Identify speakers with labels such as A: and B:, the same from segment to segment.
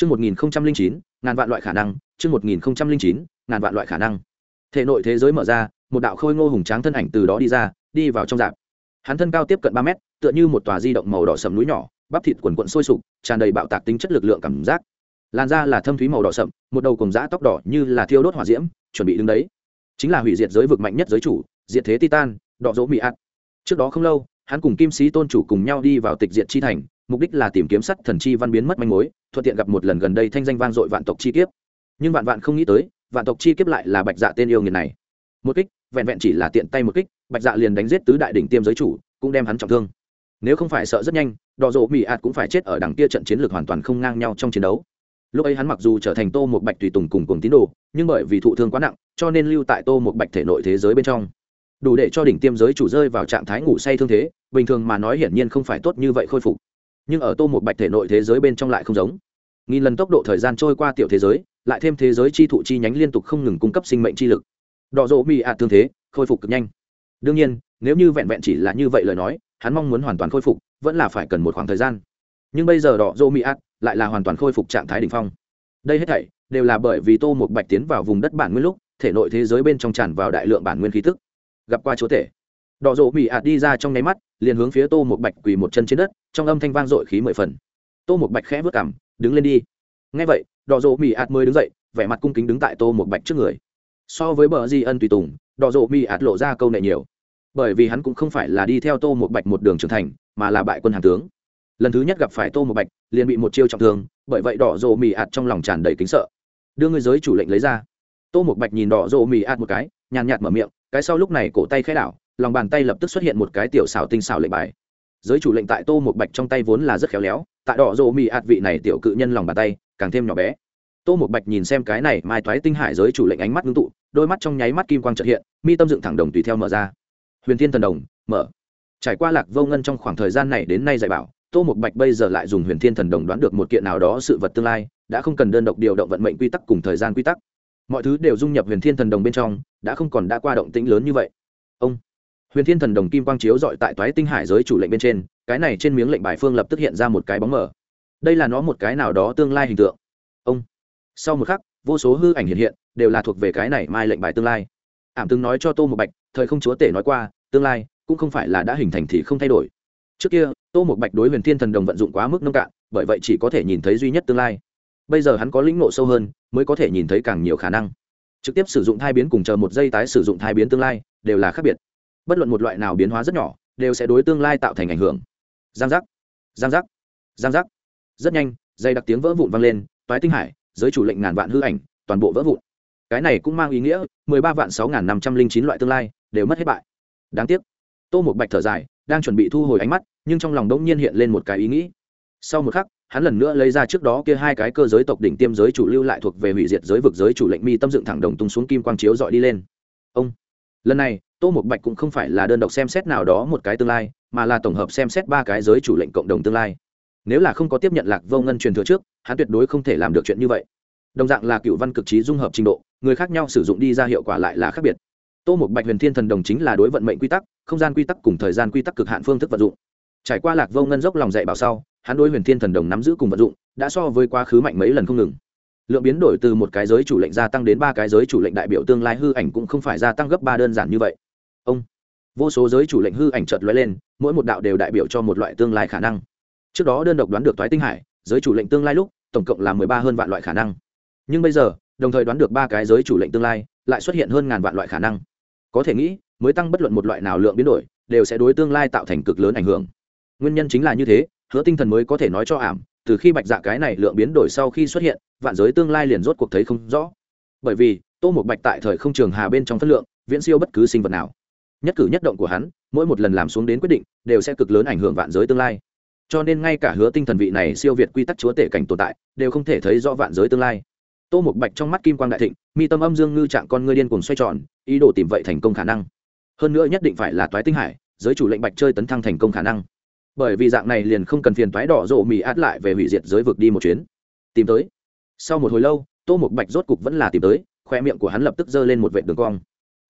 A: Chương 1009, ngàn vạn loại khả năng, chương 1009, ngàn vạn loại khả năng. Thể nội thế giới mở ra, một đạo khôi ngô hùng tráng thân ảnh từ đó đi ra, đi vào trong rạp. Hắn thân cao tiếp cận ba mét, tựa như một tòa di động màu đỏ sẫm núi nhỏ, bắp thịt quần quần sôi sục, tràn đầy bạo tạc tính chất lực lượng cảm giác. Làn da là thâm thúy màu đỏ sẫm, một đầu cùng dã tóc đỏ như là thiêu đốt hỏa diễm, chuẩn bị đứng đấy. Chính là hủy diệt giới vực mạnh nhất giới chủ, diệt thế titan, đỏ dỗ mị ạt. Trước đó không lâu, hắn cùng Kim Sĩ Tôn chủ cùng nhau đi vào tịch diệt chi thành, mục đích là tìm kiếm sắt thần chi văn biến mất manh mối, thuận tiện gặp một lần gần đây thanh danh vang dội vạn tộc chi kiếp. Nhưng vạn vạn không nghĩ tới, vạn tộc chi kiếp lại là bạch dạ tên yêu nghiệt này. Một kích, vẹn vẹn chỉ là tiện tay một kích, bạch dạ liền đánh giết tứ đại đỉnh tiêm giới chủ, cũng đem hắn trọng thương. Nếu không phải sợ rất nhanh, đỏ dỗ mỹ ạt cũng phải chết ở đằng kia trận chiến lược hoàn toàn không ngang nhau trong chiến đấu. Lúc ấy hắn mặc dù trở thành tô một bạch tùy tùng cùng cùng tín đồ, nhưng bởi vì thụ thương quá nặng, cho nên lưu tại tô một bạch thể nội thế giới bên trong. Đủ để cho đỉnh tiêm giới chủ rơi vào trạng thái ngủ say thương thế, bình thường mà nói hiển nhiên không phải tốt như vậy khôi phục nhưng ở tô một bạch thể nội thế giới bên trong lại không giống. Nghìn lần tốc độ thời gian trôi qua tiểu thế giới, lại thêm thế giới chi thụ chi nhánh liên tục không ngừng cung cấp sinh mệnh chi lực. Đỏ rộ mỹ ạt tương thế, khôi phục cực nhanh. Đương nhiên, nếu như vẹn vẹn chỉ là như vậy lời nói, hắn mong muốn hoàn toàn khôi phục, vẫn là phải cần một khoảng thời gian. Nhưng bây giờ đỏ rộ mỹ ạt lại là hoàn toàn khôi phục trạng thái đ ỉ n h phong. Đây hết thảy đều là bởi vì tô một bạch tiến vào vùng đất bản nguyên lúc, thể nội thế giới bên trong tràn vào đại lượng bản nguyên khí tức. Gặp qua chúa tể. Đỏ rộ mỹ ạt đi ra trong nháy mắt, liền hướng phía tô một bạch quỳ một chân trên đất trong âm thanh vang dội khí mười phần. Tô một bạch khẽ vớt cảm đứng lên đi. Ngay vậy, đỏ rộ mỹ ạt mới đứng dậy, vẻ mặt cung kính đứng tại tô một bạch trước người. So với bờ di ân tùy tùng, đỏ rộ mỹ ạt lộ ra câu này nhiều. Bởi vì hắn cũng không phải là đi theo tô một bạch một đường trưởng thành, mà là bại quân hàn tướng. Lần thứ nhất gặp phải tô một bạch, liền bị một chiêu trọng thương, bởi vậy đỏ rộ mỹ ạt trong lòng tràn đầy kính sợ. Đưa người giới chủ lệnh lấy ra. Tô một bạch nhìn đỏ rộ mỹ ạt một cái, nhàn nhạt mở miệng, cái sau lúc này cổ tay khẽ đảo, lòng bàn tay lập tức xuất hiện một cái tiểu xảo tinh xảo lệnh bài giới chủ lệnh tại tô một bạch trong tay vốn là rất khéo léo tại đỏ rộ mì ạt vị này tiểu cự nhân lòng bàn tay, càng thêm nhỏ bé. Tô một bạch nhìn xem cái này mai thoái tinh hải giới chủ lệnh ánh mắt ngưng tụ, đôi mắt trong nháy mắt kim quang trợ hiện, mi tâm dựng thẳng đồng tùy theo mở ra. Huyền thiên thần đồng, mở. Trải qua lạc vô ngân trong khoảng thời gian này đến nay dạy bảo, tô một bạch bây giờ lại dùng huyền thiên thần đồng đoán được một kiện nào đó sự vật tương lai, đã không cần đơn độc điều động vận mệnh quy tắc cùng thời gian quy tắc. Mọi thứ đều dung nhập huyền thiên thần đồng bên trong, đã không còn đã qua động tĩnh lớn như vậy. Ông huyền thiên thần đồng kim quang chiếu dọi tại toái tinh hải giới chủ lệnh bên trên, cái này trên miếng lệnh bài phương lập tức hiện ra một cái bóng mở đây là nó một cái nào đó tương lai hình tượng. Ông. Sau một khắc, vô số hư ảnh hiện hiện, đều là thuộc về cái này mai lệnh bài tương lai. Ảm từng nói cho tô một bạch, thời không chúa tể nói qua, tương lai cũng không phải là đã hình thành thì không thay đổi. Trước kia, tô một bạch đối huyền thiên thần đồng vận dụng quá mức nông cạn, bởi vậy chỉ có thể nhìn thấy duy nhất tương lai. Bây giờ hắn có lĩnh nộ sâu hơn, mới có thể nhìn thấy càng nhiều khả năng. Trực tiếp sử dụng thai biến cùng chờ một giây tái sử dụng thai biến tương lai, đều là khác biệt bất luận một loại nào biến hóa rất nhỏ, đều sẽ đối tương lai tạo thành ảnh hưởng. Giang giác giang giác giang giác. Rất nhanh, dây đặc tiếng vỡ vụn vang lên, toái tinh hải, giới chủ lệnh ngàn vạn hư ảnh, toàn bộ vỡ vụn. Cái này cũng mang ý nghĩa, mười ba vạn sáu n g h n năm trăm linh chín loại tương lai đều mất hết bại. Đáng tiếc, tô một bạch thở dài, đang chuẩn bị thu hồi ánh mắt, nhưng trong lòng đông nhiên hiện lên một cái ý nghĩ. Sau một khắc, hắn lần nữa lấy ra trước đó kia hai cái cơ giới tộc đỉnh tiêm giới chủ lưu lại thuộc về hủy diệt giới vực giới chủ lệnh mi tâm dựng thẳng đồng tung xuống kim quang chiếu dọi đi lên. Ông, lần này tô một bạch cũng không phải là đơn độc xem xét nào đó một cái tương lai, mà là tổng hợp xem xét ba cái giới chủ lệnh cộng đồng tương lai. Nếu là không có tiếp nhận lạc vô ngân truyền thừa trước, hắn tuyệt đối không thể làm được chuyện như vậy. Đồng dạng là cựu văn cực trí dung hợp trình độ, người khác nhau sử dụng đi ra hiệu quả lại là khác biệt. Tô một bạch huyền thiên thần đồng chính là đối vận mệnh quy tắc, không gian quy tắc cùng thời gian quy tắc cực hạn phương thức vận dụng. Trải qua lạc vô ngân dốc lòng dạy bảo sau, hắn đối huyền thiên thần đồng nắm giữ cùng vận dụng, đã so với quá khứ mạnh mấy lần không ngừng. Lượng biến đổi từ một cái giới chủ lệnh gia tăng đến ba cái giới chủ lệnh đại biểu tương lai hư ảnh cũng không phải gia tăng gấp ba đơn giản như vậy ông. Vô số giới chủ lệnh hư ảnh chợt lóe lên, mỗi một đạo đều đại biểu cho một loại tương lai khả năng. Trước đó đơn độc đoán được toái tinh hải, giới chủ lệnh tương lai lúc, tổng cộng là mười ba hơn vạn loại khả năng. Nhưng bây giờ, đồng thời đoán được ba cái giới chủ lệnh tương lai, lại xuất hiện hơn ngàn vạn loại khả năng. Có thể nghĩ, mới tăng bất luận một loại nào lượng biến đổi, đều sẽ đối tương lai tạo thành cực lớn ảnh hưởng. Nguyên nhân chính là như thế, hứa tinh thần mới có thể nói cho ảm, từ khi bạch dạ cái này lượng biến đổi sau khi xuất hiện, vạn giới tương lai liền rốt cuộc thấy không rõ. Bởi vì, tô một bạch tại thời không trường hà bên trong phân lượng, viễn siêu bất cứ sinh vật nào nhất cử nhất động của hắn, mỗi một lần làm xuống đến quyết định, đều sẽ cực lớn ảnh hưởng vạn giới tương lai. Cho nên ngay cả hứa tinh thần vị này siêu việt quy tắc chúa tể cảnh tồn tại, đều không thể thấy rõ vạn giới tương lai. Tô một bạch trong mắt kim quang đại thịnh, mi tâm âm dương ngư trạng con ngươi điên cùng xoay tròn, ý đồ tìm vậy thành công khả năng. Hơn nữa nhất định phải là toái tinh hải, giới chủ lệnh bạch chơi tấn thăng thành công khả năng. Bởi vì dạng này liền không cần phiền toái đỏ rộ mì át lại về hủy diệt giới vực đi một chuyến. Tìm tới. Sau một hồi lâu, tô một bạch rốt cục vẫn là tìm tới, khoe miệng của hắn lập tức giơ lên một vệ đường cong.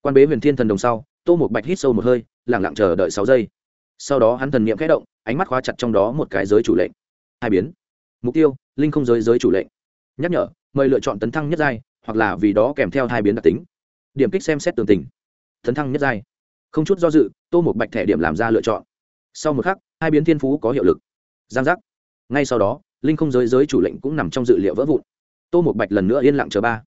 A: Quan bế huyền thiên thần đồng sau tô một bạch hít sâu một hơi lẳng lặng chờ đợi sáu giây. Sau đó hắn thần niệm khẽ động, ánh mắt khóa chặt trong đó một cái giới chủ lệnh. Hai biến. Mục tiêu, linh không giới giới chủ lệnh. Nhắc nhở, mời lựa chọn tấn thăng nhất giai, hoặc là vì đó kèm theo hai biến đặc tính. Điểm kích xem xét tường tình. Tấn thăng nhất giai. Không chút do dự, tô một bạch thẻ điểm làm ra lựa chọn. Sau một khắc, hai biến thiên phú có hiệu lực. Giang giác. Ngay sau đó, linh không giới giới chủ lệnh cũng nằm trong dự liệu vỡ vụn. Tô một bạch lần nữa yên lặng chờ ba.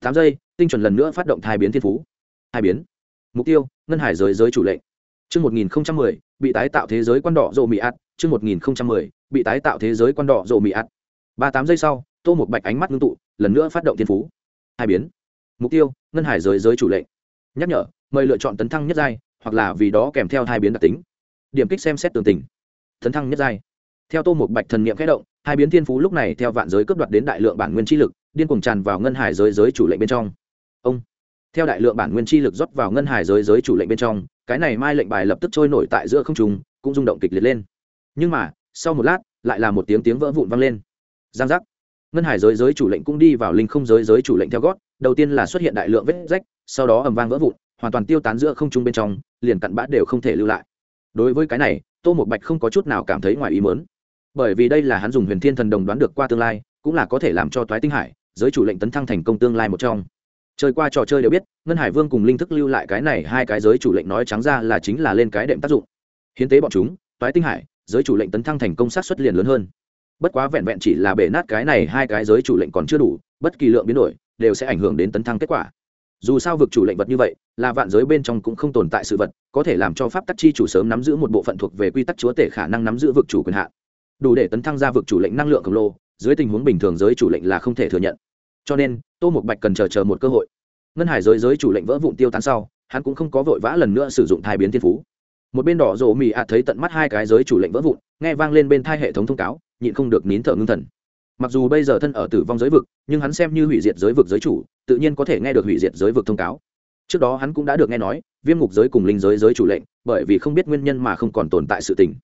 A: Tám giây, tinh chuẩn lần nữa phát động thai biến thiên phú. Hai biến mục tiêu ngân hải giới giới chủ lệnh Trước 1010, bị tái tạo thế giới quan đỏ rộ mị ạt. Trước 1010, bị tái tạo thế giới quan đỏ rộ mị ạt. Ba tám giây sau, Tô một Bạch ánh mắt ngưng tụ, lần nữa phát động thiên phú. Hai biến. Mục tiêu, ngân hải giới giới chủ lệnh. Nhắc nhở, mời lựa chọn tấn thăng nhất giai, hoặc là vì đó kèm theo hai biến đặc tính. Điểm kích xem xét tường tình. Tấn thăng nhất giai. Theo Tô một Bạch thần niệm khẽ động, hai biến thiên phú lúc này theo vạn giới cướp đoạt đến đại lượng bản nguyên chi lực, điên cuồng tràn vào ngân hải giới giới chủ lệnh bên trong. Ông theo đại lượng bản nguyên chi lực rót vào ngân hải giới giới chủ lệnh bên trong, cái này mai lệnh bài lập tức trôi nổi tại giữa không trung, cũng rung động kịch liệt lên. Nhưng mà, sau một lát, lại là một tiếng tiếng vỡ vụn vang lên. Giang giác. Ngân hải giới giới chủ lệnh cũng đi vào linh không giới giới chủ lệnh theo gót, đầu tiên là xuất hiện đại lượng vết rách, sau đó ầm vang vỡ vụn, hoàn toàn tiêu tán giữa không trung bên trong, liền cặn bã đều không thể lưu lại. Đối với cái này, tô một bạch không có chút nào cảm thấy ngoài ý mớn bởi vì đây là hắn dùng huyền thiên thần đồng đoán được qua tương lai, cũng là có thể làm cho toái tinh hải, giới chủ lệnh tấn thăng thành công tương lai một trong chơi qua trò chơi đều biết, ngân hải vương cùng linh thức lưu lại cái này hai cái giới chủ lệnh nói trắng ra là chính là lên cái đệm tác dụng. Hiến tế bọn chúng, toái tinh hải, giới chủ lệnh tấn thăng thành công sát xuất liền lớn hơn. Bất quá vẹn vẹn chỉ là bể nát cái này hai cái giới chủ lệnh còn chưa đủ, bất kỳ lượng biến đổi đều sẽ ảnh hưởng đến tấn thăng kết quả. Dù sao vực chủ lệnh vật như vậy, là vạn giới bên trong cũng không tồn tại sự vật, có thể làm cho pháp tắc chi chủ sớm nắm giữ một bộ phận thuộc về quy tắc chúa tể khả năng nắm giữ vực chủ quyền hạn. Đủ để tấn thăng ra vực chủ lệnh năng lượng khổng lồ, dưới tình huống bình thường giới chủ lệnh là không thể thừa nhận cho nên, tô một bạch cần chờ chờ một cơ hội. Ngân hải giới giới chủ lệnh vỡ vụn tiêu tán sau, hắn cũng không có vội vã lần nữa sử dụng thai biến thiên phú. Một bên đỏ rộ mì ạt thấy tận mắt hai cái giới chủ lệnh vỡ vụn, nghe vang lên bên thai hệ thống thông cáo, nhịn không được nín thở ngưng thần. Mặc dù bây giờ thân ở tử vong giới vực, nhưng hắn xem như hủy diệt giới vực giới chủ, tự nhiên có thể nghe được hủy diệt giới vực thông cáo. Trước đó hắn cũng đã được nghe nói, viêm ngục giới cùng linh giới giới chủ lệnh, bởi vì không biết nguyên nhân mà không còn tồn tại sự tình.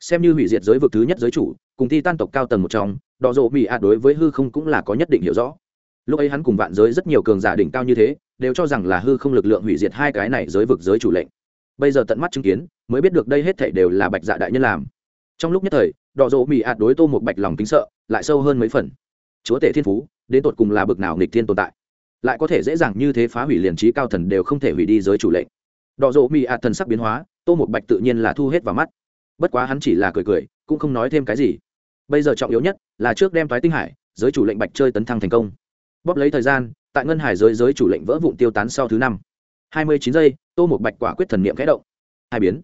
A: Xem như hủy diệt giới vực thứ nhất giới chủ, cùng thi tan tộc cao tầng một trong, đỏ rộ mì ạt đối với hư không cũng là có nhất định hiểu rõ lúc ấy hắn cùng vạn giới rất nhiều cường giả đỉnh cao như thế, đều cho rằng là hư không lực lượng hủy diệt hai cái này giới vực giới chủ lệnh. Bây giờ tận mắt chứng kiến, mới biết được đây hết thảy đều là bạch dạ đại nhân làm. Trong lúc nhất thời, đỏ rộ mỹ ạt đối tô một bạch lòng kính sợ, lại sâu hơn mấy phần. Chúa tể thiên phú, đến tột cùng là bực nào nghịch thiên tồn tại? Lại có thể dễ dàng như thế phá hủy liền trí cao thần đều không thể hủy đi giới chủ lệnh. Đỏ rộ mỹ ạt thần sắc biến hóa, tô một bạch tự nhiên là thu hết vào mắt. Bất quá hắn chỉ là cười cười, cũng không nói thêm cái gì. Bây giờ trọng yếu nhất là trước đem thoái tinh hải, giới chủ lệnh bạch chơi tấn thăng thành công bóp lấy thời gian, tại ngân hải giới giới chủ lệnh vỡ vụn tiêu tán sau thứ năm. Hai mươi chín giây, tô một bạch quả quyết thần niệm khẽ động. Hai biến.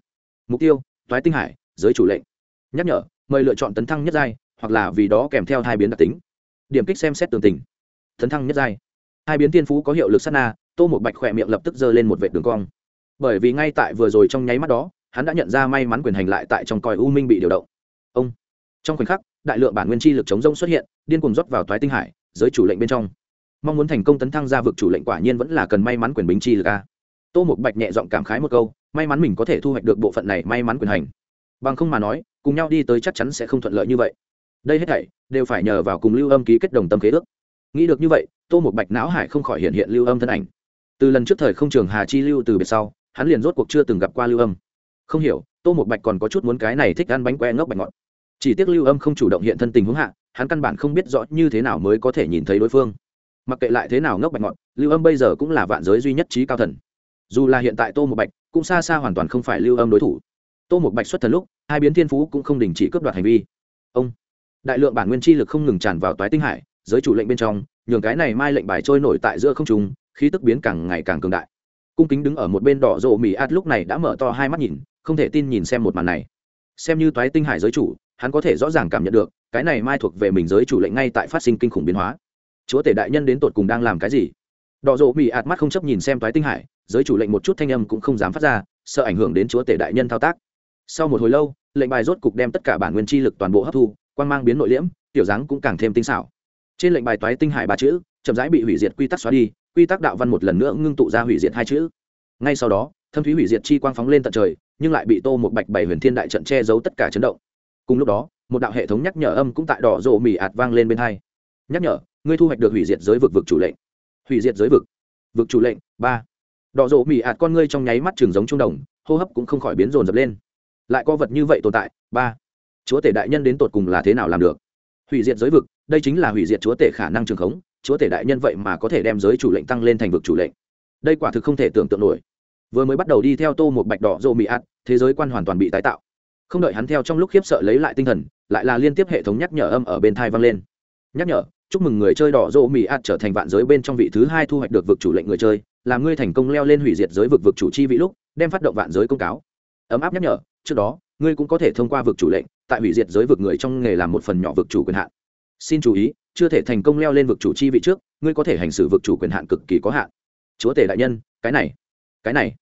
A: Mục tiêu, toái tinh hải, giới chủ lệnh. Nhắc nhở, mời lựa chọn tấn thăng nhất giai, hoặc là vì đó kèm theo hai biến đặc tính. Điểm kích xem xét tường tình. Tấn thăng nhất giai. Hai biến tiên phú có hiệu lực sát na, tô một bạch khỏe miệng lập tức giơ lên một vệ đường cong. Bởi vì ngay tại vừa rồi trong nháy mắt đó, hắn đã nhận ra may mắn quyền hành lại tại trong còi u minh bị điều động. Ông. Trong khoảnh khắc, đại lượng bản nguyên chi lực chống rông xuất hiện, điên cuồng rót vào toái tinh hải, giới chủ lệnh bên trong mong muốn thành công tấn thăng ra vực chủ lệnh quả nhiên vẫn là cần may mắn quyền bính chi lực a. Tô một bạch nhẹ giọng cảm khái một câu, may mắn mình có thể thu hoạch được bộ phận này may mắn quyền hành. Bằng không mà nói, cùng nhau đi tới chắc chắn sẽ không thuận lợi như vậy. Đây hết thảy đều phải nhờ vào cùng lưu âm ký kết đồng tâm kế ước. Nghĩ được như vậy, tô một bạch não hải không khỏi hiện hiện lưu âm thân ảnh. Từ lần trước thời không trường hà chi lưu từ biệt sau, hắn liền rốt cuộc chưa từng gặp qua lưu âm. Không hiểu, tô một bạch còn có chút muốn cái này thích ăn bánh que ngốc bạch ngọt. Chỉ tiếc lưu âm không chủ động hiện thân tình huống hạ, hắn căn bản không biết rõ như thế nào mới có thể nhìn thấy đối phương mặc kệ lại thế nào ngốc bạch ngọn, lưu âm bây giờ cũng là vạn giới duy nhất trí cao thần. Dù là hiện tại tô một bạch cũng xa xa hoàn toàn không phải lưu âm đối thủ. Tô một bạch xuất thần lúc hai biến thiên phú cũng không đình chỉ cướp đoạt hành vi. Ông đại lượng bản nguyên chi lực không ngừng tràn vào toái tinh hải giới chủ lệnh bên trong nhường cái này mai lệnh bài trôi nổi tại giữa không trung khí tức biến càng ngày càng cường đại. Cung kính đứng ở một bên đỏ rộ mỹ át lúc này đã mở to hai mắt nhìn không thể tin nhìn xem một màn này. Xem như toái tinh hải giới chủ hắn có thể rõ ràng cảm nhận được cái này mai thuộc về mình giới chủ lệnh ngay tại phát sinh kinh khủng biến hóa chúa tể đại nhân đến tột cùng đang làm cái gì? Đỏ rộ mỹ ạt mắt không chấp nhìn xem toái tinh hải, giới chủ lệnh một chút thanh âm cũng không dám phát ra, sợ ảnh hưởng đến chúa tể đại nhân thao tác. Sau một hồi lâu, lệnh bài rốt cục đem tất cả bản nguyên chi lực toàn bộ hấp thu quan mang biến nội liễm, tiểu dáng cũng càng thêm tinh xảo. Trên lệnh bài toái tinh hải ba chữ, chậm rãi bị hủy diệt quy tắc xóa đi, quy tắc đạo văn một lần nữa ngưng tụ ra hủy diệt hai chữ. Ngay sau đó, thâm thúy hủy diệt chi quang phóng lên tận trời, nhưng lại bị tô một bạch bảy huyền thiên đại trận che giấu tất cả chấn động. Cùng lúc đó, một đạo hệ thống nhắc nhở âm cũng tại đỏ rộ mỉ ạt vang lên bên hai nhắc nhở, ngươi thu hoạch được hủy diệt giới vực vực chủ lệnh. Hủy diệt giới vực vực chủ lệnh, ba. Đỏ rộ mỉ ạt con ngươi trong nháy mắt trường giống trung đồng, hô hấp cũng không khỏi biến rồn dập lên. Lại có vật như vậy tồn tại, ba. Chúa tể đại nhân đến tột cùng là thế nào làm được? Hủy diệt giới vực, đây chính là hủy diệt chúa tể khả năng trường khống, chúa tể đại nhân vậy mà có thể đem giới chủ lệnh tăng lên thành vực chủ lệnh. Đây quả thực không thể tưởng tượng nổi. Vừa mới bắt đầu đi theo tô một bạch đỏ rộ mị ạt, thế giới quan hoàn toàn bị tái tạo. Không đợi hắn theo trong lúc khiếp sợ lấy lại tinh thần, lại là liên tiếp hệ thống nhắc nhở âm ở bên thai vang lên. Nhắc nhở chúc mừng người chơi đỏ rộ mỹ ạt trở thành vạn giới bên trong vị thứ hai thu hoạch được vực chủ lệnh người chơi, làm ngươi thành công leo lên hủy diệt giới vực vực chủ chi vị lúc, đem phát động vạn giới công cáo. Ấm áp nhắc nhở, trước đó, ngươi cũng có thể thông qua vực chủ lệnh, tại hủy diệt giới vực người trong nghề làm một phần nhỏ vực chủ quyền hạn. Xin chú ý, chưa thể thành công leo lên vực chủ chi vị trước, ngươi có thể hành xử vực chủ quyền hạn cực kỳ có hạn. Chúa tể đại nhân, cái này cái này.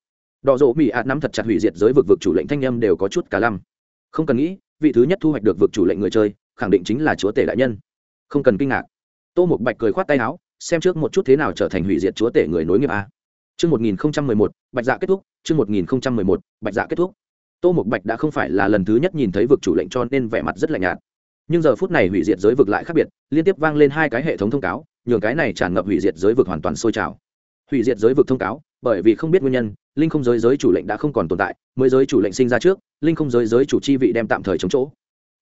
A: Đỏ rộ mỹ ạt nắm thật chặt hủy diệt giới vực vực chủ lệnh thanh â m đều có chút cả lăm. Không cần nghĩ, vị thứ nhất thu hoạch được vực chủ lệnh người chơi, khẳng định chính là chúa tể đại nhân. Không cần kinh ngạc tô một bạch cười khoát tay áo xem trước một chút thế nào trở thành hủy diệt chúa tể người nối nghiệp a Trươn một nghìn mười một, bạch dạ kết thúc, Trươn một nghìn mười một, bạch dạ kết thúc. Tô Mục Bạch đã không phải là lần thứ nhất nhìn thấy vực chủ lệnh cho nên vẻ mặt rất lạnh nhạt. Nhưng giờ phút này hủy diệt giới vực lại khác biệt, liên tiếp vang lên hai cái hệ thống thông cáo, nhường cái này tràn ngập hủy diệt giới vực hoàn toàn sôi trào. Hủy diệt giới vực thông cáo, bởi vì không biết nguyên nhân, linh không giới giới chủ lệnh đã không còn tồn tại, mới giới chủ lệnh sinh ra trước, linh không giới giới chủ chi vị đem tạm thời chống chỗ.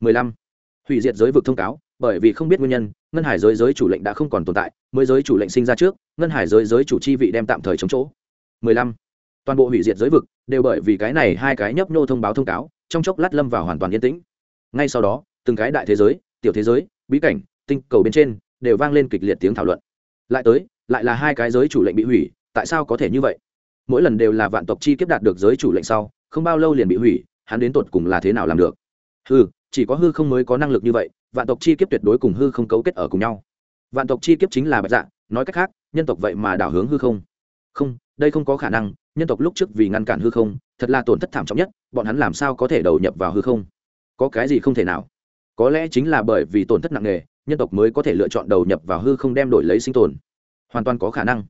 A: 15. Hủy diệt giới vực thông cáo, bởi vì không biết nguyên nhân, ngân hải giới giới chủ lệnh đã không còn tồn tại, mới giới chủ lệnh sinh ra trước, ngân hải giới giới chủ chi vị đem tạm thời chống chỗ. 15. Toàn bộ hủy diệt giới vực đều bởi vì cái này hai cái nhấp nô thông báo thông cáo, trong chốc lát lâm vào hoàn toàn yên tĩnh. Ngay sau đó, từng cái đại thế giới, tiểu thế giới, bí cảnh, tinh cầu bên trên đều vang lên kịch liệt tiếng thảo luận. Lại tới, lại là hai cái giới chủ lệnh bị hủy, tại sao có thể như vậy? Mỗi lần đều là vạn tộc chi kiếp đạt được giới chủ lệnh sau, không bao lâu liền bị hủy, hắn đến tột cùng là thế nào làm được? Hừ chỉ có hư không mới có năng lực như vậy, vạn tộc chi kiếp tuyệt đối cùng hư không cấu kết ở cùng nhau. Vạn tộc chi kiếp chính là bạch dạ, nói cách khác, nhân tộc vậy mà đảo hướng hư không. Không, đây không có khả năng, nhân tộc lúc trước vì ngăn cản hư không, thật là tổn thất thảm trọng nhất, bọn hắn làm sao có thể đầu nhập vào hư không? Có cái gì không thể nào? Có lẽ chính là bởi vì tổn thất nặng nề, nhân tộc mới có thể lựa chọn đầu nhập vào hư không đem đổi lấy sinh tồn. Hoàn toàn có khả năng.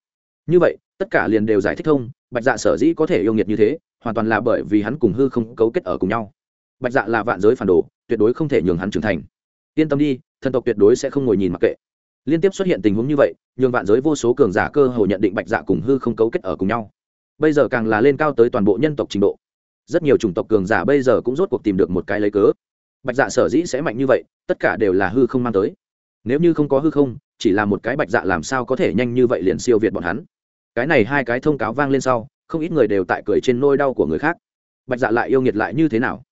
A: Như vậy, tất cả liền đều giải thích thông, Bạch Dạ sở dĩ có thể yêu nghiệt như thế, hoàn toàn là bởi vì hắn cùng hư không cấu kết ở cùng nhau. Bạch Dạ là vạn giới phản đồ, tuyệt đối không thể nhường hắn trưởng thành. Yên tâm đi, thần tộc tuyệt đối sẽ không ngồi nhìn mặc kệ. Liên tiếp xuất hiện tình huống như vậy, nhường vạn giới vô số cường giả cơ hồ nhận định Bạch Dạ cùng hư không cấu kết ở cùng nhau. Bây giờ càng là lên cao tới toàn bộ nhân tộc trình độ. Rất nhiều chủng tộc cường giả bây giờ cũng rốt cuộc tìm được một cái lấy cớ. Bạch dạ sở dĩ sẽ mạnh như vậy tất cả đều là hư không mang tới. Nếu như không có hư không chỉ là một cái bạch dạ làm sao có thể nhanh như vậy liền siêu việt bọn hắn? Cái này hai cái thông cáo vang lên sau không ít người đều tại cười trên nôi đau của người khác. Bạch dạ lại yêu nghiệt lại như thế nào?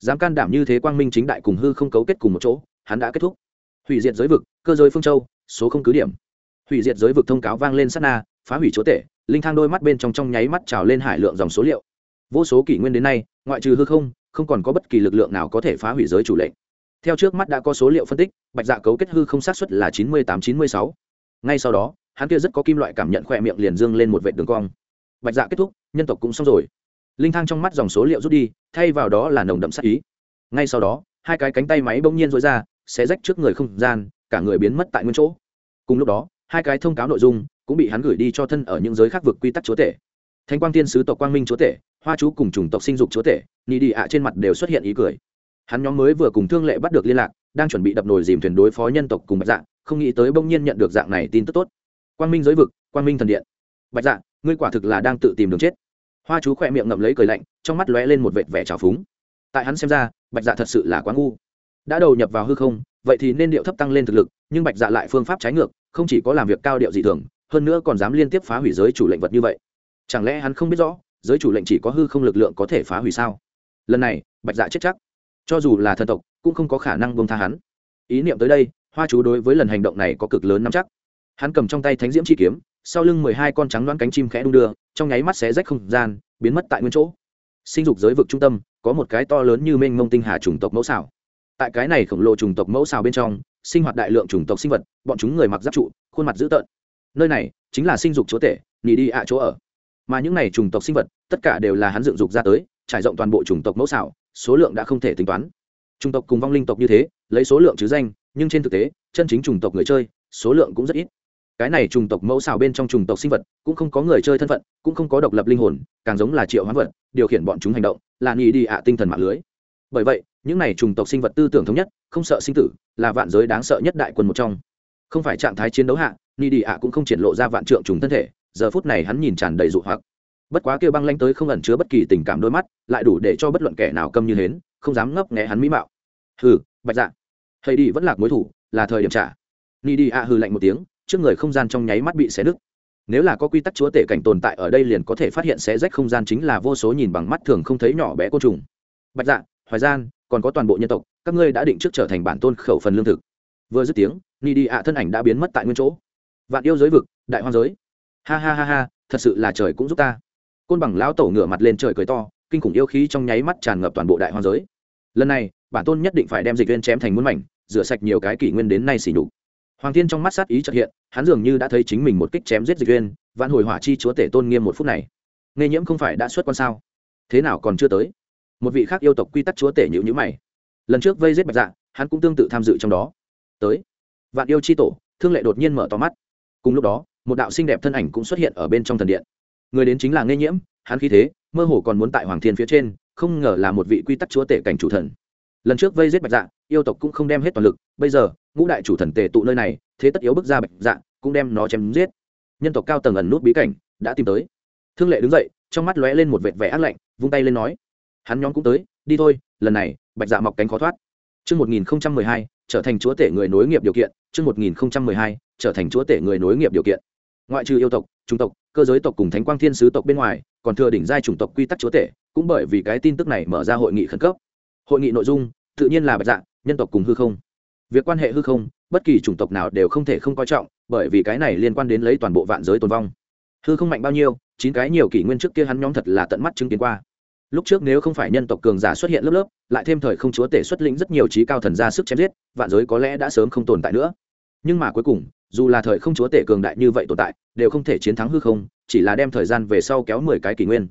A: Dám can đảm như thế quang minh chính đại cùng hư không cấu kết cùng một chỗ, hắn đã kết thúc. Hủy diệt giới vực, cơ giới phương châu, số không cứ điểm. Hủy diệt giới vực thông cáo vang lên sát na, phá hủy chúa tể, linh thang đôi mắt bên trong trong nháy mắt trào lên hải lượng dòng số liệu. Vô số kỷ nguyên đến nay, ngoại trừ hư không không còn có bất kỳ lực lượng nào có thể phá hủy giới chủ lệnh. Theo trước mắt đã có số liệu phân tích, bạch dạ cấu kết hư không sát xuất là chín mươi tám, chín mươi sáu. Ngay sau đó, hắn kia rất có kim loại cảm nhận khỏe miệng liền dương lên một vệ đường cong. Bạch dạ kết thúc, nhân tộc cũng xong rồi linh thang trong mắt dòng số liệu rút đi, thay vào đó là nồng đậm sắc ý. Ngay sau đó, hai cái cánh tay máy bỗng nhiên dối ra sẽ rách trước người không gian, cả người biến mất tại nguyên chỗ. Cùng lúc đó, hai cái thông cáo nội dung cũng bị hắn gửi đi cho thân ở những giới khác vực quy tắc chúa tể. Thanh quang tiên sứ tộc quang minh chúa tể, hoa chú cùng chủng tộc sinh dục chúa tể nhị đi ạ trên mặt đều xuất hiện ý cười. Hắn nhóm mới vừa cùng thương lệ bắt được liên lạc, đang chuẩn bị đập nồi dìm thuyền đối phó nhân tộc cùng bạch dạ không nghĩ tới bỗng nhiên nhận được dạng này tin tức tốt. Quang minh giới vực, quang minh thần điện. Bạch dạ ngươi quả thực là đang tự tìm đường chết hoa chú khỏe miệng ngậm lấy cười lạnh, trong mắt lóe lên một vệt vẻ trào phúng. Tại hắn xem ra, bạch dạ thật sự là quá ngu. Đã đầu nhập vào hư không, vậy thì nên điệu thấp tăng lên thực lực, nhưng bạch dạ lại phương pháp trái ngược, không chỉ có làm việc cao điệu dị thường, hơn nữa còn dám liên tiếp phá hủy giới chủ lệnh vật như vậy. Chẳng lẽ hắn không biết rõ, giới chủ lệnh chỉ có hư không lực lượng có thể phá hủy sao? Lần này, bạch dạ chết chắc. Cho dù là thần tộc, cũng không có khả năng bông tha hắn. Ý niệm tới đây, hoa chú đối với lần hành động này có cực lớn nắm chắc. Hắn cầm trong tay thánh diễm chi kiếm sau lưng mười hai con trắng đoán cánh chim khẽ đung đưa, trong nháy mắt xé rách không gian, biến mất tại nguyên chỗ. Sinh dục giới vực trung tâm, có một cái to lớn như mênh mông tinh hà chủng tộc mẫu xảo. Tại cái này khổng lồ chủng tộc mẫu xảo bên trong, sinh hoạt đại lượng chủng tộc sinh vật, bọn chúng người mặc giáp trụ, khuôn mặt dữ tợn. Nơi này chính là sinh dục chúa tể nhì đi ạ chỗ ở. Mà những này chủng tộc sinh vật, tất cả đều là hắn dựng dục ra tới, trải rộng toàn bộ chủng tộc mẫu xảo, số lượng đã không thể tính toán. Chủng tộc cùng vong linh tộc như thế, lấy số lượng chứ danh, nhưng trên thực tế, chân chính chủng tộc người chơi, số lượng cũng rất ít cái này chủng tộc mẫu xào bên trong chủng tộc sinh vật, cũng không có người chơi thân phận, cũng không có độc lập linh hồn, càng giống là triệu hoán vật, điều khiển bọn chúng hành động, là nhì đi ạ tinh thần mạng lưới. Bởi vậy, những này chủng tộc sinh vật tư tưởng thống nhất, không sợ sinh tử, là vạn giới đáng sợ nhất đại quân một trong. Không phải trạng thái chiến đấu hạ ni đi ạ cũng không triển lộ ra vạn trượng trùng thân thể, giờ phút này hắn nhìn tràn đầy dụ hoặc. Bất quá kêu băng lanh tới không ẩn chứa bất kỳ tình cảm đôi mắt, lại đủ để cho bất luận kẻ nào câm như hến, không dám ngấp nghé hắn mỹ mạo. Hừ, bạch dạ. Hay đi vẫn lạc mối thủ, là thời điểm trả. Ni đi ạ hừ lạnh một tiếng trước người không gian trong nháy mắt bị xé nứt. Nếu là có quy tắc chúa tể cảnh tồn tại ở đây liền có thể phát hiện xé rách không gian chính là vô số nhìn bằng mắt thường không thấy nhỏ bé côn trùng. Bạch dạ hoài gian, còn có toàn bộ nhân tộc, các ngươi đã định trước trở thành bản tôn khẩu phần lương thực. Vừa dứt tiếng, ni đi ạ thân ảnh đã biến mất tại nguyên chỗ. Vạn yêu giới vực, đại hoang giới. Ha ha ha ha, thật sự là trời cũng giúp ta. Côn bằng lão tổ ngửa mặt lên trời cười to, kinh khủng yêu khí trong nháy mắt tràn ngập toàn bộ đại hoang giới. Lần này, bản tôn nhất định phải đem dịch viên chém thành muôn mảnh, rửa sạch nhiều cái kỷ nguyên đến nay xỉ nhục hoàng thiên trong mắt sát ý trật hiện, hắn dường như đã thấy chính mình một kích chém giết dịch viên vạn hồi hỏa chi chúa tể tôn nghiêm một phút này. Nghe nhiễm không phải đã xuất quan sao? Thế nào còn chưa tới? Một vị khác yêu tộc quy tắc chúa tể nhữ nhữ mày. Lần trước vây giết bạch dạ hắn cũng tương tự tham dự trong đó. Tới. Vạn yêu chi tổ, thương lệ đột nhiên mở to mắt. Cùng lúc đó, một đạo xinh đẹp thân ảnh cũng xuất hiện ở bên trong thần điện. Người đến chính là nghe nhiễm, hắn khí thế, mơ hồ còn muốn tại hoàng thiên phía trên, không ngờ là một vị quy tắc chúa tể cảnh chủ thần. Lần trước vây giết bạch dạ yêu tộc cũng không đem hết toàn lực, bây giờ ngũ đại chủ thần tề tụ nơi này thế tất yếu bước ra bạch dạ cũng đem nó chém giết nhân tộc cao tầng ẩn nút bí cảnh đã tìm tới thương lệ đứng dậy trong mắt lóe lên một vệt vẻ ác lạnh vung tay lên nói hắn nhóm cũng tới đi thôi lần này bạch dạ mọc cánh khó thoát Trước 1012, trở thành chúa tể người nối nghiệp điều kiện. Trước 1012, trở thành chúa tể người nối nghiệp điều kiện. Ngoại trừ yêu tộc, trung tộc, cơ giới tộc cùng thánh quang thiên sứ tộc bên ngoài, còn thừa đỉnh giai chủng tộc quy tắc chúa tể, cũng bởi vì cái tin tức này mở ra hội nghị khẩn cấp. Hội nghị nội dung, tự nhiên là bạch dạ, nhân tộc cùng hư không. Việc quan hệ hư không, bất kỳ chủng tộc nào đều không thể không coi trọng, bởi vì cái này liên quan đến lấy toàn bộ vạn giới tồn vong. Hư không mạnh bao nhiêu, chín cái nhiều kỷ nguyên trước kia hắn nhóm thật là tận mắt chứng kiến qua. Lúc trước nếu không phải nhân tộc cường giả xuất hiện lớp lớp lại thêm thời không chúa tể xuất lĩnh rất nhiều trí cao thần ra sức chém giết vạn giới có lẽ đã sớm không tồn tại nữa. Nhưng mà cuối cùng dù là thời không chúa tể cường đại như vậy tồn tại đều không thể chiến thắng hư không chỉ là đem thời gian về sau kéo mười cái kỷ nguyên.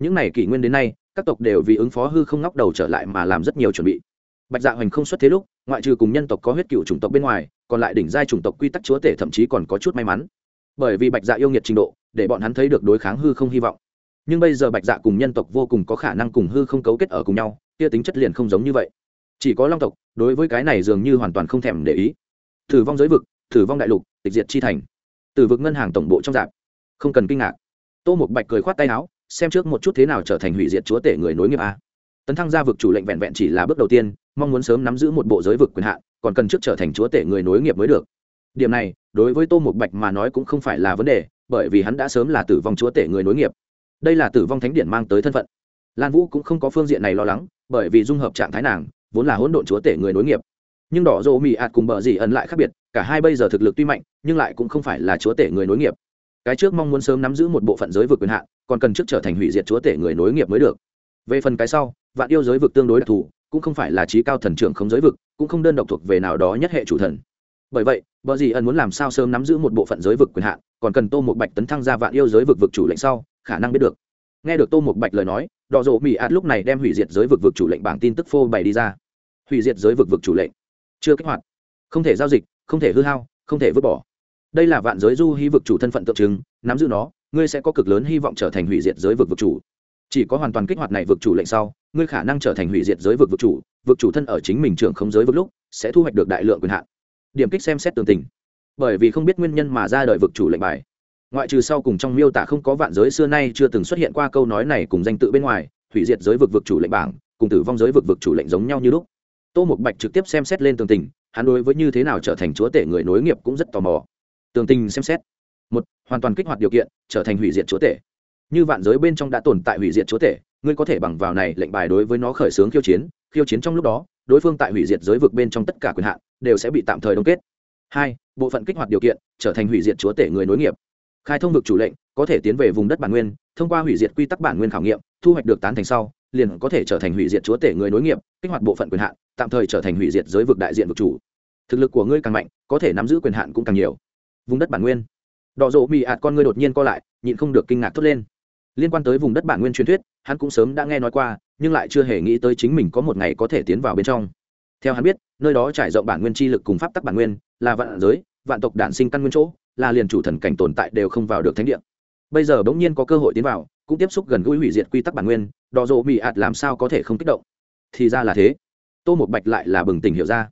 A: Những n à y kỷ nguyên đến nay các tộc đều vì ứng phó hư không ngóc đầu trở lại mà làm rất nhiều chuẩn bị bạch dạ hoành không xuất thế lúc, ngoại trừ cùng nhân tộc có huyết cựu chủng tộc bên ngoài, còn lại đỉnh giai chủng tộc quy tắc chúa tể thậm chí còn có chút may mắn. Bởi vì bạch dạ yêu nghiệt trình độ, để bọn hắn thấy được đối kháng hư không hy vọng. Nhưng bây giờ bạch dạ cùng nhân tộc vô cùng có khả năng cùng hư không cấu kết ở cùng nhau, kia tính chất liền không giống như vậy. Chỉ có long tộc, đối với cái này dường như hoàn toàn không thèm để ý. Thử vong giới vực thử vong đại lục, tịch diệt chi thành. Từ vực ngân hàng tổng bộ trong dạp không cần kinh ngạc. Tô một bạch cười khoát tay áo, xem trước một chút thế nào trở thành hủy diệt chúa tể người nối nghiệp a tấn thăng ra vực chủ lệnh vẹn vẹn chỉ là bước đầu tiên, mong muốn sớm nắm giữ một bộ giới vực quyền hạn, còn cần trước trở thành chúa tể người nối nghiệp mới được. Điểm này, đối với tô một bạch mà nói cũng không phải là vấn đề, bởi vì hắn đã sớm là tử vong chúa tể người nối nghiệp. Đây là tử vong thánh điện mang tới thân phận. Lan vũ cũng không có phương diện này lo lắng, bởi vì dung hợp trạng thái nàng, vốn là hỗn độn chúa tể người nối nghiệp. Nhưng đỏ rộ mị ạt cùng bờ dì ẩn lại khác biệt, cả hai bây giờ thực lực tuy mạnh, nhưng lại cũng không phải là chúa tể người nối nghiệp. Cái trước mong muốn sớm nắm giữ một bộ phận giới vực quyền hạn, còn cần trước trở thành hủy diệt chúa tể người nối nghiệp mới được về phần cái sau, vạn yêu giới vực tương đối đặc thù, cũng không phải là trí cao thần trưởng không giới vực, cũng không đơn độc thuộc về nào đó nhất hệ chủ thần. Bởi vậy, bờ dì ẩn muốn làm sao sớm nắm giữ một bộ phận giới vực quyền hạn, còn cần tô một bạch tấn thăng ra vạn yêu giới vực vực chủ lệnh sau, khả năng biết được. Nghe được tô một bạch lời nói, đỏ rộ mỹ ạt lúc này đem hủy diệt giới vực vực chủ lệnh bảng tin tức phô bày đi ra. Hủy diệt giới vực vực chủ lệnh. Chưa kích hoạt. Không thể giao dịch, không thể hư hao, không thể vứt bỏ. Đây là vạn giới du hy vực chủ thân phận tượng trưng, nắm giữ nó, ngươi sẽ có cực lớn hy vọng trở thành hủy diệt giới vực vực chủ chỉ có hoàn toàn kích hoạt này vực chủ lệnh sau, ngươi khả năng trở thành hủy diệt giới vực vực chủ vực chủ thân ở chính mình trưởng không giới vực lúc, sẽ thu hoạch được đại lượng quyền hạn. Điểm kích xem xét tường tình. Bởi vì không biết nguyên nhân mà ra đời vực chủ lệnh bài. Ngoại trừ sau cùng trong miêu tả không có vạn giới xưa nay chưa từng xuất hiện qua câu nói này cùng danh tự bên ngoài, hủy diệt giới vực vực chủ lệnh bảng, cùng tử vong giới vực vực chủ lệnh giống nhau như lúc. Tô một bạch trực tiếp xem xét lên tường tình, hắn đối với như thế nào trở thành chúa tể người nối nghiệp cũng rất tò mò. Tường tình xem xét. Một, hoàn toàn kích hoạt điều kiện, trở thành hủy diệt chúa tể như vạn giới bên trong đã tồn tại hủy diệt chúa tể, ngươi có thể bằng vào này lệnh bài đối với nó khởi xướng khiêu chiến khiêu chiến trong lúc đó, đối phương tại hủy diệt giới vực bên trong tất cả quyền hạn, đều sẽ bị tạm thời đông kết. Hai, bộ phận kích hoạt điều kiện, trở thành hủy diệt chúa tể người nối nghiệp. Khai thông vực chủ lệnh, có thể tiến về vùng đất bản nguyên, thông qua hủy diệt quy tắc bản nguyên khảo nghiệm, thu hoạch được tán thành sau, liền có thể trở thành hủy diệt chúa tể người nối nghiệp, kích hoạt bộ phận quyền hạn, tạm thời trở thành hủy diệt giới vực đại diện vực chủ. Thực lực của ngươi càng mạnh, có thể nắm giữ quyền hạn cũng càng nhiều. Vùng đất bản nguyên. Đỏ rộ mị ạt con ngươi đột nhiên co lại, nhịn không được kinh ngạc thốt lên liên quan tới vùng đất bản nguyên truyền thuyết, hắn cũng sớm đã nghe nói qua, nhưng lại chưa hề nghĩ tới chính mình có một ngày có thể tiến vào bên trong. Theo hắn biết, nơi đó trải rộng bản nguyên chi lực cùng pháp tắc bản nguyên, là vạn giới, vạn tộc đản sinh căn nguyên chỗ, là liền chủ thần cảnh tồn tại đều không vào được thánh địa. Bây giờ bỗng nhiên có cơ hội tiến vào, cũng tiếp xúc gần gũi hủy diệt quy tắc bản nguyên đò dỗ bị ạt làm sao có thể không kích động. Thì ra là thế. Tô một bạch lại là bừng tỉnh hiểu ra.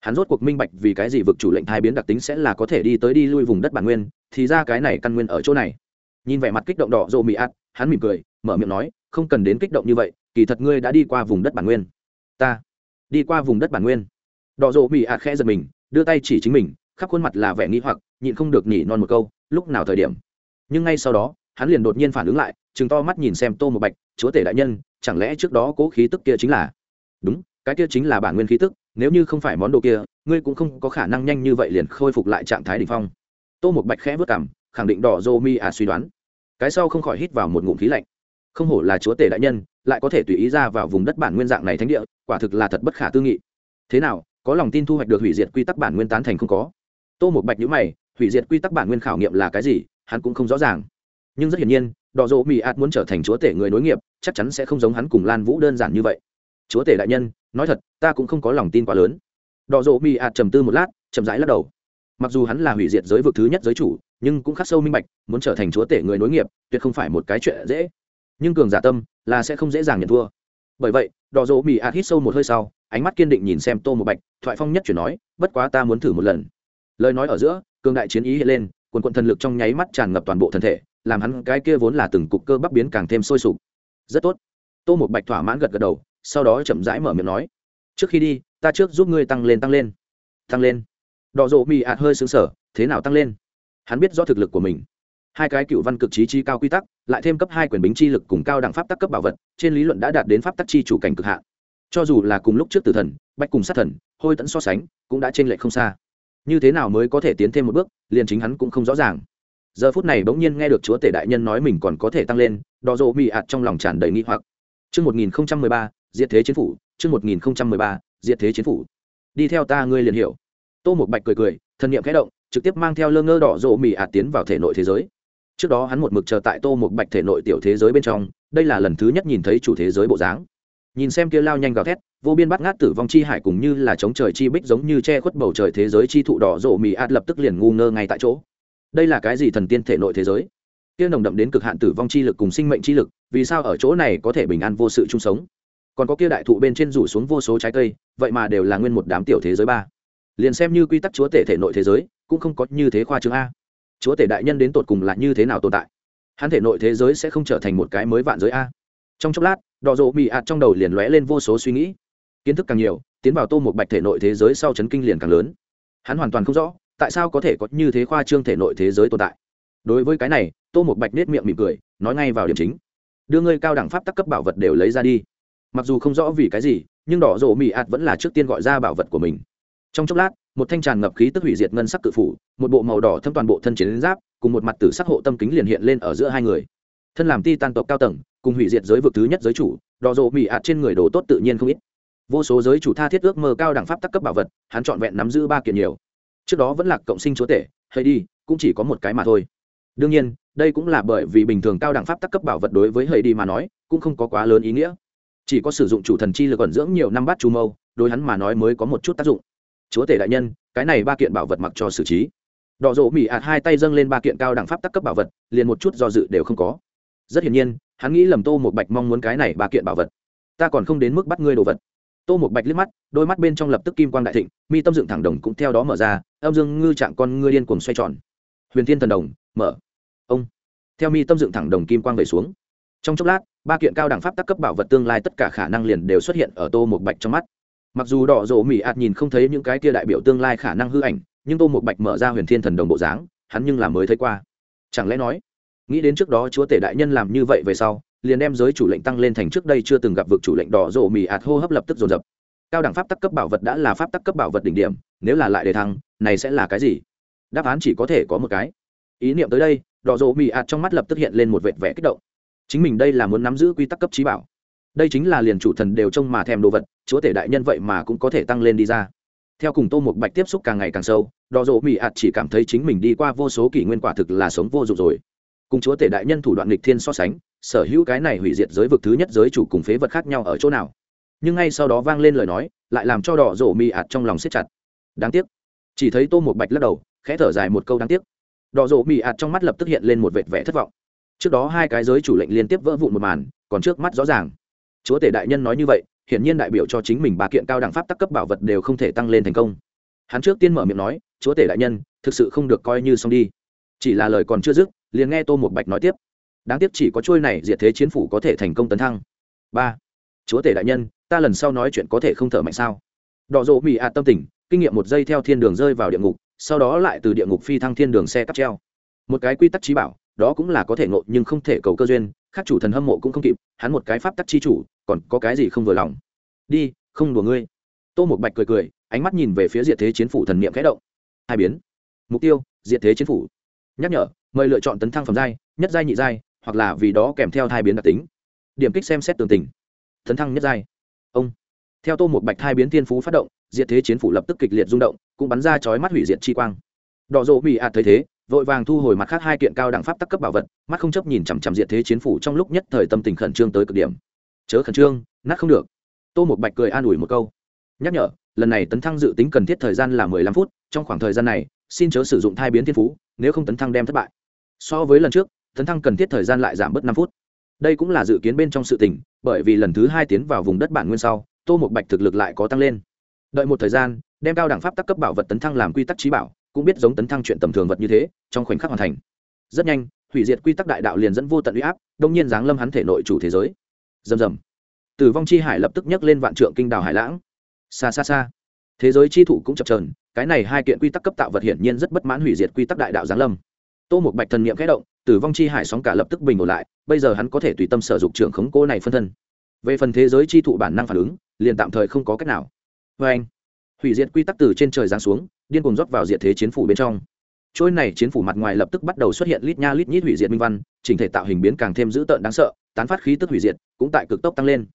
A: Hắn rốt cuộc minh bạch vì cái gì vực chủ lệnh thai biến đặc tính sẽ là có thể đi tới đi lui vùng đất bản nguyên, thì ra cái này căn nguyên ở chỗ này nhìn vẻ mặt kích động đỏ rộ mị ạt, hắn mỉm cười, mở miệng nói, không cần đến kích động như vậy, kỳ thật ngươi đã đi qua vùng đất bản nguyên. Ta, đi qua vùng đất bản nguyên? Đỏ rộ mị ạt khẽ giật mình, đưa tay chỉ chính mình, khắp khuôn mặt là vẻ nghĩ hoặc, nhịn không được nhỉ non một câu, lúc nào thời điểm? Nhưng ngay sau đó, hắn liền đột nhiên phản ứng lại chừng to mắt nhìn xem tô một bạch, chúa tể đại nhân, chẳng lẽ trước đó cố khí tức kia chính là? Đúng, cái kia chính là bản nguyên khí tức, nếu như không phải món đồ kia, ngươi cũng không có khả năng nhanh như vậy liền khôi phục lại trạng thái đ ỉ n h phong. Tô một bạch khẽ vất cảm khẳng định đỏ dô mi à suy đoán. Cái sau không khỏi hít vào một ngụm khí lạnh. Không hổ là chúa tể đại nhân, lại có thể tùy ý ra vào vùng đất bản nguyên dạng này thánh địa, quả thực là thật bất khả tư nghị. Thế nào, có lòng tin thu hoạch được hủy diệt quy tắc bản nguyên tán thành không có? Tô một bạch nhữ mày, hủy diệt quy tắc bản nguyên khảo nghiệm là cái gì, hắn cũng không rõ ràng. Nhưng rất hiển nhiên, đỏ dỗ mỹ ạt muốn trở thành chúa tể người nối nghiệp, chắc chắn sẽ không giống hắn cùng lan vũ đơn giản như vậy. Chúa tể đại nhân, nói thật, ta cũng không có lòng tin quá lớn. Đỏ dỗ mỹ ạt trầm tư một lát, chậm rãi lắc đầu. Mặc dù hắn là hủy diệt giới vực thứ nhất giới chủ nhưng cũng khắc sâu minh bạch, muốn trở thành chúa tể người nối nghiệp, tuyệt không phải một cái chuyện dễ. Nhưng cường giả tâm là sẽ không dễ dàng nhận thua. Bởi vậy, đỏ dỗ mỹ ạt hít sâu một hơi sau, ánh mắt kiên định nhìn xem tô một bạch, thoại phong nhất chuyển nói, bất quá ta muốn thử một lần. Lời nói ở giữa, cường đại chiến ý hiện lên, quần quận thần lực trong nháy mắt tràn ngập toàn bộ thân thể, làm hắn cái kia vốn là từng cục cơ bắp biến càng thêm sôi sục. Rất tốt. Tô một bạch thỏa mãn gật gật đầu, sau đó chậm rãi mở miệng nói, trước khi đi, ta trước giúp ngươi tăng lên tăng lên. Tăng lên? Đỏ rộ mì ạt hơi xứng sở thế nào tăng lên? Hắn biết rõ thực lực của mình. Hai cái cựu văn cực trí chi cao quy tắc lại thêm cấp hai quyền bính chi lực cùng cao đẳng pháp tắc cấp bảo vật trên lý luận đã đạt đến pháp tắc chi chủ cảnh cực hạn. Cho dù là cùng lúc trước tử thần bách cùng sát thần hôi tẫn so sánh cũng đã t r ê n lệch không xa. Như thế nào mới có thể tiến thêm một bước liền chính hắn cũng không rõ ràng. Giờ phút này bỗng nhiên nghe được chúa tể đại nhân nói mình còn có thể tăng lên đò rộ mị ạt trong lòng tràn đầy nghi hoặc. Trước 1013, diệt thế chiến phủ, trước 1013, diệt thế chiến phủ. Đi theo ta ngươi liền hiểu. Tô Mục Bạch cười cười, thân niệm khẽ động, trực tiếp mang theo lơ ngơ đỏ rộ mì ạt tiến vào thể nội thế giới. Trước đó hắn một mực chờ tại Tô một Bạch thể nội tiểu thế giới bên trong, đây là lần thứ nhất nhìn thấy chủ thế giới bộ dáng. Nhìn xem kia lao nhanh gào thét, vô biên bắt ngát tử vong chi hải cùng như là chống trời chi bích giống như che khuất bầu trời thế giới chi thụ đỏ rộ mì ạt lập tức liền ngu ngơ ngay tại chỗ đây là cái gì thần tiên thể nội thế giới kia nồng đậm đến cực hạn tử vong chi lực cùng sinh mệnh chi lực vì sao ở chỗ này có thể bình an vô sự chung sống còn có kia đại thụ bên trên rủ xuống vô số trái cây vậy mà đều là nguyên một đám tiểu thế giới ba liền xem như quy tắc chúa tể thể nội thế giới cũng không có như thế khoa chương a. Chúa tể đại nhân đến tột cùng là như thế nào tồn tại? Hắn thể nội thế giới sẽ không trở thành một cái mới vạn giới a. Trong chốc lát, đỏ rộ mị ạt trong đầu liền lóe lên vô số suy nghĩ. Kiến thức càng nhiều, tiến vào tô một bạch thể nội thế giới sau chấn kinh liền càng lớn. Hắn hoàn toàn không rõ, tại sao có thể có như thế khoa trương thể nội thế giới tồn tại. Đối với cái này, tô một bạch nết miệng mỉm cười, nói ngay vào điểm chính. Đưa ngươi cao đẳng pháp tắc cấp bảo vật đều lấy ra đi. Mặc dù không rõ vì cái gì, nhưng đỏ rộ mị ạt vẫn là trước tiên gọi ra bảo vật của mình. Trong chốc lát một thanh tràn ngập khí tức hủy diệt ngân sắc cự phủ, một bộ màu đỏ thâm toàn bộ thân chiến giáp, cùng một mặt tử sắc hộ tâm kính liền hiện lên ở giữa hai người. Thân làm ti tan tộc cao tầng, cùng hủy diệt giới vực thứ nhất giới chủ đỏ rộ mỹ ạt trên người đồ tốt tự nhiên không ít. Vô số giới chủ tha thiết ước mơ cao đẳng pháp tắc cấp bảo vật, hắn trọn vẹn nắm giữ ba kiện nhiều. Trước đó vẫn là cộng sinh chúa tể, hay đi, cũng chỉ có một cái mà thôi. Đương nhiên, đây cũng là bởi vì bình thường cao đẳng pháp tắc cấp bảo vật đối với hay đi mà nói, cũng không có quá lớn ý nghĩa. Chỉ có sử dụng chủ thần chi lực ẩn dưỡng nhiều năm bát chu mâu, đối hắn mà nói mới có một chút tác dụng chúa tể đại nhân, cái này ba kiện bảo vật mặc cho xử trí. Đỏ rộ mỹ ạt hai tay dâng lên ba kiện cao đẳng pháp tắc cấp bảo vật, liền một chút do dự đều không có. Rất hiển nhiên, hắn nghĩ lầm tô một bạch mong muốn cái này ba kiện bảo vật. Ta còn không đến mức bắt ngươi đồ vật. Tô một bạch liếc mắt, đôi mắt bên trong lập tức kim quang đại thịnh, mi tâm dựng thẳng đồng cũng theo đó mở ra, âm dương ngư trạng con ngươi điên cuồng xoay tròn. Huyền thiên thần đồng, mở. Ông. Theo mi tâm dựng thẳng đồng kim quang về xuống. Trong chốc lát, ba kiện cao đẳng pháp tắc cấp bảo vật tương lai tất cả khả năng liền đều xuất hiện ở tô một bạch trong mắt mặc dù đỏ rộ mỹ ạt nhìn không thấy những cái kia đại biểu tương lai khả năng hư ảnh, nhưng tô một bạch mở ra huyền thiên thần đồng bộ dáng, hắn nhưng là mới thấy qua. Chẳng lẽ nói, nghĩ đến trước đó chúa tể đại nhân làm như vậy về sau, liền đem giới chủ lệnh tăng lên thành trước đây chưa từng gặp vực chủ lệnh đỏ rộ mì ạt hô hấp lập tức dồn dập. Cao đẳng pháp tắc cấp bảo vật đã là pháp tắc cấp bảo vật đỉnh điểm, nếu là lại đề thăng, này sẽ là cái gì? Đáp án chỉ có thể có một cái. Ý niệm tới đây, đỏ rộ mì ạt trong mắt lập tức hiện lên một vệt vẻ kích động. Chính mình đây là muốn nắm giữ quy tắc cấp trí bảo đây chính là liền chủ thần đều trông mà thèm đồ vật, chúa tể đại nhân vậy mà cũng có thể tăng lên đi ra. Theo cùng tô một bạch tiếp xúc càng ngày càng sâu, đỏ dỗ mì ạt chỉ cảm thấy chính mình đi qua vô số kỷ nguyên quả thực là sống vô dụng rồi. Cùng chúa tể đại nhân thủ đoạn nghịch thiên so sánh, sở hữu cái này hủy diệt giới vực thứ nhất giới chủ cùng phế vật khác nhau ở chỗ nào? Nhưng ngay sau đó vang lên lời nói, lại làm cho đỏ rổ mì ạt trong lòng siết chặt. Đáng tiếc. Chỉ thấy tô một bạch lắc đầu, khẽ thở dài một câu đáng tiếc. Đỏ rổ mì ạt trong mắt lập tức hiện lên một vệt vẻ thất vọng. Trước đó hai cái giới chủ lệnh liên tiếp vỡ vụn một màn, còn trước mắt rõ ràng chúa tể đại nhân nói như vậy, hiển nhiên đại biểu cho chính mình ba kiện cao đẳng pháp tắc cấp bảo vật đều không thể tăng lên thành công. Hắn trước tiên mở miệng nói, chúa tể đại nhân, thực sự không được coi như xong đi. Chỉ là lời còn chưa dứt, liền nghe tô một bạch nói tiếp, đáng tiếc chỉ có trôi này diệt thế chiến phủ có thể thành công tấn thăng. Ba, chúa tể đại nhân, ta lần sau nói chuyện có thể không thở mạnh sao? Đỏ rộ mỹ ạt tâm tình, kinh nghiệm một giây theo thiên đường rơi vào địa ngục, sau đó lại từ địa ngục phi thăng thiên đường xe cắp treo. Một cái quy tắc trí bảo, đó cũng là có thể ngộ nhưng không thể cầu cơ duyên khác chủ thần hâm mộ cũng không kịp, hắn một cái pháp tắc chi chủ, còn có cái gì không vừa lòng? Đi, không đùa ngươi. Tô một bạch cười cười, ánh mắt nhìn về phía diệt thế chiến phủ thần niệm khẽ động. Hai biến. Mục tiêu, diệt thế chiến phủ. Nhắc nhở, mời lựa chọn tấn thăng phẩm giai, nhất giai nhị giai, hoặc là vì đó kèm theo hai biến đặc tính. Điểm kích xem xét tường tình. Tấn thăng nhất giai. Ông. Theo tô một bạch thai biến thiên phú phát động, diệt thế chiến phủ lập tức kịch liệt rung động, cũng bắn ra chói mắt hủy diệt chi quang. Đỏ rộ bị ạt thấy thế vội vàng thu hồi mặt khác hai kiện cao đẳng pháp tắc cấp bảo vật, mắt không chấp nhìn chằm chằm diện thế chiến phủ trong lúc nhất thời tâm tình khẩn trương tới cực điểm. Chớ khẩn trương, nát không được. Tô một bạch cười an ủi một câu. Nhắc nhở, lần này tấn thăng dự tính cần thiết thời gian là mười lăm phút, trong khoảng thời gian này, xin chớ sử dụng thai biến thiên phú, nếu không tấn thăng đem thất bại. So với lần trước, tấn thăng cần thiết thời gian lại giảm bớt năm phút. Đây cũng là dự kiến bên trong sự tình, bởi vì lần thứ hai tiến vào vùng đất bản nguyên sau, tô một bạch thực lực lại có tăng lên. Đợi một thời gian, đem cao đẳng pháp tắc cấp bảo vật tấn thăng làm quy tắc trí bảo cũng biết giống tấn thăng chuyện tầm thường vật như thế, trong khoảnh khắc hoàn thành. Rất nhanh, hủy diệt quy tắc đại đạo liền dẫn vô tận uy áp, đông nhiên giáng lâm hắn thể nội chủ thế giới. Rầm rầm. Tử vong chi hải lập tức nhấc lên vạn trượng kinh đào hải lãng. Xa xa xa. Thế giới chi thủ cũng chập trờn cái này hai kiện quy tắc cấp tạo vật hiển nhiên rất bất mãn hủy diệt quy tắc đại đạo giáng lâm. Tô một bạch thần niệm khẽ động, tử vong chi hải sóng cả lập tức bình ổn lại, bây giờ hắn có thể tùy tâm sở dục trưởng khống cố này phân thân. Về phần thế giới chi thụ bản năng phản ứng, liền tạm thời không có cách nào. Vê anh hủy diệt quy tắc từ trên trời giáng xuống điên cuồng rót vào diện thế chiến phủ bên trong. Trôi này chiến phủ mặt ngoài lập tức bắt đầu xuất hiện lít nha lít nhít hủy diệt minh văn chỉnh thể tạo hình biến càng thêm dữ tợn đáng sợ tán phát khí tức hủy diệt cũng tại cực tốc tăng lên.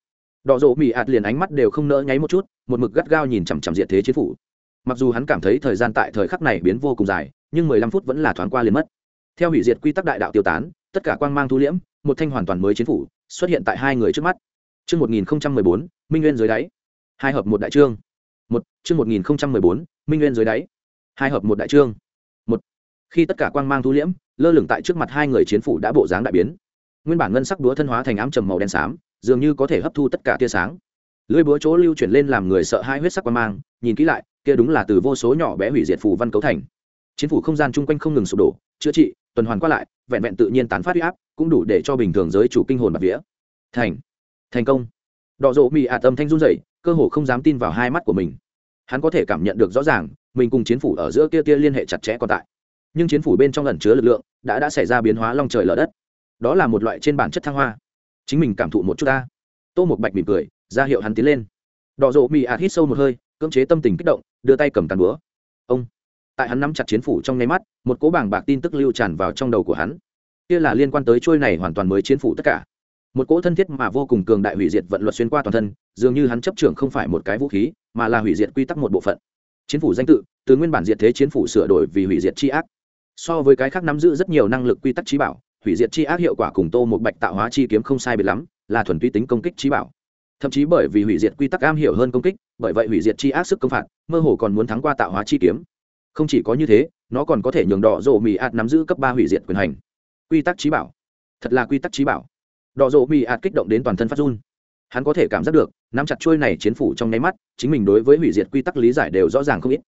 A: Đỏ rộ mỹ ạt liền ánh mắt đều không nỡ nháy một chút một mực gắt gao nhìn chằm chằm diện thế chiến phủ. Mặc dù hắn cảm thấy thời gian tại thời khắc này biến vô cùng dài nhưng mười lăm phút vẫn là thoáng qua liền mất. Theo hủy diệt quy tắc đại đạo tiêu tán tất cả quang mang thu liễm một thanh hoàn toàn mới chiến phủ xuất hiện tại hai người trước mắt. Chương 1014, Minh Nguyên dưới đáy. Hai hợp một đại chương. Một, chương 1014, Minh Nguyên dưới đáy. Hai hợp một đại trương. Một. Khi tất cả quang mang thu liễm, lơ lửng tại trước mặt hai người chiến phủ đã bộ dáng đại biến. Nguyên bản ngân sắc búa thân hóa thành ám trầm màu đen xám, dường như có thể hấp thu tất cả tia sáng. Lưỡi búa chỗ lưu chuyển lên làm người sợ hai huyết sắc quang mang, nhìn kỹ lại, kia đúng là từ vô số nhỏ bé hủy diệt phù văn cấu thành. Chiến phủ không gian chung quanh không ngừng sụp đổ, chữa trị, tuần hoàn qua lại, vẹn vẹn tự nhiên tán phát huy áp, cũng đủ để cho bình thường giới chủ kinh hồn bạc vía. Thành thành công đỏ rộ mị ạt âm thanh run dậy cơ hồ không dám tin vào hai mắt của mình hắn có thể cảm nhận được rõ ràng, mình cùng chiến phủ ở giữa kia tia liên hệ chặt chẽ còn tại. Nhưng chiến phủ bên trong lần chứa lực lượng, đã đã xảy ra biến hóa long trời lở đất. Đó là một loại trên bản chất thăng hoa. Chính mình cảm thụ một chút ta. Tô một bạch mỉm cười, ra hiệu hắn tiến lên. Đỏ rộ mị ạt hít sâu một hơi, cưỡng chế tâm tình kích động, đưa tay cầm tàn búa. Ông. Tại hắn nắm chặt chiến phủ trong nháy mắt, một cố bảng bạc tin tức lưu tràn vào trong đầu của hắn. Kia là liên quan tới trôi này hoàn toàn mới chiến phủ tất cả một cỗ thân thiết mà vô cùng cường đại hủy diệt vận luật xuyên qua toàn thân, dường như hắn chấp trưởng không phải một cái vũ khí, mà là hủy diệt quy tắc một bộ phận. Chiến phủ danh tự, từ nguyên bản diệt thế chiến phủ sửa đổi vì hủy diệt c ác. So với cái khác nắm giữ rất nhiều năng lực quy tắc trí bảo, hủy diệt c ác hiệu quả cùng tô một bạch tạo hóa chi kiếm không sai biệt lắm, là thuần túy tính công kích trí bảo. Thậm chí bởi vì hủy diệt quy tắc am hiểu hơn công kích, bởi vậy hủy diệt c ác sức công phạt, mơ hồ còn muốn thắng qua tạo hóa chi kiếm. Không chỉ có như thế, nó còn có thể nhường đỏ rộ mì ạt nắm giữ cấp ba hủy diệt quyền hành. Quy tắc trí bảo. Thật là quy tắc trí bảo đỏ rộ bị ạt kích động đến toàn thân phát run. Hắn có thể cảm giác được, nắm chặt chuôi này chiến phủ trong nháy mắt, chính mình đối với hủy diệt quy tắc lý giải đều rõ ràng không ít.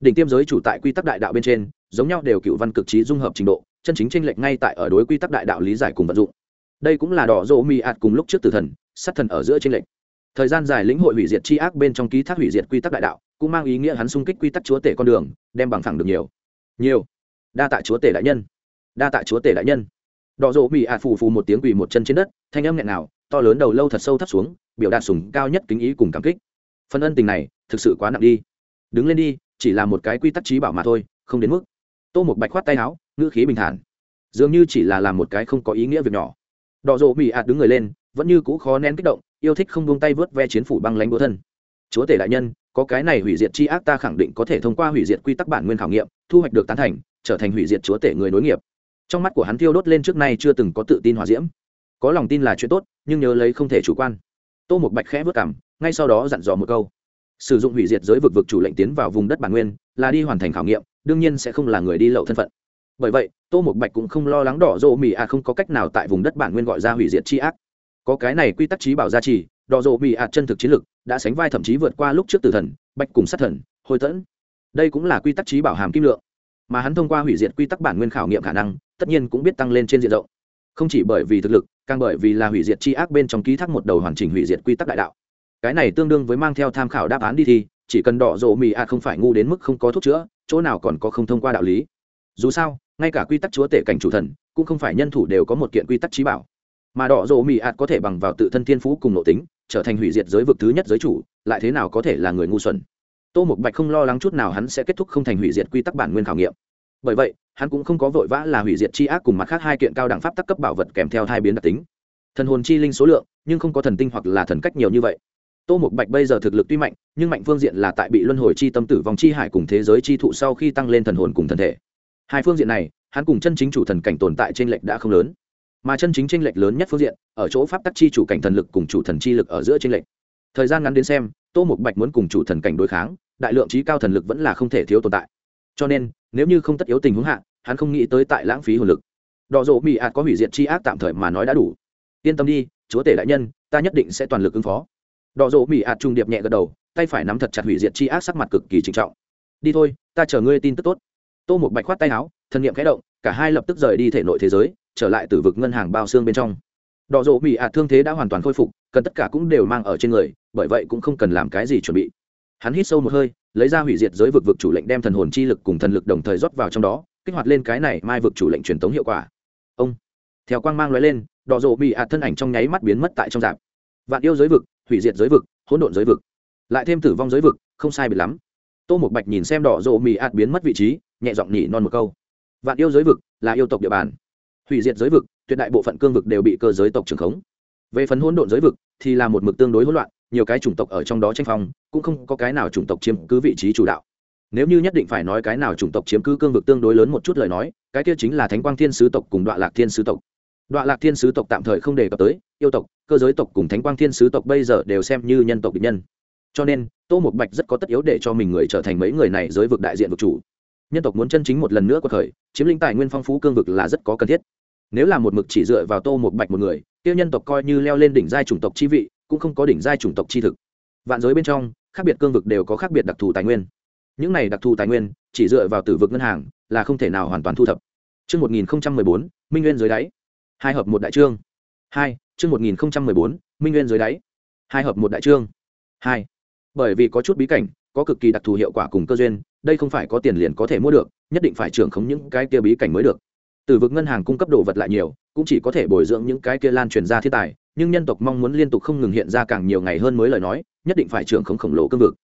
A: Đỉnh tiêm giới chủ tại quy tắc đại đạo bên trên, giống nhau đều cựu văn cực trí dung hợp trình độ, chân chính tranh lệch ngay tại ở đối quy tắc đại đạo lý giải cùng vận dụng. Đây cũng là đỏ rộ mì ạt cùng lúc trước tử thần, sát thần ở giữa tranh lệch. Thời gian dài lĩnh hội hủy diệt chi ác bên trong ký thác hủy diệt quy tắc đại đạo, cũng mang ý nghĩa hắn xung kích quy tắc chúa tể con đường, đem bằng phẳng được nhiều. Nhiều. Đa tạ chúa tể đại nhân. Đa tạ chúa tể đại nhân đỏ rộ bị ạt phù phù một tiếng quỳ một chân trên đất, thanh âm nghẹn nào to lớn đầu lâu thật sâu thấp xuống, biểu đạt sùng cao nhất kính ý cùng cảm kích. Phần ân tình này, thực sự quá nặng đi. Đứng lên đi, chỉ là một cái quy tắc trí bảo mà thôi, không đến mức. Tô một bạch khoát tay áo, ngữ khí bình thản. Dường như chỉ là làm một cái không có ý nghĩa việc nhỏ. Đỏ rộ bị ạt đứng người lên, vẫn như cũ khó nén kích động, yêu thích không buông tay vớt ve chiến phủ băng lánh đũa thân. Chúa tể đại nhân, có cái này hủy diệt chi ác ta khẳng định có thể thông qua hủy diệt quy tắc bản nguyên khảo nghiệm, thu hoạch được tán thành, trở thành hủy diệt chúa tể người nối nghiệp trong mắt của hắn thiêu đốt lên trước nay chưa từng có tự tin hòa diễm. Có lòng tin là chuyện tốt, nhưng nhớ lấy không thể chủ quan. Tô một bạch khẽ vất cảm ngay sau đó dặn dò một câu. Sử dụng hủy diệt giới vực vực chủ lệnh tiến vào vùng đất bản nguyên, là đi hoàn thành khảo nghiệm, đương nhiên sẽ không là người đi lậu thân phận. Bởi vậy, tô một bạch cũng không lo lắng đỏ rộ mỹ ạ không có cách nào tại vùng đất bản nguyên gọi ra hủy diệt c h i ác. Có cái này quy tắc trí bảo gia trì, đỏ rộ mỹ ạ chân thực chiến lực đã sánh vai thậm chí vượt qua lúc trước tử thần, bạch cùng sát thần hồi tẫn. Đây cũng là quy tắc trí bảo hàm kim lượng mà hắn thông qua hủy diệt quy tắc bản nguyên khảo nghiệm khả năng, tất nhiên cũng biết tăng lên trên diện rộng. Không chỉ bởi vì thực lực, càng bởi vì là hủy diệt c h i ác bên trong ký thác một đầu hoàn chỉnh hủy diệt quy tắc đại đạo. Cái này tương đương với mang theo tham khảo đáp án đi thi, chỉ cần đỏ rộ mì ạt không phải ngu đến mức không có thuốc chữa, chỗ nào còn có không thông qua đạo lý. Dù sao, ngay cả quy tắc chúa tể cảnh chủ thần, cũng không phải nhân thủ đều có một kiện quy tắc trí bảo. Mà đỏ rộ mì ạt có thể bằng vào tự thân thiên phú cùng nội tính, trở thành hủy diệt giới vực thứ nhất giới chủ, lại thế nào có thể là người ngu xuẩn? Tô mục bạch không lo lắng chút nào hắn sẽ kết thúc không thành hủy diệt quy tắc bản nguyên khảo nghiệm. Bởi vậy, hắn cũng không có vội vã là hủy diệt chi ác cùng mặt khác hai kiện cao đẳng pháp tắc cấp bảo vật kèm theo hai biến đặc tính. Thần hồn chi linh số lượng, nhưng không có thần tinh hoặc là thần cách nhiều như vậy. Tô mục bạch bây giờ thực lực tuy mạnh, nhưng mạnh phương diện là tại bị luân hồi chi tâm tử vong chi hải cùng thế giới chi thụ sau khi tăng lên thần hồn cùng thần thể. Hai phương diện này, hắn cùng chân chính chủ thần cảnh tồn tại t r ê n lệch đã không lớn. Mà chân chính t r ê n lệch lớn nhất phương diện, ở chỗ pháp tắc chi chủ cảnh thần lực cùng chủ thần chi lực ở giữa t r ê n lệch. Thời gian ngắn đến xem, tô mục bạch muốn cùng chủ thần cảnh đối kháng đại lượng trí cao thần lực vẫn là không thể thiếu tồn tại. Cho nên, nếu như không tất yếu tình huống hạ, hắn không nghĩ tới tại lãng phí hồn lực. Đỏ rộ mỹ ạt có hủy diệt chi ác tạm thời mà nói đã đủ. Yên tâm đi, chúa tể đại nhân, ta nhất định sẽ toàn lực ứng phó. Đỏ rộ mỹ ạt trung điệp nhẹ gật đầu, tay phải nắm thật chặt hủy diệt chi ác sắc mặt cực kỳ trinh trọng. Đi thôi, ta chờ ngươi tin tức tốt. Tô một bạch khoát tay áo thân nhiệm khẽ động, cả hai lập tức rời đi thể nội thế giới, trở lại từ vực ngân hàng bao xương bên trong. Đỏ rộ mỹ ạt thương thế đã hoàn toàn khôi phục, cần tất cả cũng đều mang ở trên người, bởi vậy cũng không cần làm cái gì chuẩn bị hắn hít sâu một hơi, lấy ra hủy diệt giới vực vực chủ lệnh đem thần hồn chi lực cùng thần lực đồng thời rót vào trong đó, kích hoạt lên cái này mai vực chủ lệnh truyền tống hiệu quả. Ông, theo quang mang l lên, đỏ rộ bị ạt thân ảnh trong nháy mắt biến mất tại trong dạp. Vạn yêu giới vực, hủy diệt giới vực, hỗn độn giới vực. Lại thêm tử vong giới vực, không sai biệt lắm. Tô một bạch nhìn xem đỏ rộ mì ạt biến mất vị trí, nhẹ giọng nhỉ non một câu. Vạn yêu giới vực là yêu tộc địa bàn. Hủy diệt giới vực, tuyệt đại bộ phận cương vực đều bị cơ giới tộc trường khống. Về phần hỗn độn giới vực thì là một mực tương đối hỗn loạn nhiều cái chủng tộc ở trong đó tranh phong, cũng không có cái nào chủng tộc chiếm cứ vị trí chủ đạo. Nếu như nhất định phải nói cái nào chủng tộc chiếm cứ cương vực tương đối lớn một chút lời nói, cái kia chính là thánh quang thiên sứ tộc cùng đoạn lạc thiên sứ tộc. Đoạn lạc thiên sứ tộc tạm thời không đề cập tới, yêu tộc, cơ giới tộc cùng thánh quang thiên sứ tộc bây giờ đều xem như nhân tộc địch nhân. Cho nên, tô một bạch rất có tất yếu để cho mình người trở thành mấy người này giới vực đại diện vực chủ. Nhân tộc muốn chân chính một lần nữa có khởi, chiếm lĩnh tài nguyên phong phú cương vực là rất có cần thiết. Nếu là một mực chỉ dựa vào tô một bạch một người tiêu nhân tộc coi như leo lên đỉnh giai chủng tộc chi vị cũng không có đỉnh giai chủng tộc chi thực vạn giới bên trong khác biệt cương vực đều có khác biệt đặc thù tài nguyên những này đặc thù tài nguyên chỉ dựa vào tử vực ngân hàng là không thể nào hoàn toàn thu thập Trước 1014, Minh Nguyên dưới đáy. Hai hợp một đại trương. Hai, chương 1014, Minh Nguyên dưới đáy. Hai hợp một đại trương. Hai bởi vì có chút bí cảnh có cực kỳ đặc thù hiệu quả cùng cơ duyên đây không phải có tiền liền có thể mua được nhất định phải trưởng khống những cái kia bí cảnh mới được từ vực ngân hàng cung cấp đồ vật lại nhiều cũng chỉ có thể bồi dưỡng những cái kia lan truyền ra thiên tài nhưng nhân tộc mong muốn liên tục không ngừng hiện ra càng nhiều ngày hơn mới lời nói, nhất định phải trưởng khống khổng lồ cương vực.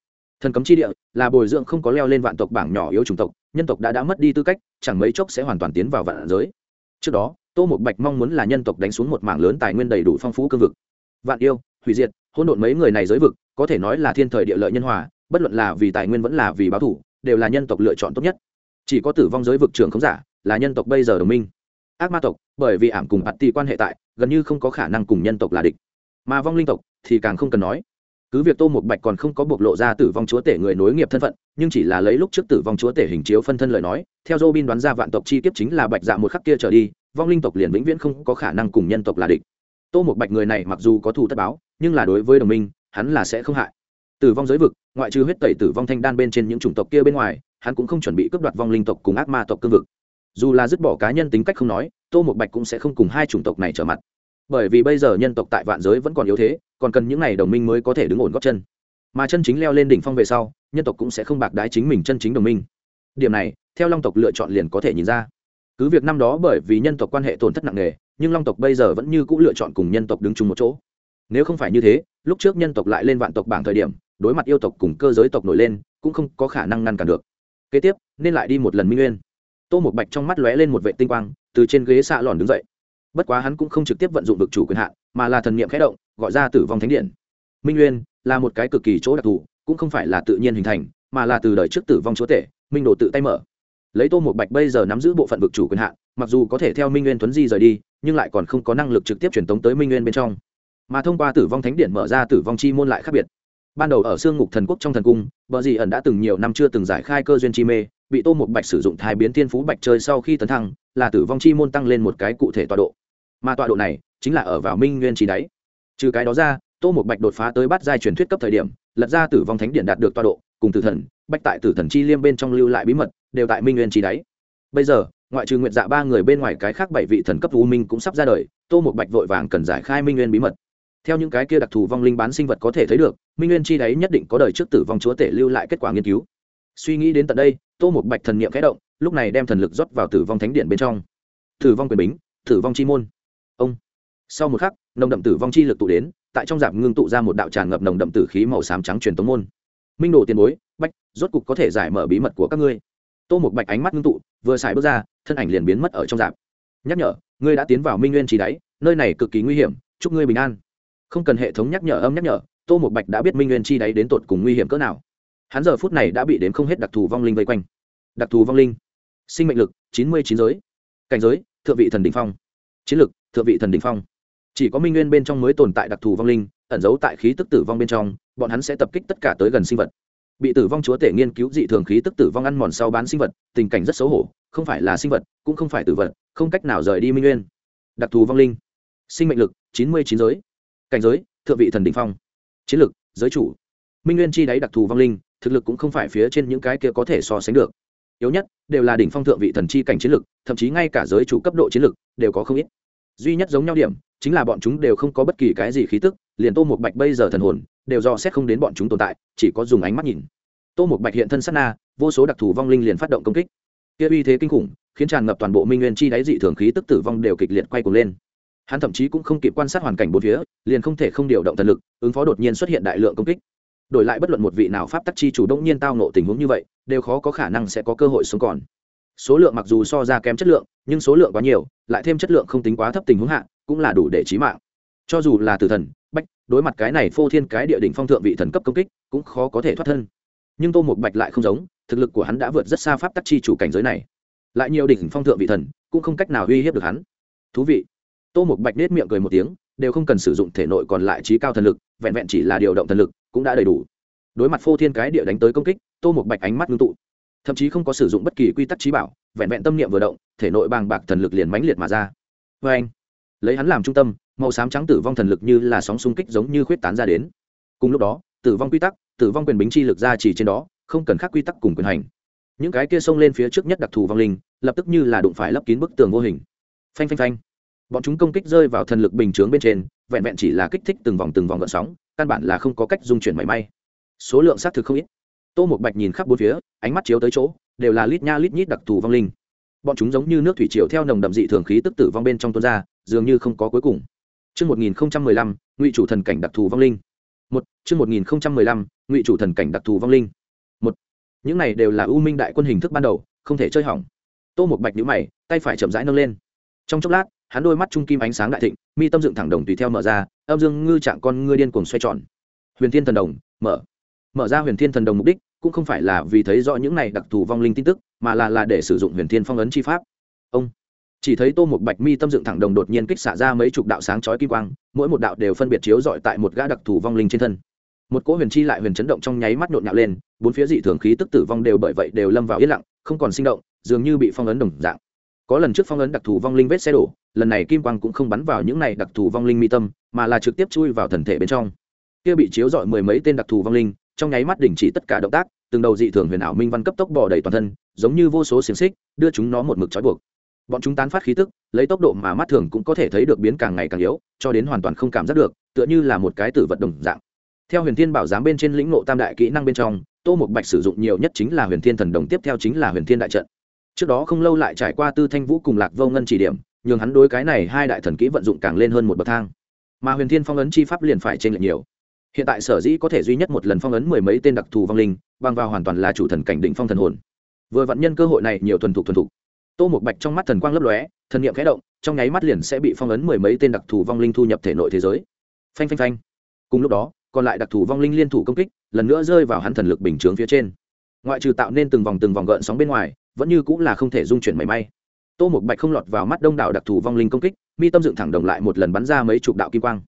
A: Thần cấm chi địa là bồi dưỡng không có leo lên vạn tộc bảng nhỏ yếu chủng tộc, nhân tộc đã đã mất đi tư cách, chẳng mấy chốc sẽ hoàn toàn tiến vào vạn giới. Trước đó, tô một bạch mong muốn là nhân tộc đánh xuống một mảng lớn tài nguyên đầy đủ phong phú cương vực. Vạn yêu, hủy diệt, hỗn độn mấy người này giới vực, có thể nói là thiên thời địa lợi nhân hòa, bất luận là vì tài nguyên vẫn là vì báo thủ đều là nhân tộc lựa chọn tốt nhất. Chỉ có tử vong giới vực trường không giả là nhân tộc bây giờ đồng minh. Ác ma tộc, bởi vì ảm cùng bạt tì quan hệ tại gần như không có khả năng cùng nhân tộc là địch. Mà vong linh tộc thì càng không cần nói. Cứ việc tô một bạch còn không có bộc lộ ra tử vong chúa tể người nối nghiệp thân phận, nhưng chỉ là lấy lúc trước tử vong chúa tể hình chiếu phân thân lời nói, theo dô bin đoán ra vạn tộc chi kiếp chính là bạch dạ một khắc kia trở đi, vong linh tộc liền vĩnh viễn không có khả năng cùng nhân tộc là địch. Tô một bạch người này mặc dù có thù tất báo, nhưng là đối với đồng minh, hắn là sẽ không hại. Tử vong giới vực, ngoại trừ huyết tẩy tử vong thanh đan bên trên những chủng tộc kia bên ngoài, hắn cũng không chuẩn bị cướp đoạt vong linh tộc cùng ác ma tộc cương vực. Dù là dứt bỏ cá nhân tính cách không nói, tô một bạch cũng sẽ không cùng hai chủng tộc này trở mặt bởi vì bây giờ nhân tộc tại vạn giới vẫn còn yếu thế, còn cần những n à y đồng minh mới có thể đứng ổn góc chân. Mà chân chính leo lên đỉnh phong về sau, nhân tộc cũng sẽ không bạc đái chính mình chân chính đồng minh. Điểm này, theo long tộc lựa chọn liền có thể nhìn ra. Cứ việc năm đó bởi vì nhân tộc quan hệ tổn thất nặng nề, nhưng long tộc bây giờ vẫn như c ũ lựa chọn cùng nhân tộc đứng chung một chỗ. Nếu không phải như thế, lúc trước nhân tộc lại lên vạn tộc bảng thời điểm, đối mặt yêu tộc cùng cơ giới tộc nổi lên, cũng không có khả năng ngăn cản được. Kế tiếp, nên lại đi một lần minh nguyên. Tô một bạch trong mắt lóe lên một vệ tinh quang, từ trên ghế xạ lòn đứng dậy bất quá hắn cũng không trực tiếp vận dụng vực chủ quyền hạn, mà là thần niệm khẽ động, gọi ra tử vong thánh điện. Minh nguyên là một cái cực kỳ chỗ đặc thù, cũng không phải là tự nhiên hình thành, mà là từ đời trước tử vong chúa tể, minh đồ tự tay mở. Lấy tô một bạch bây giờ nắm giữ bộ phận vực chủ quyền hạn, mặc dù có thể theo minh nguyên tuấn di rời đi, nhưng lại còn không có năng lực trực tiếp truyền tống tới minh nguyên bên trong. Mà thông qua tử vong thánh điện mở ra tử vong chi môn lại khác biệt. Ban đầu ở xương ngục thần quốc trong thần cung vợ dì ẩn đã từng nhiều năm chưa từng giải khai cơ duyên chi mê, bị tô một bạch sử dụng thai biến thiên phú bạch chơi sau khi tấn thăng, là tử vong chi môn tăng lên một cái cụ thể tọa độ mà tọa độ này chính là ở vào minh nguyên trí đáy. Trừ cái đó ra, tô một bạch đột phá tới bắt giai truyền thuyết cấp thời điểm, lật ra tử vong thánh điện đạt được tọa độ, cùng tử thần bạch tại tử thần chi liêm bên trong lưu lại bí mật, đều tại minh nguyên trí đáy. Bây giờ, ngoại trừ nguyện dạ ba người bên ngoài cái khác bảy vị thần cấp u minh cũng sắp ra đời, tô một bạch vội vàng cần giải khai minh nguyên bí mật. Theo những cái kia đặc thù vong linh bán sinh vật có thể thấy được, minh nguyên chi đáy nhất định có đời trước tử vong chúa tể lưu lại kết quả nghiên cứu. Suy nghĩ đến tận đây, tô một bạch thần niệm khẽ động, lúc này đem thần lực rót vào tử vong thánh điện bên trong. Tử vong quyền bính, tử vong chi môn ông. Sau một khắc, nồng đậm tử vong chi lực tụ đến, tại trong dạp ngưng tụ ra một đạo tràn ngập nồng đậm tử khí màu xám trắng truyền tống môn. Minh đồ tiền bối, bạch, rốt cục có thể giải mở bí mật của các ngươi. Tô một bạch ánh mắt ngưng tụ, vừa xài bước ra, thân ảnh liền biến mất ở trong dạp. Nhắc nhở, ngươi đã tiến vào minh nguyên trí đáy, nơi này cực kỳ nguy hiểm, chúc ngươi bình an. Không cần hệ thống nhắc nhở âm nhắc nhở, tô một bạch đã biết minh nguyên chi đáy đến tột cùng nguy hiểm cỡ nào. Hắn giờ phút này đã bị đến không hết đặc thù vong linh vây quanh. Đặc thù vong linh. Sinh mệnh lực, chín mươi chín giới. Cảnh giới, thượng vị thần đình phong. Chiến lực thượng vị thần đình phong. Chỉ có minh nguyên bên trong mới tồn tại đặc thù vong linh, ẩn giấu tại khí tức tử vong bên trong, bọn hắn sẽ tập kích tất cả tới gần sinh vật. Bị tử vong chúa tể nghiên cứu dị thường khí tức tử vong ăn mòn sau bán sinh vật, tình cảnh rất xấu hổ, không phải là sinh vật, cũng không phải tử vật, không cách nào rời đi minh nguyên. Đặc thù vong linh. Sinh mệnh lực, chín mươi chín giới. Cảnh giới, thượng vị thần đình phong. Chiến lực, giới chủ. Minh nguyên chi đáy đặc thù vong linh, thực lực cũng không phải phía trên những cái kia có thể so sánh được. Yếu nhất, đều là đỉnh phong thượng vị thần chi cảnh chiến lực, thậm chí ngay cả giới chủ cấp độ chiến lực, đều có không ít duy nhất giống nhau điểm chính là bọn chúng đều không có bất kỳ cái gì khí tức, liền tô một bạch bây giờ thần hồn đều do xét không đến bọn chúng tồn tại, chỉ có dùng ánh mắt nhìn. Tô một bạch hiện thân sát na, vô số đặc thù vong linh liền phát động công kích. Kia uy thế kinh khủng, khiến tràn ngập toàn bộ minh nguyên chi đáy dị thường khí tức tử vong đều kịch liệt quay cuồng lên. Hắn thậm chí cũng không kịp quan sát hoàn cảnh bốn phía, liền không thể không điều động thần lực, ứng phó đột nhiên xuất hiện đại lượng công kích. Đổi lại bất luận một vị nào pháp tắc chi chủ động nhiên tao nộ tình huống như vậy, đều khó có khả năng sẽ có cơ hội sống còn số lượng mặc dù so ra kém chất lượng, nhưng số lượng quá nhiều, lại thêm chất lượng không tính quá thấp tình huống hạ, cũng là đủ để trí mạng. Cho dù là tử thần, bách, đối mặt cái này phô thiên cái địa đỉnh phong thượng vị thần cấp công kích, cũng khó có thể thoát thân. Nhưng tô một bạch lại không giống, thực lực của hắn đã vượt rất xa pháp tắc chi chủ cảnh giới này. Lại nhiều đỉnh phong thượng vị thần, cũng không cách nào uy hiếp được hắn. Thú vị. Tô một bạch nết miệng cười một tiếng, đều không cần sử dụng thể nội còn lại trí cao thần lực, vẹn vẹn chỉ là điều động thần lực, cũng đã đầy đủ. Đối mặt phô thiên cái địa đánh tới công kích, tô một bạch ánh mắt ngưng tụ thậm chí không có sử dụng bất kỳ quy tắc trí bảo, vẹn vẹn tâm niệm vừa động, thể nội bàng bạc thần lực liền mãnh liệt mà ra. Vê anh, lấy hắn làm trung tâm, màu xám trắng tử vong thần lực như là sóng xung kích giống như khuyết tán ra đến. Cùng lúc đó, tử vong quy tắc, tử vong quyền bính chi lực ra chỉ trên đó, không cần khác quy tắc cùng quyền hành. Những cái kia xông lên phía trước nhất đặc thù vong linh, lập tức như là đụng phải lấp kín bức tường vô hình. Phanh phanh phanh. Bọn chúng công kích rơi vào thần lực bình chướng bên trên, vẹn vẹn chỉ là kích thích từng vòng từng vòng gợn sóng, căn bản là không có cách dung chuyển mảy may. Số lượng xác thực không ít tô một bạch nhìn khắp bốn phía ánh mắt chiếu tới chỗ đều là lít nha lít nhít đặc thù vong linh bọn chúng giống như nước thủy triều theo nồng đậm dị thường khí tức tử vong bên trong tuôn ra dường như không có cuối cùng Trước 1015, ngụy chủ thần cảnh đặc thù vong linh. Một, trước 1015, ngụy chủ thần cảnh đặc thù vong linh. Một, những này đều là ưu minh đại quân hình thức ban đầu, không thể chơi hỏng. Tô một bạch nhíu mày, tay phải chậm rãi nâng lên. Trong chốc lát, hắn đôi mắt trung kim ánh sáng đại thịnh, mi tâm dựng thẳng đồng tùy theo mở ra, âm dương ngư trạng con ngươi điên cuồng xoay tròn. Huyền Thiên thần đồng, mở. Mở ra Huyền Thiên thần đồng mục đích, cũng không phải là vì thấy rõ những này đặc thù vong linh tin tức mà là là để sử dụng huyền thiên phong ấn chi pháp. Ông chỉ thấy tô một bạch mi tâm dựng thẳng đồng đột nhiên kích xả ra mấy chục đạo sáng chói kim quang mỗi một đạo đều phân biệt chiếu dọi tại một gã đặc thù vong linh trên thân. Một cỗ huyền chi lại huyền chấn động trong nháy mắt nhộn nhạo lên bốn phía dị thường khí tức tử vong đều bởi vậy đều lâm vào yên lặng không còn sinh động dường như bị phong ấn đồng dạng. Có lần trước phong ấn đặc thù vong linh vết xe đổ lần này kim quang cũng không bắn vào những này đặc thù vong linh mi tâm mà là trực tiếp chui vào thần thể bên trong. Kia bị chiếu dọi mười mấy tên đặc thù vong linh trong nháy mắt đình chỉ tất cả động tác, từng đầu dị thường huyền ảo minh văn cấp tốc bỏ đầy toàn thân, giống như vô số xiềng xích, đưa chúng nó một mực trói buộc. Bọn chúng tán phát khí tức, lấy tốc độ mà mắt thường cũng có thể thấy được biến càng ngày càng yếu, cho đến hoàn toàn không cảm giác được, tựa như là một cái tử vật đồng dạng. Theo huyền thiên bảo giám bên trên lĩnh ngộ tam đại kỹ năng bên trong, tô một bạch sử dụng nhiều nhất chính là huyền thiên thần đồng, tiếp theo chính là huyền thiên đại trận. Trước đó không lâu lại trải qua tư thanh vũ cùng lạc vô ngân chỉ điểm, nhường hắn đối cái này hai đại thần kỹ vận dụng càng lên hơn một bậc thang. Mà huyền thiên phong ấn chi pháp liền phải trên lệch nhiều hiện tại sở dĩ có thể duy nhất một lần phong ấn mười mấy tên đặc thù vong linh, bằng vào hoàn toàn là chủ thần cảnh định phong thần hồn. Vừa vận nhân cơ hội này, nhiều thuần thục thuần thục. Tô một bạch trong mắt thần quang lấp lóe, thần nghiệm khẽ động, trong nháy mắt liền sẽ bị phong ấn mười mấy tên đặc thù vong linh thu nhập thể nội thế giới. Phanh phanh phanh. Cùng lúc đó, còn lại đặc thù vong linh liên thủ công kích, lần nữa rơi vào hắn thần lực bình chướng phía trên. Ngoại trừ tạo nên từng vòng từng vòng gợn sóng bên ngoài, vẫn như cũng là không thể dung chuyển mảy may. Tô một bạch không lọt vào mắt đông đảo đặc thù vong linh công kích, mi tâm dựng thẳng đồng lại một lần bắn ra mấy chục đạo kim quang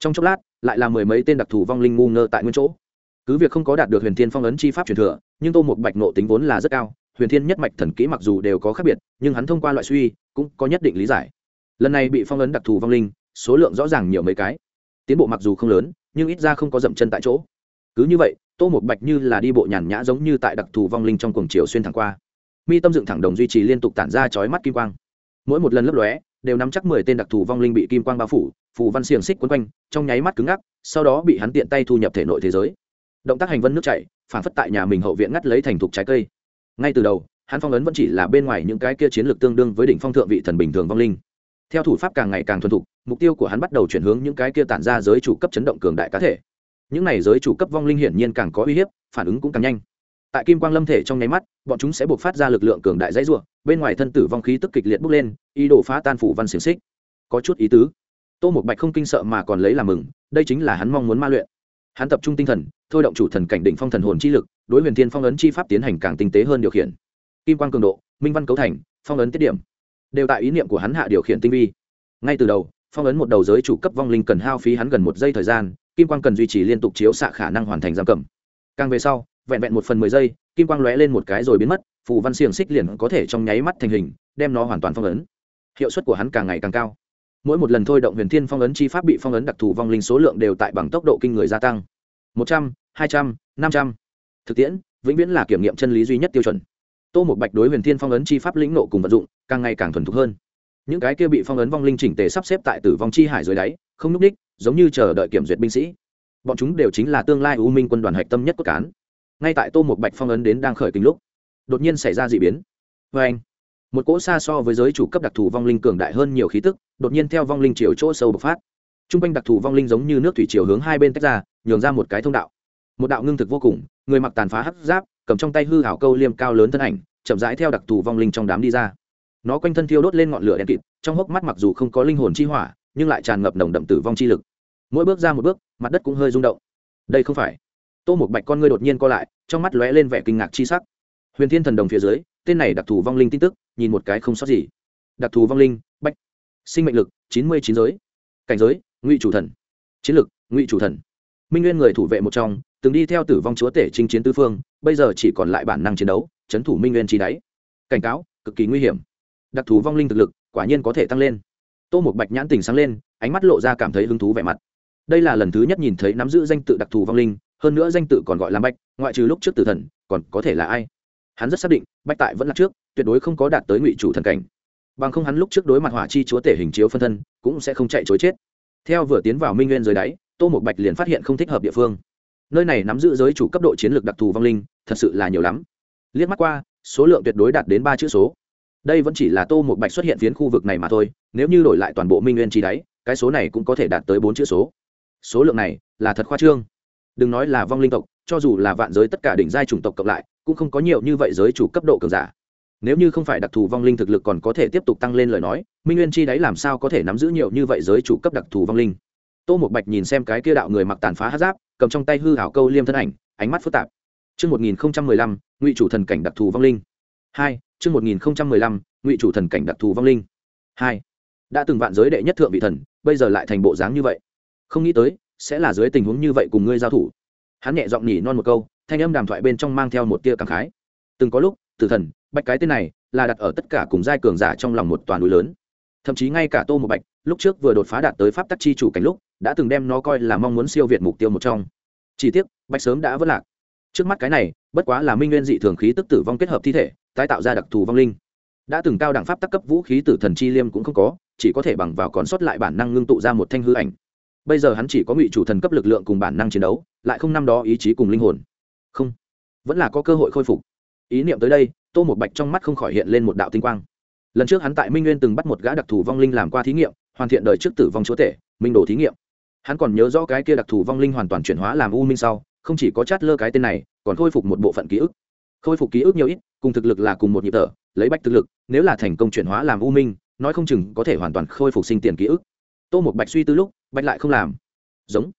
A: trong chốc lát, lại là mười mấy tên đặc thù vong linh ngu ngơ tại nguyên chỗ. Cứ việc không có đạt được huyền thiên phong ấn chi pháp truyền thừa, nhưng tô một bạch nộ tính vốn là rất cao. Huyền thiên nhất mạch thần kỹ mặc dù đều có khác biệt, nhưng hắn thông qua loại suy, cũng có nhất định lý giải. Lần này bị phong ấn đặc thù vong linh, số lượng rõ ràng nhiều mấy cái. Tiến bộ mặc dù không lớn, nhưng ít ra không có dậm chân tại chỗ. Cứ như vậy, tô một bạch như là đi bộ nhàn nhã giống như tại đặc thù vong linh trong cuồng chiều xuyên thẳng qua. Mi tâm dựng thẳng đồng duy trì liên tục tản ra chói mắt kim quang. Mỗi một lần lấp lóe đều nắm chắc mười tên đặc thù vong linh bị kim quang bao phủ, phù văn xiềng xích quấn quanh, trong nháy mắt cứng ngắc, sau đó bị hắn tiện tay thu nhập thể nội thế giới. Động tác hành vân nước chảy, phản phất tại nhà mình hậu viện ngắt lấy thành thục trái cây. Ngay từ đầu, hắn phong ấn vẫn chỉ là bên ngoài những cái kia chiến lược tương đương với đỉnh phong thượng vị thần bình thường vong linh. Theo thủ pháp càng ngày càng thuần thục, mục tiêu của hắn bắt đầu chuyển hướng những cái kia tản ra giới chủ cấp chấn động cường đại cá thể. Những này giới chủ cấp vong linh hiển nhiên càng có uy hiếp, phản ứng cũng càng nhanh tại kim quang lâm thể trong nháy mắt, bọn chúng sẽ buộc phát ra lực lượng cường đại dãy ruộng bên ngoài thân tử vong khí tức kịch liệt bốc lên, ý đồ phá tan phủ văn xiềng xích. Có chút ý tứ. Tô một bạch không kinh sợ mà còn lấy làm mừng, đây chính là hắn mong muốn ma luyện. Hắn tập trung tinh thần, thôi động chủ thần cảnh định phong thần hồn chi lực, đối huyền thiên phong ấn chi pháp tiến hành càng tinh tế hơn điều khiển. Kim quang cường độ, minh văn cấu thành, phong ấn tiết điểm. Đều tại ý niệm của hắn hạ điều khiển tinh vi. Ngay từ đầu, phong ấn một đầu giới chủ cấp vong linh cần hao phí hắn gần một giây thời gian, kim quang cần duy trì liên tục chiếu xạ khả năng hoàn thành giam cầm. Càng về sau vẹn vẹn một phần mười giây, kim quang lóe lên một cái rồi biến mất, phù văn xiềng xích liền có thể trong nháy mắt thành hình, đem nó hoàn toàn phong ấn. Hiệu suất của hắn càng ngày càng cao. Mỗi một lần thôi động huyền thiên phong ấn chi pháp bị phong ấn đặc thù vong linh số lượng đều tại bằng tốc độ kinh người gia tăng. Một trăm, hai trăm, năm trăm. Thực tiễn, vĩnh viễn là kiểm nghiệm chân lý duy nhất tiêu chuẩn. Tô một bạch đối huyền thiên phong ấn chi pháp lĩnh nộ cùng vận dụng, càng ngày càng thuần thục hơn. Những cái kia bị phong ấn vong linh chỉnh tề sắp xếp tại tử vong chi hải dưới đáy, không núp đích giống như chờ đợi kiểm duyệt binh sĩ. Bọn chúng đều chính là tương lai u minh quân đoàn hạch tâm nhất cốt cán ngay tại tô một bạch phong ấn đến đang khởi kính lúc, đột nhiên xảy ra d ị biến. Vê anh, một cỗ xa so với giới chủ cấp đặc thù vong linh cường đại hơn nhiều khí tức, đột nhiên theo vong linh chiều chỗ sâu bộc phát. T r u n g quanh đặc thù vong linh giống như nước thủy chiều hướng hai bên tách ra, nhường ra một cái thông đạo. Một đạo ngưng thực vô cùng, người mặc tàn phá hấp giáp, cầm trong tay hư hảo câu liêm cao lớn thân ảnh, chậm rãi theo đặc thù vong linh trong đám đi ra. Nó quanh thân thiêu đốt lên ngọn lửa đen kịt, trong hốc mắt mặc dù không có linh hồn chi hỏa, nhưng lại tràn ngập nồng đậm tử vong chi lực. Mỗi bước ra một bước, mặt đất cũng hơi rung động. Đây không phải tô một bạch con ngươi đột nhiên co lại, trong mắt lóe lên vẻ kinh ngạc chi sắc. Huyền thiên thần đồng phía dưới, tên này đặc thù vong linh tin tức, nhìn một cái không sót gì. Đặc thù vong linh, bạch. Sinh mệnh lực, chín mươi chín giới. Cảnh giới, ngụy chủ thần. Chiến lực, ngụy chủ thần. Minh nguyên người thủ vệ một trong, từng đi theo tử vong chúa tể chinh chiến tư phương, bây giờ chỉ còn lại bản năng chiến đấu, chấn thủ minh nguyên trí đáy. Cảnh cáo, cực kỳ nguy hiểm. Đặc thù vong linh thực lực, quả nhiên có thể tăng lên. Tô một bạch nhãn tình sáng lên, ánh mắt lộ ra cảm thấy hứng thú vẻ mặt. Đây là lần thứ nhất nhìn thấy nắm giữ danh tự đặc thù vong linh hơn nữa danh tự còn gọi là bạch, ngoại trừ lúc trước tử thần, còn có thể là ai? Hắn rất xác định, bạch tại vẫn là trước, tuyệt đối không có đạt tới ngụy chủ thần cảnh. Bằng không hắn lúc trước đối mặt hỏa chi chúa tể hình chiếu phân thân, cũng sẽ không chạy chối chết. Theo vừa tiến vào minh nguyên dưới đáy, tô một bạch liền phát hiện không thích hợp địa phương. Nơi này nắm giữ giới chủ cấp độ chiến lược đặc thù vong linh, thật sự là nhiều lắm. Liếc mắt qua, số lượng tuyệt đối đạt đến ba chữ số. Đây vẫn chỉ là tô một bạch xuất hiện phiến khu vực này mà thôi, nếu như đổi lại toàn bộ minh nguyên chi đáy, cái số này cũng có thể đạt tới bốn chữ số. Số lượng này là thật khoa trương đừng nói là vong linh tộc cho dù là vạn giới tất cả đỉnh giai chủng tộc cộng lại cũng không có nhiều như vậy giới chủ cấp độ cường giả nếu như không phải đặc thù vong linh thực lực còn có thể tiếp tục tăng lên lời nói minh nguyên chi đấy làm sao có thể nắm giữ nhiều như vậy giới chủ cấp đặc thù vong linh tô một bạch nhìn xem cái kia đạo người mặc tàn phá hát giáp cầm trong tay hư hảo câu liêm thân ảnh ánh mắt phức tạp Trước 1015, ngụy chủ thần cảnh đặc thù vong linh. Hai, Trước 1015, ngụy chủ thần cảnh đặc thù vong linh. Hai, Đã từng vạn giới đệ nhất thượng vị thần, bây giờ lại thành bộ dáng như vậy. Không nghĩ tới, sẽ là dưới tình huống như vậy cùng ngươi giao thủ. Hắn nhẹ giọng nhỉ non một câu, thanh âm đàm thoại bên trong mang theo một tia cảm khái. Từng có lúc, tử thần, bạch cái tên này là đặt ở tất cả cùng giai cường giả trong lòng một toàn núi lớn. Thậm chí ngay cả tô một bạch, lúc trước vừa đột phá đạt tới pháp tắc chi chủ cảnh lúc, đã từng đem nó coi là mong muốn siêu việt mục tiêu một trong. Chỉ tiếc, bạch sớm đã vất lạc. Trước mắt cái này, bất quá là minh nguyên dị thường khí tức tử vong kết hợp thi thể, tái tạo ra đặc thù vong linh. Đã từng cao đẳng pháp tắc cấp vũ khí tử thần chi liêm cũng không có, chỉ có thể bằng vào còn sót lại bản năng ngưng tụ ra một thanh hư ảnh bây giờ hắn chỉ có ngụy chủ thần cấp lực lượng cùng bản năng chiến đấu, lại không năm đó ý chí cùng linh hồn. Không, vẫn là có cơ hội khôi phục. Ý niệm tới đây, tô một bạch trong mắt không khỏi hiện lên một đạo tinh quang. Lần trước hắn tại minh nguyên từng bắt một gã đặc thù vong linh làm qua thí nghiệm, hoàn thiện đời trước tử vong chúa tể, minh đồ thí nghiệm. Hắn còn nhớ rõ cái kia đặc thù vong linh hoàn toàn chuyển hóa làm u minh sau, không chỉ có chát lơ cái tên này, còn khôi phục một bộ phận ký ức. Khôi phục ký ức nhiều ít, cùng thực lực là cùng một nhịp tở lấy bách thực lực, nếu là thành công chuyển hóa làm u minh, nói không chừng có thể hoàn toàn khôi phục sinh tiền ký ức. Tô một bạch suy tư lúc bạch lại không làm. Giống.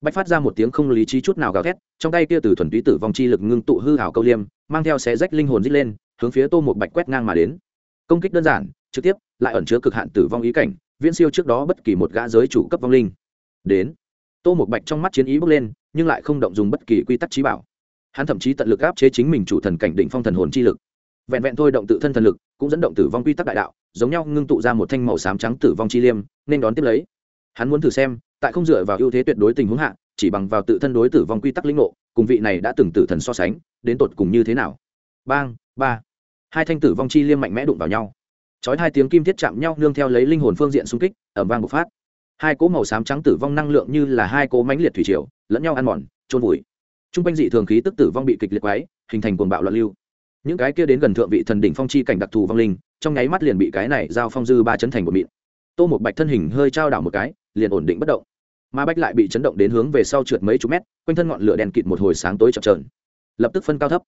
A: Bạch phát ra một tiếng không lý trí chút nào gào thét, trong tay kia từ thuần túy tử vong chi lực ngưng tụ hư hảo câu liêm, mang theo xé rách linh hồn dít lên, hướng phía tô một bạch quét ngang mà đến. Công kích đơn giản, trực tiếp, lại ẩn chứa cực hạn tử vong ý cảnh, viễn siêu trước đó bất kỳ một gã giới chủ cấp vong linh. Đến. Tô một bạch trong mắt chiến ý bước lên, nhưng lại không động dùng bất kỳ quy tắc trí bảo. Hắn thậm chí tận lực áp chế chính mình chủ thần cảnh định phong thần hồn chi lực. Vẹn vẹn thôi động tự thân thần lực, cũng dẫn động tử vong quy tắc đại đạo, giống nhau ngưng tụ ra một thanh màu xám trắng tử vong chi liêm, nên đón tiếp lấy hắn muốn thử xem, tại không dựa vào ưu thế tuyệt đối tình huống hạ, chỉ bằng vào tự thân đối tử vong quy tắc lĩnh ngộ, cùng vị này đã từng tử thần so sánh, đến tột cùng như thế nào? Bang, ba. Hai thanh tử vong chi liêm mạnh mẽ đụng vào nhau. Chói hai tiếng kim thiết chạm nhau, nương theo lấy linh hồn phương diện xung kích ẩm vang bộc phát. Hai cỗ màu xám trắng tử vong năng lượng như là hai cỗ mãnh liệt thủy triều, lẫn nhau ăn mòn trôn vùi. T r u n g quanh dị thường khí tức tử vong bị kịch liệt quái hình thành cuồng bạo loạn lưu. Những cái kia đến gần thượng vị thần đỉnh phong chi cảnh đặc thù vong linh, trong nháy mắt liền bị cái này giao phong dư ba chấn thành một mịn. Tô một bạch thân hình hơi trao đảo một cái liền ổn định bất động. Mà bách lại bị chấn động đến hướng về sau trượt mấy chục mét, quanh thân ngọn lửa đèn kịt một hồi sáng tối chập trờn lập tức phân cao thấp.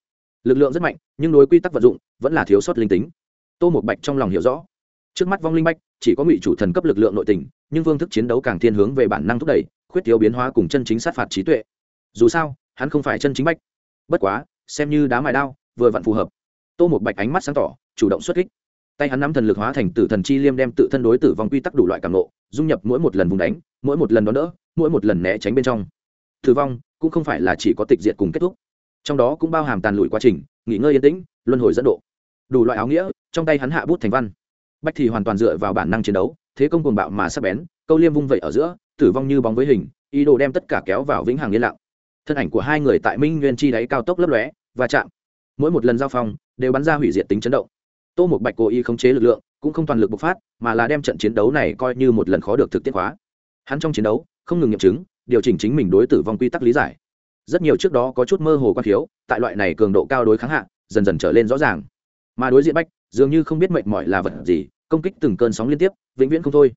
A: Lực lượng rất mạnh, nhưng đối quy tắc vận dụng, vẫn là thiếu sót linh tính. Tô một bạch trong lòng hiểu rõ. Trước mắt vong linh bách, chỉ có ngụy chủ thần cấp lực lượng nội tình, nhưng phương thức chiến đấu càng thiên hướng về bản năng thúc đẩy, khuyết thiếu biến hóa cùng chân chính sát phạt trí tuệ. Dù sao, hắn không phải chân chính bách. Bất quá, xem như đá mài đao, vừa vặn phù hợp. Tô một bạch ánh mắt sáng tỏ, chủ động xuất kích tay hắn nắm thần lực hóa thành tử thần chi liêm đem tự thân đối tử vong quy tắc đủ loại cảm nộ dung nhập mỗi một lần vùng đánh, mỗi một lần đón đỡ, mỗi một lần né tránh bên trong. Tử vong cũng không phải là chỉ có tịch diệt cùng kết thúc. Trong đó cũng bao hàm tàn lụi quá trình, nghỉ ngơi yên tĩnh, luân hồi dẫn độ. Đủ loại áo nghĩa, trong tay hắn hạ bút thành văn. Bách thì hoàn toàn dựa vào bản năng chiến đấu, thế công cuồng bạo mà sắp bén, câu liêm vung vẩy ở giữa, tử vong như bóng với hình, ý đồ đem tất cả kéo vào vĩnh hằng yên lặng. Thân ảnh của hai người tại minh nguyên chi đáy cao tốc lấp lóe và chạm. Mỗi một lần giao phong, đều bắn ra hủy diệt tính chấn động tô một bạch cố ý khống chế lực lượng, cũng không toàn lực bộc phát, mà là đem trận chiến đấu này coi như một lần khó được thực tiễn hóa. Hắn trong chiến đấu, không ngừng nghiệm chứng, điều chỉnh chính mình đối tử vong quy tắc lý giải. Rất nhiều trước đó có chút mơ hồ quan thiếu, tại loại này cường độ cao đối kháng hạ, dần dần trở lên rõ ràng. Mà đối diện bách dường như không biết mệt mỏi là vật gì, công kích từng cơn sóng liên tiếp, vĩnh viễn không thôi.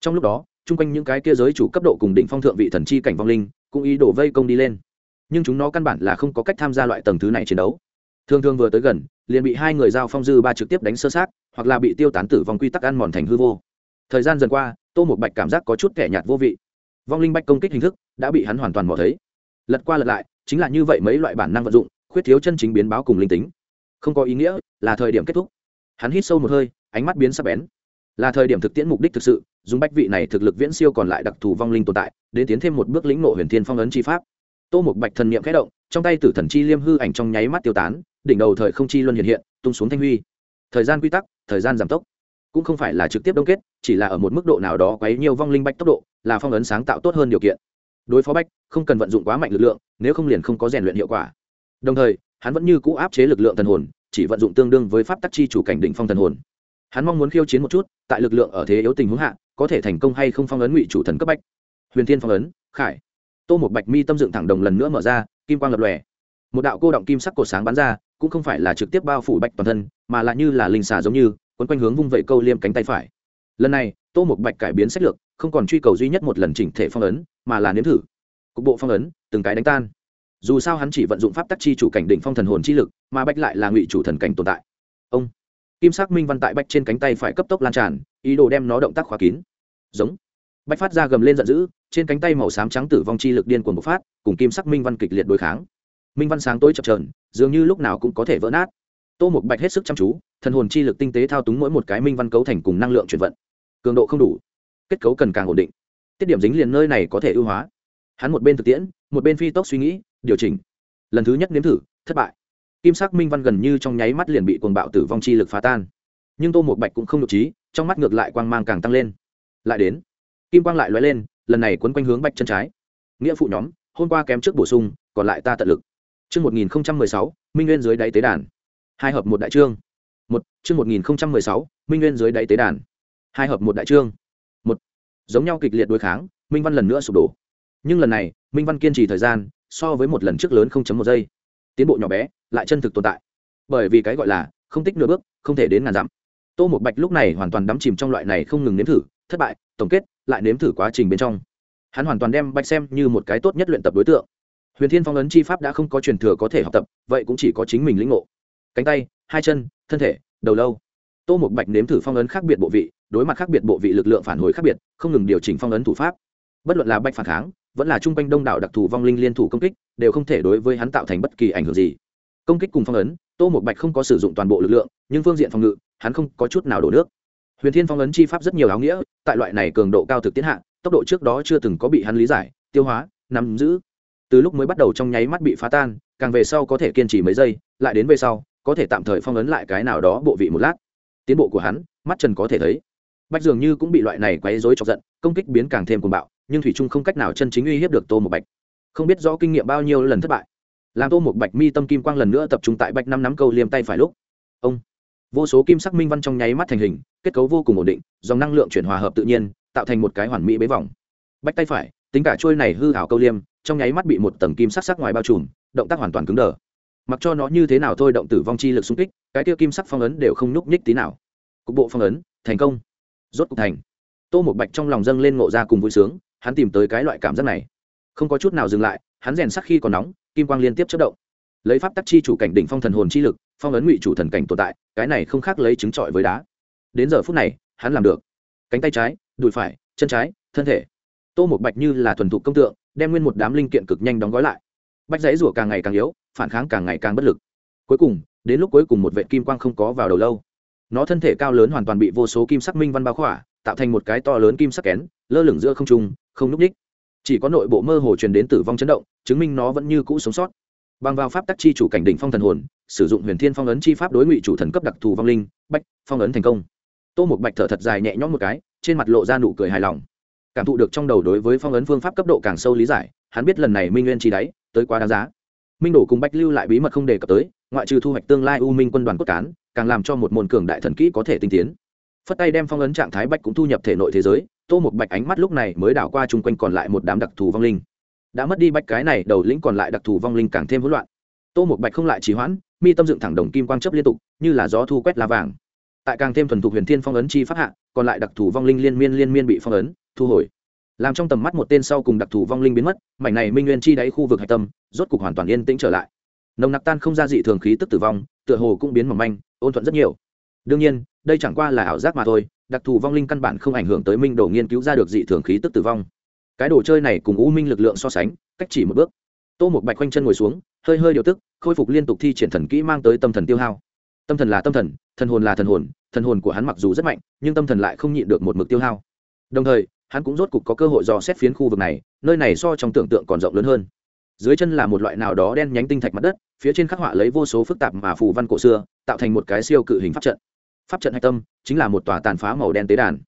A: Trong lúc đó, chung quanh những cái kia giới chủ cấp độ cùng đỉnh phong thượng vị thần chi cảnh vong linh, cũng ý đổ vây công đi lên. Nhưng chúng nó căn bản là không có cách tham gia loại tầng thứ này chiến đấu thường thường vừa tới gần, liền bị hai người giao phong dư ba trực tiếp đánh sơ sát hoặc là bị tiêu tán tử vong quy tắc ăn mòn thành hư vô. Thời gian dần qua, tô một bạch cảm giác có chút kẻ nhạt vô vị. Vong linh bạch công kích hình thức đã bị hắn hoàn toàn mò thấy. Lật qua lật lại, chính là như vậy mấy loại bản năng vận dụng, khuyết thiếu chân chính biến báo cùng linh tính. Không có ý nghĩa là thời điểm kết thúc. Hắn hít sâu một hơi, ánh mắt biến sắc bén. Là thời điểm thực tiễn mục đích thực sự, dùng bách vị này thực lực viễn siêu còn lại đặc thù vong linh tồn tại, đến tiến thêm một bước lĩnh nộ huyền thiên phong ấn chi pháp. Tô một bạch thần niệm khẽ động, trong tay tử thần chi liêm hư ảnh trong nháy mắt tiêu tán đỉnh đầu thời không chi luân hiện hiện, tung xuống thanh huy. Thời gian quy tắc, thời gian giảm tốc. Cũng không phải là trực tiếp đông kết, chỉ là ở một mức độ nào đó quấy nhiều vong linh bách tốc độ, là phong ấn sáng tạo tốt hơn điều kiện. Đối phó bách không cần vận dụng quá mạnh lực lượng, nếu không liền không có rèn luyện hiệu quả. Đồng thời, hắn vẫn như cũ áp chế lực lượng thần hồn, chỉ vận dụng tương đương với pháp tắc chi chủ cảnh định phong thần hồn. Hắn mong muốn khiêu chiến một chút, tại lực lượng ở thế yếu tình huống hạ, có thể thành công hay không phong ấn ngụy chủ thần cấp bách huyền thiên phong ấn, khải. Tô một bạch mi tâm dựng thẳng đồng lần nữa mở ra, kim quang lập lòe. Một đạo cô động kim sắc cột sáng bắn ra cũng không phải là trực tiếp bao phủ bạch toàn thân, mà là như là linh xà giống như, quấn quanh hướng vung vẩy câu liêm cánh tay phải. Lần này, tô một bạch cải biến sách lược, không còn truy cầu duy nhất một lần chỉnh thể phong ấn, mà là nếm thử. Cục bộ phong ấn, từng cái đánh tan. Dù sao hắn chỉ vận dụng pháp tắc chi chủ cảnh đỉnh phong thần hồn chi lực, mà bạch lại là ngụy chủ thần cảnh tồn tại. Ông, kim sắc minh văn tại bạch trên cánh tay phải cấp tốc lan tràn, ý đồ đem nó động tác khóa kín. Giống. Bạch phát ra gầm lên giận dữ, trên cánh tay màu xám trắng tử vong chi lực điên cuồng bộc phát, cùng kim sắc minh văn kịch liệt đối kháng minh văn sáng tối chập trờn dường như lúc nào cũng có thể vỡ nát. Tô một bạch hết sức chăm chú, thần hồn chi lực tinh tế thao túng mỗi một cái minh văn cấu thành cùng năng lượng chuyển vận. Cường độ không đủ, kết cấu cần càng ổn định. Tiết điểm dính liền nơi này có thể ưu hóa. Hắn một bên thực tiễn, một bên phi tốc suy nghĩ, điều chỉnh. Lần thứ nhất nếm thử, thất bại. Kim sắc minh văn gần như trong nháy mắt liền bị cuồng bạo tử vong chi lực phá tan. Nhưng tô một bạch cũng không nhục trí, trong mắt ngược lại quang mang càng tăng lên. Lại đến, kim quang lại lóe lên, lần này quấn quanh hướng bạch chân trái. Nghĩa phụ nhóm, hôm qua kém trước bổ sung, còn lại ta tận lực chương 1016, Minh Nguyên dưới đáy tế đàn. Hai hợp một đại trương. Một, chương 1016, Minh Nguyên dưới đáy tế đàn. Hai hợp một đại trương. Một. Giống nhau kịch liệt đối kháng, Minh Văn lần nữa sụp đổ. Nhưng lần này, Minh Văn kiên trì thời gian, so với một lần trước lớn 0.1 giây. Tiến bộ nhỏ bé, lại chân thực tồn tại. Bởi vì cái gọi là không tích nửa bước, không thể đến ngàn dặm. Tô Mộc Bạch lúc này hoàn toàn đắm chìm trong loại này không ngừng nếm thử, thất bại, tổng kết, lại nếm thử quá trình bên trong. Hắn hoàn toàn đem Bạch xem như một cái tốt nhất luyện tập đối tượng huyền thiên phong ấn chi pháp đã không có truyền thừa có thể học tập, vậy cũng chỉ có chính mình lĩnh ngộ. Cánh tay, hai chân, thân thể, đầu lâu. Tô một bạch nếm thử phong ấn khác biệt bộ vị, đối mặt khác biệt bộ vị lực lượng phản hồi khác biệt, không ngừng điều chỉnh phong ấn thủ pháp. Bất luận là bạch phản kháng, vẫn là chung quanh đông đảo đặc thù vong linh liên thủ công kích, đều không thể đối với hắn tạo thành bất kỳ ảnh hưởng gì. Công kích cùng phong ấn, tô một bạch không có sử dụng toàn bộ lực lượng, nhưng phương diện phòng ngự, hắn không có chút nào đổ nước. Huyền thiên phong ấn chi pháp rất nhiều áo nghĩa, tại loại này cường độ cao thực tiến hạ, tốc độ trước đó chưa từng có bị hắn lý giải, tiêu hóa, nắm giữ từ lúc mới bắt đầu trong nháy mắt bị phá tan, càng về sau có thể kiên trì mấy giây, lại đến về sau, có thể tạm thời phong ấn lại cái nào đó bộ vị một lát. Tiến bộ của hắn, mắt trần có thể thấy. Bạch dường như cũng bị loại này quấy rối chọc giận, công kích biến càng thêm cuồng bạo, nhưng thủy trung không cách nào chân chính uy hiếp được tô một bạch. Không biết rõ kinh nghiệm bao nhiêu lần thất bại. Làm tô một bạch mi tâm kim quang lần nữa tập trung tại bạch năm nắm câu liêm tay phải lúc. Ông. Vô số kim sắc minh văn trong nháy mắt thành hình, kết cấu vô cùng ổn định, dòng năng lượng chuyển hòa hợp tự nhiên, tạo thành một cái hoàn mỹ bế vòng. Bách tay phải, tính cả trôi này hư hảo câu liêm trong nháy mắt bị một tầng kim sắc sắc ngoài bao trùm, động tác hoàn toàn cứng đờ. Mặc cho nó như thế nào thôi động tử vong chi lực xung kích, cái kia kim sắc phong ấn đều không nhúc nhích tí nào. Cục bộ phong ấn, thành công. Rốt cục thành. Tô một bạch trong lòng dâng lên ngộ ra cùng vui sướng, hắn tìm tới cái loại cảm giác này. Không có chút nào dừng lại, hắn rèn sắc khi còn nóng, kim quang liên tiếp chất động. Lấy pháp tắc chi chủ cảnh đỉnh phong thần hồn chi lực, phong ấn ngụy chủ thần cảnh tồn tại, cái này không khác lấy trứng trọi với đá. Đến giờ phút này, hắn làm được. Cánh tay trái, đùi phải, chân trái, thân thể. Tô một bạch như là thuần thục công tượng đem nguyên một đám linh kiện cực nhanh đóng gói lại. Bách giấy rủa càng ngày càng yếu, phản kháng càng ngày càng bất lực. Cuối cùng, đến lúc cuối cùng một vệ kim quang không có vào đầu lâu. Nó thân thể cao lớn hoàn toàn bị vô số kim sắc minh văn bao khỏa, tạo thành một cái to lớn kim sắc kén, lơ lửng giữa không trung, không núp ních chỉ có nội bộ mơ hồ truyền đến tử vong chấn động, chứng minh nó vẫn như cũ sống sót. Bằng vào pháp tắc chi chủ cảnh đỉnh phong thần hồn, sử dụng huyền thiên phong ấn chi pháp đối ngụy chủ thần cấp đặc thù vong linh, bách, phong ấn thành công. Tô một bạch thở thật dài nhẹ nhõm một cái, trên mặt lộ ra nụ cười hài lòng cảm thụ được trong đầu đối với phong ấn phương pháp cấp độ càng sâu lý giải, hắn biết lần này minh nguyên chi đáy, tới quá đáng giá. Minh đổ cùng bách lưu lại bí mật không đề cập tới, ngoại trừ thu hoạch tương lai u minh quân đoàn cốt cán, càng làm cho một môn cường đại thần kỹ có thể tinh tiến. Phất tay đem phong ấn trạng thái bách cũng thu nhập thể nội thế giới, tô một bạch ánh mắt lúc này mới đảo qua chung quanh còn lại một đám đặc thù vong linh. Đã mất đi bách cái này, đầu lĩnh còn lại đặc thù vong linh càng thêm hỗn loạn. Tô một bạch không lại trì hoãn, mi tâm dựng thẳng đồng kim quang chấp liên tục, như là gió thu quét lá vàng. Tại càng thêm thuần thục huyền thiên phong ấn chi pháp hạ, còn lại đặc thù vong linh liên miên liên miên bị phong ấn thu hồi. Làm trong tầm mắt một tên sau cùng đặc thù vong linh biến mất, mảnh này minh nguyên chi đáy khu vực hạch tâm, rốt cục hoàn toàn yên tĩnh trở lại. Nồng nặc tan không ra dị thường khí tức tử vong, tựa hồ cũng biến mỏng manh, ôn thuận rất nhiều. Đương nhiên, đây chẳng qua là ảo giác mà thôi, đặc thù vong linh căn bản không ảnh hưởng tới minh đồ nghiên cứu ra được dị thường khí tức tử vong. Cái đồ chơi này cùng u minh lực lượng so sánh, cách chỉ một bước. Tô một bạch quanh chân ngồi xuống, hơi hơi điều tức, khôi phục liên tục thi triển thần kỹ mang tới tâm thần tiêu hao. Tâm thần là tâm thần thần hồn là thần hồn thần hồn của hắn mặc dù rất mạnh, nhưng tâm thần lại không nhịn được một mực tiêu hao. Đồng thời hắn cũng rốt cục có cơ hội dò xét phiến khu vực này, nơi này so trong tưởng tượng còn rộng lớn hơn. Dưới chân là một loại nào đó đen nhánh tinh thạch mặt đất, phía trên khắc họa lấy vô số phức tạp mà phù văn cổ xưa, tạo thành một cái siêu cự hình pháp trận. Pháp trận hạch tâm chính là một tòa tàn phá màu đen tế đàn.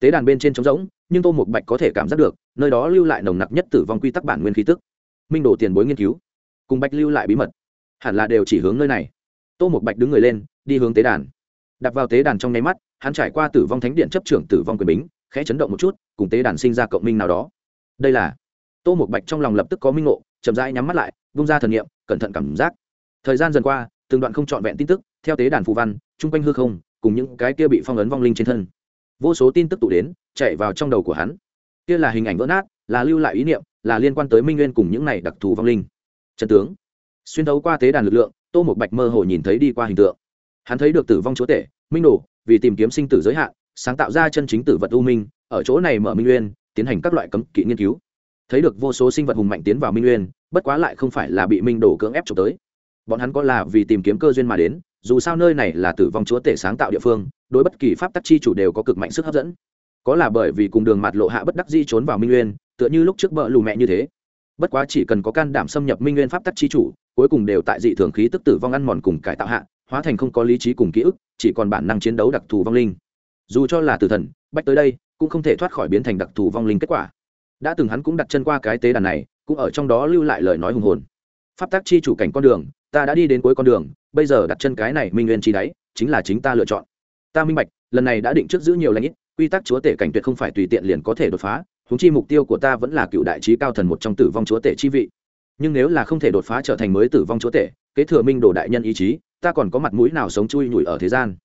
A: Tế đàn bên trên trống rỗng, nhưng tô một bạch có thể cảm giác được, nơi đó lưu lại nồng nặc nhất tử vong quy tắc bản nguyên khí tức. Minh đồ tiền bối nghiên cứu. Cùng bạch lưu lại bí mật. Hẳn là đều chỉ hướng nơi này. Tô một bạch đứng người lên, đi hướng tế đàn. Đặt vào tế đàn trong nháy mắt, hắn trải qua tử vong thánh điện chấp trưởng tử vong quyền bính khẽ chấn động một chút, cùng tế đàn sinh ra cộng minh nào đó. Đây là, tô một bạch trong lòng lập tức có minh ngộ, chậm rãi nhắm mắt lại bung ra thần nghiệm cẩn thận cảm giác. Thời gian dần qua, từng đoạn không trọn vẹn tin tức, theo tế đàn phù văn, chung quanh hư không, cùng những cái kia bị phong ấn vong linh trên thân. Vô số tin tức tụ đến, chạy vào trong đầu của hắn. Kia là hình ảnh vỡ nát, là lưu lại ý niệm, là liên quan tới minh nguyên cùng những này đặc thù vong linh. Trần tướng, xuyên thấu qua tế đàn lực lượng, tô một bạch mơ hồ nhìn thấy đi qua hình tượng. Hắn thấy được tử vong chúa tể, minh đồ, vì tìm kiếm sinh tử giới hạn sáng tạo ra chân chính tử vật u minh, ở chỗ này mở minh nguyên, tiến hành các loại cấm kỵ nghiên cứu. Thấy được vô số sinh vật hùng mạnh tiến vào minh nguyên, bất quá lại không phải là bị minh đổ cưỡng ép trộm tới. Bọn hắn có là vì tìm kiếm cơ duyên mà đến, dù sao nơi này là tử vong chúa tể sáng tạo địa phương, đối bất kỳ pháp tắc chi chủ đều có cực mạnh sức hấp dẫn. Có là bởi vì cùng đường mặt lộ hạ bất đắc di trốn vào minh nguyên, tựa như lúc trước bợ lù mẹ như thế. Bất quá chỉ cần có can đảm xâm nhập minh nguyên pháp tắc chi chủ, cuối cùng đều tại dị thường khí tức tử vong ăn mòn cùng cải tạo hạ, hóa thành không có lý trí cùng ký ức, chỉ còn bản năng chiến đấu đặc thù vong linh dù cho là tử thần, bách tới đây cũng không thể thoát khỏi biến thành đặc thù vong linh kết quả. Đã từng hắn cũng đặt chân qua cái tế đàn này, cũng ở trong đó lưu lại lời nói hùng hồn. Pháp tác chi chủ cảnh con đường, ta đã đi đến cuối con đường, bây giờ đặt chân cái này minh nguyên chi đáy, chính là chính ta lựa chọn. Ta minh bạch, lần này đã định trước giữ nhiều lãnh ít, quy tắc chúa tể cảnh tuyệt không phải tùy tiện liền có thể đột phá húng chi mục tiêu của ta vẫn là cựu đại trí cao thần một trong tử vong chúa tể chi vị. Nhưng nếu là không thể đột phá trở thành mới tử vong chúa tể, kế thừa minh đồ đại nhân ý chí, ta còn có mặt mũi nào sống chui nhủi ở thế gian?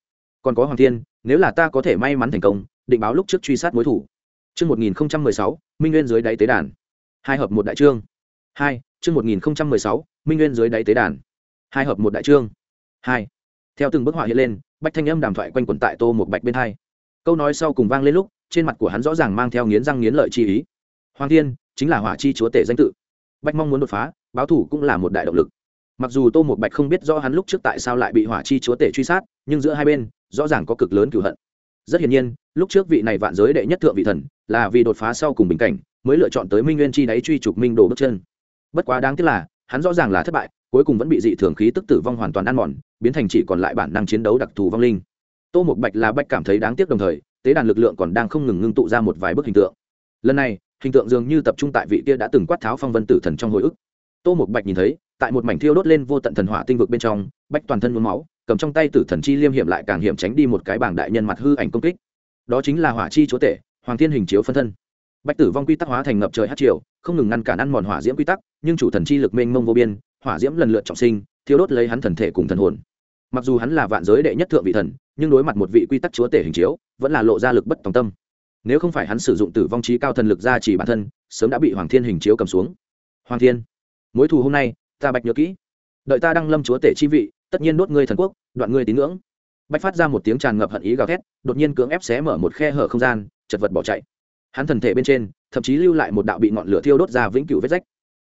A: Còn có hoàng thiên nếu là ta có thể may mắn thành công định báo lúc trước truy sát mối thủ Chương 1016, Minh Nguyên dưới đáy tế đàn. Hai hợp một đại chương. Hai, chương 1016, Minh Nguyên dưới đáy tế đàn. Hai hợp một đại chương. Hai. Theo từng bức họa hiện lên, bạch thanh âm đàm thoại quanh quẩn tại Tô một Bạch bên hai. Câu nói sau cùng vang lên lúc, trên mặt của hắn rõ ràng mang theo nghiến răng nghiến lợi chi ý. Hoàng Thiên, chính là Hỏa chi chúa tể danh tự. Bạch mong muốn đột phá, báo thủ cũng là một đại động lực. Mặc dù Tô một Bạch không biết rõ hắn lúc trước tại sao lại bị Hỏa chi chúa tể truy sát, nhưng giữa hai bên, rõ ràng có cực lớn cừu hận. Rất hiển nhiên lúc trước vị này vạn giới đệ nhất thượng vị thần là vì đột phá sau cùng bình cảnh mới lựa chọn tới minh nguyên chi đáy truy trục minh đồ bước chân. Bất quá đáng tiếc là hắn rõ ràng là thất bại cuối cùng vẫn bị dị thường khí tức tử vong hoàn toàn ăn mòn biến thành chỉ còn lại bản năng chiến đấu đặc thù vong linh. Tô một bạch là bạch cảm thấy đáng tiếc đồng thời tế đàn lực lượng còn đang không ngừng ngưng tụ ra một vài bức hình tượng. Lần này hình tượng dường như tập trung tại vị kia đã từng quát tháo phong vân tử thần trong hồi ức. Tô một bạch nhìn thấy tại một mảnh thiêu đốt lên vô tận thần hỏa tinh vực bên trong bạch toàn thân nhuốm máu, cầm trong tay tử thần chi liêm hiểm lại càng hiểm tránh đi một cái bảng đại nhân mặt hư ảnh công kích. Đó chính là hỏa chi chúa tể, hoàng thiên hình chiếu phân thân. Bạch tử vong quy tắc hóa thành ngập trời hát triều, không ngừng ngăn cản ăn mòn hỏa diễm quy tắc, nhưng chủ thần chi lực mênh mông vô biên, hỏa diễm lần lượt trọng sinh, thiêu đốt lấy hắn thần thể cùng thần hồn. Mặc dù hắn là vạn giới đệ nhất thượng vị thần, nhưng đối mặt một vị quy tắc chúa tể hình chiếu, vẫn là lộ ra lực bất tòng tâm. Nếu không phải hắn sử dụng tử vong trí cao thần lực ra chỉ bản thân, sớm đã bị hoàng thiên hình chiếu cầm xuống. Hoàng thiên, mối thù hôm nay ta bạch nhớ kỹ. Đợi ta đăng lâm chúa tể chi vị, tất nhiên đốt ngươi thần quốc, đoạn ngươi tín ngưỡng. Bạch phát ra một tiếng tràn ngập hận ý gào thét, đột nhiên cưỡng ép xé mở một khe hở không gian, chật vật bỏ chạy. Hắn thần thể bên trên, thậm chí lưu lại một đạo bị ngọn lửa thiêu đốt ra vĩnh cửu vết rách.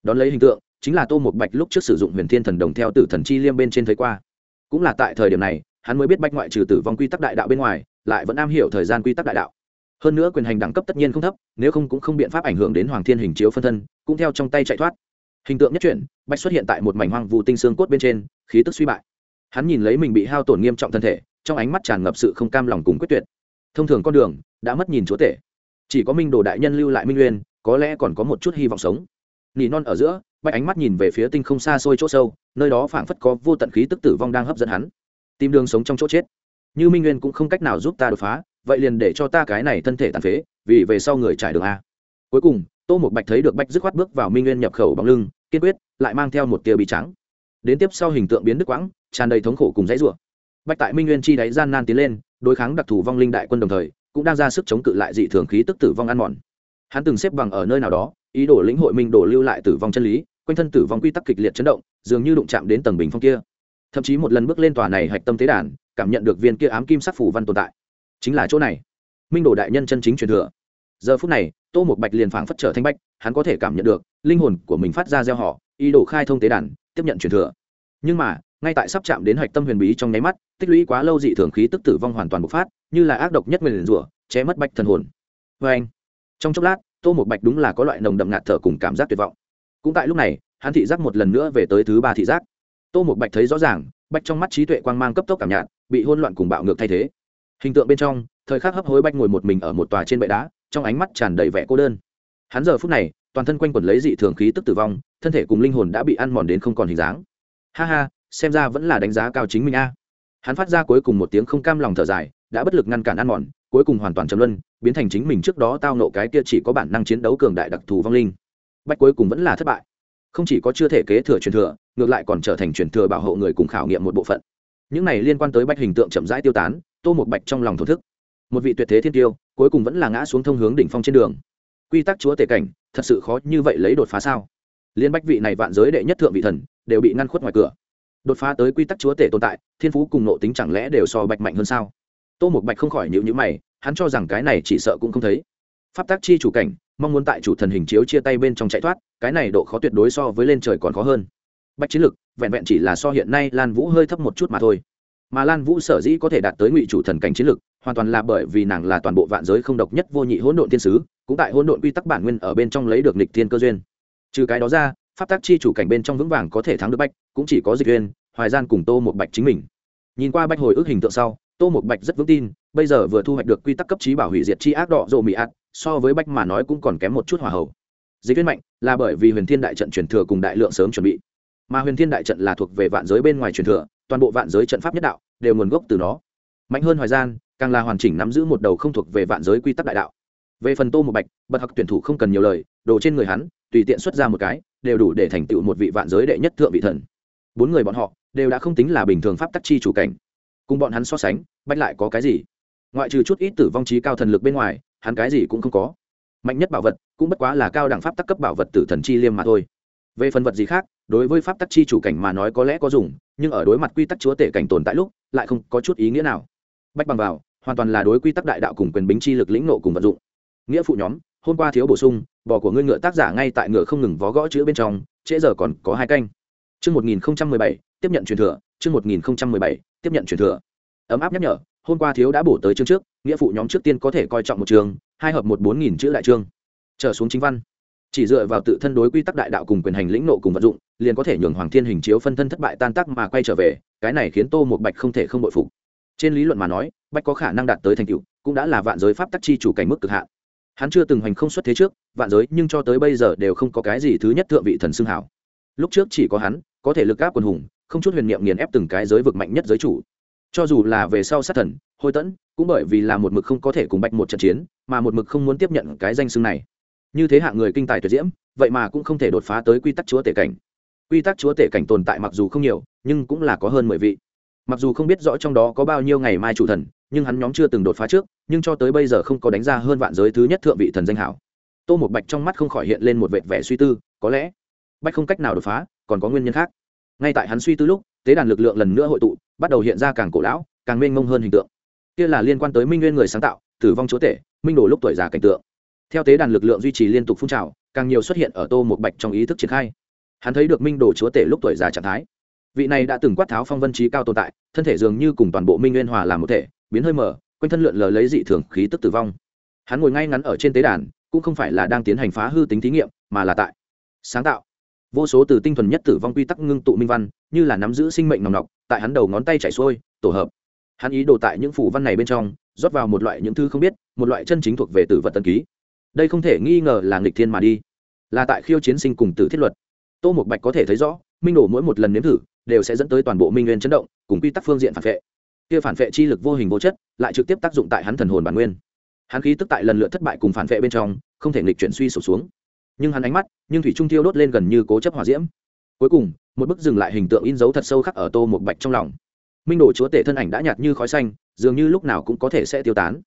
A: Đón lấy hình tượng, chính là tô một bạch lúc trước sử dụng huyền thiên thần đồng theo tử thần chi liêm bên trên thấy qua. Cũng là tại thời điểm này, hắn mới biết bách ngoại trừ tử vong quy tắc đại đạo bên ngoài, lại vẫn am hiểu thời gian quy tắc đại đạo. Hơn nữa quyền hành đẳng cấp tất nhiên không thấp, nếu không cũng không biện pháp ảnh hưởng đến hoàng thiên hình chiếu phân thân, cũng theo trong tay chạy thoát hình tượng nhất chuyển bách xuất hiện tại một mảnh hoang vụ tinh xương cốt bên trên, khí tức suy bại. Hắn nhìn lấy mình bị hao tổn nghiêm trọng thân thể, trong ánh mắt tràn ngập sự không cam lòng cùng quyết tuyệt. Thông thường con đường đã mất nhìn chúa tể. Chỉ có minh đồ đại nhân lưu lại minh nguyên, có lẽ còn có một chút hy vọng sống. Nỉ non ở giữa, bạch ánh mắt nhìn về phía tinh không xa xôi chỗ sâu, nơi đó phảng phất có vô tận khí tức tử vong đang hấp dẫn hắn. Tìm đường sống trong chỗ chết. Như minh nguyên cũng không cách nào giúp ta đột phá, vậy liền để cho ta cái này thân thể tàn phế, vì về sau người trải đường a. Cuối cùng, tô một bạch thấy được bạch dứt khoát bước vào minh nguyên nhập khẩu bằng lưng kiên quyết, lại mang theo một tia bị trắng đến tiếp sau hình tượng biến đức quãng, tràn đầy thống khổ cùng dãy rủa. Bạch tại minh nguyên chi đáy gian nan tiến lên, đối kháng đặc thù vong linh đại quân đồng thời, cũng đang ra sức chống cự lại dị thường khí tức tử vong ăn mòn. Hắn từng xếp bằng ở nơi nào đó, ý đồ lĩnh hội minh đổ lưu lại tử vong chân lý, quanh thân tử vong quy tắc kịch liệt chấn động, dường như đụng chạm đến tầng bình phong kia. Thậm chí một lần bước lên tòa này hạch tâm tế đàn, cảm nhận được viên kia ám kim sắc phủ văn tồn tại. Chính là chỗ này. Minh đồ đại nhân chân chính truyền thừa. Giờ phút này tô một bạch liền phảng phất trở thanh bách, hắn có thể cảm nhận được, linh hồn của mình phát ra gieo họ, ý đồ khai thông tế đàn, tiếp nhận truyền thừa. Nhưng mà, ngay tại sắp chạm đến hạch tâm huyền bí trong nháy mắt, tích lũy quá lâu dị thường khí tức tử vong hoàn toàn bộc phát, như là ác độc nhất nguyền rủa ché mất bạch thần hồn. Vê anh, trong chốc lát, tô một bạch đúng là có loại nồng đậm ngạt thở cùng cảm giác tuyệt vọng. Cũng tại lúc này, hắn thị giác một lần nữa về tới thứ ba thị giác. Tô một bạch thấy rõ ràng bạch trong mắt trí tuệ quang mang cấp tốc cảm nhạt, bị hôn loạn cùng bạo ngược thay thế. Hình tượng bên trong, thời khắc hấp hối bạch ngồi một mình ở một tòa trên bệ đá trong ánh mắt tràn đầy vẻ cô đơn. Hắn giờ phút này, toàn thân quanh quẩn lấy dị thường khí tức tử vong, thân thể cùng linh hồn đã bị ăn mòn đến không còn hình dáng. Ha ha, xem ra vẫn là đánh giá cao chính mình a. Hắn phát ra cuối cùng một tiếng không cam lòng thở dài, đã bất lực ngăn cản ăn mòn, cuối cùng hoàn toàn chấm luân, biến thành chính mình trước đó tao nộ cái kia chỉ có bản năng chiến đấu cường đại đặc thù vong linh. Bách cuối cùng vẫn là thất bại. Không chỉ có chưa thể kế thừa truyền thừa, ngược lại còn trở thành truyền thừa bảo hộ người cùng khảo nghiệm một bộ phận. Những này liên quan tới bách hình tượng chậm rãi tiêu tán, tô một bạch trong lòng thổ thức một vị tuyệt thế thiên tiêu, cuối cùng vẫn là ngã xuống thông hướng đỉnh phong trên đường. Quy tắc chúa tể cảnh, thật sự khó như vậy lấy đột phá sao? Liên bách vị này vạn giới đệ nhất thượng vị thần, đều bị ngăn khuất ngoài cửa. Đột phá tới quy tắc chúa tể tồn tại, thiên phú cùng nộ tính chẳng lẽ đều so bạch mạnh hơn sao? Tô một bạch không khỏi nhịu nhữ mày, hắn cho rằng cái này chỉ sợ cũng không thấy. Pháp tác chi chủ cảnh, mong muốn tại chủ thần hình chiếu chia tay bên trong chạy thoát, cái này độ khó tuyệt đối so với lên trời còn khó hơn. Bạch chiến lực, vẹn vẹn chỉ là so hiện nay lan vũ hơi thấp một chút mà thôi. Mà lan vũ sở dĩ có thể đạt tới ngụy chủ thần cảnh chiến lực hoàn toàn là bởi vì nàng là toàn bộ vạn giới không độc nhất vô nhị hỗn độn thiên sứ cũng tại hỗn độn quy tắc bản nguyên ở bên trong lấy được nịch thiên cơ duyên. Trừ cái đó ra pháp tác chi chủ cảnh bên trong vững vàng có thể thắng được bạch cũng chỉ có dịch duyên, hoài gian cùng tô một bạch chính mình. Nhìn qua bạch hồi ức hình tượng sau tô một bạch rất vững tin bây giờ vừa thu hoạch được quy tắc cấp trí bảo hủy diệt chi ác đỏ rộ mị ác so với bạch mà nói cũng còn kém một chút hòa hậu. Dịch duyên mạnh là bởi vì huyền thiên đại trận truyền thừa cùng đại lượng sớm chuẩn bị. Mà huyền thiên đại trận là thuộc về vạn giới bên ngoài truyền thừa toàn bộ vạn giới trận pháp nhất đạo đều nguồn gốc từ nó. Mạnh hơn hoài gian càng là hoàn chỉnh nắm giữ một đầu không thuộc về vạn giới quy tắc đại đạo. Về phần tô một bạch bậc học tuyển thủ không cần nhiều lời, đồ trên người hắn, tùy tiện xuất ra một cái, đều đủ để thành tựu một vị vạn giới đệ nhất thượng vị thần. Bốn người bọn họ, đều đã không tính là bình thường pháp tắc chi chủ cảnh. Cùng bọn hắn so sánh bách lại có cái gì? Ngoại trừ chút ít tử vong trí cao thần lực bên ngoài, hắn cái gì cũng không có. Mạnh nhất bảo vật, cũng bất quá là cao đẳng pháp tắc cấp bảo vật tử thần chi liêm mà thôi. Về phần vật gì khác, đối với pháp tắc chi chủ cảnh mà nói có lẽ có dùng, nhưng ở đối mặt quy tắc chúa tể cảnh tồn tại lúc, lại không có chút ý nghĩa nào. Bách bằng vào hoàn toàn là đối quy tắc đại đạo cùng quyền bính chi lực lĩnh nộ cùng vận dụng nghĩa phụ nhóm hôm qua thiếu bổ sung bò của ngươi ngựa tác giả ngay tại ngựa không ngừng vó gõ chữ bên trong trễ giờ còn có hai canh Chương 1017, tiếp nhận truyền thừa, chương 1017, tiếp nhận truyền thừa. Ấm áp nhắc nhở, hôm qua thiếu đã bổ tới chương trước, nghĩa phụ nhóm trước tiên có thể coi trọng một trường, hai hợp một bốn nghìn chữ đại chương. Trở xuống chính văn. Chỉ dựa vào tự thân đối quy tắc đại đạo cùng quyền hành lĩnh nộ cùng vận dụng, liền có thể nhường Hoàng Thiên hình chiếu phân thân thất bại tan tác mà quay trở về, cái này khiến Tô một Bạch không thể không bội phục. Trên lý luận mà nói, Bạch có khả năng đạt tới thành tựu, cũng đã là vạn giới pháp tắc chi chủ cảnh mức cực hạn. Hắn chưa từng hành không xuất thế trước, vạn giới nhưng cho tới bây giờ đều không có cái gì thứ nhất thượng vị thần xưng hảo. Lúc trước chỉ có hắn có thể lực áp quần hùng không chút huyền niệm nghiền ép từng cái giới vực mạnh nhất giới chủ. Cho dù là về sau sát thần hôi tẫn cũng bởi vì là một mực không có thể cùng bạch một trận chiến mà một mực không muốn tiếp nhận cái danh xưng này. Như thế hạng người kinh tài tuyệt diễm vậy mà cũng không thể đột phá tới quy tắc chúa tể cảnh. Quy tắc chúa tể cảnh tồn tại mặc dù không nhiều nhưng cũng là có hơn mười vị. Mặc dù không biết rõ trong đó có bao nhiêu ngày mai chủ thần nhưng hắn nhóm chưa từng đột phá trước, nhưng cho tới bây giờ không có đánh ra hơn vạn giới thứ nhất thượng vị thần danh hảo. Tô một bạch trong mắt không khỏi hiện lên một vệt vẻ suy tư, có lẽ bạch không cách nào đột phá, còn có nguyên nhân khác. Ngay tại hắn suy tư lúc, tế đàn lực lượng lần nữa hội tụ, bắt đầu hiện ra càng cổ lão, càng mênh mông hơn hình tượng. Kia là liên quan tới minh nguyên người sáng tạo, tử vong chúa tể, minh đồ lúc tuổi già cảnh tượng. Theo tế đàn lực lượng duy trì liên tục phun trào, càng nhiều xuất hiện ở tô một bạch trong ý thức triển khai. Hắn thấy được minh đồ chúa tể lúc tuổi già trạng thái. Vị này đã từng quát tháo phong vân trí cao tồn tại, thân thể dường như cùng toàn bộ minh nguyên hòa làm một thể biến hơi mở, quanh thân lượn lờ lấy dị thường khí tức tử vong. Hắn ngồi ngay ngắn ở trên tế đàn, cũng không phải là đang tiến hành phá hư tính thí nghiệm, mà là tại sáng tạo. Vô số từ tinh thuần nhất tử vong quy tắc ngưng tụ minh văn, như là nắm giữ sinh mệnh nòng nọc, tại hắn đầu ngón tay chảy xuôi, tổ hợp. Hắn ý đồ tại những phủ văn này bên trong, rót vào một loại những thứ không biết, một loại chân chính thuộc về tử vật tân ký. Đây không thể nghi ngờ là nghịch thiên mà đi. Là tại khiêu chiến sinh cùng tử thiết luật. Tô một bạch có thể thấy rõ, minh đổ mỗi một lần nếm thử, đều sẽ dẫn tới toàn bộ minh nguyên chấn động, cùng quy tắc phương diện phản vệ kia phản vệ chi lực vô hình vô chất, lại trực tiếp tác dụng tại hắn thần hồn bản nguyên. Hắn khí tức tại lần lượt thất bại cùng phản vệ bên trong, không thể nghịch chuyển suy sụp xuống. Nhưng hắn ánh mắt, nhưng thủy trung thiêu đốt lên gần như cố chấp hỏa diễm. Cuối cùng, một bức dừng lại hình tượng in dấu thật sâu khắc ở tô một bạch trong lòng. Minh đồ chúa tể thân ảnh đã nhạt như khói xanh, dường như lúc nào cũng có thể sẽ tiêu tán.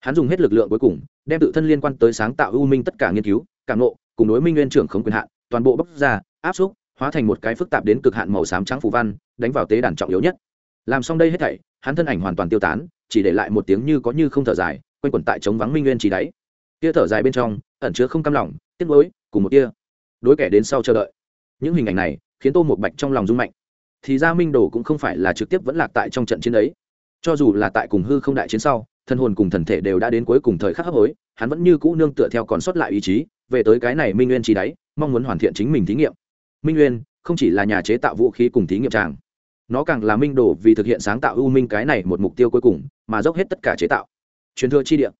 A: Hắn dùng hết lực lượng cuối cùng, đem tự thân liên quan tới sáng tạo ưu minh tất cả nghiên cứu, cảm nộ cùng đối minh nguyên trưởng không quyền hạn, toàn bộ bóc ra, áp xúc, hóa thành một cái phức tạp đến cực hạn màu xám trắng phù văn, đánh vào tế đàn trọng yếu nhất. Làm xong đây hết thảy hắn thân ảnh hoàn toàn tiêu tán, chỉ để lại một tiếng như có như không thở dài, quanh quẩn tại chống vắng minh nguyên chỉ đáy. Tia thở dài bên trong, ẩn chứa không cam lòng, tiếc nuối, cùng một tia đối kẻ đến sau chờ đợi. Những hình ảnh này khiến tô một bạch trong lòng rung mạnh. Thì ra minh đồ cũng không phải là trực tiếp vẫn lạc tại trong trận chiến ấy. Cho dù là tại cùng hư không đại chiến sau, thân hồn cùng thần thể đều đã đến cuối cùng thời khắc hấp hối, hắn vẫn như cũ nương tựa theo còn sót lại ý chí, về tới cái này minh nguyên trí đáy, mong muốn hoàn thiện chính mình thí nghiệm. Minh nguyên không chỉ là nhà chế tạo vũ khí cùng thí nghiệm tràng nó càng là minh đồ vì thực hiện sáng tạo ưu minh cái này một mục tiêu cuối cùng, mà dốc hết tất cả chế tạo. Truyền thừa chi địa.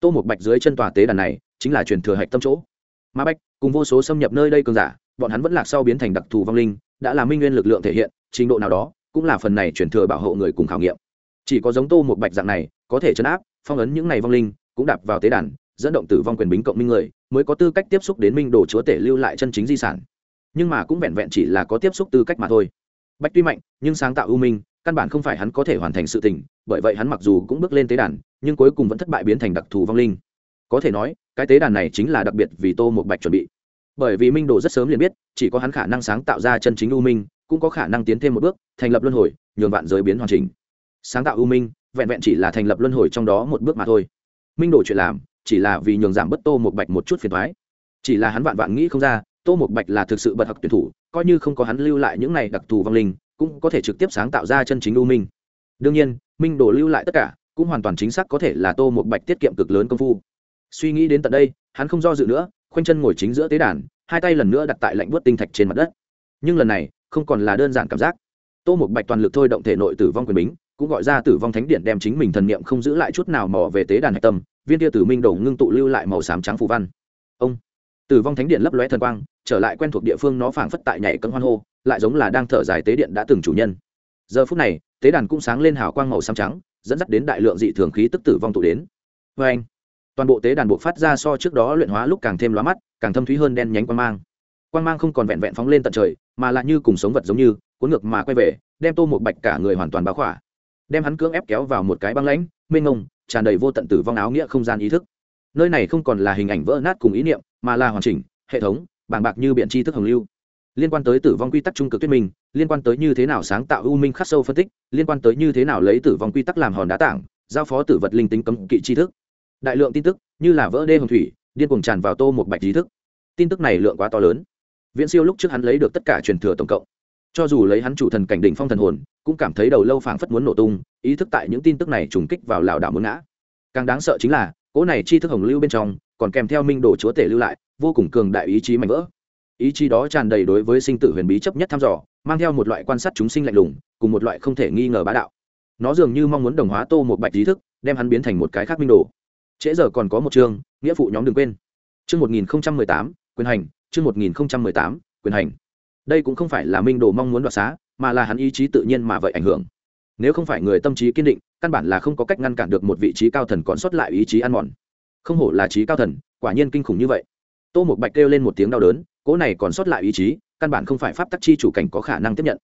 A: Tô một bạch dưới chân tòa tế đàn này, chính là truyền thừa hạch tâm chỗ. Ma bạch, cùng vô số xâm nhập nơi đây cường giả, bọn hắn vẫn lạc sau biến thành đặc thù vong linh, đã là minh nguyên lực lượng thể hiện, trình độ nào đó, cũng là phần này truyền thừa bảo hộ người cùng khảo nghiệm. Chỉ có giống tô một bạch dạng này, có thể chấn áp, phong ấn những này vong linh, cũng đạp vào tế đàn, dẫn động tử vong quyền bính cộng minh người, mới có tư cách tiếp xúc đến minh đồ chúa tể lưu lại chân chính di sản. Nhưng mà cũng vẹn vẹn chỉ là có tiếp xúc tư cách mà thôi bạch tuy mạnh, nhưng sáng tạo ưu minh, căn bản không phải hắn có thể hoàn thành sự tình, bởi vậy hắn mặc dù cũng bước lên tế đàn, nhưng cuối cùng vẫn thất bại biến thành đặc thù vong linh. Có thể nói, cái tế đàn này chính là đặc biệt vì tô một bạch chuẩn bị. Bởi vì minh đồ rất sớm liền biết, chỉ có hắn khả năng sáng tạo ra chân chính ưu minh, cũng có khả năng tiến thêm một bước, thành lập luân hồi, nhường vạn giới biến hoàn chỉnh. Sáng tạo ưu minh, vẹn vẹn chỉ là thành lập luân hồi trong đó một bước mà thôi. Minh đồ chuyện làm, chỉ là vì nhường giảm bất tô một bạch một chút phiền thoái chỉ là hắn vạn vạn nghĩ không ra tô một bạch là thực sự bật học tuyển thủ, coi như không có hắn lưu lại những này đặc thù vong linh, cũng có thể trực tiếp sáng tạo ra chân chính ưu minh. Đương nhiên, minh đồ lưu lại tất cả, cũng hoàn toàn chính xác có thể là tô một bạch tiết kiệm cực lớn công phu. Suy nghĩ đến tận đây, hắn không do dự nữa, khoanh chân ngồi chính giữa tế đàn, hai tay lần nữa đặt tại lạnh buốt tinh thạch trên mặt đất. Nhưng lần này, không còn là đơn giản cảm giác. Tô một bạch toàn lực thôi động thể nội tử vong quyền bính, cũng gọi ra tử vong thánh điện đem chính mình thần niệm không giữ lại chút nào mò về tế đàn hạch tâm, viên tia tử minh đổ ngưng tụ lưu lại màu xám trắng phù văn. Ông! Tử vong thánh điện lấp lóe thần quang, trở lại quen thuộc địa phương nó phảng phất tại nhảy cấm hoan hô, lại giống là đang thở dài tế điện đã từng chủ nhân. Giờ phút này, tế đàn cũng sáng lên hào quang màu xám trắng, dẫn dắt đến đại lượng dị thường khí tức tử vong tụ đến. Vê anh, toàn bộ tế đàn buộc phát ra so trước đó luyện hóa lúc càng thêm lóa mắt, càng thâm thúy hơn đen nhánh quang mang. Quang mang không còn vẹn vẹn phóng lên tận trời, mà lại như cùng sống vật giống như, cuốn ngược mà quay về, đem tô một bạch cả người hoàn toàn báo khỏa. Đem hắn cưỡng ép kéo vào một cái băng lãnh, mênh ngông tràn đầy vô tận tử vong áo nghĩa không gian ý thức nơi này không còn là hình ảnh vỡ nát cùng ý niệm, mà là hoàn chỉnh, hệ thống bảng bạc như biện tri thức hồng lưu. Liên quan tới tử vong quy tắc trung cực tuyết minh, liên quan tới như thế nào sáng tạo u minh khắc sâu phân tích, liên quan tới như thế nào lấy tử vong quy tắc làm hòn đá tảng, giao phó tử vật linh tính cấm kỵ tri thức. Đại lượng tin tức, như là vỡ đê hồng thủy, điên cuồng tràn vào tô một bạch trí thức. Tin tức này lượng quá to lớn. Viễn siêu lúc trước hắn lấy được tất cả truyền thừa tổng cộng. Cho dù lấy hắn chủ thần cảnh đỉnh phong thần hồn, cũng cảm thấy đầu lâu phảng phất muốn nổ tung, ý thức tại những tin tức này trùng kích vào lảo đảo muốn ngã. Càng đáng sợ chính là cỗ này chi thức hồng lưu bên trong, còn kèm theo minh đồ chúa tể lưu lại, vô cùng cường đại ý chí mạnh vỡ. Ý chí đó tràn đầy đối với sinh tử huyền bí chấp nhất thăm dò, mang theo một loại quan sát chúng sinh lạnh lùng, cùng một loại không thể nghi ngờ bá đạo. Nó dường như mong muốn đồng hóa tô một bạch ý thức, đem hắn biến thành một cái khác minh đồ. Trễ giờ còn có một chương, nghĩa phụ nhóm đừng quên. Chương một nghìn tám, quyền hành, chương một nghìn tám, quyền hành. Đây cũng không phải là minh đồ mong muốn đoạt xá, mà là hắn ý chí tự nhiên mà vậy ảnh hưởng nếu không phải người tâm trí kiên định, căn bản là không có cách ngăn cản được một vị trí cao thần còn sót lại ý chí ăn mòn. Không hổ là trí cao thần, quả nhiên kinh khủng như vậy. Tô một bạch kêu lên một tiếng đau đớn, cỗ này còn sót lại ý chí, căn bản không phải pháp tắc chi chủ cảnh có khả năng tiếp nhận.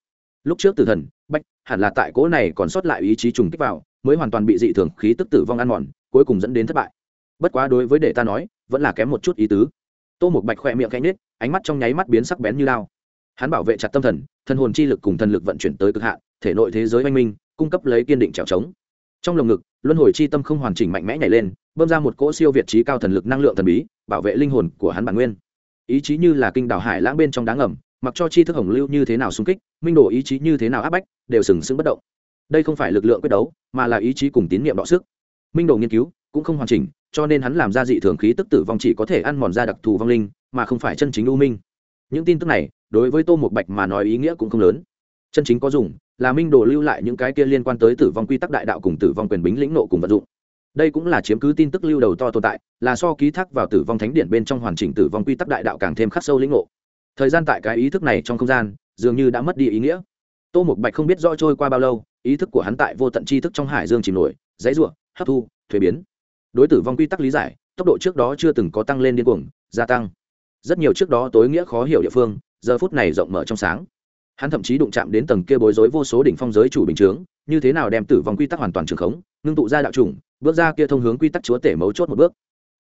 A: Lúc trước tử thần, bạch, hẳn là tại cỗ này còn sót lại ý chí trùng kích vào, mới hoàn toàn bị dị thường khí tức tử vong ăn mòn, cuối cùng dẫn đến thất bại. Bất quá đối với để ta nói, vẫn là kém một chút ý tứ. Tô một bạch khoe miệng cánh nết ánh mắt trong nháy mắt biến sắc bén như lao. Hắn bảo vệ chặt tâm thần thân hồn chi lực cùng thần lực vận chuyển tới cực hạn, thể nội thế giới oanh minh cung cấp lấy kiên định trèo trống. Trong lồng ngực, luân hồi chi tâm không hoàn chỉnh mạnh mẽ nhảy lên, bơm ra một cỗ siêu việt trí cao thần lực năng lượng thần bí, bảo vệ linh hồn của hắn bản nguyên. Ý chí như là kinh đảo hải lãng bên trong đá ngầm, mặc cho chi thức hồng lưu như thế nào xung kích, minh đổ ý chí như thế nào áp bách, đều sừng sững bất động. Đây không phải lực lượng quyết đấu, mà là ý chí cùng tín nhiệm đọ sức. Minh đồ nghiên cứu cũng không hoàn chỉnh, cho nên hắn làm ra dị thường khí tức tử vong chỉ có thể ăn mòn ra đặc thù vong linh, mà không phải chân chính u minh. Những tin tức này, đối với tô một bạch mà nói ý nghĩa cũng không lớn. Chân chính có dùng là minh đồ lưu lại những cái kia liên quan tới tử vong quy tắc đại đạo cùng tử vong quyền bính lĩnh nộ cùng vận dụng. Đây cũng là chiếm cứ tin tức lưu đầu to tồn tại, là so ký thác vào tử vong thánh điện bên trong hoàn chỉnh tử vong quy tắc đại đạo càng thêm khắc sâu lĩnh ngộ thời gian tại cái ý thức này trong không gian, dường như đã mất đi ý nghĩa. Tô Mục bạch không biết rõ trôi qua bao lâu, ý thức của hắn tại vô tận tri thức trong hải dương chìm nổi, dãy ruộng hấp thu, thuế biến. Đối tử vong quy tắc lý giải, tốc độ trước đó chưa từng có tăng lên điên cuồng, gia tăng. Rất nhiều trước đó tối nghĩa khó hiểu địa phương, giờ phút này rộng mở trong sáng hắn thậm chí đụng chạm đến tầng kia bối rối vô số đỉnh phong giới chủ bình chướng, như thế nào đem tử vong quy tắc hoàn toàn trường khống, ngưng tụ ra đạo chủng, bước ra kia thông hướng quy tắc chúa tể mấu chốt một bước.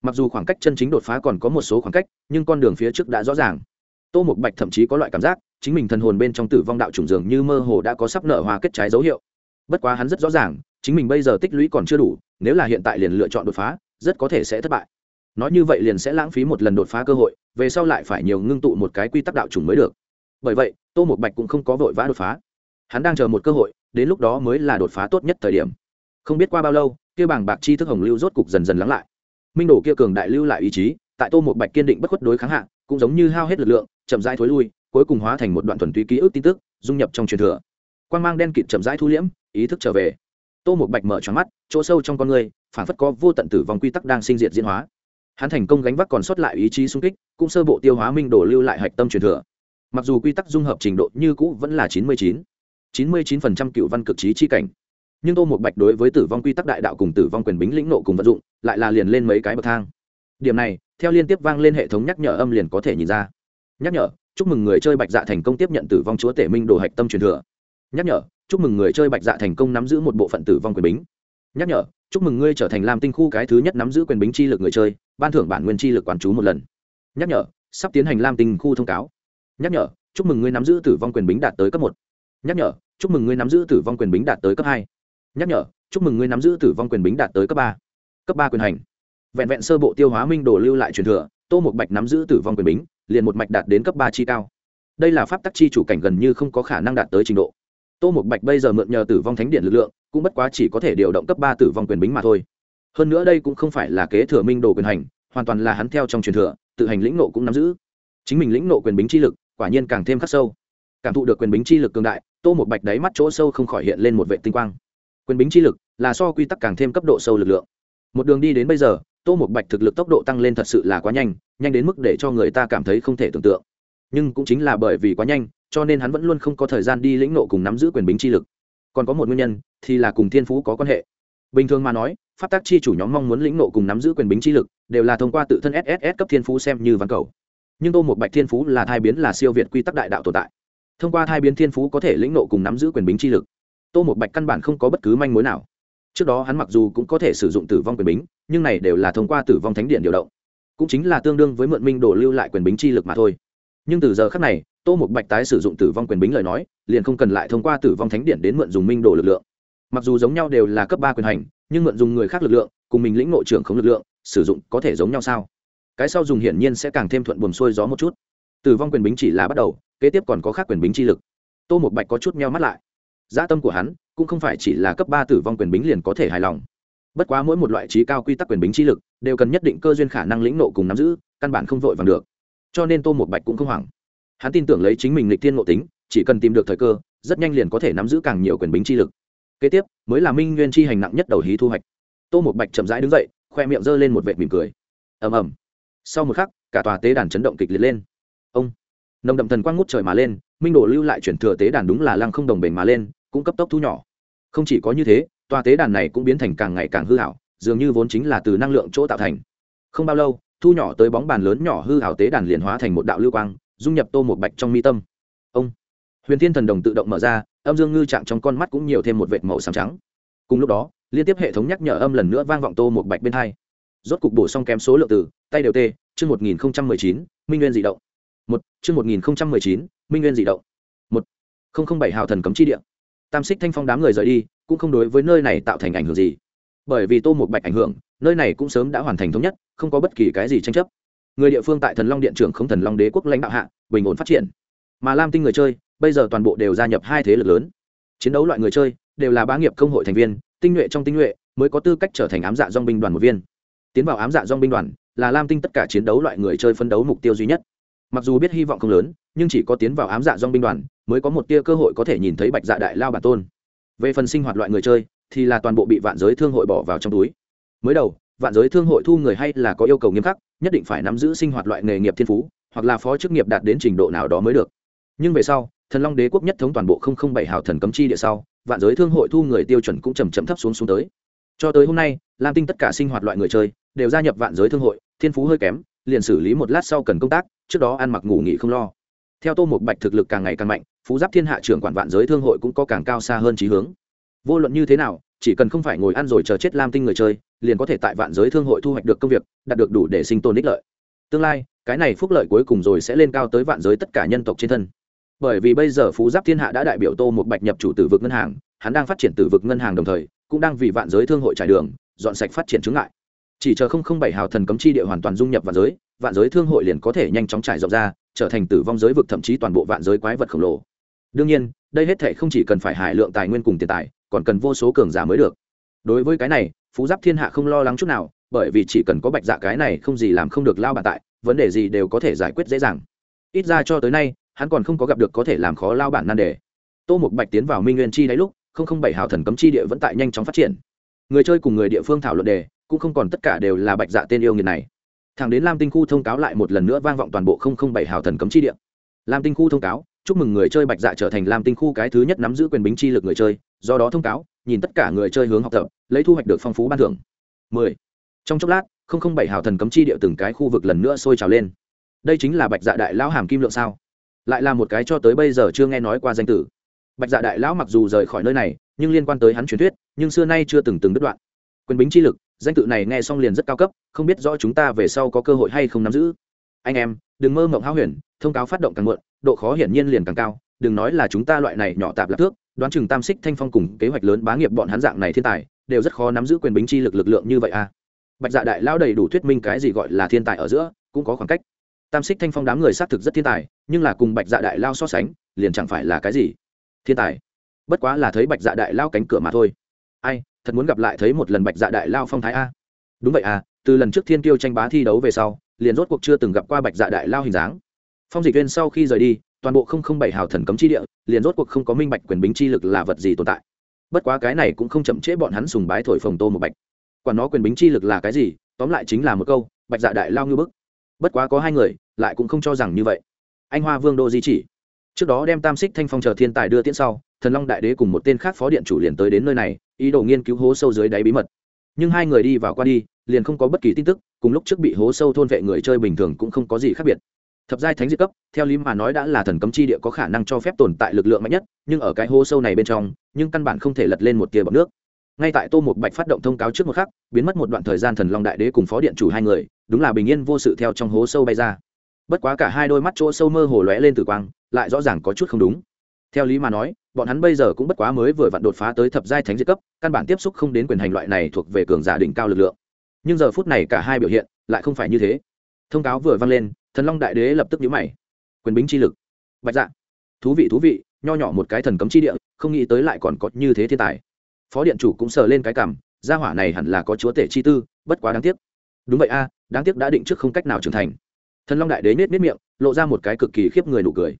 A: Mặc dù khoảng cách chân chính đột phá còn có một số khoảng cách, nhưng con đường phía trước đã rõ ràng. Tô một bạch thậm chí có loại cảm giác, chính mình thần hồn bên trong tử vong đạo chủng dường như mơ hồ đã có sắp nở hoa kết trái dấu hiệu. Bất quá hắn rất rõ ràng, chính mình bây giờ tích lũy còn chưa đủ, nếu là hiện tại liền lựa chọn đột phá, rất có thể sẽ thất bại. Nói như vậy liền sẽ lãng phí một lần đột phá cơ hội, về sau lại phải nhiều ngưng tụ một cái quy tắc đạo chủng mới được bởi vậy, tô một bạch cũng không có vội vã đột phá. Hắn đang chờ một cơ hội, đến lúc đó mới là đột phá tốt nhất thời điểm. Không biết qua bao lâu, kia bảng bạc chi thức hồng lưu rốt cục dần dần lắng lại. Minh đồ kia cường đại lưu lại ý chí, tại tô một bạch kiên định bất khuất đối kháng hạ, cũng giống như hao hết lực lượng, chậm rãi thối lui, cuối cùng hóa thành một đoạn thuần túy ký ức tin tức, dung nhập trong truyền thừa. Quan g mang đen kịt chậm rãi thu liễm, ý thức trở về. Tô một bạch mở tròn mắt, chỗ sâu trong con người phản phất có vô tận tử vong quy tắc đang sinh diệt diễn hóa. Hắn thành công gánh vác còn sót lại ý chí sung kích, cũng sơ bộ tiêu hóa minh đổ lưu lại hạch tâm truyền thừa mặc dù quy tắc dung hợp trình độ như cũ vẫn là chín mươi chín chín mươi chín phần trăm cựu văn cực trí chi cảnh, nhưng tô một bạch đối với tử vong quy tắc đại đạo cùng tử vong quyền bính lĩnh nộ cùng vận dụng lại là liền lên mấy cái bậc thang. Điểm này, theo liên tiếp vang lên hệ thống nhắc nhở âm liền có thể nhìn ra. Nhắc nhở, chúc mừng người chơi bạch dạ thành công tiếp nhận tử vong chúa tể minh đồ hạch tâm truyền thừa. Nhắc nhở, chúc mừng người chơi bạch dạ thành công nắm giữ một bộ phận tử vong quyền bính. Nhắc nhở, chúc mừng ngươi trở thành làm tinh khu cái thứ nhất nắm giữ quyền bính chi lực người chơi, ban thưởng bản nguyên chi lực quản chú một lần. Nhắc nhở, sắp tiến hành lam tinh khu thông cáo nhắc nhở, chúc mừng ngươi nắm giữ tử vong quyền bính đạt tới cấp một. Nhắc nhở, chúc mừng ngươi nắm giữ tử vong quyền bính đạt tới cấp hai. Nhắc nhở, chúc mừng ngươi nắm giữ tử vong quyền bính đạt tới cấp ba. Cấp ba quyền hành. Vẹn vẹn sơ bộ tiêu hóa minh đồ lưu lại truyền thừa, tô một bạch nắm giữ tử vong quyền bính, liền một mạch đạt đến cấp ba chi cao. Đây là pháp tắc chi chủ cảnh gần như không có khả năng đạt tới trình độ. Tô một bạch bây giờ mượn nhờ tử vong thánh điện lực lượng, cũng bất quá chỉ có thể điều động cấp ba tử vong quyền bính mà thôi. Hơn nữa đây cũng không phải là kế thừa minh đồ quyền hành, hoàn toàn là hắn theo trong truyền thừa, tự hành lĩnh nộ cũng nắm giữ. Chính mình lĩnh nộ quyền bính chi lực quả nhiên càng thêm khắc sâu. Cảm thụ được quyền bính chi lực cường đại, tô một bạch đáy mắt chỗ sâu không khỏi hiện lên một vệ tinh quang. Quyền bính chi lực là so quy tắc càng thêm cấp độ sâu lực lượng. Một đường đi đến bây giờ, tô một bạch thực lực tốc độ tăng lên thật sự là quá nhanh nhanh đến mức để cho người ta cảm thấy không thể tưởng tượng. Nhưng cũng chính là bởi vì quá nhanh, cho nên hắn vẫn luôn không có thời gian đi lĩnh nộ cùng nắm giữ quyền bính chi lực. Còn có một nguyên nhân, thì là cùng thiên phú có quan hệ. Bình thường mà nói, pháp tác chi chủ nhóm mong muốn lĩnh nộ cùng nắm giữ quyền bính chi lực, đều là thông qua tự thân sss cấp thiên phú xem như ván cầu nhưng tô một bạch thiên phú là thai biến là siêu việt quy tắc đại đạo tồn tại. Thông qua thai biến thiên phú có thể lĩnh nộ cùng nắm giữ quyền bính chi lực. Tô một bạch căn bản không có bất cứ manh mối nào. Trước đó hắn mặc dù cũng có thể sử dụng tử vong quyền bính, nhưng này đều là thông qua tử vong thánh điện điều động. Cũng chính là tương đương với mượn minh đổ lưu lại quyền bính chi lực mà thôi. Nhưng từ giờ khác này, tô một bạch tái sử dụng tử vong quyền bính lời nói, liền không cần lại thông qua tử vong thánh điện đến mượn dùng minh đổ lực lượng. Mặc dù giống nhau đều là cấp ba quyền hành, nhưng mượn dùng người khác lực lượng, cùng mình lĩnh nội trưởng không lực lượng, sử dụng có thể giống nhau sao? Cái sau dùng hiển nhiên sẽ càng thêm thuận buồm xuôi gió một chút. Tử vong quyền bính chỉ là bắt đầu, kế tiếp còn có khác quyền bính chi lực. Tô một bạch có chút meo mắt lại. Gia tâm của hắn cũng không phải chỉ là cấp ba tử vong quyền bính liền có thể hài lòng. Bất quá mỗi một loại trí cao quy tắc quyền bính chi lực đều cần nhất định cơ duyên khả năng lĩnh nộ cùng nắm giữ, căn bản không vội vàng được. Cho nên tô một bạch cũng không hoảng. Hắn tin tưởng lấy chính mình lịch thiên ngộ tính, chỉ cần tìm được thời cơ, rất nhanh liền có thể nắm giữ càng nhiều quyền bính chi lực. Kế tiếp, mới là minh nguyên chi hành nặng nhất đầu hí thu hoạch. Tô một bạch chậm rãi đứng dậy, khoe miệng g lên một vệt mỉm cười. Ầm ầm sau một khắc, cả tòa tế đàn chấn động kịch liệt lên. Ông nồng đậm thần quang ngút trời mà lên, minh đổ lưu lại chuyển thừa tế đàn đúng là lăng không đồng bền mà lên, cũng cấp tốc thu nhỏ. Không chỉ có như thế, tòa tế đàn này cũng biến thành càng ngày càng hư hảo, dường như vốn chính là từ năng lượng chỗ tạo thành. Không bao lâu, thu nhỏ tới bóng bàn lớn nhỏ hư hảo tế đàn liền hóa thành một đạo lưu quang, dung nhập tô một bạch trong mi tâm. Ông huyền thiên thần đồng tự động mở ra, âm dương ngư trạng trong con mắt cũng nhiều thêm một vệt màu xám trắng. Cùng lúc đó, liên tiếp hệ thống nhắc nhở âm lần nữa vang vọng tô một bạch bên hai. Rốt cục bổ xong kém số lượng từ tay đều tê, chương một nghìn không trăm mười chín, minh nguyên dị động. Một, chương một nghìn không trăm mười chín, minh nguyên dị động. Một, không không bảy hào thần cấm chi địa. Tam xích thanh phong đám người rời đi, cũng không đối với nơi này tạo thành ảnh hưởng gì. Bởi vì tô một bạch ảnh hưởng, nơi này cũng sớm đã hoàn thành thống nhất, không có bất kỳ cái gì tranh chấp. Người địa phương tại thần long điện trưởng không thần long đế quốc lãnh đạo hạ, bình ổn phát triển. Mà lam tinh người chơi, bây giờ toàn bộ đều gia nhập hai thế lực lớn. Chiến đấu loại người chơi, đều là bá nghiệp công hội thành viên, tinh nhuệ trong tinh nhuệ, mới có tư cách trở thành ám dạ dong binh đoàn một viên. Tiến vào ám dạ dong binh đoàn là lam tinh tất cả chiến đấu loại người chơi phân đấu mục tiêu duy nhất. Mặc dù biết hy vọng không lớn, nhưng chỉ có tiến vào ám dạ dong binh đoàn mới có một tia cơ hội có thể nhìn thấy bạch dạ đại lao bản tôn. Về phần sinh hoạt loại người chơi, thì là toàn bộ bị vạn giới thương hội bỏ vào trong túi. Mới đầu, vạn giới thương hội thu người hay là có yêu cầu nghiêm khắc, nhất định phải nắm giữ sinh hoạt loại nghề nghiệp thiên phú, hoặc là phó chức nghiệp đạt đến trình độ nào đó mới được. Nhưng về sau, thần long đế quốc nhất thống toàn bộ không không bảy hào thần cấm chi địa sau, vạn giới thương hội thu người tiêu chuẩn cũng chầm chậm thấp xuống xuống tới. Cho tới hôm nay, lam tinh tất cả sinh hoạt loại người chơi đều gia nhập vạn giới thương hội, thiên phú hơi kém, liền xử lý một lát sau cần công tác, trước đó ăn mặc ngủ nghỉ không lo. Theo tô một bạch thực lực càng ngày càng mạnh, phú giáp thiên hạ trưởng quản vạn giới thương hội cũng có càng cao xa hơn trí hướng. Vô luận như thế nào, chỉ cần không phải ngồi ăn rồi chờ chết lam tinh người chơi, liền có thể tại vạn giới thương hội thu hoạch được công việc, đạt được đủ để sinh tồn ích lợi. Tương lai, cái này phúc lợi cuối cùng rồi sẽ lên cao tới vạn giới tất cả nhân tộc trên thân. Bởi vì bây giờ phú giáp thiên hạ đã đại biểu tô một bạch nhập chủ tử vực ngân hàng, hắn đang phát triển tử vực ngân hàng đồng thời, cũng đang vì vạn giới thương hội trải đường, dọn sạch phát triển chứng ngại chỉ chờ không không bảy hào thần cấm chi địa hoàn toàn dung nhập vạn giới vạn giới thương hội liền có thể nhanh chóng trải rộng ra, trở thành tử vong giới vực thậm chí toàn bộ vạn giới quái vật khổng lồ. Đương nhiên, đây hết thể không chỉ cần phải hải lượng tài nguyên cùng tiền tài, còn cần vô số cường giả mới được. Đối với cái này, phú giáp thiên hạ không lo lắng chút nào, bởi vì chỉ cần có bạch dạ cái này không gì làm không được lao bàn tại, vấn đề gì đều có thể giải quyết dễ dàng. Ít ra cho tới nay, hắn còn không có gặp được có thể làm khó lao bản nan đề. Tô mục bạch tiến vào minh nguyên chi đáy lúc, không không bảy hào thần cấm chi địa vẫn tại nhanh chóng phát triển. Người chơi cùng người địa phương thảo luận đề cũng không còn tất cả đều là bạch dạ tên yêu nghiệt này. Thẳng đến lam tinh khu thông cáo lại một lần nữa vang vọng toàn bộ không không bảy hào thần cấm chi địa. Lam tinh khu thông cáo, chúc mừng người chơi bạch dạ trở thành lam tinh khu cái thứ nhất nắm giữ quyền bính chi lực người chơi, do đó thông cáo, nhìn tất cả người chơi hướng học tập, lấy thu hoạch được phong phú ban thưởng. 10. trong chốc lát, không không bảy hào thần cấm chi địa từng cái khu vực lần nữa sôi trào lên. Đây chính là bạch dạ đại lão hàm kim lượng sao? Lại là một cái cho tới bây giờ chưa nghe nói qua danh tử. Bạch dạ đại lão mặc dù rời khỏi nơi này, nhưng liên quan tới hắn truyền thuyết, nhưng xưa nay chưa từng từng đứt đoạn. Quyền bính chi lực danh tự này nghe xong liền rất cao cấp, không biết rõ chúng ta về sau có cơ hội hay không nắm giữ. Anh em, đừng mơ mộng háo huyền, thông cáo phát động càng muộn, độ khó hiển nhiên liền càng cao. Đừng nói là chúng ta loại này nhỏ tạp lạc thước, đoán chừng tam xích thanh phong cùng kế hoạch lớn bá nghiệp bọn hắn dạng này thiên tài, đều rất khó nắm giữ quyền bính chi lực lực lượng như vậy à. Bạch dạ đại lao đầy đủ thuyết minh cái gì gọi là thiên tài ở giữa, cũng có khoảng cách. Tam xích thanh phong đám người xác thực rất thiên tài, nhưng là cùng bạch dạ đại lao so sánh, liền chẳng phải là cái gì thiên tài. Bất quá là thấy bạch dạ đại lao cánh cửa mà thôi. Ai thật muốn gặp lại thấy một lần bạch dạ đại lao phong thái a. Đúng vậy à từ lần trước thiên tiêu tranh bá thi đấu về sau, liền rốt cuộc chưa từng gặp qua bạch dạ đại lao hình dáng. Phong dịch viên sau khi rời đi, toàn bộ không không bảy hào thần cấm chi địa, liền rốt cuộc không có minh bạch quyền bính chi lực là vật gì tồn tại. Bất quá cái này cũng không chậm trễ bọn hắn sùng bái thổi phồng tô một bạch. Quản nó quyền bính chi lực là cái gì, tóm lại chính là một câu, bạch dạ đại lao như bức. Bất quá có hai người, lại cũng không cho rằng như vậy. Anh hoa vương đô di chỉ. Trước đó đem tam xích thanh phong chờ thiên tài đưa tiễn sau, thần long đại đế cùng một tên khác phó điện chủ liền tới đến nơi này ý đồ nghiên cứu hố sâu dưới đáy bí mật. Nhưng hai người đi vào qua đi, liền không có bất kỳ tin tức, cùng lúc trước bị hố sâu thôn vệ người chơi bình thường cũng không có gì khác biệt. Thập giai thánh diệt cấp, theo lý mà nói đã là thần cấm chi địa có khả năng cho phép tồn tại lực lượng mạnh nhất, nhưng ở cái hố sâu này bên trong, nhưng căn bản không thể lật lên một tia bọc nước. Ngay tại tô một bạch phát động thông cáo trước một khắc, biến mất một đoạn thời gian thần long đại đế cùng phó điện chủ hai người, đúng là bình yên vô sự theo trong hố sâu bay ra. Bất quá cả hai đôi mắt chỗ sâu mơ hồ lóe lên từ quang, lại rõ ràng có chút không đúng theo lý mà nói, bọn hắn bây giờ cũng bất quá mới vừa vặn đột phá tới thập giai thánh diệt cấp, căn bản tiếp xúc không đến quyền hành loại này thuộc về cường giả đỉnh cao lực lượng. Nhưng giờ phút này cả hai biểu hiện lại không phải như thế. Thông cáo vừa vang lên, thần long đại đế lập tức nhíu mày. Quyền bính chi lực. Bạch dạ. Thú vị thú vị, nho nhỏ một cái thần cấm chi địa, không nghĩ tới lại còn có như thế thiên tài. Phó điện chủ cũng sờ lên cái cảm gia hỏa này hẳn là có chúa tể chi tư, bất quá đáng tiếc. Đúng vậy a, đáng tiếc đã định trước không cách nào trưởng thành. Thần long đại đế nết nết miệng, lộ ra một cái cực kỳ khiếp người nụ cười.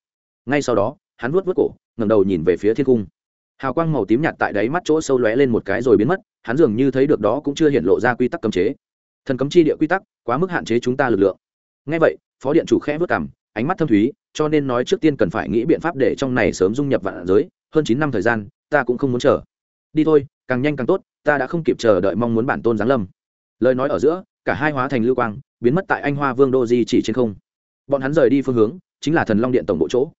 A: Ngay sau đó, hắn vuốt vuốt cổ ngẩng đầu nhìn về phía thiên cung. Hào quang màu tím nhạt tại đáy mắt chỗ sâu lóe lên một cái rồi biến mất, hắn dường như thấy được đó cũng chưa hiện lộ ra quy tắc cấm chế. Thần cấm chi địa quy tắc, quá mức hạn chế chúng ta lực lượng. Ngay vậy, phó điện chủ khẽ vất cảm ánh mắt thâm thúy, cho nên nói trước tiên cần phải nghĩ biện pháp để trong này sớm dung nhập vạn giới, hơn chín năm thời gian, ta cũng không muốn chờ. Đi thôi, càng nhanh càng tốt, ta đã không kịp chờ đợi mong muốn bản tôn giáng lâm. Lời nói ở giữa, cả hai hóa thành lưu quang, biến mất tại anh hoa vương đô di chỉ trên không. Bọn hắn rời đi phương hướng, chính là thần long điện tổng bộ chỗ.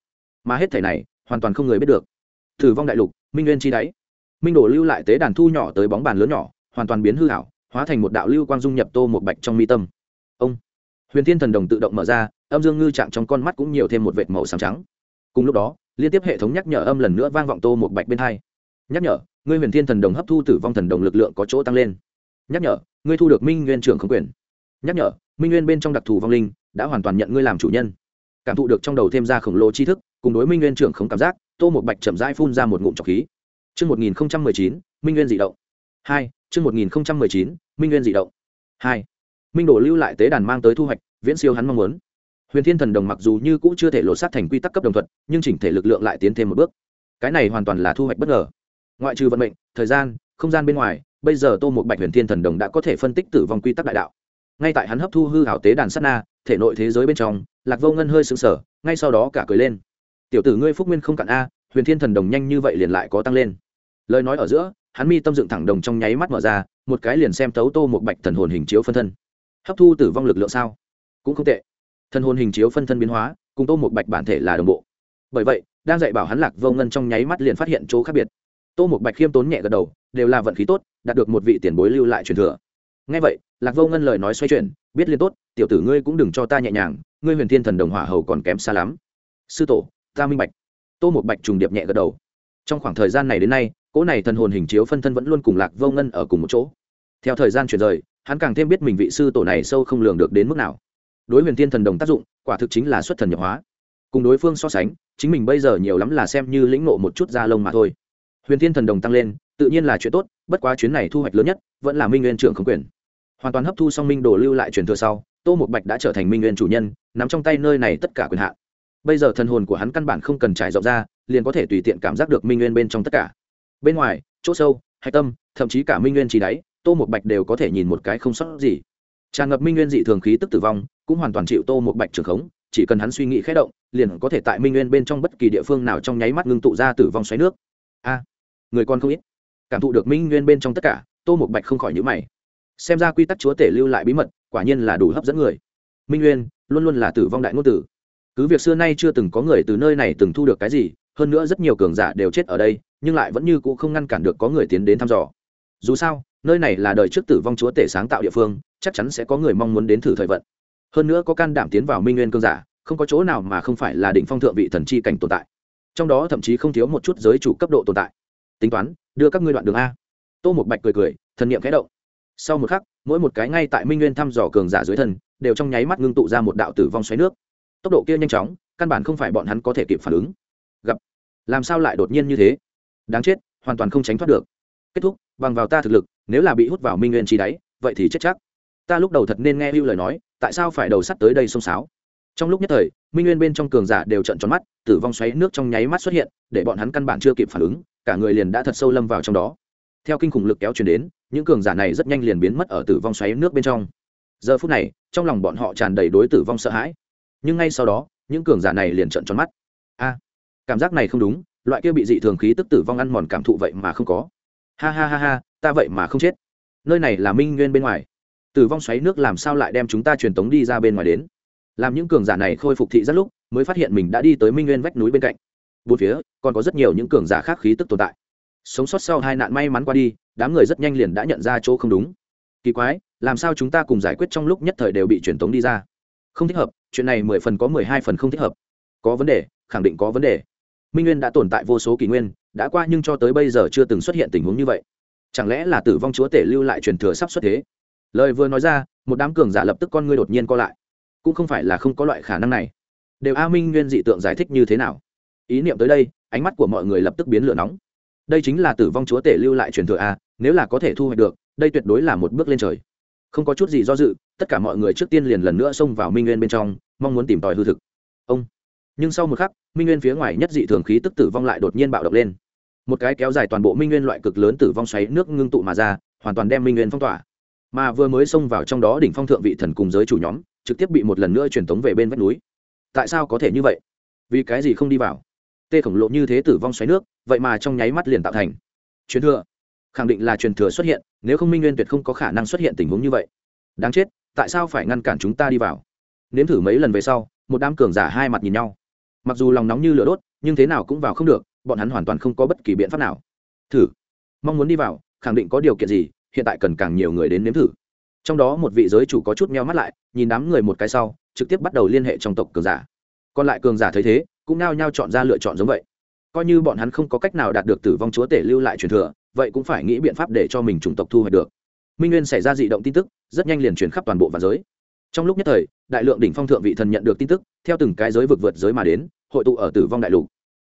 A: Mà hết thể này hoàn toàn không người biết được. Thử vong đại lục, minh nguyên chi đáy. Minh đổ lưu lại tế đàn thu nhỏ tới bóng bàn lớn nhỏ, hoàn toàn biến hư hảo hóa thành một đạo lưu quang dung nhập tô một bạch trong mi tâm. Ông! Huyền thiên thần đồng tự động mở ra, âm dương ngư trạng trong con mắt cũng nhiều thêm một vệt màu xám trắng. Cùng lúc đó, liên tiếp hệ thống nhắc nhở âm lần nữa vang vọng tô một bạch bên hai. Nhắc nhở, ngươi huyền thiên thần đồng hấp thu tử vong thần đồng lực lượng có chỗ tăng lên. Nhắc nhở, ngươi thu được minh nguyên trưởng không quyền. Nhắc nhở, minh nguyên bên trong đặc thù vong linh đã hoàn toàn nhận ngươi làm chủ nhân. Cảm thụ được trong đầu thêm ra khổng lồ tri thức cùng đối minh nguyên trưởng không cảm giác tô một bạch chậm rãi phun ra một ngụm trọc khí Trước 1019, Minh Nguyên dị động. 2. Trước 1019, Minh Nguyên dị động. 2. Minh đổ lưu lại tế đàn mang tới thu hoạch, viễn siêu hắn mong muốn. Huyền Thiên Thần Đồng mặc dù như cũ chưa thể lột xác thành quy tắc cấp đồng thuận, nhưng chỉnh thể lực lượng lại tiến thêm một bước. Cái này hoàn toàn là thu hoạch bất ngờ. Ngoại trừ vận mệnh, thời gian, không gian bên ngoài, bây giờ Tô một Bạch Huyền Thiên Thần Đồng đã có thể phân tích tử vong quy tắc đại đạo. Ngay tại hắn hấp thu hư hảo tế đàn sát na, thể nội thế giới bên trong, Lạc Vô Ngân hơi sững sờ, ngay sau đó cả cười lên. "Tiểu tử ngươi phúc nguyên không cạn a, Huyền Thiên Thần Đồng nhanh như vậy liền lại có tăng lên." Lời nói ở giữa, hắn mi tâm dựng thẳng đồng trong nháy mắt mở ra, một cái liền xem tấu Tô một Bạch thần hồn hình chiếu phân thân. Hấp thu tử vong lực lượng sao? Cũng không tệ Thần hồn hình chiếu phân thân biến hóa cùng tô một bạch bản thể là đồng bộ bởi vậy đang dạy bảo hắn lạc vô ngân trong nháy mắt liền phát hiện chỗ khác biệt tô một bạch khiêm tốn nhẹ gật đầu đều là vận khí tốt đạt được một vị tiền bối lưu lại truyền thừa ngay vậy lạc vô ngân lời nói xoay chuyển biết liên tốt tiểu tử ngươi cũng đừng cho ta nhẹ nhàng ngươi huyền thiên thần đồng hỏa hầu còn kém xa lắm sư tổ ta minh bạch. Tô một bạch trùng điệp nhẹ gật đầu. Trong khoảng thời gian này đến nay, cỗ này thần hồn hình chiếu phân thân vẫn luôn cùng lạc vô ngân ở cùng một chỗ. Theo thời gian chuyển rời, hắn càng thêm biết mình vị sư tổ này sâu không lường được đến mức nào. Đối huyền thiên thần đồng tác dụng, quả thực chính là xuất thần nhập hóa. Cùng đối phương so sánh, chính mình bây giờ nhiều lắm là xem như lĩnh nộ một chút da lông mà thôi. Huyền thiên thần đồng tăng lên, tự nhiên là chuyện tốt, bất quá chuyến này thu hoạch lớn nhất, vẫn là minh nguyên trưởng không quyền. Hoàn toàn hấp thu xong minh đồ lưu lại truyền thừa sau, tô một bạch đã trở thành minh nguyên chủ nhân, nắm trong tay nơi này tất cả quyền hạn bây giờ thần hồn của hắn căn bản không cần trải rộng ra, liền có thể tùy tiện cảm giác được minh nguyên bên trong tất cả. Bên ngoài, chỗ sâu, hạch tâm, thậm chí cả minh nguyên trí đáy, tô một bạch đều có thể nhìn một cái không sót gì. Tràn ngập minh nguyên dị thường khí tức tử vong, cũng hoàn toàn chịu tô một bạch trường khống, chỉ cần hắn suy nghĩ khé động, liền có thể tại minh nguyên bên trong bất kỳ địa phương nào trong nháy mắt ngưng tụ ra tử vong xoáy nước. A, người con không ít. Cảm thụ được minh nguyên bên trong tất cả, tô một bạch không khỏi nhữ mày. Xem ra quy tắc chúa tể lưu lại bí mật, quả nhiên là đủ hấp dẫn người. Minh nguyên, luôn luôn là tử vong đại ngôn tử cứ việc xưa nay chưa từng có người từ nơi này từng thu được cái gì, hơn nữa rất nhiều cường giả đều chết ở đây, nhưng lại vẫn như cũ không ngăn cản được có người tiến đến thăm dò. Dù sao, nơi này là đời trước tử vong chúa tể sáng tạo địa phương, chắc chắn sẽ có người mong muốn đến thử thời vận. Hơn nữa có can đảm tiến vào minh nguyên cương giả, không có chỗ nào mà không phải là đỉnh phong thượng vị thần chi cảnh tồn tại. Trong đó thậm chí không thiếu một chút giới chủ cấp độ tồn tại. Tính toán, đưa các ngươi đoạn đường a. Tô một bạch cười cười, thần niệm khẽ động. Sau một khắc, mỗi một cái ngay tại minh nguyên thăm dò cường giả dưới thần đều trong nháy mắt ngưng tụ ra một đạo tử vong xoáy nước tốc độ kia nhanh chóng, căn bản không phải bọn hắn có thể kịp phản ứng. Gặp. Làm sao lại đột nhiên như thế? Đáng chết, hoàn toàn không tránh thoát được. Kết thúc, bằng vào ta thực lực, nếu là bị hút vào minh nguyên trí đáy, vậy thì chết chắc. Ta lúc đầu thật nên nghe hưu lời nói, tại sao phải đầu sắt tới đây xông xáo? Trong lúc nhất thời, minh nguyên bên trong cường giả đều trận tròn mắt, tử vong xoáy nước trong nháy mắt xuất hiện, để bọn hắn căn bản chưa kịp phản ứng, cả người liền đã thật sâu lâm vào trong đó. Theo kinh khủng lực kéo chuyển đến, những cường giả này rất nhanh liền biến mất ở tử vong xoáy nước bên trong. Giờ phút này, trong lòng bọn họ tràn đầy đối tử vong sợ hãi nhưng ngay sau đó, những cường giả này liền trợn tròn mắt. A, cảm giác này không đúng, loại kia bị dị thường khí tức tử vong ăn mòn cảm thụ vậy mà không có. Ha ha ha ha, ta vậy mà không chết. Nơi này là minh nguyên bên ngoài. Tử vong xoáy nước làm sao lại đem chúng ta truyền tống đi ra bên ngoài đến? Làm những cường giả này khôi phục thị rất lúc, mới phát hiện mình đã đi tới minh nguyên vách núi bên cạnh. Bốn phía, còn có rất nhiều những cường giả khác khí tức tồn tại. Sống sót sau hai nạn may mắn qua đi, đám người rất nhanh liền đã nhận ra chỗ không đúng. Kỳ quái, làm sao chúng ta cùng giải quyết trong lúc nhất thời đều bị truyền tống đi ra? Không thích hợp chuyện này mười phần có mười hai phần không thích hợp. Có vấn đề, khẳng định có vấn đề. Minh nguyên đã tồn tại vô số kỷ nguyên, đã qua nhưng cho tới bây giờ chưa từng xuất hiện tình huống như vậy. Chẳng lẽ là tử vong chúa tể lưu lại truyền thừa sắp xuất thế? Lời vừa nói ra, một đám cường giả lập tức con ngươi đột nhiên co lại. Cũng không phải là không có loại khả năng này. Đều a minh nguyên dị tượng giải thích như thế nào? Ý niệm tới đây, ánh mắt của mọi người lập tức biến lửa nóng. Đây chính là tử vong chúa tể lưu lại truyền thừa a, nếu là có thể thu hoạch được, đây tuyệt đối là một bước lên trời. Không có chút gì do dự, tất cả mọi người trước tiên liền lần nữa xông vào minh nguyên bên trong mong muốn tìm tòi hư thực. Ông. Nhưng sau một khắc, minh nguyên phía ngoài nhất dị thường khí tức tử vong lại đột nhiên bạo động lên. Một cái kéo dài toàn bộ minh nguyên loại cực lớn tử vong xoáy nước ngưng tụ mà ra, hoàn toàn đem minh nguyên phong tỏa. Mà vừa mới xông vào trong đó đỉnh phong thượng vị thần cùng giới chủ nhóm, trực tiếp bị một lần nữa truyền tống về bên vách núi. Tại sao có thể như vậy? Vì cái gì không đi vào? Tê khổng lộ như thế tử vong xoáy nước, vậy mà trong nháy mắt liền tạo thành. Truyền thừa. Khẳng định là truyền thừa xuất hiện, nếu không minh nguyên tuyệt không có khả năng xuất hiện tình huống như vậy. Đáng chết, tại sao phải ngăn cản chúng ta đi vào? Nếm thử mấy lần về sau, một đám cường giả hai mặt nhìn nhau. Mặc dù lòng nóng như lửa đốt, nhưng thế nào cũng vào không được, bọn hắn hoàn toàn không có bất kỳ biện pháp nào. Thử. Mong muốn đi vào, khẳng định có điều kiện gì, hiện tại cần càng nhiều người đến nếm thử. Trong đó một vị giới chủ có chút meo mắt lại, nhìn đám người một cái sau, trực tiếp bắt đầu liên hệ trong tộc cường giả. Còn lại cường giả thấy thế, cũng nao nhao chọn ra lựa chọn giống vậy. Coi như bọn hắn không có cách nào đạt được tử vong chúa tể lưu lại truyền thừa, vậy cũng phải nghĩ biện pháp để cho mình chủng tộc thu hoạch được. Minh nguyên xảy ra dị động tin tức, rất nhanh liền truyền khắp toàn bộ và giới trong lúc nhất thời, đại lượng đỉnh phong thượng vị thần nhận được tin tức, theo từng cái giới vực vượt giới mà đến, hội tụ ở tử vong đại lục.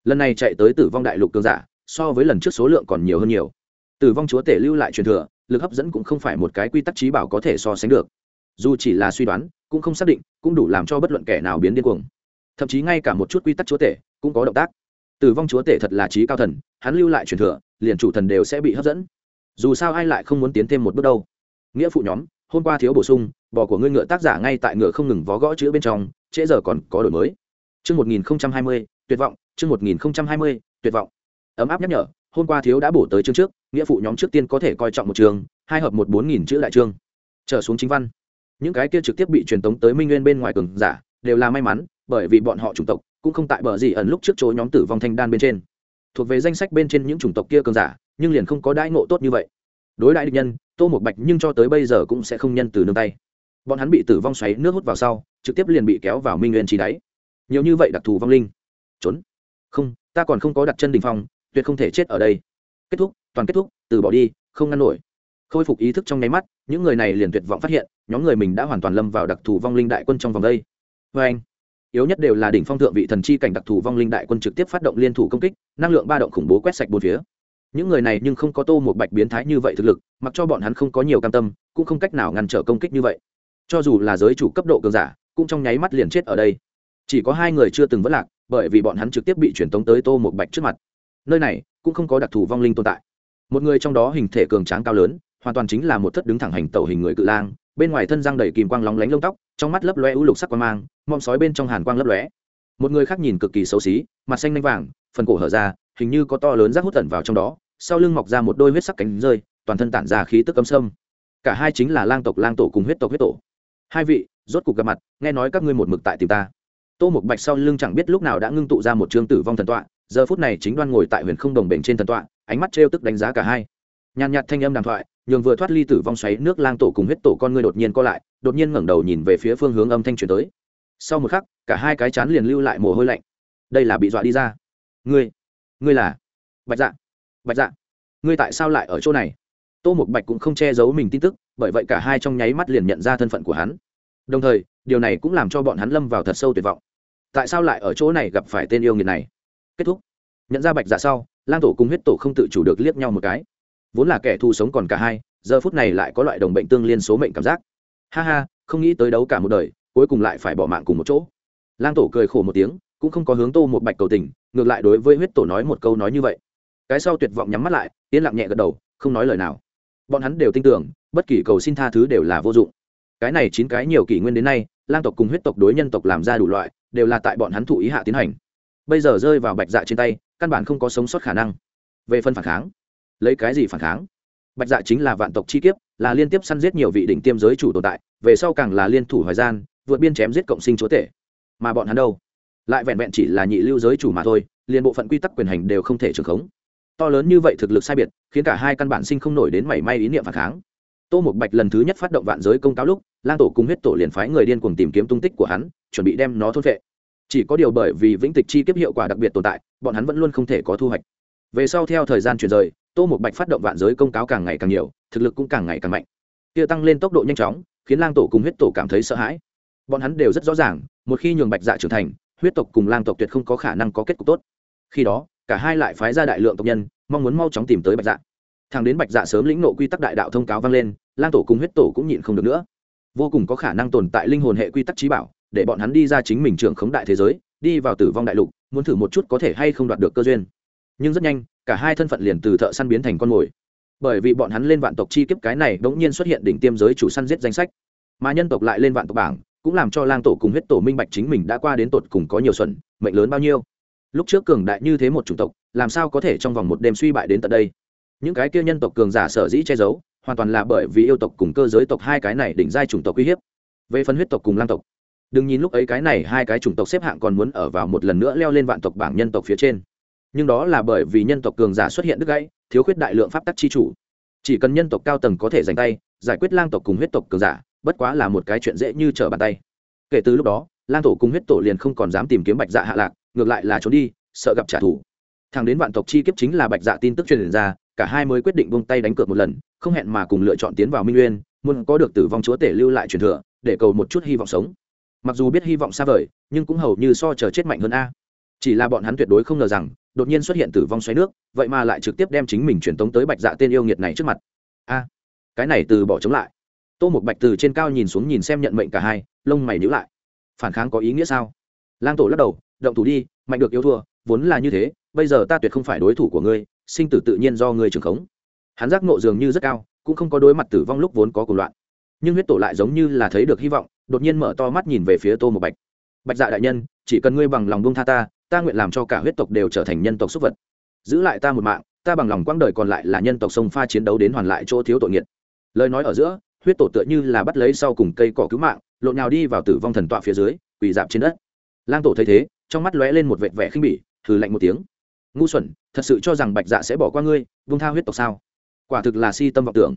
A: Lần này chạy tới tử vong đại lục cường giả, so với lần trước số lượng còn nhiều hơn nhiều. Tử vong chúa tể lưu lại truyền thừa, lực hấp dẫn cũng không phải một cái quy tắc trí bảo có thể so sánh được. Dù chỉ là suy đoán, cũng không xác định, cũng đủ làm cho bất luận kẻ nào biến điên cuồng. Thậm chí ngay cả một chút quy tắc chúa tể cũng có động tác. Tử vong chúa tể thật là trí cao thần, hắn lưu lại truyền thừa, liền chủ thần đều sẽ bị hấp dẫn. Dù sao ai lại không muốn tiến thêm một bước đâu. Nghĩa phụ nhóm hôm qua thiếu bổ sung bò của ngươi ngựa tác giả ngay tại ngựa không ngừng vó gõ chữ bên trong trễ giờ còn có đổi mới Chương 1020, tuyệt vọng, chương 1020, tuyệt vọng. Ấm áp nhắc nhở, hôm qua thiếu đã bổ tới chương trước, nghĩa phụ nhóm trước tiên có thể coi trọng một trường, hai hợp một bốn nghìn chữ đại chương. Trở xuống chính văn. Những cái kia trực tiếp bị truyền tống tới Minh Nguyên bên ngoài cường giả, đều là may mắn, bởi vì bọn họ chủng tộc cũng không tại bờ gì ẩn lúc trước chỗ nhóm tử vong thanh đan bên trên. Thuộc về danh sách bên trên những chủng tộc kia cường giả, nhưng liền không có đãi ngộ tốt như vậy. Đối đại địch nhân, Tô một Bạch nhưng cho tới bây giờ cũng sẽ không nhân từ nương tay. Bọn hắn bị tử vong xoáy nước hút vào sau, trực tiếp liền bị kéo vào Minh Nguyên chi đáy. Nhiều như vậy đặc thù vong linh. Trốn. Không ta còn không có đặt chân đình phong tuyệt không thể chết ở đây. Kết thúc toàn kết thúc từ bỏ đi không ngăn nổi. Khôi phục ý thức trong nháy mắt những người này liền tuyệt vọng phát hiện nhóm người mình đã hoàn toàn lâm vào đặc thù vong linh đại quân trong vòng đây. Vê anh yếu nhất đều là đỉnh phong thượng vị thần chi cảnh đặc thù vong linh đại quân trực tiếp phát động liên thủ công kích năng lượng ba động khủng bố quét sạch bốn phía những người này nhưng không có tô một bạch biến thái như vậy thực lực, mặc cho bọn hắn không có nhiều cam tâm, cũng không cách nào ngăn trở công kích như vậy. Cho dù là giới chủ cấp độ cường giả, cũng trong nháy mắt liền chết ở đây. Chỉ có hai người chưa từng vất lạc, bởi vì bọn hắn trực tiếp bị truyền tống tới tô một bạch trước mặt. Nơi này cũng không có đặc thù vong linh tồn tại. Một người trong đó hình thể cường tráng cao lớn, hoàn toàn chính là một thất đứng thẳng hành tẩu hình người cự lang, bên ngoài thân răng đầy kìm quang lóng lánh lông tóc, trong mắt lấp loe ưu lục sắc quang mang, mom sói bên trong hàn quang lấp lóe. Một người khác nhìn cực kỳ xấu xí, mặt xanh nanh vàng, phần cổ hở ra, hình như có to lớn rác hút tẩn vào trong đó sau lưng mọc ra một đôi huyết sắc cánh rơi, toàn thân tản ra khí tức cấm sâm. Cả hai chính là lang tộc lang tổ cùng huyết tộc huyết tổ. Hai vị, rốt cuộc gặp mặt, nghe nói các ngươi một mực tại tìm ta. Tô một bạch sau lưng chẳng biết lúc nào đã ngưng tụ ra một chương tử vong thần tọa, giờ phút này chính đoan ngồi tại huyền không đồng bể trên thần tọa, ánh mắt trêu tức đánh giá cả hai. Nhàn nhạt thanh âm đàm thoại, nhường vừa thoát ly tử vong xoáy nước lang tổ cùng huyết tổ con ngươi đột nhiên co lại, đột nhiên ngẩng đầu nhìn về phía phương hướng âm thanh truyền tới. Sau một khắc, cả hai cái chán liền lưu lại mồ hôi lạnh. Đây là bị dọa đi ra. Ngươi ngươi là? Bạch dạ bạch dạ ngươi tại sao lại ở chỗ này? Tô một bạch cũng không che giấu mình tin tức, bởi vậy cả hai trong nháy mắt liền nhận ra thân phận của hắn. Đồng thời, điều này cũng làm cho bọn hắn lâm vào thật sâu tuyệt vọng. Tại sao lại ở chỗ này gặp phải tên yêu nghiệt này? Kết thúc. Nhận ra bạch dạ sau, lang tổ cùng huyết tổ không tự chủ được liếc nhau một cái. Vốn là kẻ thù sống còn cả hai, giờ phút này lại có loại đồng bệnh tương liên số mệnh cảm giác. Ha ha, không nghĩ tới đấu cả một đời, cuối cùng lại phải bỏ mạng cùng một chỗ. Lang tổ cười khổ một tiếng, cũng không có hướng tô một bạch cầu tình, ngược lại đối với huyết tổ nói một câu nói như vậy cái sau tuyệt vọng nhắm mắt lại, yên lặng nhẹ gật đầu, không nói lời nào. Bọn hắn đều tin tưởng, bất kỳ cầu xin tha thứ đều là vô dụng. Cái này chín cái nhiều kỷ nguyên đến nay, lang tộc cùng huyết tộc đối nhân tộc làm ra đủ loại, đều là tại bọn hắn thụ ý hạ tiến hành. Bây giờ rơi vào bạch dạ trên tay, căn bản không có sống sót khả năng. Về phân phản kháng, lấy cái gì phản kháng? Bạch dạ chính là vạn tộc chi kiếp, là liên tiếp săn giết nhiều vị đỉnh tiêm giới chủ tồn tại, về sau càng là liên thủ hoài gian, vượt biên chém giết cộng sinh chúa tể. Mà bọn hắn đâu? Lại vẹn vẹn chỉ là nhị lưu giới chủ mà thôi, liền bộ phận quy tắc quyền hành đều không thể trường khống to lớn như vậy thực lực sai biệt, khiến cả hai căn bản sinh không nổi đến mảy may ý niệm phản kháng. Tô một bạch lần thứ nhất phát động vạn giới công cáo lúc, lang tổ cùng huyết tổ liền phái người điên cuồng tìm kiếm tung tích của hắn, chuẩn bị đem nó thôn vệ chỉ có điều bởi vì vĩnh tịch chi kiếp hiệu quả đặc biệt tồn tại, bọn hắn vẫn luôn không thể có thu hoạch. Về sau theo thời gian chuyển rời, tô một bạch phát động vạn giới công cáo càng ngày càng nhiều, thực lực cũng càng ngày càng mạnh. Kia tăng lên tốc độ nhanh chóng, khiến lang tổ cùng huyết tổ cảm thấy sợ hãi. Bọn hắn đều rất rõ ràng, một khi nhường bạch dạ trưởng thành, huyết tộc cùng lang tộc tuyệt không có khả năng có kết cục tốt. Khi đó cả hai lại phái ra đại lượng tộc nhân, mong muốn mau chóng tìm tới bạch dạ. Thằng đến bạch dạ sớm lĩnh nộ quy tắc đại đạo thông cáo vang lên, lang tổ cùng huyết tổ cũng nhịn không được nữa. Vô cùng có khả năng tồn tại linh hồn hệ quy tắc trí bảo, để bọn hắn đi ra chính mình trưởng khống đại thế giới, đi vào tử vong đại lục, muốn thử một chút có thể hay không đoạt được cơ duyên. Nhưng rất nhanh, cả hai thân phận liền từ thợ săn biến thành con mồi. Bởi vì bọn hắn lên vạn tộc chi kiếp cái này đ ố n g nhiên xuất hiện đỉnh tiêm giới chủ săn giết danh sách. Mà nhân tộc lại lên vạn tộc bảng, cũng làm cho lang tổ cùng huyết tổ minh bạch chính mình đã qua đến tột cùng có nhiều xuẩn, mệnh lớn bao nhiêu lúc trước cường đại như thế một chủng tộc, làm sao có thể trong vòng một đêm suy bại đến tận đây? Những cái kia nhân tộc cường giả sở dĩ che giấu, hoàn toàn là bởi vì yêu tộc cùng cơ giới tộc hai cái này đỉnh giai chủng tộc uy hiếp. Về phần huyết tộc cùng lang tộc, đừng nhìn lúc ấy cái này hai cái chủng tộc xếp hạng còn muốn ở vào một lần nữa leo lên vạn tộc bảng nhân tộc phía trên. Nhưng đó là bởi vì nhân tộc cường giả xuất hiện đứt gãy, thiếu khuyết đại lượng pháp tắc chi chủ. Chỉ cần nhân tộc cao tầng có thể giành tay, giải quyết lang tộc cùng huyết tộc cường giả, bất quá là một cái chuyện dễ như trở bàn tay. Kể từ lúc đó, lang tổ cùng huyết tổ liền không còn dám tìm kiếm bạch dạ hạ lạc ngược lại là trốn đi, sợ gặp trả thù. Thằng đến vạn tộc chi kiếp chính là bạch dạ tin tức truyền ra, cả hai mới quyết định buông tay đánh cược một lần, không hẹn mà cùng lựa chọn tiến vào minh nguyên muốn có được tử vong chúa tể lưu lại truyền thừa, để cầu một chút hy vọng sống. Mặc dù biết hy vọng xa vời, nhưng cũng hầu như so chờ chết mạnh hơn a. Chỉ là bọn hắn tuyệt đối không ngờ rằng, đột nhiên xuất hiện tử vong xoáy nước, vậy mà lại trực tiếp đem chính mình truyền tống tới bạch dạ tên yêu nghiệt này trước mặt. A, cái này từ bỏ chống lại. Tô một bạch từ trên cao nhìn xuống nhìn xem nhận mệnh cả hai, lông mày nhữ lại. Phản kháng có ý nghĩa sao? Lang tổ lắc đầu động thủ đi, mạnh được yêu thua, vốn là như thế, bây giờ ta tuyệt không phải đối thủ của ngươi, sinh tử tự nhiên do ngươi trường khống. Hắn giác nộ dường như rất cao, cũng không có đối mặt tử vong lúc vốn có cùng loạn. Nhưng huyết tổ lại giống như là thấy được hy vọng, đột nhiên mở to mắt nhìn về phía tô một bạch. Bạch dạ đại nhân, chỉ cần ngươi bằng lòng bông tha ta ta nguyện làm cho cả huyết tộc đều trở thành nhân tộc súc vật. Giữ lại ta một mạng, ta bằng lòng quãng đời còn lại là nhân tộc sông pha chiến đấu đến hoàn lại chỗ thiếu tội nghiệt. Lời nói ở giữa, huyết tổ tựa như là bắt lấy sau cùng cây cỏ cứu mạng, lộn nhào đi vào tử vong thần tọa phía dưới, quỳ dạp trên đất lang tổ thấy thế, trong mắt lóe lên một vệt vẻ khinh bỉ thử lạnh một tiếng. Ngu xuẩn, thật sự cho rằng bạch dạ sẽ bỏ qua ngươi vung tha huyết tộc sao? Quả thực là si tâm vọng tưởng.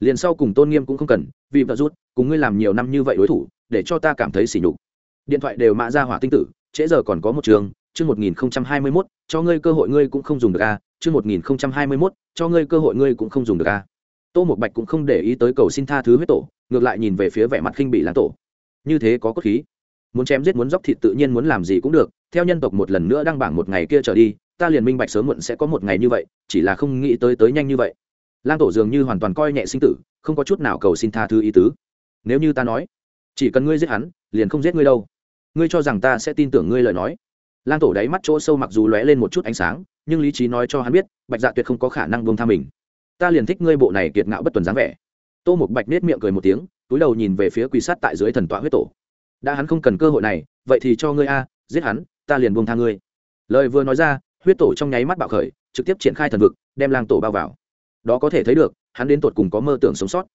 A: Liền sau cùng tôn nghiêm cũng không cần, vì vợ rút, cùng ngươi làm nhiều năm như vậy đối thủ, để cho ta cảm thấy sỉ nhục. Điện thoại đều mã ra hỏa tinh tử, trễ giờ còn có một trường, chương một nghìn hai mươi mốt, cho ngươi cơ hội ngươi cũng không dùng được a, chương một nghìn hai mươi mốt, cho ngươi cơ hội ngươi cũng không dùng được a. Tô một bạch cũng không để ý tới cầu xin tha thứ huyết tổ, ngược lại nhìn về phía vẻ mặt khinh bị lãng tổ. Như thế có cốt khí muốn chém giết muốn dốc thịt tự nhiên muốn làm gì cũng được, theo nhân tộc một lần nữa đăng bảng một ngày kia trở đi, ta liền minh bạch sớm muộn sẽ có một ngày như vậy, chỉ là không nghĩ tới tới nhanh như vậy. Lang tổ dường như hoàn toàn coi nhẹ sinh tử, không có chút nào cầu xin tha thứ ý tứ. Nếu như ta nói, chỉ cần ngươi giết hắn, liền không giết ngươi đâu. Ngươi cho rằng ta sẽ tin tưởng ngươi lời nói. Lang tổ đáy mắt chỗ sâu mặc dù lóe lên một chút ánh sáng, nhưng lý trí nói cho hắn biết, bạch dạ tuyệt không có khả năng buông tha mình. Ta liền thích ngươi bộ này kiệt ngạo bất tuần dáng vẻ. Tô một bạch nết miệng cười một tiếng, túi đầu nhìn về phía quỳ sát tại dưới thần tọa huyết tổ đã hắn không cần cơ hội này, vậy thì cho ngươi a, giết hắn, ta liền buông tha ngươi. Lời vừa nói ra, huyết tổ trong nháy mắt bạo khởi, trực tiếp triển khai thần vực, đem lang tổ bao vào. Đó có thể thấy được, hắn đến tột cùng có mơ tưởng sống sót.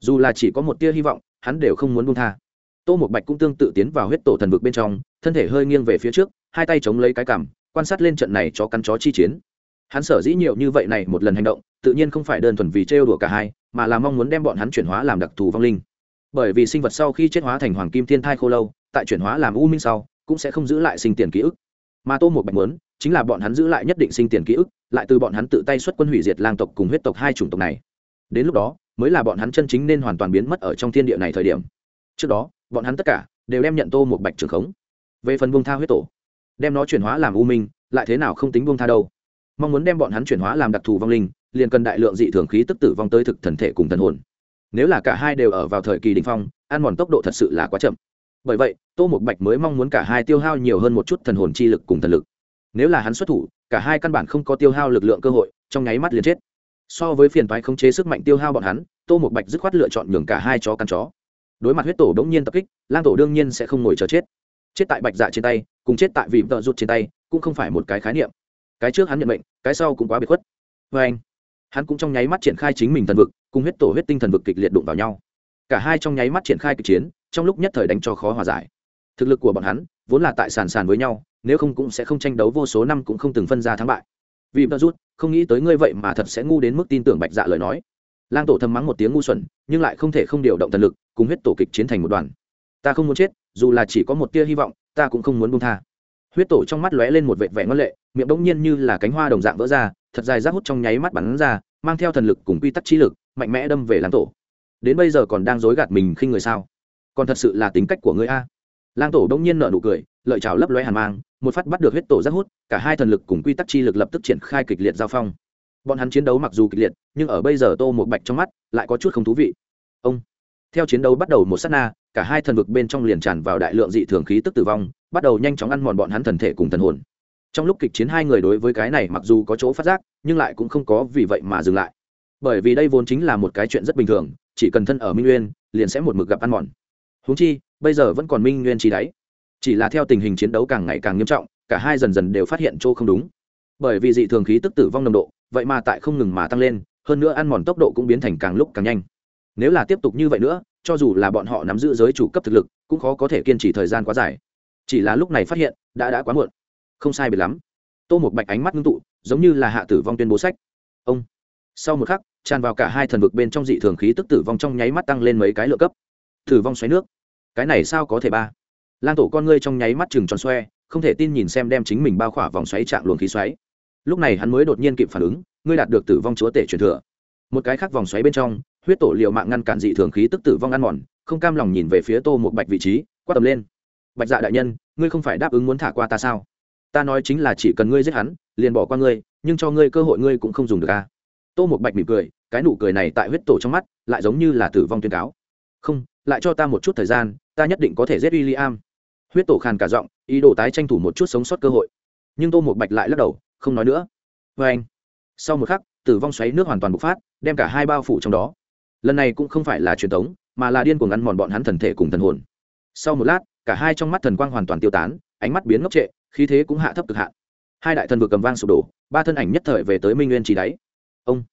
A: Dù là chỉ có một tia hy vọng, hắn đều không muốn buông tha. Tô một bạch cũng tương tự tiến vào huyết tổ thần vực bên trong, thân thể hơi nghiêng về phía trước, hai tay chống lấy cái cằm, quan sát lên trận này cho cắn chó chi chiến. Hắn sở dĩ nhiều như vậy này một lần hành động, tự nhiên không phải đơn thuần vì trêu đùa cả hai, mà là mong muốn đem bọn hắn chuyển hóa làm đặc thù vong linh bởi vì sinh vật sau khi chết hóa thành hoàng kim thiên thai khô lâu, tại chuyển hóa làm u minh sau, cũng sẽ không giữ lại sinh tiền ký ức. Mà tô một bạch muốn, chính là bọn hắn giữ lại nhất định sinh tiền ký ức, lại từ bọn hắn tự tay xuất quân hủy diệt lang tộc cùng huyết tộc hai chủng tộc này. Đến lúc đó, mới là bọn hắn chân chính nên hoàn toàn biến mất ở trong thiên địa này thời điểm. Trước đó, bọn hắn tất cả đều đem nhận tô một bạch trường khống. Về phần buông tha huyết tổ, đem nó chuyển hóa làm u minh, lại thế nào không tính buông tha đâu. Mong muốn đem bọn hắn chuyển hóa làm đặc thù vong linh, liền cần đại lượng dị thường khí tức tử vong tới thực thần thể cùng thần hồn nếu là cả hai đều ở vào thời kỳ đ ỉ n h phong, ăn mòn tốc độ thật sự là quá chậm. Bởi vậy, tô một bạch mới mong muốn cả hai tiêu hao nhiều hơn một chút thần hồn chi lực cùng thần lực. Nếu là hắn xuất thủ, cả hai căn bản không có tiêu hao lực lượng cơ hội, trong nháy mắt liền chết. So với phiền toái khống chế sức mạnh tiêu hao bọn hắn, tô một bạch dứt khoát lựa chọn nhường cả hai chó căn chó. Đối mặt huyết tổ đ ố n g nhiên tập kích, lang tổ đương nhiên sẽ không ngồi chờ chết. Chết tại bạch dạ trên tay, cùng chết tại vì vợ rụt trên tay, cũng không phải một cái khái niệm. Cái trước hắn nhận mệnh, cái sau cũng quá biệt khuất. Vê anh hắn cũng trong nháy mắt triển khai chính mình thần vực, cùng huyết tổ huyết tinh thần vực kịch liệt đụng vào nhau. Cả hai trong nháy mắt triển khai kịch chiến, trong lúc nhất thời đánh cho khó hòa giải. Thực lực của bọn hắn vốn là tại sàn sàn với nhau, nếu không cũng sẽ không tranh đấu vô số năm cũng không từng phân ra thắng bại. Vì vợ rút, không nghĩ tới ngươi vậy mà thật sẽ ngu đến mức tin tưởng bạch dạ lời nói. Lang tổ thầm mắng một tiếng ngu xuẩn, nhưng lại không thể không điều động thần lực, cùng huyết tổ kịch chiến thành một đoàn. Ta không muốn chết, dù là chỉ có một tia hy vọng, ta cũng không muốn buông tha. Huyết tổ trong mắt lóe lên một vệt vẻ ngân lệ, miệng bỗng nhiên như là cánh hoa đồng dạng vỡ ra thật dài rác hút trong nháy mắt bắn ra, mang theo thần lực cùng quy tắc trí lực, mạnh mẽ đâm về lang tổ. Đến bây giờ còn đang dối gạt mình khi người sao? Còn thật sự là tính cách của ngươi a. Lang tổ đông nhiên nở nụ cười, lợi chảo lấp lóe hàn mang, một phát bắt được huyết tổ rác hút, cả hai thần lực cùng quy tắc chi lực lập tức triển khai kịch liệt giao phong. Bọn hắn chiến đấu mặc dù kịch liệt, nhưng ở bây giờ tô một bạch trong mắt lại có chút không thú vị. Ông! Theo chiến đấu bắt đầu một s á t na, cả hai thần vực bên trong liền tràn vào đại lượng dị thường khí tức tử vong, bắt đầu nhanh chóng ăn mòn bọn hắn thần thể cùng thần hồn trong lúc kịch chiến hai người đối với cái này mặc dù có chỗ phát giác, nhưng lại cũng không có vì vậy mà dừng lại. Bởi vì đây vốn chính là một cái chuyện rất bình thường, chỉ cần thân ở minh nguyên, liền sẽ một mực gặp ăn mòn. Húng chi, bây giờ vẫn còn minh nguyên chi đáy. Chỉ là theo tình hình chiến đấu càng ngày càng nghiêm trọng, cả hai dần dần đều phát hiện chỗ không đúng. Bởi vì dị thường khí tức tử vong nồng độ, vậy mà tại không ngừng mà tăng lên, hơn nữa ăn mòn tốc độ cũng biến thành càng lúc càng nhanh. Nếu là tiếp tục như vậy nữa, cho dù là bọn họ nắm giữ giới chủ cấp thực lực, cũng khó có thể kiên trì thời gian quá dài. Chỉ là lúc này phát hiện, đã đã quá muộn không sai biệt lắm. Tô một bạch ánh mắt ngưng tụ, giống như là hạ tử vong tuyên bố sách. Ông. Sau một khắc, tràn vào cả hai thần vực bên trong dị thường khí tức tử vong trong nháy mắt tăng lên mấy cái lựa cấp. Tử vong xoáy nước. Cái này sao có thể ba? Lang tổ con ngươi trong nháy mắt chừng tròn xoe, không thể tin nhìn xem đem chính mình bao khỏa vòng xoáy chạm luồng khí xoáy. Lúc này hắn mới đột nhiên kịp phản ứng, ngươi đạt được tử vong chúa tể truyền thừa. Một cái khác vòng xoáy bên trong, huyết tổ liệu mạng ngăn cản dị thường khí tức tử vong ăn mòn, không cam lòng nhìn về phía tô một bạch vị trí, quát tầm lên. Bạch dạ đại nhân, ngươi không phải đáp ứng muốn thả qua ta sao? Ta nói chính là chỉ cần ngươi giết hắn, liền bỏ qua ngươi, nhưng cho ngươi cơ hội ngươi cũng không dùng được a. Tô một bạch mỉm cười, cái nụ cười này tại huyết tổ trong mắt, lại giống như là tử vong tuyên cáo. Không, lại cho ta một chút thời gian, ta nhất định có thể giết w i l l i am huyết tổ khàn cả giọng, ý đồ tái tranh thủ một chút sống sót cơ hội. Nhưng tô một bạch lại lắc đầu, không nói nữa. Vê anh, sau một khắc, tử vong xoáy nước hoàn toàn bộc phát, đem cả hai bao phủ trong đó. Lần này cũng không phải là truyền thống mà là điên cuồng ăn mòn bọn hắn thần thể cùng thần hồn. Sau một lát, cả hai trong mắt thần quang hoàn toàn tiêu tán, ánh mắt biến ngốc trệ khí thế cũng hạ thấp cực hạn. Hai đại thần vừa cầm vang sụp đổ, ba thân ảnh nhất thời về tới minh nguyên trí đáy. Ông!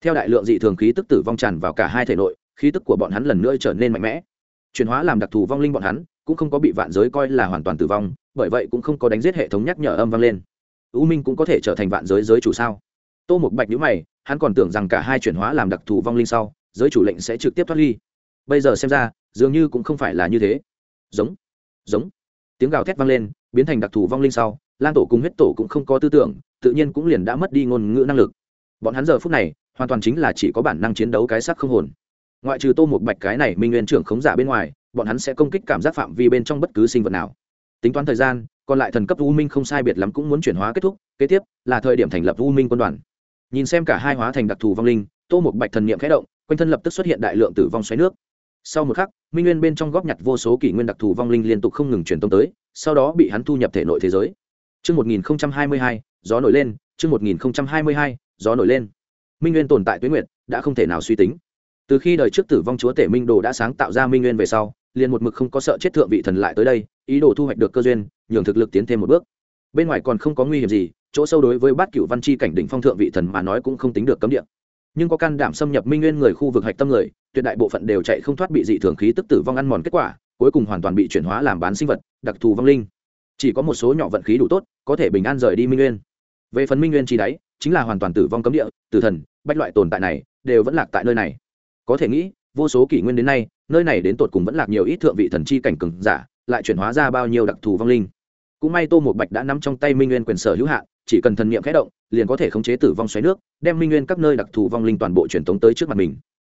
A: Theo đại lượng dị thường khí tức tử vong tràn vào cả hai thể nội, khí tức của bọn hắn lần nữa trở nên mạnh mẽ. Chuyển hóa làm đặc thù vong linh bọn hắn, cũng không có bị vạn giới coi là hoàn toàn tử vong, bởi vậy cũng không có đánh giết hệ thống nhắc nhở âm vang lên. U minh cũng có thể trở thành vạn giới giới chủ sao? Tô một bạch nhữ mày, hắn còn tưởng rằng cả hai chuyển hóa làm đặc thù vong linh sau, giới chủ lệnh sẽ trực tiếp thoát ly. Bây giờ xem ra, dường như cũng không phải là như thế. Giống! Giống! Tiếng gào thét vang lên biến thành đặc thù vong linh sau lan tổ cùng huyết tổ cũng không có tư tưởng, tự nhiên cũng liền đã mất đi ngôn ngữ năng lực. Bọn hắn giờ phút này, hoàn toàn chính là chỉ có bản năng chiến đấu cái sắc không hồn. Ngoại trừ tô một bạch cái này minh nguyên trưởng khống giả bên ngoài, bọn hắn sẽ công kích cảm giác phạm vi bên trong bất cứ sinh vật nào. Tính toán thời gian, còn lại thần cấp u minh không sai biệt lắm cũng muốn chuyển hóa kết thúc, kế tiếp là thời điểm thành lập u minh quân đoàn. Nhìn xem cả hai hóa thành đặc thù vong linh, tô một bạch thần niệm khẽ động, quanh thân lập tức xuất hiện đại lượng tử vong xoáy nước sau một khắc minh nguyên bên trong góp nhặt vô số kỷ nguyên đặc thù vong linh liên tục không ngừng truyền tông tới sau đó bị hắn thu nhập thể nội thế giới Trước 1022, gió nổi lên, trước 1022, gió nổi lên. Minh Nguyên tồn tại tuyết nguyệt, đã không thể nào suy tính. Từ khi đời trước tử vong chúa tể Minh Đồ đã sáng tạo ra Minh Nguyên về sau, liền một mực không có sợ chết thượng vị thần lại tới đây, ý đồ thu hoạch được cơ duyên, nhường thực lực tiến thêm một bước. Bên ngoài còn không có nguy hiểm gì, chỗ sâu đối với bát cửu văn chi cảnh đỉnh phong thượng vị thần mà nói cũng không tính được cấm địa. Nhưng có can đảm xâm nhập Minh Nguyên người khu vực hạch tâm người, tuyệt đại bộ phận đều chạy không thoát bị dị thường khí tức tử vong ăn mòn kết quả, cuối cùng hoàn toàn bị chuyển hóa làm bán sinh vật, đặc thù vong linh. Chỉ có một số nhỏ vận khí đủ tốt có thể bình an rời đi minh nguyên. Về phần minh nguyên chi đáy chính là hoàn toàn tử vong cấm địa tử thần bách loại tồn tại này đều vẫn lạc tại nơi này. Có thể nghĩ vô số kỷ nguyên đến nay nơi này đến tột cùng vẫn lạc nhiều ít thượng vị thần chi cảnh cừng giả lại chuyển hóa ra bao nhiêu đặc thù vong linh. Cũng may tô một bạch đã nắm trong tay minh nguyên quyền sở hữu hạn chỉ cần thần niệm khẽ động, liền có thể khống chế tử vong xoáy nước, đem minh nguyên các nơi đặc thù vong linh toàn bộ truyền tống tới trước mặt mình.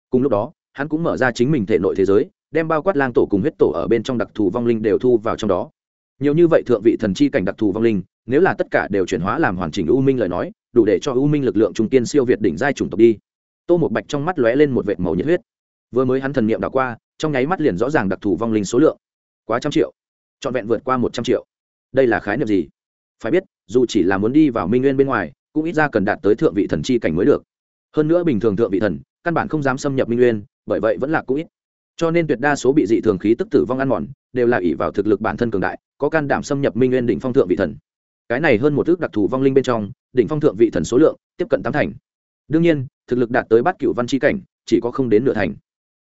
A: Cùng lúc đó, hắn cũng mở ra chính mình thể nội thế giới, đem bao quát lang tổ cùng huyết tổ ở bên trong đặc thù vong linh đều thu vào trong đó. Nhiều như vậy thượng vị thần chi cảnh đặc thù vong linh, nếu là tất cả đều chuyển hóa làm hoàn chỉnh u minh lời nói, đủ để cho u minh lực lượng trung tiên siêu việt đỉnh giai chủng tộc đi. Tô một bạch trong mắt lóe lên một vệt màu nhiệt huyết. Vừa mới hắn thần niệm đảo qua, trong nháy mắt liền rõ ràng đặc thù vong linh số lượng. Quá trăm triệu. Trọn vẹn vượt qua một trăm triệu. Đây là khái niệm gì? Phải biết, dù chỉ là muốn đi vào minh nguyên bên ngoài, cũng ít ra cần đạt tới thượng vị thần chi cảnh mới được. Hơn nữa bình thường thượng vị thần, căn bản không dám xâm nhập minh nguyên, bởi vậy vẫn là cũ ít. Cho nên tuyệt đa số bị dị thường khí tức tử vong ăn mòn, đều là ỷ vào thực lực bản thân cường đại, có can đảm xâm nhập minh nguyên đỉnh phong thượng vị thần. Cái này hơn một thước đặc thù vong linh bên trong, đỉnh phong thượng vị thần số lượng, tiếp cận tám thành. Đương nhiên, thực lực đạt tới bát cựu văn chi cảnh, chỉ có không đến nửa thành.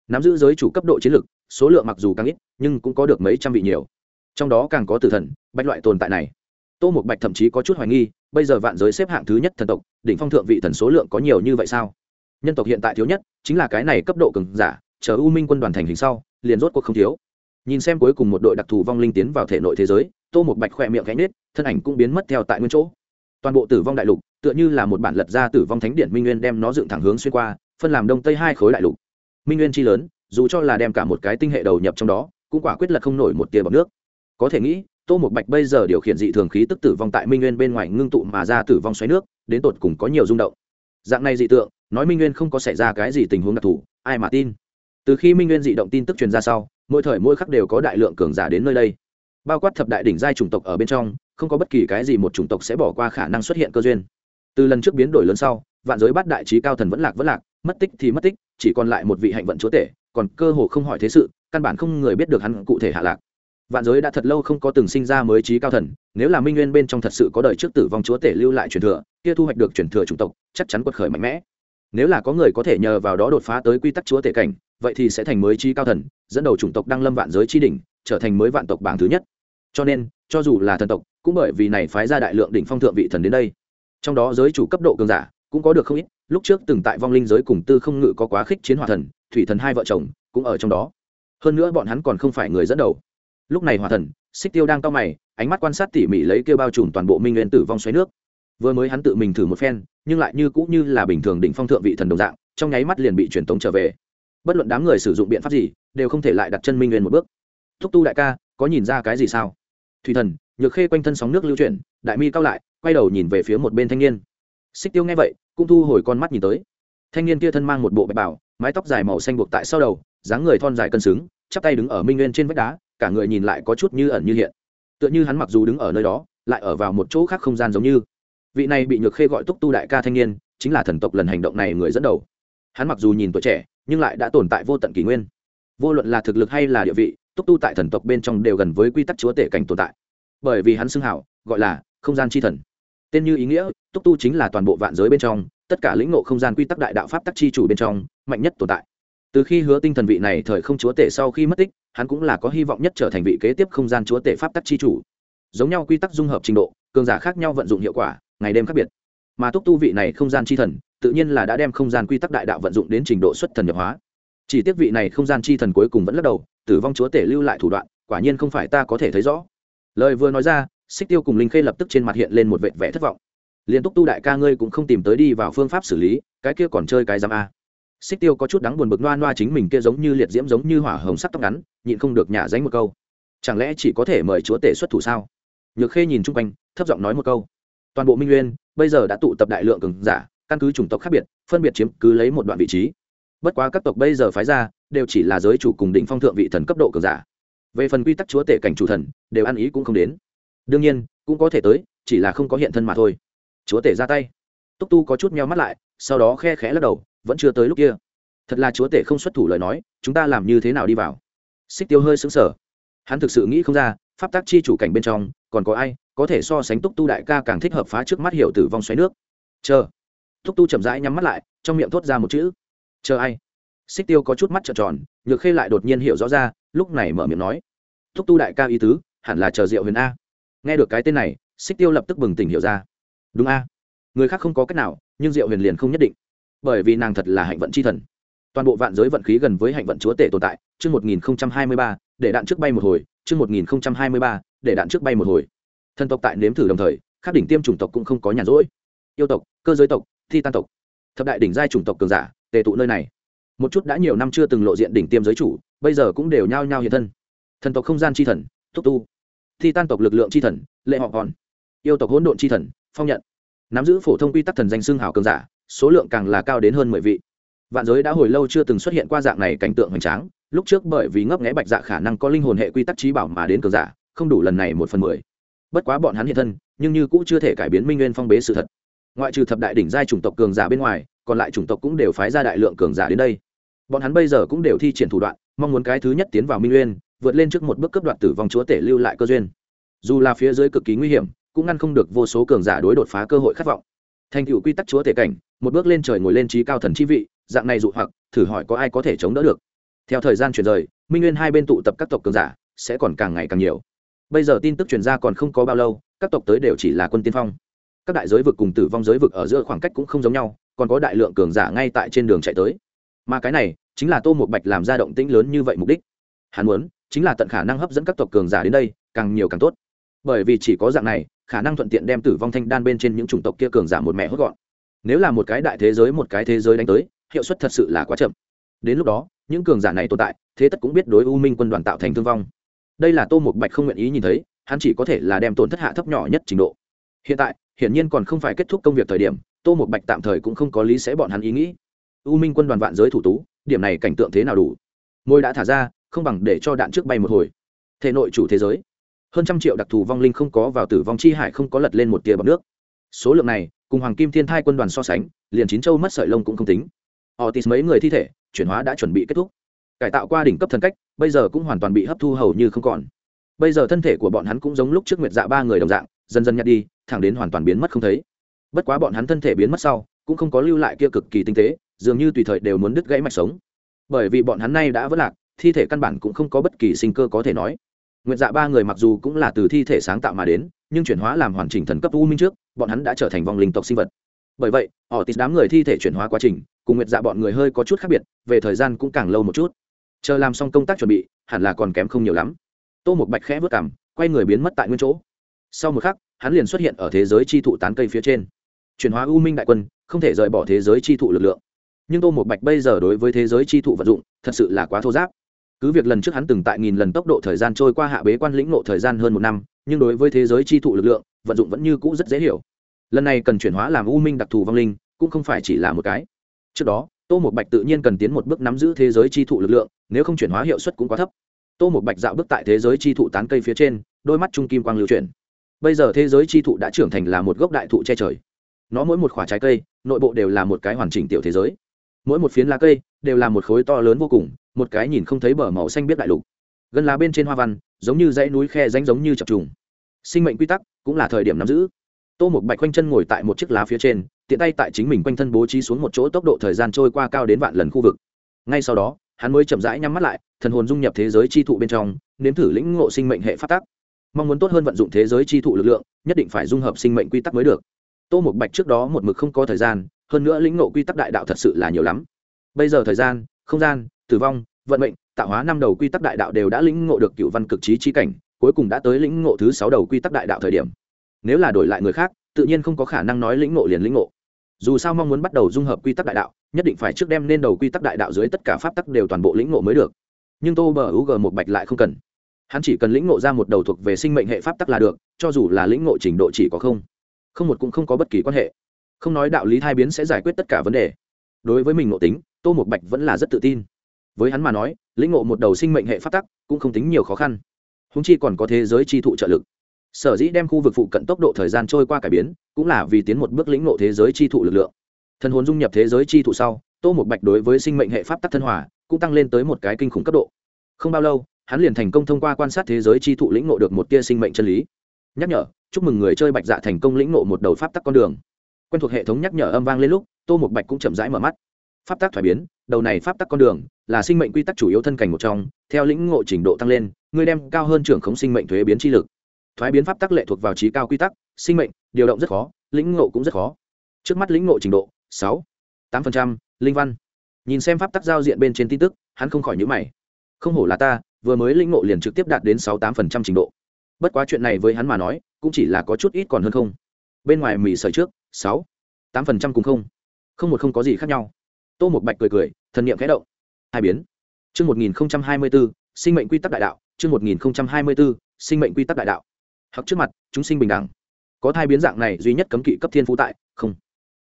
A: Nắm giữ giới chủ cấp độ chiến lực, số lượng mặc dù càng ít, nhưng cũng có được mấy trăm vị nhiều. Trong đó càng có tử thần, bách loại tồn tại này tô một bạch thậm chí có chút hoài nghi, bây giờ vạn giới xếp hạng thứ nhất thần tộc, đỉnh phong thượng vị thần số lượng có nhiều như vậy sao? Nhân tộc hiện tại thiếu nhất, chính là cái này cấp độ cường giả, chờ u minh quân đoàn thành hình sau, liền rốt cuộc không thiếu. Nhìn xem cuối cùng một đội đặc thù vong linh tiến vào thể nội thế giới, tô một bạch khỏe miệng gánh nết, thân ảnh cũng biến mất theo tại nguyên chỗ. Toàn bộ tử vong đại lục, tựa như là một bản lật ra tử vong thánh điện minh nguyên đem nó dựng thẳng hướng xuyên qua, phân làm đông tây hai khối đại lục. Minh nguyên chi lớn, dù cho là đem cả một cái tinh hệ đầu nhập trong đó, cũng quả quyết là không nổi một tia bọc nước. Có thể nghĩ tô một bạch bây giờ điều khiển dị thường khí tức tử vong tại minh nguyên bên ngoài ngưng tụ mà ra tử vong xoáy nước, đến tột cùng có nhiều rung động. Dạng này dị tượng, nói minh nguyên không có xảy ra cái gì tình huống đặc thù, ai mà tin? Từ khi minh nguyên dị động tin tức truyền ra sau, mỗi thời mỗi khắc đều có đại lượng cường giả đến nơi đây. Bao quát thập đại đỉnh giai chủng tộc ở bên trong, không có bất kỳ cái gì một chủng tộc sẽ bỏ qua khả năng xuất hiện cơ duyên. Từ lần trước biến đổi lớn sau, vạn giới bắt đại trí cao thần vẫn lạc vẫn lạc, mất tích thì mất tích, chỉ còn lại một vị hạnh vận chúa tể, còn cơ hồ không hỏi thế sự, căn bản không người biết được hắn cụ thể hạ lạc vạn giới đã thật lâu không có từng sinh ra mới trí cao thần, nếu là minh nguyên bên trong thật sự có đời trước tử vong chúa tể lưu lại truyền thừa, kia thu hoạch được truyền thừa chủng tộc, chắc chắn quật khởi mạnh mẽ. Nếu là có người có thể nhờ vào đó đột phá tới quy tắc chúa tể cảnh, vậy thì sẽ thành mới trí cao thần, dẫn đầu chủng tộc đăng lâm vạn giới chi đỉnh, trở thành mới vạn tộc bảng thứ nhất. Cho nên, cho dù là thần tộc, cũng bởi vì này phái ra đại lượng đỉnh phong thượng vị thần đến đây. Trong đó giới chủ cấp độ cường giả, cũng có được không ít, lúc trước từng tại vong linh giới cùng tư không ngự có quá khích chiến hỏa thần, thủy thần hai vợ chồng, cũng ở trong đó. Hơn nữa bọn hắn còn không phải người dẫn đầu lúc này hòa thần, xích tiêu đang cao mày, ánh mắt quan sát tỉ mỉ lấy kêu bao trùm toàn bộ minh nguyên tử vong xoáy nước. Vừa mới hắn tự mình thử một phen, nhưng lại như cũng như là bình thường đỉnh phong thượng vị thần đồng dạng, trong nháy mắt liền bị truyền tống trở về. Bất luận đám người sử dụng biện pháp gì, đều không thể lại đặt chân minh nguyên một bước. Thúc tu đại ca, có nhìn ra cái gì sao? Thủy thần, nhược khê quanh thân sóng nước lưu chuyển, đại mi cao lại, quay đầu nhìn về phía một bên thanh niên. Xích tiêu nghe vậy, cũng thu hồi con mắt nhìn tới. Thanh niên kia thân mang một bộ bạch bảo, mái tóc dài màu xanh buộc tại sau đầu, dáng người thon dài cân xứng, chắp tay đứng ở minh nguyên trên vách đá cả người nhìn lại có chút như ẩn như hiện. Tựa như hắn mặc dù đứng ở nơi đó, lại ở vào một chỗ khác không gian giống như. Vị này bị nhược khê gọi túc tu đại ca thanh niên, chính là thần tộc lần hành động này người dẫn đầu. Hắn mặc dù nhìn tuổi trẻ, nhưng lại đã tồn tại vô tận kỷ nguyên. Vô luận là thực lực hay là địa vị, túc tu tại thần tộc bên trong đều gần với quy tắc chúa tể cảnh tồn tại. Bởi vì hắn xưng hảo, gọi là không gian c h i thần. Tên như ý nghĩa, túc tu chính là toàn bộ vạn giới bên trong, tất cả lĩnh ngộ không gian quy tắc đại đạo pháp tắc chi chủ bên trong, mạnh nhất tồn tại. Từ khi hứa tinh thần vị này thời không chúa tể sau khi mất tích hắn cũng là có hy vọng nhất trở thành vị kế tiếp không gian chúa tể pháp tắc chi chủ. Giống nhau quy tắc dung hợp trình độ, cường giả khác nhau vận dụng hiệu quả, ngày đêm khác biệt. Mà túc tu vị này không gian chi thần, tự nhiên là đã đem không gian quy tắc đại đạo vận dụng đến trình độ xuất thần nhập hóa. Chỉ tiếc vị này không gian chi thần cuối cùng vẫn lắc đầu, tử vong chúa tể lưu lại thủ đoạn, quả nhiên không phải ta có thể thấy rõ. Lời vừa nói ra, xích tiêu cùng linh khê lập tức trên mặt hiện lên một vệt vẻ thất vọng. Liên túc tu đại ca ngươi cũng không tìm tới đi vào phương pháp xử lý, cái kia còn chơi cái giam a xích tiêu có chút đắng buồn bực noa noa chính mình kia giống như liệt diễm giống như hỏa hồng sắc tóc ngắn, nhịn không được nhả dánh một câu. Chẳng lẽ chỉ có thể mời chúa tể xuất thủ sao? Nhược khê nhìn chung quanh, thấp giọng nói một câu. Toàn bộ minh nguyên, bây giờ đã tụ tập đại lượng cường giả, căn cứ chủng tộc khác biệt, phân biệt chiếm cứ lấy một đoạn vị trí. Bất quá các tộc bây giờ phái ra, đều chỉ là giới chủ cùng đỉnh phong thượng vị thần cấp độ cường giả. Về phần quy tắc chúa tể cảnh chủ thần, đều ăn ý cũng không đến. Đương nhiên, cũng có thể tới, chỉ là không có hiện thân mà thôi. Chúa tể ra tay. Túc tu có chút meo mắt lại, sau đó khe khẽ lắc đầu vẫn chưa tới lúc kia. Thật là chúa tể không xuất thủ lời nói, chúng ta làm như thế nào đi vào? Xích tiêu hơi xứng sở hắn thực sự nghĩ không ra, pháp tác chi chủ cảnh bên trong, còn có ai có thể so sánh túc tu đại ca càng thích hợp phá trước mắt hiểu tử vong xoáy nước? Chờ. Túc tu chậm rãi nhắm mắt lại, trong miệng thốt ra một chữ. Chờ ai? Xích tiêu có chút mắt trợn tròn, nhược khê lại đột nhiên hiểu rõ ra, lúc này mở miệng nói. Túc tu đại ca ý tứ, hẳn là chờ diệu huyền a. Nghe được cái tên này, xích tiêu lập tức bừng tỉnh hiểu ra. Đúng a. Người khác không có cách nào, nhưng diệu huyền liền không nhất định bởi vì nàng thật là hạnh vận c h i thần. Toàn bộ vạn giới vận khí gần với hạnh vận chúa tể tồn tại, chương một nghìn hai mươi ba, để đạn trước bay một hồi, chương một nghìn hai mươi ba, để đạn trước bay một hồi. Thần tộc tại nếm thử đồng thời các đỉnh tiêm chủng tộc cũng không có nhàn rỗi. Yêu tộc, cơ giới tộc, thi tan tộc. Thập đại đỉnh giai chủng tộc cường giả, tề tụ nơi này. Một chút đã nhiều năm chưa từng lộ diện đỉnh tiêm giới chủ, bây giờ cũng đều nhao nhao hiện thân. Thần tộc không gian c h i thần, thúc tu. Thi tan tộc lực lượng c h i thần, lệ họ còn. Yêu tộc hỗn độn c h i thần, phong nhận. Nắm giữ phổ thông quy tắc thần danh xưng hào cường giả số lượng càng là cao đến hơn mười vị. Vạn giới đã hồi lâu chưa từng xuất hiện qua dạng này cảnh tượng hoành tráng, lúc trước bởi vì ngấp nghẽ bạch dạ khả năng có linh hồn hệ quy tắc trí bảo mà đến cường giả, không đủ lần này một phần mười. Bất quá bọn hắn hiện thân, nhưng như cũng chưa thể cải biến minh nguyên phong bế sự thật. Ngoại trừ thập đại đỉnh giai chủng tộc cường giả bên ngoài, còn lại chủng tộc cũng đều phái ra đại lượng cường giả đến đây. Bọn hắn bây giờ cũng đều thi triển thủ đoạn, mong muốn cái thứ nhất tiến vào minh nguyên, vượt lên trước một bước cấp đoạt tử vong chúa tể lưu lại cơ duyên. Dù là phía dưới cực kỳ nguy hiểm, cũng ngăn không được vô số cường giả đối đột phá cơ hội khát vọng. Thành tựu quy tắc chúa tể cảnh một bước lên trời ngồi lên trí cao thần chi vị, dạng này dụ hoặc, thử hỏi có ai có thể chống đỡ được. Theo thời gian chuyển rời, minh nguyên hai bên tụ tập các tộc cường giả, sẽ còn càng ngày càng nhiều. Bây giờ tin tức truyền ra còn không có bao lâu, các tộc tới đều chỉ là quân tiên phong. Các đại giới vực cùng tử vong giới vực ở giữa khoảng cách cũng không giống nhau, còn có đại lượng cường giả ngay tại trên đường chạy tới. Mà cái này, chính là tô một bạch làm ra động tĩnh lớn như vậy mục đích. Hắn muốn, chính là tận khả năng hấp dẫn các tộc cường giả đến đây, càng nhiều càng tốt. Bởi vì chỉ có dạng này, khả năng thuận tiện đem tử vong thanh đan bên trên những chủng tộc kia cường giả một mẹ hốt gọn nếu là một cái đại thế giới một cái thế giới đánh tới, hiệu suất thật sự là quá chậm. Đến lúc đó, những cường giả này tồn tại, thế tất cũng biết đối u minh quân đoàn tạo thành thương vong. Đây là tô một bạch không nguyện ý nhìn thấy, hắn chỉ có thể là đem tổn thất hạ thấp nhỏ nhất trình độ. Hiện tại, hiển nhiên còn không phải kết thúc công việc thời điểm, tô một bạch tạm thời cũng không có lý sẽ bọn hắn ý nghĩ. U minh quân đoàn vạn giới thủ tú, điểm này cảnh tượng thế nào đủ? Môi đã thả ra, không bằng để cho đạn trước bay một hồi. Thể nội chủ thế giới. Hơn trăm triệu đặc thù vong linh không có vào tử vong chi hải không có lật lên một tia bọc nước. Số lượng này cùng hoàng kim thiên thai quân đoàn so sánh, liền chín châu mất sợi lông cũng không tính. Họ tít mấy người thi thể, chuyển hóa đã chuẩn bị kết thúc. Cải tạo qua đỉnh cấp thần cách, bây giờ cũng hoàn toàn bị hấp thu hầu như không còn. Bây giờ thân thể của bọn hắn cũng giống lúc trước nguyệt dạ ba người đồng dạng, dần dần nhặt đi, thẳng đến hoàn toàn biến mất không thấy. Bất quá bọn hắn thân thể biến mất sau, cũng không có lưu lại kia cực kỳ tinh tế, dường như tùy thời đều muốn đứt gãy mạch sống. Bởi vì bọn hắn nay đã vất lạc, thi thể căn bản cũng không có bất kỳ sinh cơ có thể nói. Nguyệt dạ ba người mặc dù cũng là từ thi thể sáng tạo mà đến, nhưng chuyển hóa làm hoàn chỉnh thần cấp u minh trước bọn hắn đã trở thành vong linh tộc sinh vật. Bởi vậy họ tít đám người thi thể chuyển hóa quá trình, cùng nguyệt dạ bọn người hơi có chút khác biệt, về thời gian cũng càng lâu một chút. Chờ làm xong công tác chuẩn bị, hẳn là còn kém không nhiều lắm. Tô một bạch khẽ vớt cảm quay người biến mất tại nguyên chỗ. Sau một khắc, hắn liền xuất hiện ở thế giới chi thụ tán cây phía trên. Chuyển hóa u minh đại quân, không thể rời bỏ thế giới chi thụ lực lượng. Nhưng tô một bạch bây giờ đối với thế giới chi thụ vận dụng, thật sự là quá thô giáp. Cứ việc lần trước hắn từng tại nghìn lần tốc độ thời gian trôi qua hạ bế quan lĩnh nộ thời gian hơn một năm, nhưng đối với thế giới chi thụ lực lượng vận dụng vẫn như cũ rất dễ hiểu. Lần này cần chuyển hóa làm u minh đặc thù vong linh, cũng không phải chỉ là một cái. Trước đó, tô một bạch tự nhiên cần tiến một bước nắm giữ thế giới chi thụ lực lượng, nếu không chuyển hóa hiệu suất cũng quá thấp. Tô một bạch dạo bước tại thế giới chi thụ tán cây phía trên, đôi mắt trung kim quang lưu chuyển. Bây giờ thế giới chi thụ đã trưởng thành là một gốc đại thụ che trời. Nó mỗi một khoả trái cây, nội bộ đều là một cái hoàn chỉnh tiểu thế giới. Mỗi một phiến lá cây đều là một khối to lớn vô cùng, một cái nhìn không thấy bờ màu xanh biết đại lục. Gần lá bên trên hoa văn, giống như dãy núi khe danh giống như chập trùng sinh mệnh quy tắc cũng là thời điểm nắm giữ. Tô một bạch quanh chân ngồi tại một chiếc lá phía trên, tiện tay tại chính mình quanh thân bố trí xuống một chỗ tốc độ thời gian trôi qua cao đến vạn lần khu vực. Ngay sau đó, hắn mới chậm rãi nhắm mắt lại, thần hồn dung nhập thế giới chi thụ bên trong, nếm thử lĩnh ngộ sinh mệnh hệ phát tác mong muốn tốt hơn vận dụng thế giới chi thụ lực lượng, nhất định phải dung hợp sinh mệnh quy tắc mới được. Tô một bạch trước đó một mực không có thời gian, hơn nữa lĩnh ngộ quy tắc đại đạo thật sự là nhiều lắm. Bây giờ thời gian, không gian, tử vong, vận mệnh, tạo hóa năm đầu quy tắc đại đạo đều đã lĩnh ngộ được cựu văn cực trí chi cảnh cuối cùng đã tới lĩnh ngộ thứ sáu đầu quy tắc đại đạo thời điểm. Nếu là đổi lại người khác, tự nhiên không có khả năng nói lĩnh ngộ liền lĩnh ngộ. Dù sao mong muốn bắt đầu dung hợp quy tắc đại đạo, nhất định phải trước đem nên đầu quy tắc đại đạo dưới tất cả pháp tắc đều toàn bộ lĩnh ngộ mới được. Nhưng tô bờ u g một bạch lại không cần. Hắn chỉ cần lĩnh ngộ ra một đầu thuộc về sinh mệnh hệ pháp tắc là được, cho dù là lĩnh ngộ trình độ chỉ có không. Không một cũng không có bất kỳ quan hệ. Không nói đạo lý thai biến sẽ giải quyết tất cả vấn đề. Đối với mình ngộ tính, tô một bạch vẫn là rất tự tin. Với hắn mà nói, lĩnh ngộ một đầu sinh mệnh hệ pháp tắc cũng không tính nhiều khó khăn húng chi còn có thế giới chi thụ trợ lực. Sở dĩ đem khu vực phụ cận tốc độ thời gian trôi qua cải biến, cũng là vì tiến một bước lĩnh ngộ thế giới chi thụ lực lượng. Thần hồn dung nhập thế giới chi thụ sau, tô một bạch đối với sinh mệnh hệ pháp tắc thân hòa, cũng tăng lên tới một cái kinh khủng cấp độ. Không bao lâu, hắn liền thành công thông qua quan sát thế giới chi thụ lĩnh ngộ được một tia sinh mệnh chân lý. Nhắc nhở, chúc mừng người chơi bạch dạ thành công lĩnh ngộ một đầu pháp tắc con đường. Quen thuộc hệ thống nhắc nhở âm vang lên lúc, tô một bạch cũng chậm rãi mở mắt. Pháp tắc thoải biến, đầu này pháp tắc con đường là sinh mệnh quy tắc chủ yếu thân cảnh một trong, theo lĩnh ngộ trình độ tăng lên người đem cao hơn trưởng khống sinh mệnh thuế biến chi lực. Thoái biến pháp tắc lệ thuộc vào trí cao quy tắc, sinh mệnh, điều động rất khó, lĩnh ngộ cũng rất khó. Trước mắt lĩnh ngộ trình độ, sáu, tám phần trăm, linh văn. Nhìn xem pháp tắc giao diện bên trên tin tức, hắn không khỏi nhữ mày. Không hổ là ta, vừa mới lĩnh ngộ liền trực tiếp đạt đến sáu, tám phần trăm trình độ. Bất quá chuyện này với hắn mà nói, cũng chỉ là có chút ít còn hơn không. Bên ngoài mì sợi trước, sáu, tám phần trăm cùng không. Không một không có gì khác nhau. Tô một bạch cười cười, thần niệm khẽ động hai biến. Chương một nghìn hai mươi bốn sinh mệnh quy tắc đại đạo. Chương một nghìn hai mươi bốn sinh mệnh quy tắc đại đạo. Hoặc trước mặt, chúng sinh bình đẳng. Có thai biến dạng này, duy nhất cấm kỵ cấp thiên phú tại, không.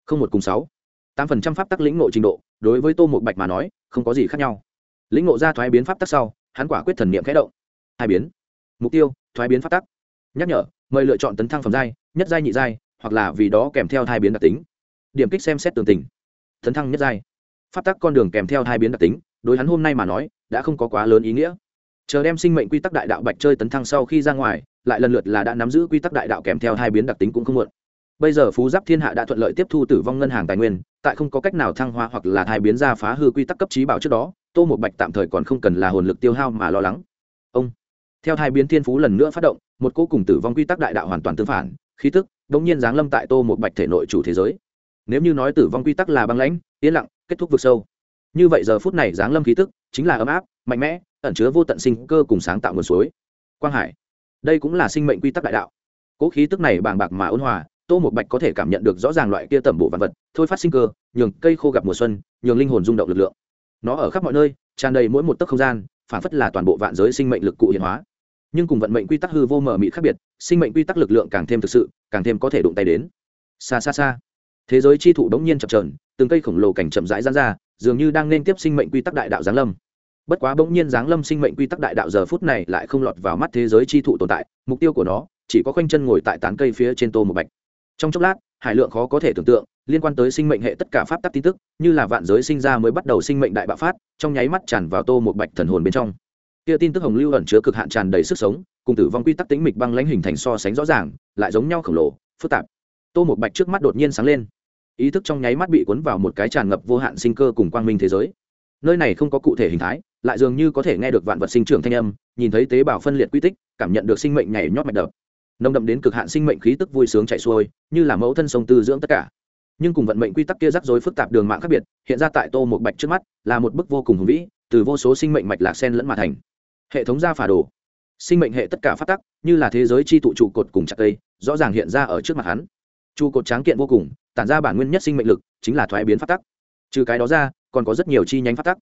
A: Không một cùng sáu. tám phần trăm pháp tắc lĩnh ngộ trình độ, đối với tô một bạch mà nói, không có gì khác nhau. Lĩnh ngộ ra thoái biến pháp tắc sau, hắn quả quyết thần niệm khẽ động. Hai biến. Mục tiêu, thoái biến pháp tắc. Nhắc nhở, mời lựa chọn tấn thăng phẩm giai, nhất giai nhị giai, hoặc là vì đó kèm theo thai biến đặc tính. Điểm kích xem xét tường tình. Tấn thăng nhất giai pháp tắc con đường kèm theo hai biến đặc tính, đối hắn hôm nay mà nói, đã không có quá lớn ý nghĩa. Chờ đem sinh mệnh quy tắc đại đạo bạch chơi tấn thăng sau khi ra ngoài, lại lần lượt là đã nắm giữ quy tắc đại đạo kèm theo hai biến đặc tính cũng không muộn. Bây giờ phú giáp thiên hạ đã thuận lợi tiếp thu tử vong ngân hàng tài nguyên, tại không có cách nào thăng hoa hoặc là thai biến ra phá hư quy tắc cấp trí bảo trước đó, tô một bạch tạm thời còn không cần là hồn lực tiêu hao mà lo lắng. Ông, theo thai biến thiên phú lần nữa phát động, một cô cùng tử vong quy tắc đại đạo hoàn toàn tương phản, khí tức đ ỗ n g nhiên giáng lâm tại tô một bạch thể nội chủ thế giới. Nếu như nói tử vong quy tắc là băng lãnh, yên lặng kết thúc vực sâu. Như vậy giờ phút này giáng lâm khí tức, chính là ấm áp, mạnh mẽ, ẩn chứa vô tận sinh cơ cùng sáng tạo nguồn suối. Quang hải, đây cũng là sinh mệnh quy tắc đại đạo. Cỗ khí tức này bàng bạc mà ôn hòa, tô một bạch có thể cảm nhận được rõ ràng loại kia tẩm bộ vạn vật, thôi phát sinh cơ, nhường cây khô gặp mùa xuân, nhường linh hồn rung động lực lượng. Nó ở khắp mọi nơi, tràn đầy mỗi một tấc không gian, phản phất là toàn bộ vạn giới sinh mệnh lực cụ hiện hóa. Nhưng cùng vận mệnh quy tắc hư vô mở mị khác biệt, sinh mệnh quy tắc lực lượng càng thêm thực sự, càng thêm có thể đụng tay đến. Xa xa xa, thế giới chi thụ đống nhiên chập trờn từng cây khổng lồ cảnh chậm rãi rán ra, dường như đang nên tiếp sinh mệnh quy tắc đại đạo giáng lâm. Bất quá bỗng nhiên giáng lâm sinh mệnh quy tắc đại đạo giờ phút này lại không lọt vào mắt thế giới chi thụ tồn tại, mục tiêu của nó chỉ có khoanh chân ngồi tại tán cây phía trên tô một bạch. Trong chốc lát, hải lượng khó có thể tưởng tượng, liên quan tới sinh mệnh hệ tất cả pháp tắc tin tức, như là vạn giới sinh ra mới bắt đầu sinh mệnh đại bạo phát, trong nháy mắt tràn vào tô một bạch thần hồn bên trong. Kia tin tức hồng lưu ẩn chứa cực hạn tràn đầy sức sống, cùng tử vong quy tắc tính mịch băng lãnh hình thành so sánh rõ ràng, lại giống nhau khổng lồ, phức tạp. Tô một bạch trước mắt đột nhiên sáng lên ý thức trong nháy mắt bị cuốn vào một cái tràn ngập vô hạn sinh cơ cùng quang minh thế giới. Nơi này không có cụ thể hình thái, lại dường như có thể nghe được vạn vật sinh trưởng thanh âm, nhìn thấy tế bào phân liệt quy tích, cảm nhận được sinh mệnh nhảy nhót mạch đập. Nồng đậm đến cực hạn sinh mệnh khí tức vui sướng chạy xuôi, như là mẫu thân sông tư dưỡng tất cả. Nhưng cùng vận mệnh quy tắc kia rắc rối phức tạp đường mạng khác biệt, hiện ra tại tô một bạch trước mắt, là một bức vô cùng hùng vĩ, từ vô số sinh mệnh mạch lạc sen lẫn mà thành. Hệ thống gia phả đồ. Sinh mệnh hệ tất cả phát tắc, như là thế giới chi tụ trụ cột cùng chặt cây, rõ ràng hiện ra ở trước mặt hắn. Trụ cột tráng kiện vô cùng tản ra bản nguyên nhất sinh mệnh lực, chính là thoái biến pháp tắc. Trừ cái đó ra, còn có rất nhiều chi nhánh pháp tắc.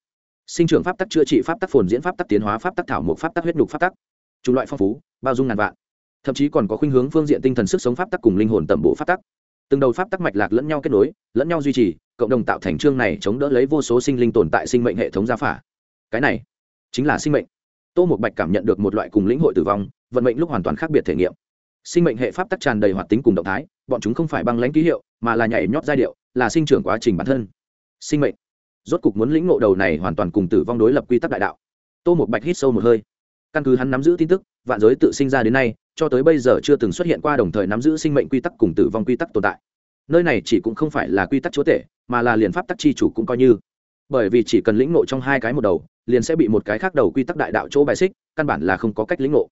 A: Sinh trưởng pháp tắc, chữa trị pháp tắc, phồn diễn pháp tắc, tiến hóa pháp tắc, thảo mộc pháp tắc, huyết nhục pháp tắc. Chủng loại phong phú, bao dung ngàn vạn. Thậm chí còn có khuynh hướng phương diện tinh thần sức sống pháp tắc cùng linh hồn tẩm bộ pháp tắc. Từng đầu pháp tắc mạch lạc lẫn nhau kết nối, lẫn nhau duy trì, cộng đồng tạo thành chương này chống đỡ lấy vô số sinh linh tồn tại sinh mệnh hệ thống gia phả. Cái này chính là sinh mệnh. Tô một bạch cảm nhận được một loại cùng lĩnh hội tử vong, vận mệnh lúc hoàn toàn khác biệt thể nghiệm sinh mệnh hệ pháp tắc tràn đầy hoạt tính cùng động thái, bọn chúng không phải băng lãnh ký hiệu, mà là nhảy nhót giai điệu, là sinh trưởng quá trình bản thân. Sinh mệnh. Rốt cục muốn lĩnh ngộ đầu này hoàn toàn cùng tử vong đối lập quy tắc đại đạo. Tô một bạch hít sâu một hơi. Căn cứ hắn nắm giữ tin tức, vạn giới tự sinh ra đến nay, cho tới bây giờ chưa từng xuất hiện qua đồng thời nắm giữ sinh mệnh quy tắc cùng tử vong quy tắc tồn tại. Nơi này chỉ cũng không phải là quy tắc chúa tể, mà là liền pháp tắc chi chủ cũng coi như. Bởi vì chỉ cần lĩnh ngộ trong hai cái một đầu, liền sẽ bị một cái khác đầu quy tắc đại đạo chỗ bài xích, căn bản là không có cách lĩnh ngộ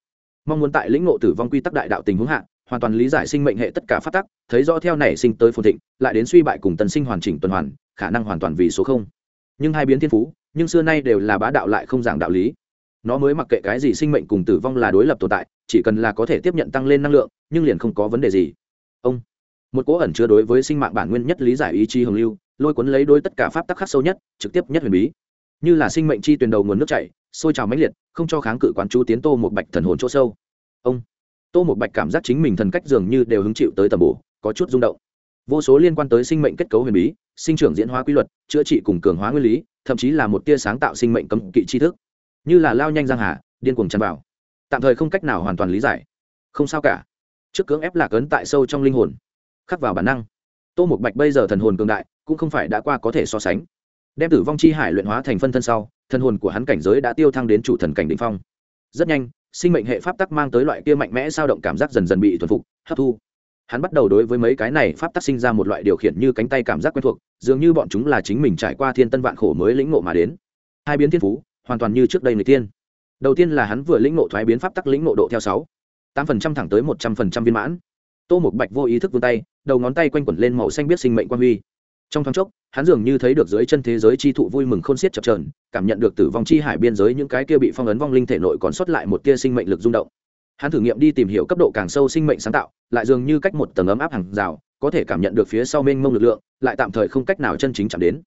A: mong muốn tại lĩnh ngộ tử vong quy tắc đại đạo tình huống hạ, hoàn toàn lý giải sinh mệnh hệ tất cả pháp tắc, thấy rõ theo nảy sinh tới phồn thịnh, lại đến suy bại cùng tần sinh hoàn chỉnh tuần hoàn, khả năng hoàn toàn vì số không. Nhưng hai biến thiên phú, nhưng xưa nay đều là bá đạo lại không giảng đạo lý. Nó mới mặc kệ cái gì sinh mệnh cùng tử vong là đối lập tồn tại, chỉ cần là có thể tiếp nhận tăng lên năng lượng, nhưng liền không có vấn đề gì. Ông, một cố ẩn chứa đối với sinh mạng bản nguyên nhất lý giải ý chí hồng lưu, lôi cuốn lấy đối tất cả pháp tắc khắc sâu nhất, trực tiếp nhất huyền bí như là sinh mệnh chi tuyển đầu nguồn nước chảy, sôi trào mãnh liệt, không cho kháng cự quán chú tiến tô một bạch thần hồn chỗ sâu. Ông, tô một bạch cảm giác chính mình thần cách dường như đều hứng chịu tới tầm bổ, có chút rung động. Vô số liên quan tới sinh mệnh kết cấu huyền bí, sinh trưởng diễn hóa quy luật, chữa trị cùng cường hóa nguyên lý, thậm chí là một tia sáng tạo sinh mệnh cấm kỵ tri thức. Như là lao nhanh giang hà, điên cuồng chăn vào. Tạm thời không cách nào hoàn toàn lý giải. Không sao cả. Trước cưỡng ép lạc ấn tại sâu trong linh hồn, khắc vào bản năng. Tô một bạch bây giờ thần hồn cường đại, cũng không phải đã qua có thể so sánh đem tử vong chi hải luyện hóa thành phân thân sau thần hồn của hắn cảnh giới đã tiêu thăng đến chủ thần cảnh đ ỉ n h phong. Rất nhanh, sinh mệnh hệ pháp tắc mang tới loại kia mạnh mẽ sao động cảm giác dần dần bị thuần phục, hấp thu. Hắn bắt đầu đối với mấy cái này pháp tắc sinh ra một loại điều khiển như cánh tay cảm giác quen thuộc, dường như bọn chúng là chính mình trải qua thiên tân vạn khổ mới lĩnh ngộ mà đến. Hai biến thiên phú, hoàn toàn như trước đây người tiên. Đầu tiên là hắn vừa lĩnh ngộ thoái biến pháp tắc lĩnh ngộ độ theo sáu. tám phần trăm thẳng tới một trăm phần trăm viên mãn. Tô một bạch vô ý thức vươn tay, đầu ngón tay quanh quẩn lên màu xanh biết sinh mệnh quan huy trong thoáng chốc, hắn dường như thấy được dưới chân thế giới chi thụ vui mừng khôn xiết chập trờn cảm nhận được tử vong chi hải biên giới những cái kia bị phong ấn vong linh thể nội còn sót lại một tia sinh mệnh lực rung động. Hắn thử nghiệm đi tìm hiểu cấp độ càng sâu sinh mệnh sáng tạo, lại dường như cách một tầng ấm áp hàng rào, có thể cảm nhận được phía sau mênh mông lực lượng, lại tạm thời không cách nào chân chính chạm đến.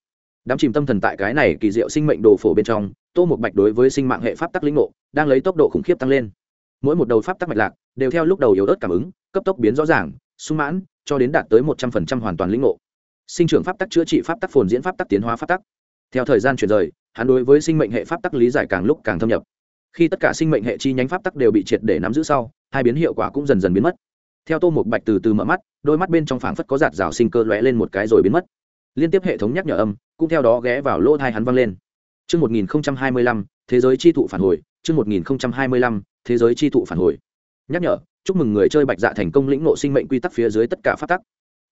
A: Đám chìm tâm thần tại cái này kỳ diệu sinh mệnh đồ phổ bên trong, tô một bạch đối với sinh mạng hệ pháp tắc lĩnh ngộ, đang lấy tốc độ khủng khiếp tăng lên. Mỗi một đầu pháp tắc mạch lạc, đều theo lúc đầu yếu ớt cảm ứng, cấp tốc biến rõ ràng, sung mãn, cho đến đạt tới một trăm phần trăm hoàn toàn lĩnh ngộ sinh trưởng pháp tắc chữa trị pháp tắc phồn diễn pháp tắc tiến hóa pháp tắc. Theo thời gian chuyển rời hắn đối với sinh mệnh hệ pháp tắc lý giải càng lúc càng thâm nhập. Khi tất cả sinh mệnh hệ chi nhánh pháp tắc đều bị triệt để nắm giữ sau hai biến hiệu quả cũng dần dần biến mất. Theo tô một bạch từ từ mở mắt đôi mắt bên trong phảng phất có giạt rào sinh cơ lóe lên một cái rồi biến mất. Liên tiếp hệ thống nhắc nhở âm cũng theo đó ghé vào lỗ thai hắn văng lên. Trước 1025, thế giới chi thụ phản hồi, trước 1025, thế giới chi thụ phản hồi. Nhắc nhở, chúc mừng người chơi bạch dạ thành công lĩnh ngộ sinh mệnh quy tắc phía dưới tất cả pháp tắc.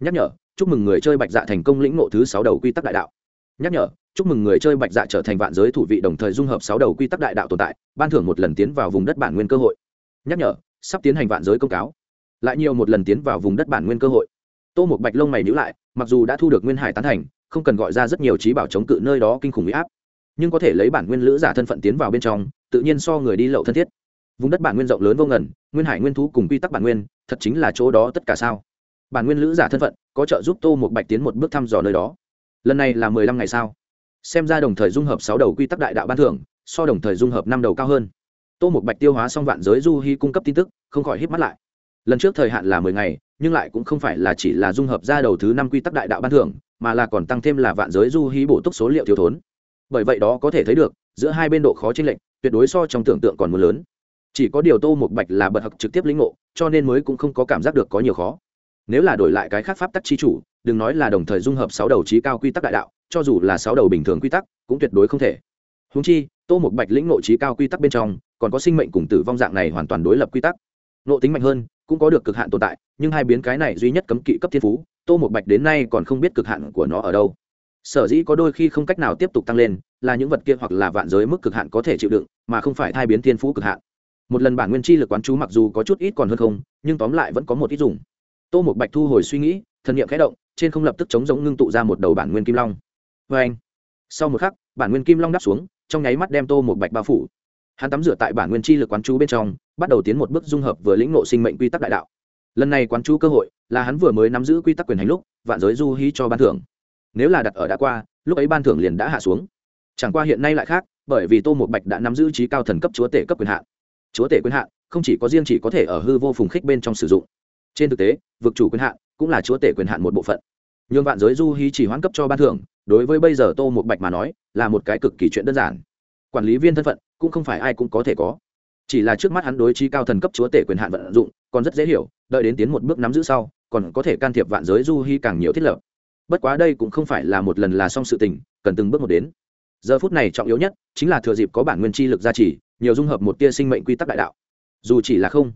A: Nhắc nhở, chúc mừng người chơi bạch dạ thành công lĩnh ngộ thứ sáu đầu quy tắc đại đạo. Nhắc nhở, chúc mừng người chơi bạch dạ trở thành vạn giới thủ vị đồng thời dung hợp sáu đầu quy tắc đại đạo tồn tại, ban thưởng một lần tiến vào vùng đất bản nguyên cơ hội. Nhắc nhở, sắp tiến hành vạn giới công cáo. Lại nhiều một lần tiến vào vùng đất bản nguyên cơ hội. Tô một bạch lông mày nhữ lại, mặc dù đã thu được nguyên hải tán thành, không cần gọi ra rất nhiều trí bảo chống cự nơi đó kinh khủng uy áp nhưng có thể lấy bản nguyên lữ giả thân phận tiến vào bên trong tự nhiên so người đi lậu thân thiết vùng đất bản nguyên rộng lớn vô ngần nguyên hải nguyên thú cùng quy tắc bản nguyên thật chính là chỗ đó tất cả sao bản nguyên lữ giả thân phận, có trợ giúp tô một bạch tiến một bước thăm dò nơi đó. Lần này là mười lăm ngày sau. Xem ra đồng thời dung hợp sáu đầu quy tắc đại đạo ban thưởng, so đồng thời dung hợp năm đầu cao hơn. Tô một bạch tiêu hóa xong vạn giới du hy cung cấp tin tức, không khỏi hít mắt lại. Lần trước thời hạn là mười ngày, nhưng lại cũng không phải là chỉ là dung hợp ra đầu thứ năm quy tắc đại đạo ban thưởng, mà là còn tăng thêm là vạn giới du hí bổ túc số liệu thiếu thốn. Bởi vậy đó có thể thấy được, giữa hai bên độ khó chênh lệch, tuyệt đối so trong tưởng tượng còn muốn lớn. Chỉ có điều tô một bạch là bật học trực tiếp lĩnh ngộ, cho nên mới cũng không có cảm giác được có nhiều khó nếu là đổi lại cái khác pháp tắc chi chủ, đừng nói là đồng thời dung hợp sáu đầu trí cao quy tắc đại đạo, cho dù là sáu đầu bình thường quy tắc, cũng tuyệt đối không thể. Húng chi, tô một bạch lĩnh nội trí cao quy tắc bên trong, còn có sinh mệnh cùng tử vong dạng này hoàn toàn đối lập quy tắc. Nộ tính mạnh hơn, cũng có được cực hạn tồn tại, nhưng hai biến cái này duy nhất cấm kỵ cấp thiên phú, tô một bạch đến nay còn không biết cực hạn của nó ở đâu. Sở dĩ có đôi khi không cách nào tiếp tục tăng lên, là những vật kia hoặc là vạn giới mức cực hạn có thể chịu đựng, mà không phải thai biến thiên phú cực hạn. Một lần bản nguyên chi lực quán chú mặc dù có chút ít còn hơn không, nhưng tóm lại vẫn có một ít dùng tô một bạch thu hồi suy nghĩ, thần nghiệm khẽ động, trên không lập tức chống giống ngưng tụ ra một đầu bản nguyên kim long. Vê anh, sau một khắc, bản nguyên kim long đáp xuống, trong nháy mắt đem tô một bạch bao phủ. Hắn tắm rửa tại bản nguyên chi lực quán chú bên trong, bắt đầu tiến một bước dung hợp vừa lĩnh ngộ sinh mệnh quy tắc đại đạo. Lần này quán chú cơ hội là hắn vừa mới nắm giữ quy tắc quyền hành lúc, vạn giới du hí cho ban thưởng. Nếu là đặt ở đã qua, lúc ấy ban thưởng liền đã hạ xuống. Chẳng qua hiện nay lại khác, bởi vì tô một bạch đã nắm giữ trí cao thần cấp chúa tể cấp quyền hạn. Chúa tể quyền hạn không chỉ có riêng chỉ có thể ở hư vô phùng khích bên trong sử dụng trên thực tế, vực chủ quyền hạn cũng là chúa tể quyền hạn một bộ phận. Nhưng vạn giới du hí chỉ hoãn cấp cho ban thưởng, đối với bây giờ tô một bạch mà nói, là một cái cực kỳ chuyện đơn giản. Quản lý viên thân phận cũng không phải ai cũng có thể có. Chỉ là trước mắt hắn đối chi cao thần cấp chúa tể quyền hạn vận dụng, còn rất dễ hiểu, đợi đến tiến một bước nắm giữ sau, còn có thể can thiệp vạn giới du hy càng nhiều thiết lập. Bất quá đây cũng không phải là một lần là xong sự tình, cần từng bước một đến. Giờ phút này trọng yếu nhất chính là thừa dịp có bản nguyên chi lực gia trì, nhiều dung hợp một tia sinh mệnh quy tắc đại đạo. Dù chỉ là không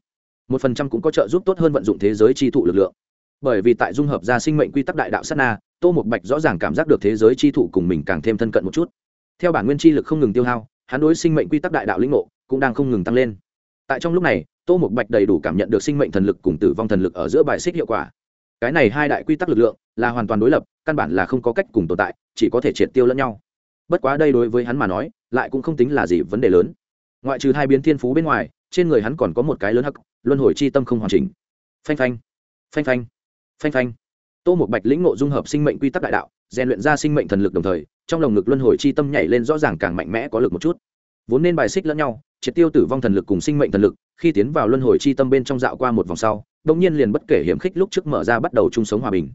A: một phần trăm cũng có trợ giúp tốt hơn vận dụng thế giới chi thụ lực lượng. Bởi vì tại dung hợp ra sinh mệnh quy tắc đại đạo sát na, tô một bạch rõ ràng cảm giác được thế giới chi thụ cùng mình càng thêm thân cận một chút. Theo bản nguyên chi lực không ngừng tiêu hao, hắn đối sinh mệnh quy tắc đại đạo lĩnh ngộ cũng đang không ngừng tăng lên. Tại trong lúc này, tô một bạch đầy đủ cảm nhận được sinh mệnh thần lực cùng tử vong thần lực ở giữa bài xích hiệu quả. Cái này hai đại quy tắc lực lượng là hoàn toàn đối lập, căn bản là không có cách cùng tồn tại, chỉ có thể triệt tiêu lẫn nhau. Bất quá đây đối với hắn mà nói, lại cũng không tính là gì vấn đề lớn. Ngoại trừ hai biến thiên phú bên ngoài, trên người hắn còn có một cái lớn hắc luân hồi chi tâm không hoàn chỉnh. Phanh phanh phanh phanh phanh phanh. Tô một bạch lĩnh ngộ dung hợp sinh mệnh quy tắc đại đạo, rèn luyện ra sinh mệnh thần lực đồng thời, trong lồng ngực luân hồi chi tâm nhảy lên rõ ràng càng mạnh mẽ có lực một chút. Vốn nên bài xích lẫn nhau, triệt tiêu tử vong thần lực cùng sinh mệnh thần lực, khi tiến vào luân hồi chi tâm bên trong dạo qua một vòng sau đông nhiên liền bất kể hiểm khích lúc trước mở ra bắt đầu chung sống hòa bình.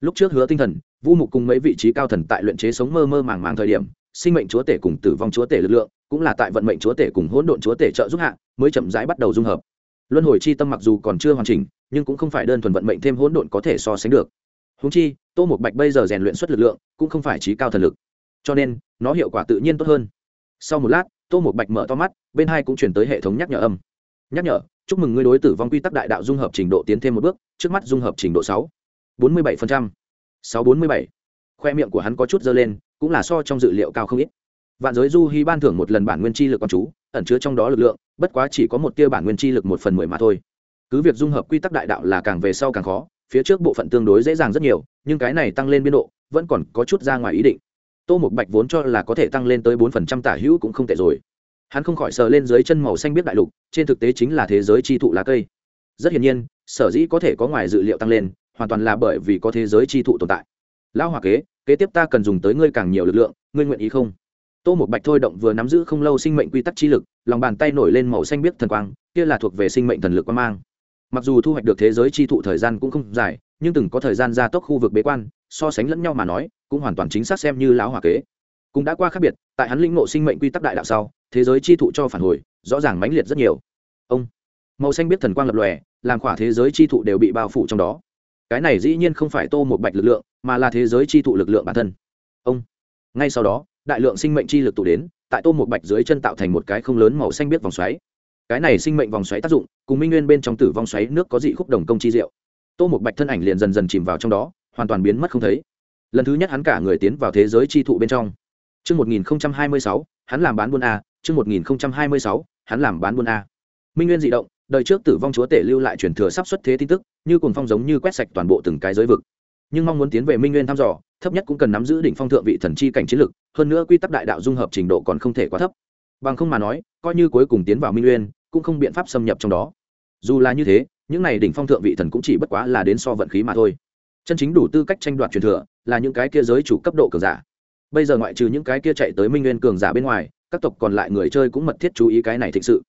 A: Lúc trước hứa tinh thần vũ mục cùng mấy vị trí cao thần tại luyện chế sống mơ mơ màng màng thời điểm, sinh mệnh chúa tể cùng tử vong chúa tể lực lượng, cũng là tại vận mệnh chúa tể cùng hỗn độn chúa tể trợ giúp hạ, mới chậm rãi bắt đầu dung hợp luân hồi chi tâm mặc dù còn chưa hoàn chỉnh, nhưng cũng không phải đơn thuần vận mệnh thêm hỗn độn có thể so sánh được. Húng chi, tô một bạch bây giờ rèn luyện xuất lực lượng, cũng không phải trí cao thần lực. Cho nên, nó hiệu quả tự nhiên tốt hơn. Sau một lát, tô một bạch mở to mắt, bên hai cũng chuyển tới hệ thống nhắc nhở âm. Nhắc nhở, chúc mừng ngươi đối tử vong quy tắc đại đạo dung hợp trình độ tiến thêm một bước, trước mắt dung hợp trình độ sáu. Bốn mươi bảy phần trăm. Sáu bốn mươi bảy. Khoe miệng của hắn có chút dơ lên, cũng là so trong dự liệu cao không ít vạn giới du hy ban thưởng một lần bản nguyên chi lực con chú, ẩn chứa trong đó lực lượng, bất quá chỉ có một tia bản nguyên chi lực một phần mười mà thôi. Cứ việc dung hợp quy tắc đại đạo là càng về sau càng khó, phía trước bộ phận tương đối dễ dàng rất nhiều, nhưng cái này tăng lên biên độ, vẫn còn có chút ra ngoài ý định. Tô một bạch vốn cho là có thể tăng lên tới bốn phần trăm tả hữu cũng không tệ rồi. Hắn không khỏi sờ lên dưới chân màu xanh biết đại lục, trên thực tế chính là thế giới chi thụ lá cây. Rất hiển nhiên, sở dĩ có thể có ngoài dự liệu tăng lên, hoàn toàn là bởi vì có thế giới chi thụ tồn tại. Lão hòa kế kế tiếp ta cần dùng tới ngươi càng nhiều lực lượng, ngươi nguyện ý không? Tô một bạch thôi động vừa nắm giữ không lâu sinh mệnh quy tắc chi lực, lòng bàn tay nổi lên màu xanh biếc thần quang, kia là thuộc về sinh mệnh thần lực quan mang. Mặc dù thu hoạch được thế giới chi thụ thời gian cũng không dài, nhưng từng có thời gian gia tốc khu vực bế quan, so sánh lẫn nhau mà nói, cũng hoàn toàn chính xác xem như lão hòa kế. Cũng đã qua khác biệt, tại hắn lĩnh ngộ sinh mệnh quy tắc đại đạo sau, thế giới chi thụ cho phản hồi, rõ ràng mãnh liệt rất nhiều. Ông, màu xanh biết thần quang lập lòe, làm khỏa thế giới chi thụ đều bị bao phủ trong đó. Cái này dĩ nhiên không phải tô một bạch lực lượng, mà là thế giới chi thụ lực lượng bản thân. Ông, ngay sau đó đại lượng sinh mệnh chi lực tụ đến tại tô một bạch dưới chân tạo thành một cái không lớn màu xanh biết vòng xoáy cái này sinh mệnh vòng xoáy tác dụng cùng minh nguyên bên trong tử vong xoáy nước có dị khúc đồng công chi diệu tô một bạch thân ảnh liền dần dần chìm vào trong đó hoàn toàn biến mất không thấy lần thứ nhất hắn cả người tiến vào thế giới chi thụ bên trong Trước 1026, hắn làm bán buôn A, trước 1026, hắn làm bán buôn A. Minh Nguyên dị động, đời trước tử vong chúa tể lưu lại truyền thừa sắp xuất thế tin tức, như cuồng phong giống như quét sạch toàn bộ từng cái giới vực. Nhưng mong muốn tiến về Minh Nguyên thăm dò, thấp nhất cũng cần nắm giữ đỉnh phong thượng vị thần chi cảnh chiến lực, hơn nữa quy tắc đại đạo dung hợp trình độ còn không thể quá thấp. Bằng không mà nói, coi như cuối cùng tiến vào Minh Nguyên, cũng không biện pháp xâm nhập trong đó. Dù là như thế, những này đỉnh phong thượng vị thần cũng chỉ bất quá là đến so vận khí mà thôi. Chân chính đủ tư cách tranh đoạt truyền thừa, là những cái kia giới chủ cấp độ cường giả bây giờ ngoại trừ những cái kia chạy tới minh nguyên cường giả bên ngoài các tộc còn lại người chơi cũng mật thiết chú ý cái này thực sự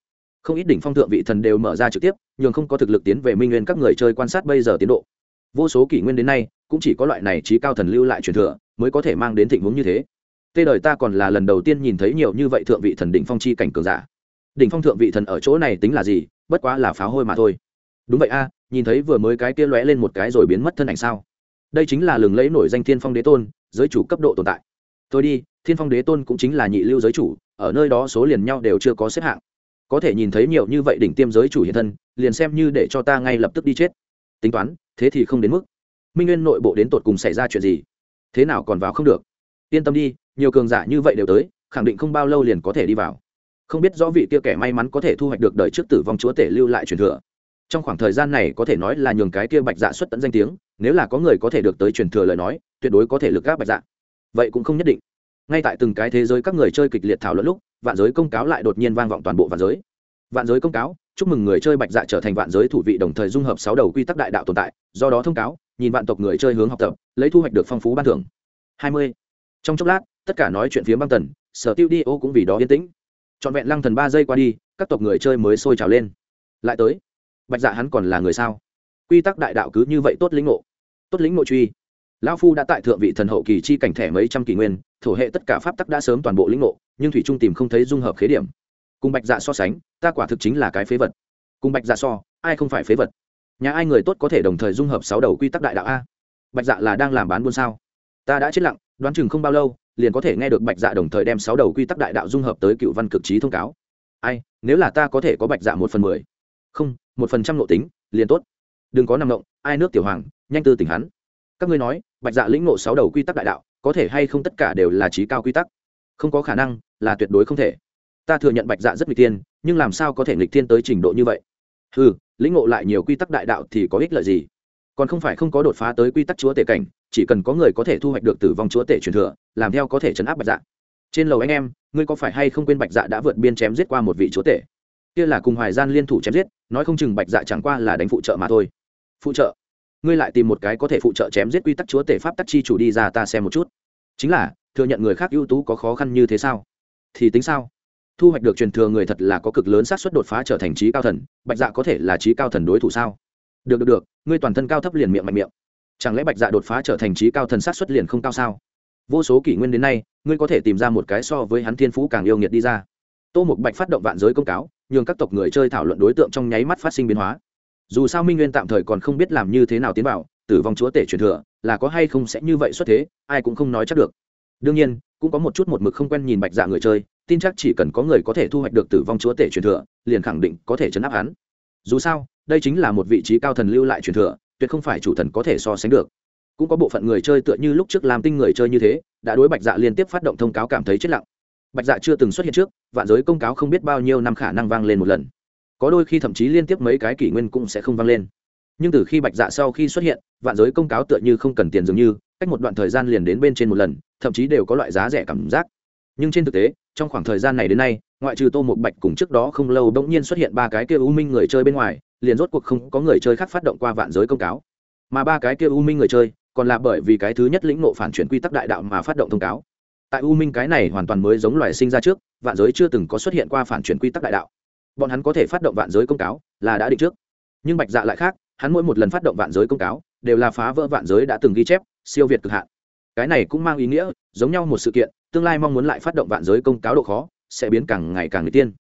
A: không ít đỉnh phong thượng vị thần đều mở ra trực tiếp nhưng không có thực lực tiến về minh nguyên các người chơi quan sát bây giờ tiến độ vô số kỷ nguyên đến nay cũng chỉ có loại này trí cao thần lưu lại truyền thừa mới có thể mang đến thịnh vốn như thế. Tê đời ta còn là lần đầu tiên nhìn thấy nhiều như vậy thượng vị thần đỉnh phong chi cảnh cường giả. Đỉnh phong thượng vị thần ở chỗ này tính là gì? Bất quá là pháo hôi mà thôi. Đúng vậy a, nhìn thấy vừa mới cái kia lóe lên một cái rồi biến mất thân ảnh sao? Đây chính là lừng lẫy nổi danh thiên phong đế tôn, giới chủ cấp độ tồn tại. Thôi đi, thiên phong đế tôn cũng chính là nhị lưu giới chủ, ở nơi đó số liền nhau đều chưa có xếp hạng. Có thể nhìn thấy nhiều như vậy đỉnh tiêm giới chủ hiện thân, liền xem như để cho ta ngay lập tức đi chết. Tính toán, thế thì không đến mức minh nguyên nội bộ đến tột cùng xảy ra chuyện gì? Thế nào còn vào không được? Yên tâm đi, nhiều cường giả như vậy đều tới, khẳng định không bao lâu liền có thể đi vào. Không biết rõ vị kia kẻ may mắn có thể thu hoạch được đời trước tử vong chúa tể lưu lại truyền thừa. Trong khoảng thời gian này có thể nói là nhường cái kia bạch dạ xuất tận danh tiếng, nếu là có người có thể được tới truyền thừa lời nói, tuyệt đối có thể lực gác bạch dạ. Vậy cũng không nhất định. Ngay tại từng cái thế giới các người chơi kịch liệt thảo luận lúc, vạn giới công cáo lại đột nhiên vang vọng toàn bộ vạn giới. Vạn giới công cáo, chúc mừng người chơi bạch dạ trở thành vạn giới thủ vị đồng thời dung hợp sáu đầu quy tắc đại đạo tồn tại, do đó thông cáo nhìn vạn tộc người chơi hướng học tập, lấy thu hoạch được phong phú ban thưởng. Hai mươi. Trong chốc lát, tất cả nói chuyện phía băng tần, sở tiêu đi ô cũng vì đó yên tĩnh. Trọn vẹn lăng thần ba giây qua đi, các tộc người chơi mới sôi trào lên. Lại tới. Bạch dạ hắn còn là người sao? Quy tắc đại đạo cứ như vậy tốt lĩnh ngộ. Tốt lĩnh ngộ truy. Lão phu đã tại thượng vị thần hậu kỳ chi cảnh thẻ mấy trăm kỷ nguyên, thổ hệ tất cả pháp tắc đã sớm toàn bộ lĩnh ngộ, nhưng thủy trung tìm không thấy dung hợp khế điểm. Cùng bạch dạ so sánh, ta quả thực chính là cái phế vật. Cùng bạch dạ so, ai không phải phế vật? Nhà ai người tốt có thể đồng thời dung hợp sáu đầu quy tắc đại đạo a? Bạch dạ là đang làm bán buôn sao? Ta đã chết lặng, đoán chừng không bao lâu, liền có thể nghe được bạch dạ đồng thời đem sáu đầu quy tắc đại đạo dung hợp tới cựu văn cực trí thông cáo. Ai, nếu là ta có thể có bạch dạ một phần mười? Không, một phần trăm nội tính, liền tốt. Đừng có nằm động, ai nước tiểu hoàng, nhanh tư tỉnh hắn. Các ngươi nói, bạch dạ lĩnh ngộ sáu đầu quy tắc đại đạo, có thể hay không tất cả đều là trí cao quy tắc? Không có khả năng, là tuyệt đối không thể. Ta thừa nhận bạch dạ rất nghịch tiên nhưng làm sao có thể nghịch tiên tới trình độ như vậy? Ừ lĩnh ngộ lại nhiều quy tắc đại đạo thì có ích lợi gì? Còn không phải không có đột phá tới quy tắc chúa tể cảnh, chỉ cần có người có thể thu hoạch được tử vong chúa tể truyền thừa, làm theo có thể chấn áp bạch dạ. Trên lầu anh em, ngươi có phải hay không quên bạch dạ đã vượt biên chém giết qua một vị chúa tể? Kia là cùng hoài gian liên thủ chém giết, nói không chừng bạch dạ chẳng qua là đánh phụ trợ mà thôi. Phụ trợ? Ngươi lại tìm một cái có thể phụ trợ chém giết quy tắc chúa tể pháp tắc chi chủ đi ra ta xem một chút. Chính là, thừa nhận người khác ưu tú có khó khăn như thế sao? Thì tính sao? Thu hoạch được truyền thừa người thật là có cực lớn xác suất đột phá trở thành trí cao thần, bạch dạ có thể là trí cao thần đối thủ sao? Được được được, ngươi toàn thân cao thấp liền miệng mạnh miệng. Chẳng lẽ bạch dạ đột phá trở thành trí cao thần sát xuất liền không cao sao? Vô số kỷ nguyên đến nay, ngươi có thể tìm ra một cái so với hắn thiên phú càng yêu nghiệt đi ra. Tô một bạch phát động vạn giới công cáo, nhường các tộc người chơi thảo luận đối tượng trong nháy mắt phát sinh biến hóa. Dù sao minh nguyên tạm thời còn không biết làm như thế nào tiến vào, tử vong chúa tể truyền thừa, là có hay không sẽ như vậy xuất thế, ai cũng không nói chắc được. Đương nhiên, cũng có một chút một mực không quen nhìn bạch dạ người chơi tin chắc chỉ cần có người có thể thu hoạch được tử vong chúa tể truyền thừa, liền khẳng định có thể chấn áp hắn. Dù sao, đây chính là một vị trí cao thần lưu lại truyền thừa, tuyệt không phải chủ thần có thể so sánh được. Cũng có bộ phận người chơi tựa như lúc trước làm tinh người chơi như thế, đã đối bạch dạ liên tiếp phát động thông cáo cảm thấy chết lặng. Bạch dạ chưa từng xuất hiện trước, vạn giới công cáo không biết bao nhiêu năm khả năng vang lên một lần. Có đôi khi thậm chí liên tiếp mấy cái kỷ nguyên cũng sẽ không vang lên. Nhưng từ khi bạch dạ sau khi xuất hiện, vạn giới công cáo tựa như không cần tiền dường như, cách một đoạn thời gian liền đến bên trên một lần, thậm chí đều có loại giá rẻ cảm giác. Nhưng trên thực tế trong khoảng thời gian này đến nay, ngoại trừ tô một bạch cùng trước đó không lâu bỗng nhiên xuất hiện ba cái kia u minh người chơi bên ngoài, liền rốt cuộc không có người chơi khác phát động qua vạn giới công cáo. Mà ba cái kia u minh người chơi, còn là bởi vì cái thứ nhất lĩnh ngộ phản chuyển quy tắc đại đạo mà phát động thông cáo. Tại u minh cái này hoàn toàn mới giống loài sinh ra trước, vạn giới chưa từng có xuất hiện qua phản chuyển quy tắc đại đạo. Bọn hắn có thể phát động vạn giới công cáo là đã định trước. Nhưng bạch dạ lại khác, hắn mỗi một lần phát động vạn giới công cáo đều là phá vỡ vạn giới đã từng ghi chép, siêu việt cực hạn. Cái này cũng mang ý nghĩa giống nhau một sự kiện, tương lai mong muốn lại phát động vạn giới công cáo độ khó, sẽ biến càng ngày càng người tiên.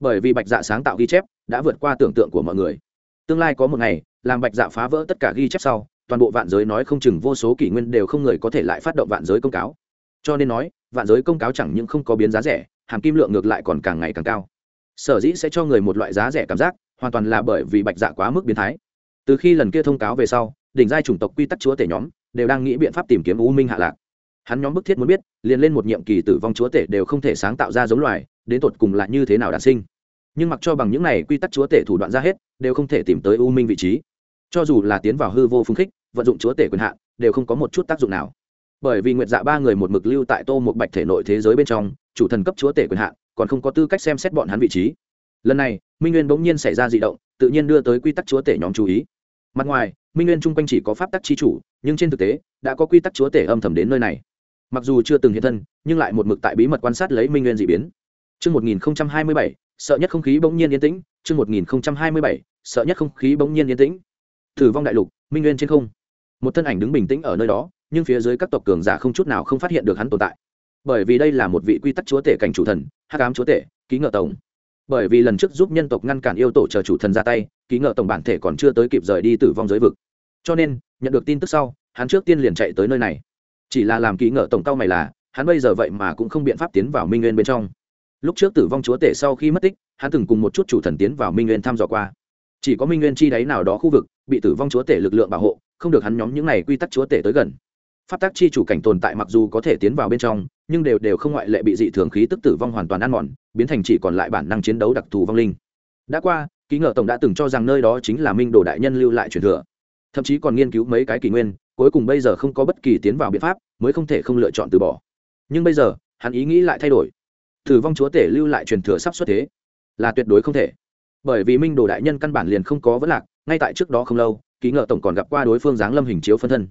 A: Bởi vì bạch dạ sáng tạo ghi chép đã vượt qua tưởng tượng của mọi người. Tương lai có một ngày, làm bạch dạ phá vỡ tất cả ghi chép sau, toàn bộ vạn giới nói không chừng vô số kỷ nguyên đều không người có thể lại phát động vạn giới công cáo. Cho nên nói, vạn giới công cáo chẳng những không có biến giá rẻ, hàm kim lượng ngược lại còn càng ngày càng cao. Sở dĩ sẽ cho người một loại giá rẻ cảm giác, hoàn toàn là bởi vì bạch dạ quá mức biến thái. Từ khi lần kia thông cáo về sau, đỉnh giai chủng tộc quy tắc chúa tể nhóm đều đang nghĩ biện pháp tìm kiếm u minh hạ lạc hắn nhóm bức thiết muốn biết, liền lên một nhiệm kỳ tử vong chúa tể đều không thể sáng tạo ra giống loài, đến tột cùng là như thế nào đản sinh. Nhưng mặc cho bằng những này quy tắc chúa tể thủ đoạn ra hết, đều không thể tìm tới u minh vị trí. Cho dù là tiến vào hư vô phung khích, vận dụng chúa tể quyền hạn, đều không có một chút tác dụng nào. Bởi vì nguyệt dạ ba người một mực lưu tại tô một bạch thể nội thế giới bên trong, chủ thần cấp chúa tể quyền hạn, còn không có tư cách xem xét bọn hắn vị trí. Lần này, minh nguyên bỗng nhiên xảy ra d ị động, tự nhiên đưa tới quy tắc chúa tể nhóm chú ý. Mặt ngoài, minh nguyên chung quanh chỉ có pháp tắc chi chủ, nhưng trên thực tế, đã có quy tắc chúa tể âm thầm đến nơi này mặc dù chưa từng hiện thân nhưng lại một mực tại bí mật quan sát lấy minh nguyên d ị biến Trước 1027, sợ nhất không khí bỗng nhiên yên tĩnh. Trước 1027, sợ nhất không khí bỗng nhiên yên tĩnh. Thử vong đại lục, minh nguyên trên không. Một thân ảnh đứng bình tĩnh ở nơi đó, nhưng phía dưới các tộc cường giả không chút nào không phát hiện được hắn tồn tại. Bởi vì đây là một vị quy tắc chúa tể cảnh chủ thần, hắc ám chúa tể, ký ngợ tổng. Bởi vì lần trước giúp nhân tộc ngăn cản yêu tổ chờ chủ thần ra tay, ký ngợ tổng bản thể còn chưa tới kịp rời đi tử vong giới vực. Cho nên, nhận được tin tức sau, hắn trước tiên liền chạy tới nơi này chỉ là làm ký ngợ tổng cao mày là, hắn bây giờ vậy mà cũng không biện pháp tiến vào minh nguyên bên trong. Lúc trước tử vong chúa tể sau khi mất tích, hắn từng cùng một chút chủ thần tiến vào minh nguyên thăm dò qua. Chỉ có minh nguyên chi đáy nào đó khu vực, bị tử vong chúa tể lực lượng bảo hộ, không được hắn nhóm những này quy tắc chúa tể tới gần. Pháp tắc chi chủ cảnh tồn tại mặc dù có thể tiến vào bên trong, nhưng đều đều không ngoại lệ bị dị thường khí tức tử vong hoàn toàn ăn mòn, biến thành chỉ còn lại bản năng chiến đấu đặc thù vong linh. Đã qua, ký ngờ tổng đã từng cho rằng nơi đó chính là minh đồ đại nhân lưu lại truyền thừa. Thậm chí còn nghiên cứu mấy cái kỷ nguyên cuối cùng bây giờ không có bất kỳ tiến vào biện pháp, mới không thể không lựa chọn từ bỏ. Nhưng bây giờ, hắn ý nghĩ lại thay đổi. Tử vong chúa tể lưu lại truyền thừa sắp xuất thế, là tuyệt đối không thể. Bởi vì minh đồ đại nhân căn bản liền không có vấn lạc, ngay tại trước đó không lâu, ký ngờ tổng còn gặp qua đối phương giáng lâm hình chiếu phân thân.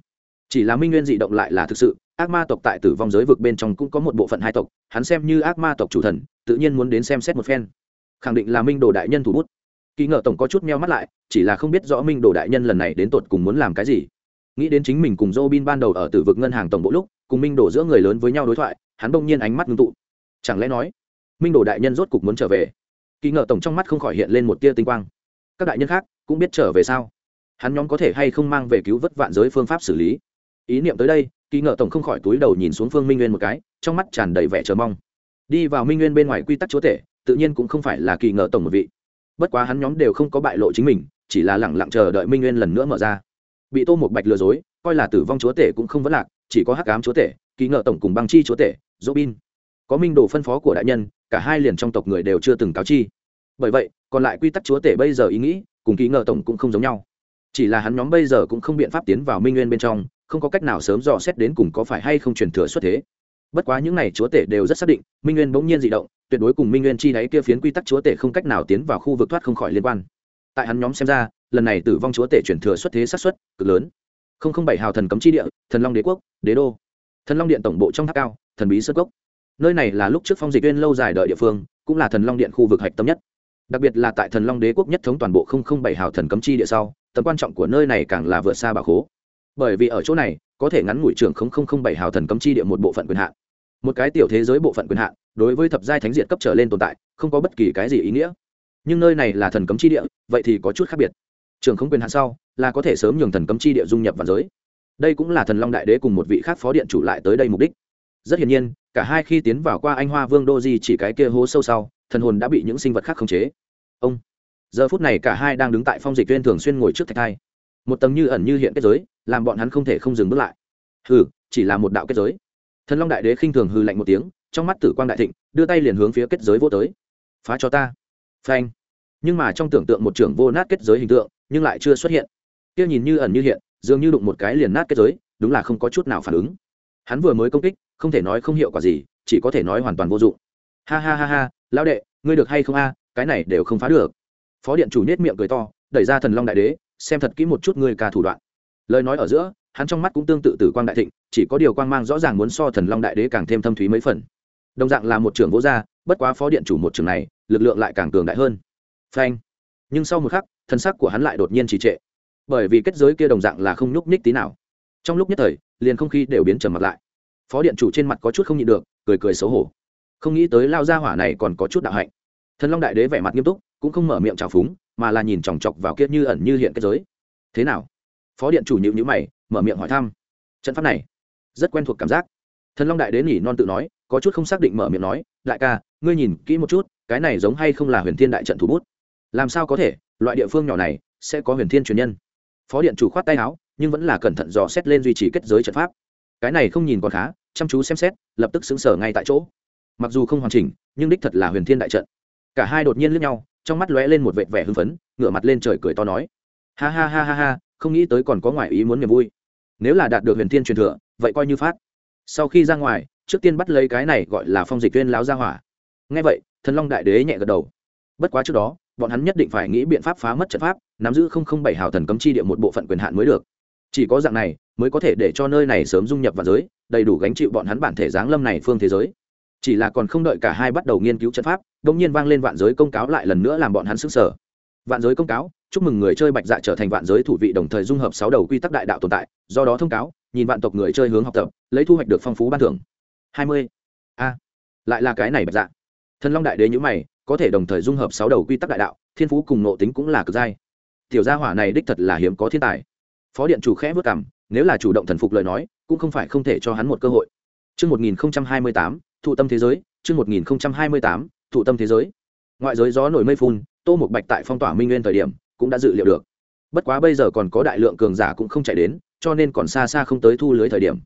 A: Chỉ là minh nguyên dị động lại là thực sự, ác ma tộc tại tử vong giới vực bên trong cũng có một bộ phận hai tộc, hắn xem như ác ma tộc chủ thần, tự nhiên muốn đến xem xét một phen. Khẳng định là minh đồ đại nhân thủ bút. Kỳ ngờ tổng có chút meo mắt lại, chỉ là không biết rõ minh đồ đại nhân lần này đến tột cùng muốn làm cái gì nghĩ đến chính mình cùng dô bin ban đầu ở tử vực ngân hàng tổng bộ lúc, cùng minh đổ giữa người lớn với nhau đối thoại, hắn bỗng nhiên ánh mắt ngưng tụ. Chẳng lẽ nói, minh Đổ đại nhân rốt cục muốn trở về? Kỳ ngờ tổng trong mắt không khỏi hiện lên một tia tinh quang. Các đại nhân khác cũng biết trở về sao? Hắn nhóm có thể hay không mang về cứu vớt vạn giới phương pháp xử lý? Ý niệm tới đây kỳ ngờ tổng không khỏi túi đầu nhìn xuống phương minh nguyên một cái, trong mắt tràn đầy vẻ chờ mong. Đi vào minh nguyên bên ngoài quy tắc chúa tể, tự nhiên cũng không phải là kỳ ngờ tổng một vị. Bất quá hắn nhóm đều không có bại lộ chính mình, chỉ là lẳng lặng chờ đợi minh nguyên lần nữa mở ra bị tô một bạch lừa dối, coi là tử vong chúa tể cũng không vấn lạc, chỉ có hắc ám chúa tể, ký ngợ tổng cùng băng chi chúa tể dỗ bin có minh đồ phân phó của đại nhân, cả hai liền trong tộc người đều chưa từng cáo chi. Bởi vậy, còn lại quy tắc chúa tể bây giờ ý nghĩ, cùng ký ngờ tổng cũng không giống nhau. Chỉ là hắn nhóm bây giờ cũng không biện pháp tiến vào minh nguyên bên trong, không có cách nào sớm dò xét đến cùng có phải hay không truyền thừa xuất thế. Bất quá những n à y chúa tể đều rất xác định, minh nguyên bỗng nhiên d ị động, tuyệt đối cùng minh nguyên chi đáy kia phiến quy tắc chúa tể không cách nào tiến vào khu vực thoát không khỏi liên quan tại hắn nhóm xem ra, lần này tử vong chúa tể chuyển thừa xuất thế sát xuất cực lớn. Không không bảy hào thần cấm chi địa, thần long đế quốc, đế đô. Thần long điện tổng bộ trong tháp cao, thần bí sơ cốc. Nơi này là lúc trước phong dịch viên lâu dài đợi địa phương, cũng là thần long điện khu vực hạch tâm nhất. Đặc biệt là tại thần long đế quốc nhất thống toàn bộ không không bảy hào thần cấm chi địa sau, tầm quan trọng của nơi này càng là vượt xa bà khố. Bởi vì ở chỗ này, có thể ngắn ngủi trưởng không không không bảy hào thần cấm chi địa một bộ phận quyền hạn. Một cái tiểu thế giới bộ phận quyền hạn, đối với thập giai thánh diệt cấp trở lên tồn tại, không có bất kỳ cái gì ý nghĩa nhưng nơi này là thần cấm chi địa, vậy thì có chút khác biệt. Trường không quyền hạn sau, là có thể sớm nhường thần cấm chi địa dung nhập vào giới. Đây cũng là thần long đại đế cùng một vị khác phó điện chủ lại tới đây mục đích. Rất hiển nhiên, cả hai khi tiến vào qua anh hoa vương đô di chỉ cái kia hố sâu sau, thần hồn đã bị những sinh vật khác khống chế. Ông. Giờ phút này cả hai đang đứng tại phong dịch viên thường xuyên ngồi trước thạch thai. Một tầng như ẩn như hiện kết giới, làm bọn hắn không thể không dừng bước lại. Hừ, chỉ là một đạo kết giới. Thần long đại đế khinh thường hư lạnh một tiếng, trong mắt tử quang đại thịnh, đưa tay liền hướng phía kết giới vô tới. Phá cho ta phanh. Nhưng mà trong tưởng tượng một trưởng vô nát kết giới hình tượng, nhưng lại chưa xuất hiện. Kia nhìn như ẩn như hiện, dường như đụng một cái liền nát kết giới, đúng là không có chút nào phản ứng. Hắn vừa mới công kích, không thể nói không hiệu quả gì, chỉ có thể nói hoàn toàn vô dụng. Ha ha ha ha, lão đệ, ngươi được hay không a, cái này đều không phá được. Phó điện chủ nết miệng cười to, đẩy ra thần long đại đế, xem thật kỹ một chút ngươi ca thủ đoạn. Lời nói ở giữa, hắn trong mắt cũng tương tự tử quang đại thịnh, chỉ có điều quang mang rõ ràng muốn so thần long đại đế càng thêm thâm thúy mấy phần. Đồng dạng là một trưởng vô gia, bất quá phó điện chủ một trường này lực lượng lại càng cường đại hơn. Phanh. Nhưng sau một khắc, thân sắc của hắn lại đột nhiên trì trệ. Bởi vì kết giới kia đồng dạng là không nhúc nhích tí nào. Trong lúc nhất thời, liền không khí đều biến trầm mặt lại. Phó điện chủ trên mặt có chút không nhịn được, cười cười xấu hổ. Không nghĩ tới lao gia hỏa này còn có chút đạo hạnh. Thần long đại đế vẻ mặt nghiêm túc, cũng không mở miệng trào phúng, mà là nhìn chòng chọc vào kiết như ẩn như hiện kết giới. Thế nào? Phó điện chủ nhịu nhữ mày, mở miệng hỏi thăm. Trận pháp này, rất quen thuộc cảm giác. Thần long đại đế nhỉ non tự nói, có chút không xác định mở miệng nói, đại ca, ngươi nhìn kỹ một chút cái này giống hay không là huyền thiên đại trận thủ bút? Làm sao có thể? Loại địa phương nhỏ này sẽ có huyền thiên truyền nhân. Phó điện chủ khoát tay áo, nhưng vẫn là cẩn thận dò xét lên duy trì kết giới trận pháp. Cái này không nhìn còn khá, chăm chú xem xét, lập tức xứng sở ngay tại chỗ. Mặc dù không hoàn chỉnh, nhưng đích thật là huyền thiên đại trận. Cả hai đột nhiên lướt nhau, trong mắt lóe lên một vệt vẻ hưng phấn, ngửa mặt lên trời cười to nói. Ha ha ha ha ha, không nghĩ tới còn có ngoại ý muốn niềm vui. Nếu là đạt được huyền thiên truyền thừa, vậy coi như phát. Sau khi ra ngoài, trước tiên bắt lấy cái này gọi là phong dịch viên láo gia hỏa. Nghe vậy thần long đại đế nhẹ gật đầu. Bất quá trước đó, bọn hắn nhất định phải nghĩ biện pháp phá mất trận pháp, nắm giữ không không bảy hào thần cấm chi địa một bộ phận quyền hạn mới được. Chỉ có dạng này, mới có thể để cho nơi này sớm dung nhập vào giới, đầy đủ gánh chịu bọn hắn bản thể giáng lâm này phương thế giới. Chỉ là còn không đợi cả hai bắt đầu nghiên cứu trận pháp đông nhiên vang lên vạn giới công cáo lại lần nữa làm bọn hắn sức sở vạn giới công cáo, chúc mừng người chơi bạch dạ trở thành vạn giới thủ vị đồng thời dung hợp sáu đầu quy tắc đại đạo tồn tại, do đó thông cáo, nhìn vạn tộc người chơi hướng học tập, lấy thu hoạch được phong phú ban thưởng. Hai mươi. A, lại là cái này bạch dạ thần long đại đế nhữ mày có thể đồng thời dung hợp sáu đầu quy tắc đại đạo thiên phú cùng nộ tính cũng là cực giai. Tiểu gia hỏa này đích thật là hiếm có thiên tài. Phó điện chủ khẽ vất cảm nếu là chủ động thần phục lời nói cũng không phải không thể cho hắn một cơ hội. Trước 1028, thụ tâm thế giới, trước 1028, thụ tâm thế giới. Ngoại giới gió nổi mây phun tô một bạch tại phong tỏa minh nguyên thời điểm cũng đã dự liệu được. Bất quá bây giờ còn có đại lượng cường giả cũng không chạy đến cho nên còn xa xa không tới thu lưới thời điểm.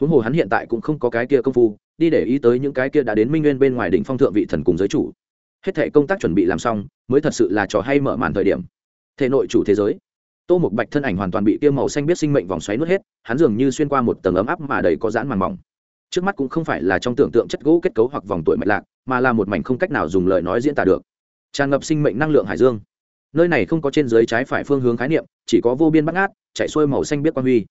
A: Huống hồ hắn hiện tại cũng không có cái kia công phu đi để ý tới những cái kia đã đến minh nguyên bên ngoài đỉnh phong thượng vị thần cùng giới chủ. Hết thể công tác chuẩn bị làm xong, mới thật sự là trò hay mở màn thời điểm. Thể nội chủ thế giới. Tô một bạch thân ảnh hoàn toàn bị tiêu màu xanh biết sinh mệnh vòng xoáy nuốt hết, hắn dường như xuyên qua một tầng ấm áp mà đầy có giãn màng mỏng. Trước mắt cũng không phải là trong tưởng tượng chất gỗ kết cấu hoặc vòng tuổi mạch lạc, mà là một mảnh không cách nào dùng lời nói diễn tả được. Tràn ngập sinh mệnh năng lượng hải dương. Nơi này không có trên dưới trái phải phương hướng khái niệm, chỉ có vô biên bắt ngát chạy xuôi màu xanh biết quang huy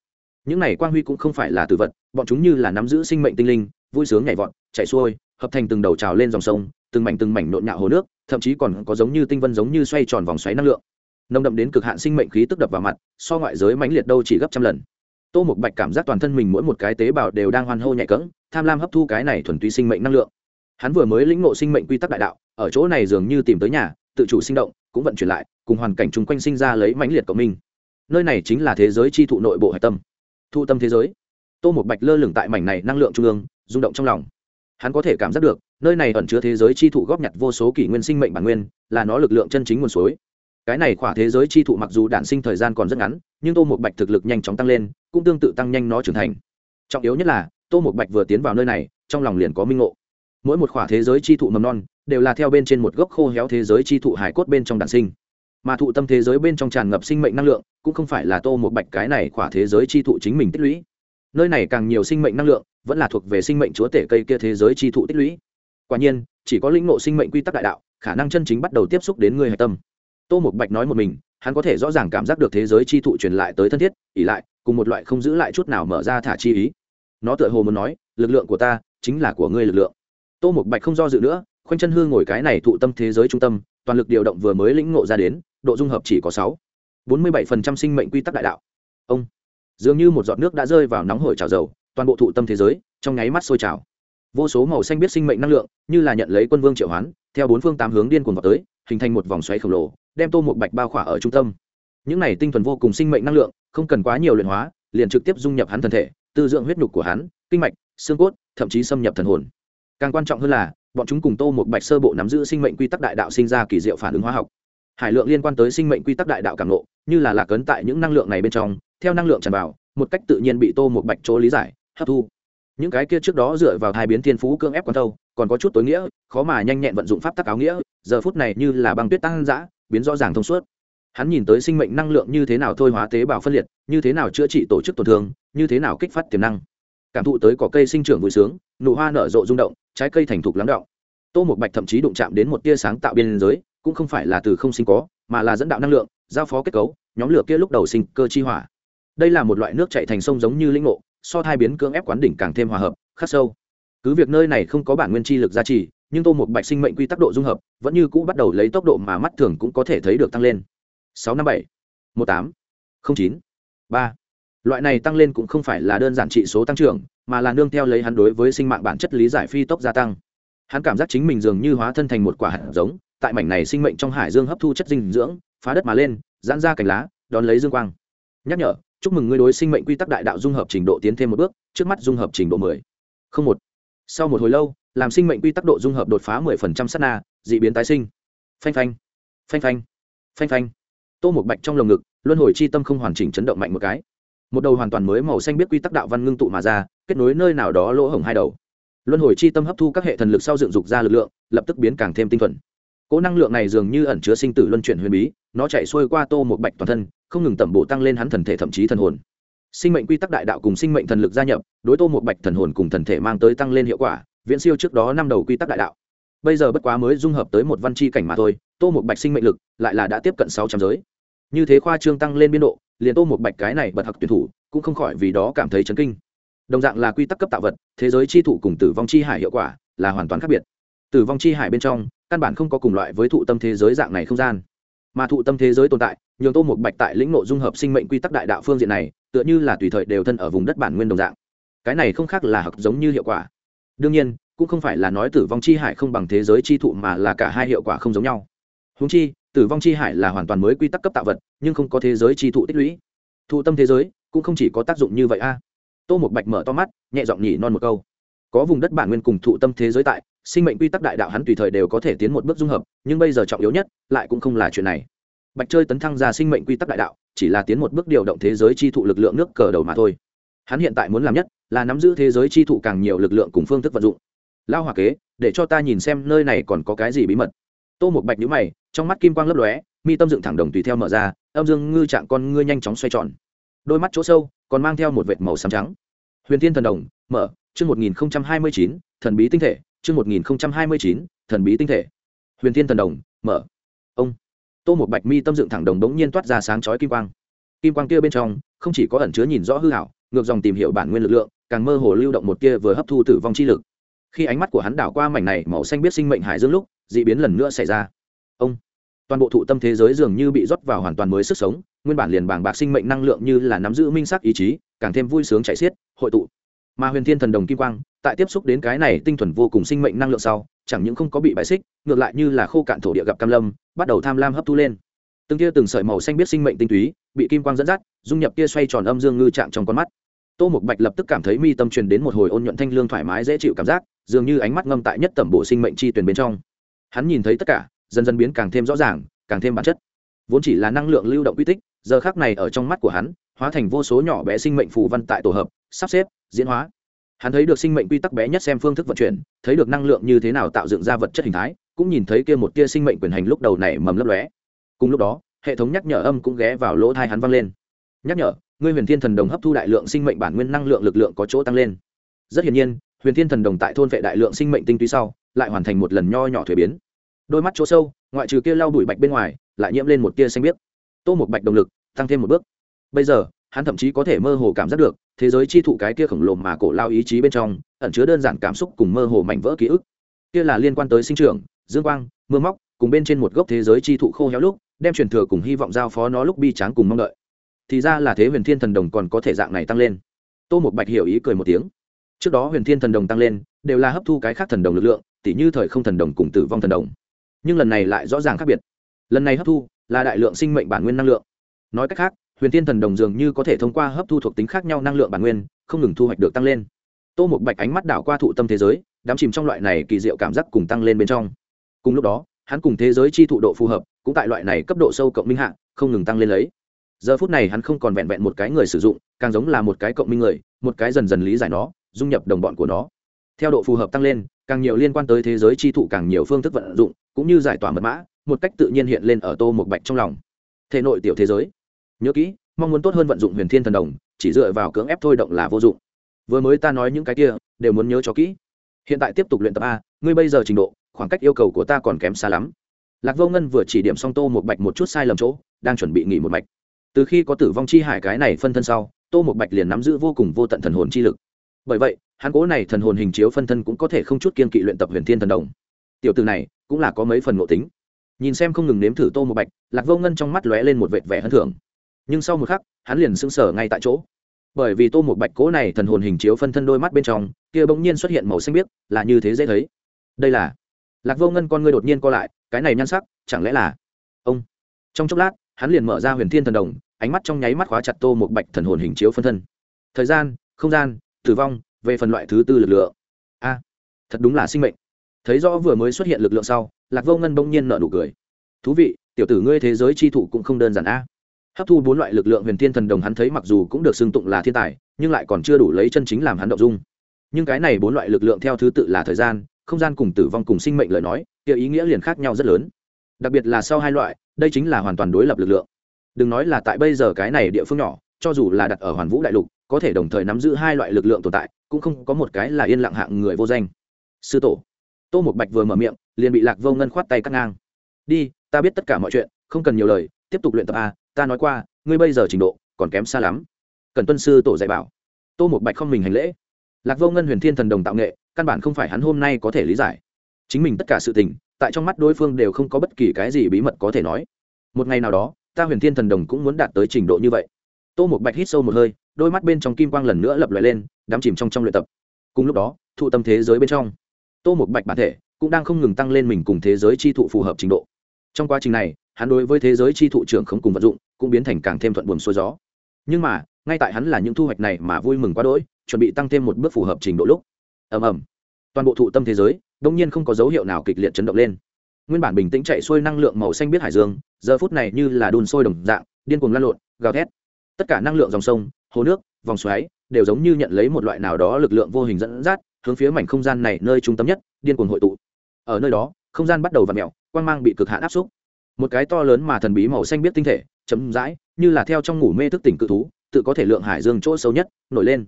A: những này quang huy cũng không phải là tử vật, bọn chúng như là nắm giữ sinh mệnh tinh linh, vui sướng nhảy vọt, chạy xuôi, hợp thành từng đầu trào lên dòng sông, từng mảnh từng mảnh nộn nhạo hồ nước, thậm chí còn có giống như tinh vân giống như xoay tròn vòng xoáy năng lượng. Nồng đậm đến cực hạn sinh mệnh khí tức đập vào mặt, so ngoại giới mãnh liệt đâu chỉ gấp trăm lần. Tô một bạch cảm giác toàn thân mình mỗi một cái tế bào đều đang hoan hô nhạy cẫng, tham lam hấp thu cái này thuần túy sinh mệnh năng lượng. Hắn vừa mới lĩnh ngộ sinh mệnh quy tắc đại đạo, ở chỗ này dường như tìm tới nhà, tự chủ sinh động, cũng vận chuyển lại, cùng hoàn cảnh chung quanh sinh ra lấy mãnh liệt cộng minh nơi này chính là thế giới chi thụ nội bộ hạch tâm. Thu tâm thế giới. Tô một bạch lơ lửng tại mảnh này năng lượng trung ương, rung động trong lòng. Hắn có thể cảm giác được, nơi này ẩn chứa thế giới chi thụ góp nhặt vô số kỷ nguyên sinh mệnh bản nguyên, là nó lực lượng chân chính nguồn suối. Cái này khỏa thế giới chi thụ mặc dù đản sinh thời gian còn rất ngắn, nhưng tô một bạch thực lực nhanh chóng tăng lên, cũng tương tự tăng nhanh nó trưởng thành. Trọng yếu nhất là, tô một bạch vừa tiến vào nơi này, trong lòng liền có minh ngộ. Mỗi một khỏa thế giới chi thụ mầm non, đều là theo bên trên một gốc khô héo thế giới chi thụ hải cốt bên trong đản sinh mà thụ tâm thế giới bên trong tràn ngập sinh mệnh năng lượng, cũng không phải là tô một bạch cái này khỏa thế giới chi thụ chính mình tích lũy. Nơi này càng nhiều sinh mệnh năng lượng, vẫn là thuộc về sinh mệnh chúa tể cây kia thế giới chi thụ tích lũy. Quả nhiên, chỉ có lĩnh ngộ sinh mệnh quy tắc đại đạo, khả năng chân chính bắt đầu tiếp xúc đến người hạch tâm. Tô một bạch nói một mình, hắn có thể rõ ràng cảm giác được thế giới chi thụ truyền lại tới thân thiết ỉ lại, cùng một loại không giữ lại chút nào mở ra thả chi ý. Nó tựa hồ muốn nói, lực lượng của ta chính là của ngươi lực lượng. Tô một bạch không do dự nữa, khoanh chân hư ngồi cái này thụ tâm thế giới trung tâm, toàn lực điều động vừa mới lĩnh ngộ ra đến độ dung hợp chỉ có sáu. Bốn mươi bảy phần trăm sinh mệnh quy tắc đại đạo. Ông, dường như một giọt nước đã rơi vào nóng hổi trào dầu, toàn bộ thụ tâm thế giới, trong nháy mắt sôi trào. Vô số màu xanh biết sinh mệnh năng lượng, như là nhận lấy quân vương triệu hoán, theo bốn phương tám hướng điên cuồng vào tới, hình thành một vòng xoáy khổng lồ, đem tô một bạch bao khỏa ở trung tâm. Những này tinh thuần vô cùng sinh mệnh năng lượng, không cần quá nhiều luyện hóa, liền trực tiếp dung nhập hắn thân thể, tư dưỡng huyết nhục của hắn, kinh mạch, xương cốt, thậm chí xâm nhập thần hồn. Càng quan trọng hơn là, bọn chúng cùng tô một bạch sơ bộ nắm giữ sinh mệnh quy tắc đại đạo sinh ra kỳ diệu phản ứng hóa học hải lượng liên quan tới sinh mệnh quy tắc đại đạo cảm lộ như là lạc ấn tại những năng lượng này bên trong, theo năng lượng tràn vào, một cách tự nhiên bị tô một bạch chỗ lý giải, hấp thu. Những cái kia trước đó dựa vào hai biến thiên phú cưỡng ép quan thâu, còn có chút tối nghĩa, khó mà nhanh nhẹn vận dụng pháp tắc áo nghĩa, giờ phút này như là băng tuyết tăng giã biến rõ ràng thông suốt. Hắn nhìn tới sinh mệnh năng lượng như thế nào thôi hóa tế bào phân liệt, như thế nào chữa trị tổ chức tổn thương, như thế nào kích phát tiềm năng. Cảm thụ tới cỏ cây sinh trưởng vui sướng, nụ hoa nở rộ rung động, trái cây thành thục lắng động. Tô một bạch thậm chí đụng chạm đến một tia sáng tạo biên giới cũng không phải là từ không sinh có, mà là dẫn đạo năng lượng, giao phó kết cấu, nhóm lửa kia lúc đầu sinh cơ chi hỏa. Đây là một loại nước chạy thành sông giống như linh ngộ, so thai biến cưỡng ép quán đỉnh càng thêm hòa hợp, khắc sâu. Cứ việc nơi này không có bản nguyên chi lực gia trì, nhưng tô một bạch sinh mệnh quy tắc độ dung hợp, vẫn như cũ bắt đầu lấy tốc độ mà mắt thường cũng có thể thấy được tăng lên. Sáu năm bảy, một tám chín, ba. Loại này tăng lên cũng không phải là đơn giản trị số tăng trưởng, mà là nương theo lấy hắn đối với sinh mạng bản chất lý giải phi tốc gia tăng. Hắn cảm giác chính mình dường như hóa thân thành một quả hạt giống tại mảnh này sinh mệnh trong hải dương hấp thu chất dinh dưỡng, phá đất mà lên, giãn ra cành lá, đón lấy dương quang. Nhắc nhở, chúc mừng ngươi đối sinh mệnh quy tắc đại đạo dung hợp trình độ tiến thêm một bước, trước mắt dung hợp trình độ mười. Không một. Sau một hồi lâu, làm sinh mệnh quy tắc độ dung hợp đột phá mười phần trăm sát na d ị biến tái sinh. Phanh phanh. Phanh phanh. Phanh phanh. Tô một bạch trong lồng ngực, luân hồi chi tâm không hoàn chỉnh chấn động mạnh một cái. Một đầu hoàn toàn mới màu xanh biết quy tắc đạo văn ngưng tụ mà ra, kết nối nơi nào đó lỗ hổng hai đầu. Luân hồi chi tâm hấp thu các hệ thần lực sau dựng dục ra lực lượng, lập tức biến càng thêm tinh thuần cỗ năng lượng này dường như ẩn chứa sinh tử luân chuyển huyền bí, nó chạy xuôi qua tô một bạch toàn thân, không ngừng tẩm bộ tăng lên hắn thần thể thậm chí thần hồn. Sinh mệnh quy tắc đại đạo cùng sinh mệnh thần lực gia nhập, đối tô một bạch thần hồn cùng thần thể mang tới tăng lên hiệu quả, viễn siêu trước đó năm đầu quy tắc đại đạo. Bây giờ bất quá mới dung hợp tới một văn chi cảnh mà thôi, tô một bạch sinh mệnh lực lại là đã tiếp cận sáu trăm giới. Như thế khoa trương tăng lên biên độ, liền tô một bạch cái này bật học tuyển thủ cũng không khỏi vì đó cảm thấy chấn kinh. Đồng dạng là quy tắc cấp tạo vật, thế giới chi thụ cùng tử vong chi hải hiệu quả là hoàn toàn khác biệt tử vong chi hải bên trong, căn bản không có cùng loại với thụ tâm thế giới dạng này không gian. Mà thụ tâm thế giới tồn tại, nhường tô một bạch tại lĩnh nội dung hợp sinh mệnh quy tắc đại đạo phương diện này, tựa như là tùy thời đều thân ở vùng đất bản nguyên đồng dạng. Cái này không khác là học giống như hiệu quả. Đương nhiên, cũng không phải là nói tử vong chi hải không bằng thế giới chi thụ mà là cả hai hiệu quả không giống nhau. Húng chi, tử vong chi hải là hoàn toàn mới quy tắc cấp tạo vật, nhưng không có thế giới chi thụ tích lũy. Thụ tâm thế giới, cũng không chỉ có tác dụng như vậy a. Tô một bạch mở to mắt, nhẹ giọng nhỉ non một câu. Có vùng đất bản nguyên cùng thụ tâm thế giới tại sinh mệnh quy tắc đại đạo hắn tùy thời đều có thể tiến một bước dung hợp, nhưng bây giờ trọng yếu nhất, lại cũng không là chuyện này. Bạch chơi tấn thăng ra sinh mệnh quy tắc đại đạo, chỉ là tiến một bước điều động thế giới chi thụ lực lượng nước cờ đầu mà thôi. Hắn hiện tại muốn làm nhất, là nắm giữ thế giới chi thụ càng nhiều lực lượng cùng phương thức vận dụng. Lao hòa kế, để cho ta nhìn xem nơi này còn có cái gì bí mật. Tô một bạch nhữ mày, trong mắt kim quang lấp lóe, mi tâm dựng thẳng đồng tùy theo mở ra, âm dương ngư trạng con ngươi nhanh chóng xoay tròn. Đôi mắt chỗ sâu, còn mang theo một vệt màu xám trắng. Huyền thiên thần đồng, mở, chương một nghìn hai mươi chín, thần bí tinh thể chương một nghìn hai mươi chín, thần bí tinh thể. Huyền thiên thần đồng, mở. Ông. Tô một bạch mi tâm dựng thẳng đồng đống nhiên toát ra sáng chói kim quang. Kim quang kia bên trong, không chỉ có ẩn chứa nhìn rõ hư ảo, ngược dòng tìm hiểu bản nguyên lực lượng, càng mơ hồ lưu động một kia vừa hấp thu tử vong chi lực. Khi ánh mắt của hắn đảo qua mảnh này màu xanh biết sinh mệnh hải dương lúc, dị biến lần nữa xảy ra. Ông. Toàn bộ thụ tâm thế giới dường như bị rót vào hoàn toàn mới sức sống, nguyên bản liền bảng bạc sinh mệnh năng lượng như là nắm giữ minh sắc ý chí, càng thêm vui sướng chạy xiết, hội tụ. Mà huyền thiên thần đồng kim quang tại tiếp xúc đến cái này tinh thuần vô cùng sinh mệnh năng lượng sau, chẳng những không có bị bãi xích, ngược lại như là khô cạn thổ địa gặp cam lâm, bắt đầu tham lam hấp thu lên. Từng tia từng sợi màu xanh biết sinh mệnh tinh túy, bị kim quang dẫn dắt, dung nhập kia xoay tròn âm dương ngư trạng trong con mắt. Tô mục bạch lập tức cảm thấy mi tâm truyền đến một hồi ôn nhuận thanh lương thoải mái dễ chịu cảm giác, dường như ánh mắt ngâm tại nhất tẩm bộ sinh mệnh chi tuyển bên trong. Hắn nhìn thấy tất cả, dần dần biến càng thêm rõ ràng, càng thêm bản chất. Vốn chỉ là năng lượng lưu động quy tích, giờ khác này ở trong mắt của hắn, hóa thành vô số nhỏ bé sinh mệnh phù văn tại tổ hợp, sắp xếp, diễn hóa hắn thấy được sinh mệnh quy tắc bé nhất xem phương thức vận chuyển, thấy được năng lượng như thế nào tạo dựng ra vật chất hình thái, cũng nhìn thấy kia một tia sinh mệnh quyền hành lúc đầu này mầm lấp lóe. Cùng lúc đó, hệ thống nhắc nhở âm cũng ghé vào lỗ thai hắn vang lên. Nhắc nhở, ngươi huyền thiên thần đồng hấp thu đại lượng sinh mệnh bản nguyên năng lượng lực lượng có chỗ tăng lên. Rất hiển nhiên, huyền thiên thần đồng tại thôn vệ đại lượng sinh mệnh tinh túy sau, lại hoàn thành một lần nho nhỏ thuế biến. Đôi mắt chỗ sâu, ngoại trừ kia lau đuổi bạch bên ngoài, lại nhiễm lên một tia xanh biếc. Tô một bạch động lực, tăng thêm một bước. Bây giờ hắn thậm chí có thể mơ hồ cảm giác được, thế giới chi thụ cái kia khổng lồ mà cổ lao ý chí bên trong, ẩn chứa đơn giản cảm xúc cùng mơ hồ mảnh vỡ ký ức. Kia là liên quan tới sinh trưởng, dương quang, mưa móc, cùng bên trên một gốc thế giới chi thụ khô héo lúc, đem truyền thừa cùng hy vọng giao phó nó lúc bi tráng cùng mong đợi. Thì ra là thế huyền thiên thần đồng còn có thể dạng này tăng lên. Tô một bạch hiểu ý cười một tiếng. Trước đó huyền thiên thần đồng tăng lên, đều là hấp thu cái khác thần đồng lực lượng, tỉ như thời không thần đồng cùng tử vong thần đồng. Nhưng lần này lại rõ ràng khác biệt. Lần này hấp thu là đại lượng sinh mệnh bản nguyên năng lượng. Nói cách khác huyền thiên thần đồng dường như có thể thông qua hấp thu thuộc tính khác nhau năng lượng bản nguyên, không ngừng thu hoạch được tăng lên. Tô một bạch ánh mắt đảo qua thụ tâm thế giới đám chìm trong loại này kỳ diệu cảm giác cùng tăng lên bên trong. Cùng lúc đó, hắn cùng thế giới chi thụ độ phù hợp, cũng tại loại này cấp độ sâu cộng minh hạng không ngừng tăng lên lấy. Giờ phút này hắn không còn vẹn vẹn một cái người sử dụng, càng giống là một cái cộng minh người, một cái dần dần lý giải nó, dung nhập đồng bọn của nó. Theo độ phù hợp tăng lên, càng nhiều liên quan tới thế giới chi thụ càng nhiều phương thức vận dụng, cũng như giải tỏa mật mã, một cách tự nhiên hiện lên ở tô một bạch trong lòng. Thể nội tiểu thế giới nhớ kỹ, mong muốn tốt hơn vận dụng huyền thiên thần đồng, chỉ dựa vào cưỡng ép thôi động là vô dụng. Vừa mới ta nói những cái kia, đều muốn nhớ cho kỹ. Hiện tại tiếp tục luyện tập a, ngươi bây giờ trình độ, khoảng cách yêu cầu của ta còn kém xa lắm. Lạc vô ngân vừa chỉ điểm Song tô một bạch một chút sai lầm chỗ, đang chuẩn bị nghỉ một mạch. Từ khi có tử vong chi hải cái này phân thân sau, tô một bạch liền nắm giữ vô cùng vô tận thần hồn chi lực. Bởi vậy, hắn cố này thần hồn hình chiếu phân thân cũng có thể không chút kiên kỵ luyện tập huyền thiên thần đồng. Tiểu từ này, cũng là có mấy phần ngộ tính. Nhìn xem không ngừng nếm thử tô một bạch, lạc vô ngân trong mắt lóe lên một vệt vẻ hân thưởng nhưng sau một khắc, hắn liền sững sờ ngay tại chỗ. Bởi vì tô một bạch cố này thần hồn hình chiếu phân thân đôi mắt bên trong, kia bỗng nhiên xuất hiện màu xanh biếc, là như thế dễ thấy. Đây là lạc vô ngân con ngươi đột nhiên co lại, cái này nhan sắc, chẳng lẽ là ông? Trong chốc lát, hắn liền mở ra huyền thiên thần đồng, ánh mắt trong nháy mắt khóa chặt tô một bạch thần hồn hình chiếu phân thân. Thời gian, không gian, tử vong, về phần loại thứ tư lực lượng. A, thật đúng là sinh mệnh. Thấy rõ vừa mới xuất hiện lực lượng sau, lạc vô ngân bỗng nhiên nợ nụ cười. Thú vị, tiểu tử ngươi thế giới chi thụ cũng không đơn giản a hấp thu bốn loại lực lượng huyền thiên thần đồng hắn thấy mặc dù cũng được xưng tụng là thiên tài, nhưng lại còn chưa đủ lấy chân chính làm hắn động dung. Nhưng cái này bốn loại lực lượng theo thứ tự là thời gian, không gian cùng tử vong cùng sinh mệnh lời nói, kia ý nghĩa liền khác nhau rất lớn. Đặc biệt là sau hai loại, đây chính là hoàn toàn đối lập lực lượng. Đừng nói là tại bây giờ cái này địa phương nhỏ, cho dù là đặt ở hoàn vũ đại lục, có thể đồng thời nắm giữ hai loại lực lượng tồn tại, cũng không có một cái là yên lặng hạng người vô danh. Sư tổ. Tô một bạch vừa mở miệng, liền bị lạc vô ngân khoát tay cắt ngang. Đi, ta biết tất cả mọi chuyện, không cần nhiều lời, tiếp tục luyện tập a ta nói qua, ngươi bây giờ trình độ còn kém xa lắm. Cần tuân sư tổ dạy bảo. Tô một bạch không mình hành lễ. Lạc vô ngân huyền thiên thần đồng tạo nghệ, căn bản không phải hắn hôm nay có thể lý giải. Chính mình tất cả sự tình, tại trong mắt đối phương đều không có bất kỳ cái gì bí mật có thể nói. Một ngày nào đó, ta huyền thiên thần đồng cũng muốn đạt tới trình độ như vậy. Tô một bạch hít sâu một hơi, đôi mắt bên trong kim quang lần nữa lập lại lên, đắm chìm trong trong luyện tập. Cùng lúc đó, thụ tâm thế giới bên trong, tô một bạch bản thể cũng đang không ngừng tăng lên mình cùng thế giới chi thụ phù hợp trình độ. Trong quá trình này hắn đối với thế giới chi thụ trưởng không cùng vận dụng cũng biến thành càng thêm thuận buồm xuôi gió. Nhưng mà, ngay tại hắn là những thu hoạch này mà vui mừng quá đỗi, chuẩn bị tăng thêm một bước phù hợp trình độ lúc. Ầm ầm. Toàn bộ thụ tâm thế giới, đông nhiên không có dấu hiệu nào kịch liệt chấn động lên. Nguyên bản bình tĩnh chạy xuôi năng lượng màu xanh biết hải dương, giờ phút này như là đun sôi đồng dạng, điên cuồng lan lộn, gào thét. Tất cả năng lượng dòng sông, hồ nước, vòng xoáy đều giống như nhận lấy một loại nào đó lực lượng vô hình dẫn dắt, hướng phía mảnh không gian này nơi trung tâm nhất, điên cuồng hội tụ. Ở nơi đó, không gian bắt đầu v ặ mẹo quang mang bị cực hạn áp xúc một cái to lớn mà thần bí màu xanh biết tinh thể chấm dãi như là theo trong ngủ mê thức tỉnh cự thú tự có thể lượng hải dương chỗ sâu nhất nổi lên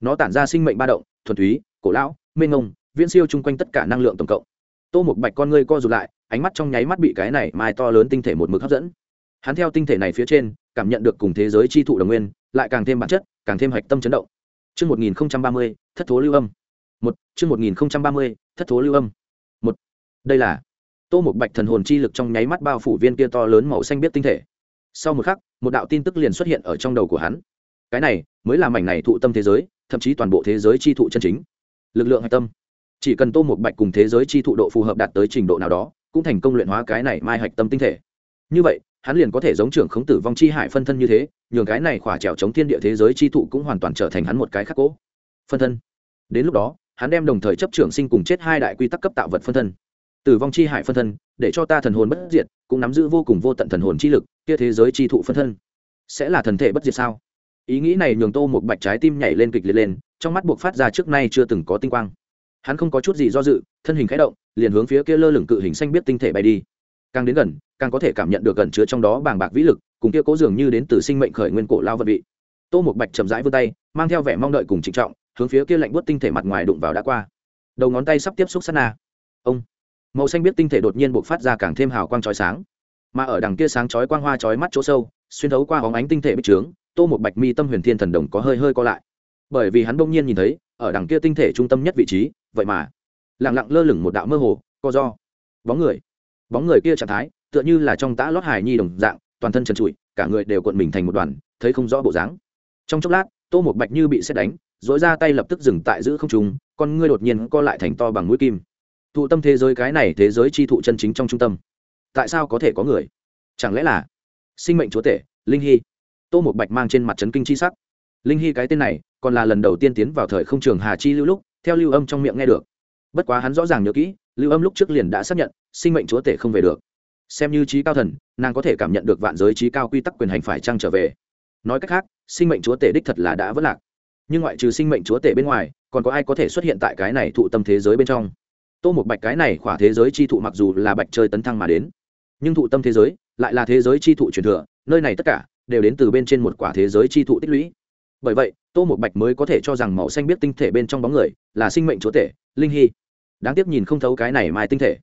A: nó tản ra sinh mệnh ba động thuần túy cổ lão mê ngông viễn siêu chung quanh tất cả năng lượng tổng cộng tô một bạch con ngươi co rụt lại ánh mắt trong nháy mắt bị cái này mai to lớn tinh thể một mực hấp dẫn hắn theo tinh thể này phía trên cảm nhận được cùng thế giới chi thụ đồng nguyên lại càng thêm bản chất càng thêm hạch tâm chấn động Trước 1030, thất thố lưu âm. Một, trước 1030, thất thố lưu âm. Một. Đây là tô một bạch thần hồn chi lực trong nháy mắt bao phủ viên kia to lớn màu xanh biết tinh thể. Sau một khắc, một đạo tin tức liền xuất hiện ở trong đầu của hắn. Cái này mới là mảnh này thụ tâm thế giới, thậm chí toàn bộ thế giới chi thụ chân chính. Lực lượng hạch tâm. Chỉ cần tô một bạch cùng thế giới chi thụ độ phù hợp đạt tới trình độ nào đó, cũng thành công luyện hóa cái này mai hạch tâm tinh thể. Như vậy, hắn liền có thể giống trưởng khống tử vong chi hải phân thân như thế, nhường cái này khỏa trèo chống thiên địa thế giới chi thụ cũng hoàn toàn trở thành hắn một cái khắc cố. Phân thân. Đến lúc đó, hắn đem đồng thời chấp trưởng sinh cùng chết hai đại quy tắc cấp tạo vật phân thân tử vong chi hải phân thân, để cho ta thần hồn bất diệt, cũng nắm giữ vô cùng vô tận thần hồn chi lực, kia thế giới chi thụ phân thân. Sẽ là thần thể bất diệt sao? Ý nghĩ này nhường tô một bạch trái tim nhảy lên kịch liệt lên, trong mắt buộc phát ra trước nay chưa từng có tinh quang. Hắn không có chút gì do dự, thân hình khẽ động, liền hướng phía kia lơ lửng cự hình xanh biết tinh thể bay đi. Càng đến gần, càng có thể cảm nhận được gần chứa trong đó bàng bạc vĩ lực, cùng kia cố dường như đến từ sinh mệnh khởi nguyên cổ lao vật vị. Tô một bạch chậm rãi vươn tay, mang theo vẻ mong đợi cùng trịnh trọng, hướng phía kia lạnh buốt tinh thể mặt ngoài đụng vào đã qua. Đầu ngón tay sắp tiếp xúc sát na. Ông màu xanh biết tinh thể đột nhiên bộc phát ra càng thêm hào quang chói sáng. Mà ở đằng kia sáng chói quang hoa chói mắt chỗ sâu, xuyên thấu qua hóng ánh tinh thể bích trướng, tô một bạch mi tâm huyền thiên thần đồng có hơi hơi co lại. Bởi vì hắn bỗng nhiên nhìn thấy, ở đằng kia tinh thể trung tâm nhất vị trí, vậy mà, lặng lặng lơ lửng một đạo mơ hồ, co do. Bóng người bóng người kia trạng thái, tựa như là trong tã lót hài nhi đồng dạng, toàn thân trần trụi, cả người đều cuộn mình thành một đoàn, thấy không rõ bộ dáng. Trong chốc lát, tô một bạch như bị xét đánh dối ra tay lập tức dừng tại giữ không trùng con ngươi đột nhiên co lại thành to bằng mũi kim thụ tâm thế giới cái này thế giới chi thụ chân chính trong trung tâm. Tại sao có thể có người? Chẳng lẽ là sinh mệnh chúa tể, linh hy? Tô một bạch mang trên mặt trấn kinh chi sắc. Linh hy cái tên này còn là lần đầu tiên tiến vào thời không trường hà chi lưu lúc, theo lưu âm trong miệng nghe được. Bất quá hắn rõ ràng nhớ kỹ, lưu âm lúc trước liền đã xác nhận, sinh mệnh chúa tể không về được. Xem như trí cao thần, nàng có thể cảm nhận được vạn giới trí cao quy tắc quyền hành phải trăng trở về. Nói cách khác, sinh mệnh chúa tể đích thật là đã vất lạc. Nhưng ngoại trừ sinh mệnh chúa tể bên ngoài, còn có ai có thể xuất hiện tại cái này thụ tâm thế giới bên trong? Tô một bạch cái này khỏa thế giới chi thụ mặc dù là bạch chơi tấn thăng mà đến, nhưng thụ tâm thế giới lại là thế giới chi thụ truyền thừa, nơi này tất cả đều đến từ bên trên một quả thế giới chi thụ tích lũy. Bởi vậy, tô một bạch mới có thể cho rằng màu xanh biết tinh thể bên trong bóng người là sinh mệnh chúa tể, linh hy. Đáng tiếc nhìn không thấu cái này mai tinh thể.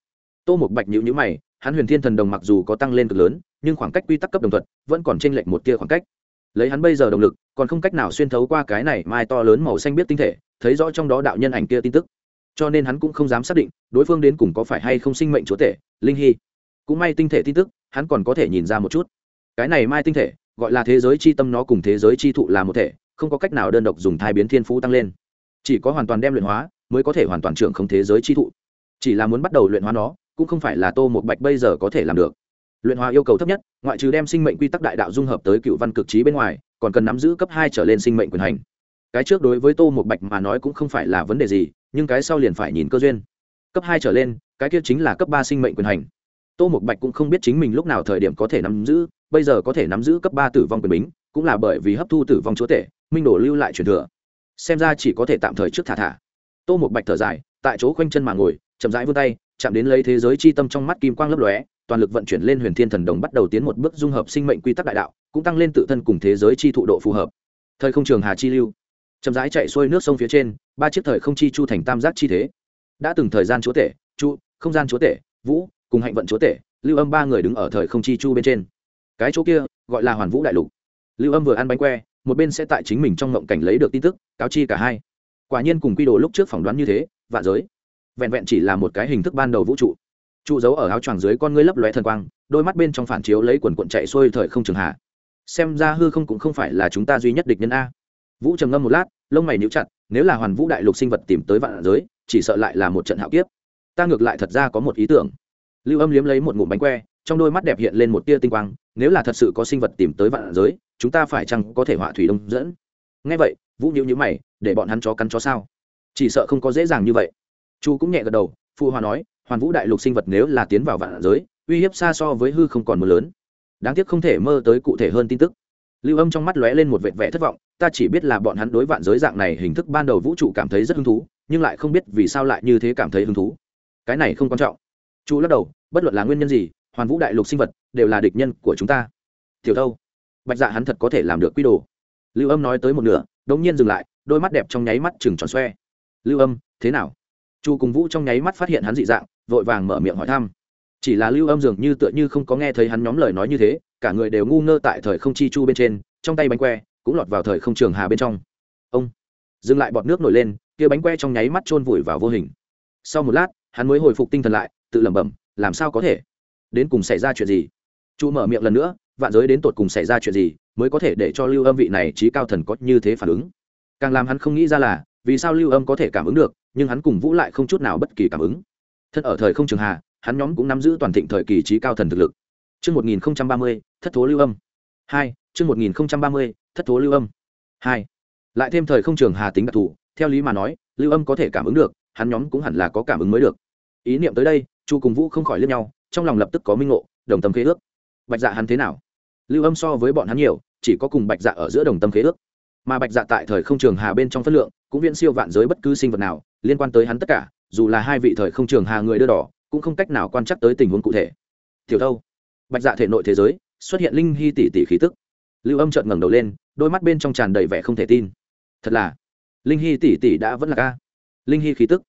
A: Tô một bạch nhữ nhữ mày, hắn huyền thiên thần đồng mặc dù có tăng lên cực lớn, nhưng khoảng cách quy tắc cấp đồng thuận vẫn còn chênh lệch một tia khoảng cách. Lấy hắn bây giờ động lực, còn không cách nào xuyên thấu qua cái này mai to lớn màu xanh biết tinh thể, thấy rõ trong đó đạo nhân ảnh kia tin tức cho nên hắn cũng không dám xác định đối phương đến cùng có phải hay không sinh mệnh chúa tể, linh hy. Cũng may tinh thể tin tức, hắn còn có thể nhìn ra một chút. Cái này mai tinh thể, gọi là thế giới c h i tâm nó cùng thế giới c h i thụ là một thể, không có cách nào đơn độc dùng thai biến thiên phú tăng lên. Chỉ có hoàn toàn đem luyện hóa, mới có thể hoàn toàn trưởng không thế giới c h i thụ. Chỉ là muốn bắt đầu luyện hóa nó, cũng không phải là tô một bạch bây giờ có thể làm được. Luyện hóa yêu cầu thấp nhất, ngoại trừ đem sinh mệnh quy tắc đại đạo dung hợp tới cựu văn cực trí bên ngoài, còn cần nắm giữ cấp hai trở lên sinh mệnh quyền hành. Cái trước đối với tô một bạch mà nói cũng không phải là vấn đề gì nhưng cái sau liền phải nhìn cơ duyên. Cấp hai trở lên, cái kia chính là cấp ba sinh mệnh quyền hành. Tô mục bạch cũng không biết chính mình lúc nào thời điểm có thể nắm giữ, bây giờ có thể nắm giữ cấp ba tử vong quyền bính, cũng là bởi vì hấp thu tử vong chúa tể, minh đổ lưu lại truyền thừa. Xem ra chỉ có thể tạm thời trước thả thả. Tô một bạch thở dài, tại chỗ khoanh chân mà ngồi, chậm rãi vươn tay, chạm đến lấy thế giới chi tâm trong mắt kim quang lấp lóe, toàn lực vận chuyển lên huyền thiên thần đồng bắt đầu tiến một bước dung hợp sinh mệnh quy tắc đại đạo, cũng tăng lên tự thân cùng thế giới chi thụ độ phù hợp. Thời không trường hà chi lưu chậm rãi chạy xuôi nước sông phía trên, ba chiếc thời không chi chu thành tam giác chi thế. Đã từng thời gian chúa tể, chu, không gian chúa tể, vũ, cùng hạnh vận chúa tể, lưu âm ba người đứng ở thời không chi chu bên trên. Cái chỗ kia, gọi là hoàn vũ đại lục. Lưu âm vừa ăn bánh que, một bên sẽ tại chính mình trong ngộng cảnh lấy được tin tức, cáo chi cả hai. Quả nhiên cùng quy đồ lúc trước phỏng đoán như thế, vạn giới. Vẹn vẹn chỉ là một cái hình thức ban đầu vũ trụ. Trụ giấu ở áo choàng dưới con ngươi lấp lóe thần quang, đôi mắt bên trong phản chiếu lấy quần quận chạy xuôi thời không trường hạ. Xem ra hư không cũng không phải là chúng ta duy nhất địch nhân a vũ trầm ngâm một lát, lông mày níu chặt, nếu là hoàn vũ đại lục sinh vật tìm tới vạn giới, chỉ sợ lại là một trận hạo kiếp. Ta ngược lại thật ra có một ý tưởng. Lưu âm liếm lấy một ngụm bánh que, trong đôi mắt đẹp hiện lên một tia tinh quang, nếu là thật sự có sinh vật tìm tới vạn giới, chúng ta phải chăng có thể họa thủy đông dẫn? Ngay vậy, vũ nhíu nhíu mày, để bọn hắn chó cắn chó sao? Chỉ sợ không có dễ dàng như vậy. Chu cũng nhẹ gật đầu, phụ hòa nói, hoàn vũ đại lục sinh vật nếu là tiến vào vạn giới, uy hiếp xa so với hư không còn mưa lớn. Đáng tiếc không thể mơ tới cụ thể hơn tin tức. Lưu âm trong mắt lóe lên một vệt vẻ thất vọng ta chỉ biết là bọn hắn đối vạn giới dạng này hình thức ban đầu vũ trụ cảm thấy rất hứng thú, nhưng lại không biết vì sao lại như thế cảm thấy hứng thú. Cái này không quan trọng. Chu lắc đầu, bất luận là nguyên nhân gì, hoàn vũ đại lục sinh vật đều là địch nhân của chúng ta. Tiểu thâu, bạch dạ hắn thật có thể làm được quy đồ. Lưu âm nói tới một nửa, đống nhiên dừng lại, đôi mắt đẹp trong nháy mắt chừng tròn xoe. Lưu âm, thế nào? Chu cùng vũ trong nháy mắt phát hiện hắn dị dạng, vội vàng mở miệng hỏi thăm. Chỉ là lưu âm dường như tựa như không có nghe thấy hắn nhóm lời nói như thế, cả người đều ngu ngơ tại thời không chi chu bên trên, trong tay bánh que cũng lọt vào thời không trường hà bên trong. Ông dừng lại bọt nước nổi lên kia bánh que trong nháy mắt chôn vùi vào vô hình. Sau một lát hắn mới hồi phục tinh thần lại tự lẩm bẩm làm sao có thể? Đến cùng xảy ra chuyện gì? Chu mở miệng lần nữa vạn giới đến tột cùng xảy ra chuyện gì mới có thể để cho lưu âm vị này trí cao thần có như thế phản ứng? Càng làm hắn không nghĩ ra là vì sao lưu âm có thể cảm ứng được nhưng hắn cùng vũ lại không chút nào bất kỳ cảm ứng. Thân ở thời không trường hà hắn nhóm cũng nắm giữ toàn thịnh thời kỳ trí cao thần thực lực. Trước 1030, thất thố lưu âm. 2. Trước 1030, thất thố lưu âm. 2. Lại thêm thời không trường hà tính đặc thù, theo lý mà nói, lưu âm có thể cảm ứng được, hắn nhóm cũng hẳn là có cảm ứng mới được. Ý niệm tới đây, Chu cùng Vũ không khỏi liếc nhau, trong lòng lập tức có minh ngộ, đồng tâm khế ước. Bạch Dạ hắn thế nào? Lưu âm so với bọn hắn nhiều, chỉ có cùng Bạch Dạ ở giữa đồng tâm khế ước. Mà Bạch Dạ tại thời không trường hà bên trong phân lượng, cũng viễn siêu vạn giới bất cứ sinh vật nào, liên quan tới hắn tất cả, dù là hai vị thời không trường hà người đưa đỏ, cũng không cách nào quan trắc tới tình huống cụ thể tiểu thâu bạch dạ thể nội thế giới xuất hiện linh hy tỷ tỷ khí tức lưu âm trợn ngẩng đầu lên, đôi mắt bên trong tràn đầy vẻ không thể tin. Thật là, linh hy tỷ tỷ đã vẫn là ca. Linh hy khí tức.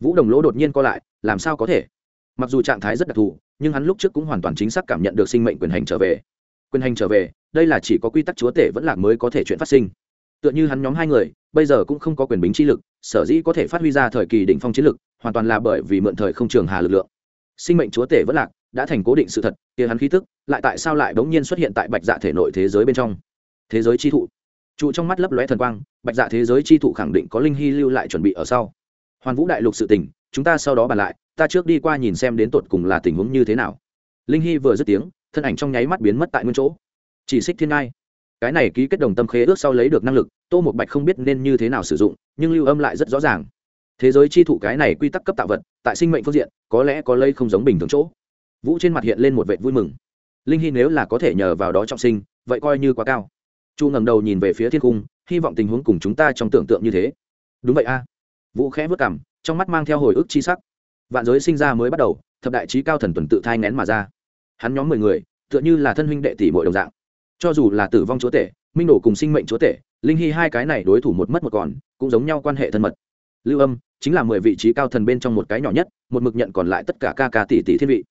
A: Vũ đồng lỗ đột nhiên co lại, làm sao có thể? Mặc dù trạng thái rất đặc thù, nhưng hắn lúc trước cũng hoàn toàn chính xác cảm nhận được sinh mệnh quyền hành trở về. Quyền hành trở về, đây là chỉ có quy tắc chúa tể vẫn lạc mới có thể chuyện phát sinh. Tựa như hắn nhóm hai người, bây giờ cũng không có quyền bính chi lực, sở dĩ có thể phát huy ra thời kỳ đỉnh phong chiến lực, hoàn toàn là bởi vì mượn thời không trường hà lực lượng. Sinh mệnh chúa tể vẫn lạc đã thành cố định sự thật, kia hắn khí tức, lại tại sao lại bỗng nhiên xuất hiện tại bạch dạ thể nội thế giới bên trong? Thế giới chi thụ. Trụ trong mắt lấp lóe thần quang, bạch dạ thế giới chi thụ khẳng định có linh hy lưu lại chuẩn bị ở sau. Hoàn vũ đại lục sự tình, chúng ta sau đó bàn lại, ta trước đi qua nhìn xem đến tột cùng là tình huống như thế nào. Linh hy vừa dứt tiếng, thân ảnh trong nháy mắt biến mất tại nguyên chỗ. Chỉ xích thiên ngai. Cái này ký kết đồng tâm khế ước sau lấy được năng lực, tô một bạch không biết nên như thế nào sử dụng, nhưng lưu âm lại rất rõ ràng. Thế giới chi thụ cái này quy tắc cấp tạo vật, tại sinh mệnh phương diện, có lẽ có lây không giống bình thường chỗ vũ trên mặt hiện lên một vệ vui mừng. Linh hy nếu là có thể nhờ vào đó trọng sinh, vậy coi như quá cao. Chu ngẩng đầu nhìn về phía thiên cung, hy vọng tình huống cùng chúng ta trong tưởng tượng như thế. Đúng vậy a. Vũ khẽ vất cảm trong mắt mang theo hồi ức chi sắc. Vạn giới sinh ra mới bắt đầu, thập đại trí cao thần tuần tự thai ngén mà ra. Hắn nhóm mười người, tựa như là thân huynh đệ tỷ mọi đồng dạng. Cho dù là tử vong chúa tể, minh đổ cùng sinh mệnh chúa tể, linh hy hai cái này đối thủ một mất một còn, cũng giống nhau quan hệ thân mật. Lưu âm, chính là mười vị trí cao thần bên trong một cái nhỏ nhất, một mực nhận còn lại tất cả ca ca tỷ tỷ thiên vị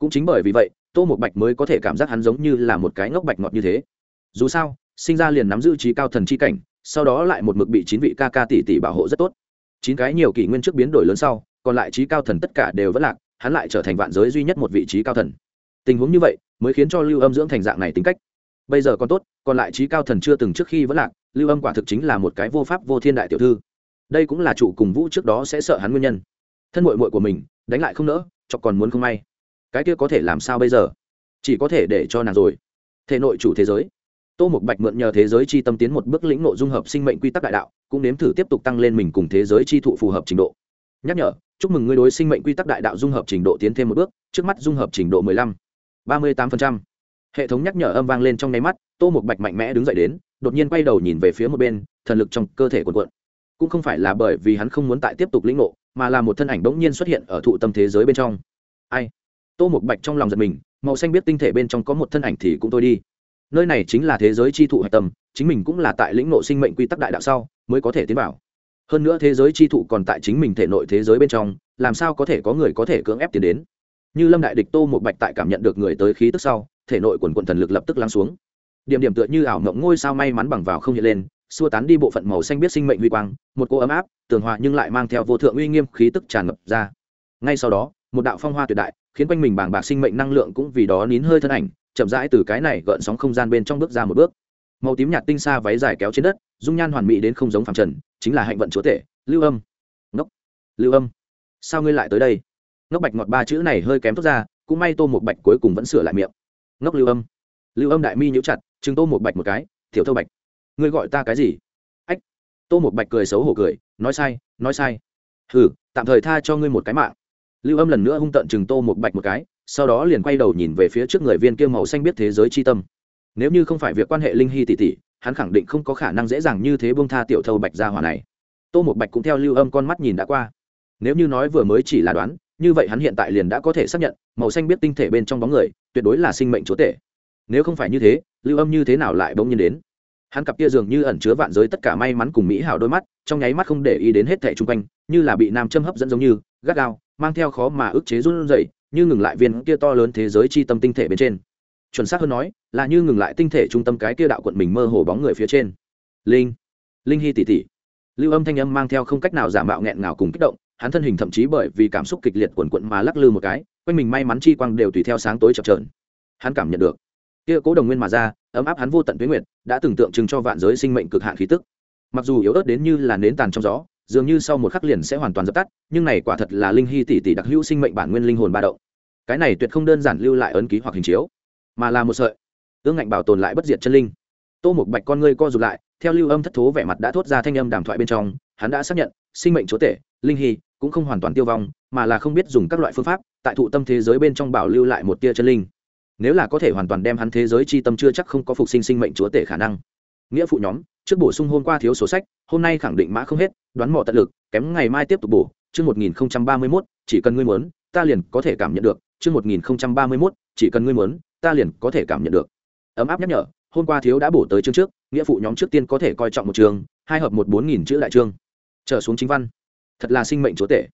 A: cũng chính bởi vì vậy, tô một bạch mới có thể cảm giác hắn giống như là một cái ngốc bạch ngọt như thế. Dù sao, sinh ra liền nắm giữ trí cao thần chi cảnh, sau đó lại một mực bị chín vị ca ca tỷ tỷ bảo hộ rất tốt. Chín cái nhiều kỷ nguyên trước biến đổi lớn sau, còn lại trí cao thần tất cả đều vẫn lạc, hắn lại trở thành vạn giới duy nhất một vị trí cao thần. Tình huống như vậy, mới khiến cho lưu âm dưỡng thành dạng này tính cách. Bây giờ còn tốt, còn lại trí cao thần chưa từng trước khi vẫn lạc, lưu âm quả thực chính là một cái vô pháp vô thiên đại tiểu thư. Đây cũng là chủ cùng vũ trước đó sẽ sợ hắn nguyên nhân. Thân mội mội của mình, đánh lại không nỡ, chọc còn muốn không may cái kia có thể làm sao bây giờ? Chỉ có thể để cho nàng rồi. Thể nội chủ thế giới. Tô một bạch mượn nhờ thế giới chi tâm tiến một bước lĩnh nội dung hợp sinh mệnh quy tắc đại đạo, cũng nếm thử tiếp tục tăng lên mình cùng thế giới chi thụ phù hợp trình độ. Nhắc nhở, chúc mừng ngươi đối sinh mệnh quy tắc đại đạo dung hợp trình độ tiến thêm một bước, trước mắt dung hợp trình độ mười lăm. ba mươi tám phần trăm. Hệ thống nhắc nhở âm vang lên trong nháy mắt, tô một bạch mạnh mẽ đứng dậy đến, đột nhiên quay đầu nhìn về phía một bên, thần lực trong cơ thể quần quận cũng không phải là bởi vì hắn không muốn tại tiếp tục lĩnh ngộ, mà là một thân ảnh bỗng nhiên xuất hiện ở thụ tâm thế giới bên trong. Ai? Tô một bạch trong lòng giật mình, màu xanh biết tinh thể bên trong có một thân ảnh thì cũng tôi đi. Nơi này chính là thế giới chi thụ hạch tâm, chính mình cũng là tại lĩnh nộ sinh mệnh quy tắc đại đạo sau, mới có thể tiến vào. Hơn nữa thế giới chi thụ còn tại chính mình thể nội thế giới bên trong, làm sao có thể có người có thể cưỡng ép tiến đến? Như lâm đại địch tô một bạch tại cảm nhận được người tới khí tức sau, thể nội quần quận thần lực lập tức lắng xuống. Điểm điểm tựa như ảo mộng ngôi sao may mắn bằng vào không hiện lên, xua tán đi bộ phận màu xanh biết sinh mệnh huy quang, một cô ấm áp, tường hòa nhưng lại mang theo vô thượng uy nghiêm khí tức tràn ngập ra. Ngay sau đó, một đạo phong hoa tuyệt đại khiến quanh mình bảng bạc sinh mệnh năng lượng cũng vì đó nín hơi thân ảnh, chậm rãi từ cái này gợn sóng không gian bên trong bước ra một bước. Màu tím nhạt tinh xa váy dài kéo trên đất, dung nhan hoàn mỹ đến không giống phàm trần, chính là hạnh vận chúa tể, lưu âm. Ngốc. Lưu âm. Sao ngươi lại tới đây? Ngốc bạch ngọt ba chữ này hơi kém thốt ra, cũng may tô một bạch cuối cùng vẫn sửa lại miệng. Ngốc lưu âm. Lưu âm đại mi nhũ chặt, chừng tô một bạch một cái thiểu thâu bạch, ngươi gọi ta cái gì? Ách. Tô một bạch cười xấu hổ cười, nói sai nói sai. Hừ, tạm thời tha cho ngươi một cái mạng lưu âm lần nữa hung tận chừng tô một bạch một cái, sau đó liền quay đầu nhìn về phía trước người viên kia màu xanh biết thế giới c h i tâm. Nếu như không phải việc quan hệ linh hy tỷ tỷ, hắn khẳng định không có khả năng dễ dàng như thế bông tha tiểu thâu bạch gia hỏa này. Tô một bạch cũng theo lưu âm con mắt nhìn đã qua. Nếu như nói vừa mới chỉ là đoán, như vậy hắn hiện tại liền đã có thể xác nhận, màu xanh biết tinh thể bên trong bóng người, tuyệt đối là sinh mệnh chúa tể. Nếu không phải như thế, lưu âm như thế nào lại bỗng nhiên đến? Hắn cặp kia dường như ẩn chứa vạn giới tất cả may mắn cùng mỹ hảo đôi mắt, trong nháy mắt không để ý đến hết thẻ chung quanh, như là bị nam châm hấp dẫn giống như gắt gao, mang theo khó mà ức chế run rẩy, như ngừng lại viên kia to lớn thế giới chi tâm tinh thể bên trên. Chuẩn xác hơn nói, là như ngừng lại tinh thể trung tâm cái kia đạo quận mình mơ hồ bóng người phía trên. Linh linh hy tỷ tỷ. Lưu âm thanh âm mang theo không cách nào giả mạo nghẹn ngào cùng kích động, hắn thân hình thậm chí bởi vì cảm xúc kịch liệt quần quận mà lắc lư một cái, quanh mình may mắn chi quang đều tùy theo sáng tối chập trờn hắn cảm nhận được, kia cố đồng nguyên mà ra, ấm áp hắn vô tận tuyến nguyệt, đã từng tượng trưng cho vạn giới sinh mệnh cực hạn khí tức. Mặc dù yếu ớt đến như là nến tàn trong gió dường như sau một khắc liền sẽ hoàn toàn dập tắt, nhưng này quả thật là linh hy tỷ tỷ đặc hữu sinh mệnh bản nguyên linh hồn ba động. Cái này tuyệt không đơn giản lưu lại ấn ký hoặc hình chiếu, mà là một sợi. Ương ngạnh bảo tồn lại bất diệt chân linh. Tô một bạch con ngươi co rụt lại, theo lưu âm thất thố vẻ mặt đã thốt ra thanh âm đàm thoại bên trong, hắn đã xác nhận, sinh mệnh chúa tể, linh hy, cũng không hoàn toàn tiêu vong, mà là không biết dùng các loại phương pháp, tại thụ tâm thế giới bên trong bảo lưu lại một tia chân linh. Nếu là có thể hoàn toàn đem hắn thế giới chi tâm chưa chắc không có phục sinh sinh mệnh chúa tể khả năng nghĩa phụ nhóm, trước bổ sung hôm qua thiếu số sách, hôm nay khẳng định mã không hết, đoán mò tận lực, kém ngày mai tiếp tục bổ, chương một nghìn ba mươi mốt, chỉ cần ngươi muốn, ta liền có thể cảm nhận được, chương một nghìn ba mươi mốt, chỉ cần ngươi muốn, ta liền có thể cảm nhận được. Ấm áp nhắc nhở, hôm qua thiếu đã bổ tới chương trước, nghĩa phụ nhóm trước tiên có thể coi trọng một trường, hai hợp một bốn nghìn chữ đại chương trở xuống chính văn. Thật là sinh mệnh chúa tể.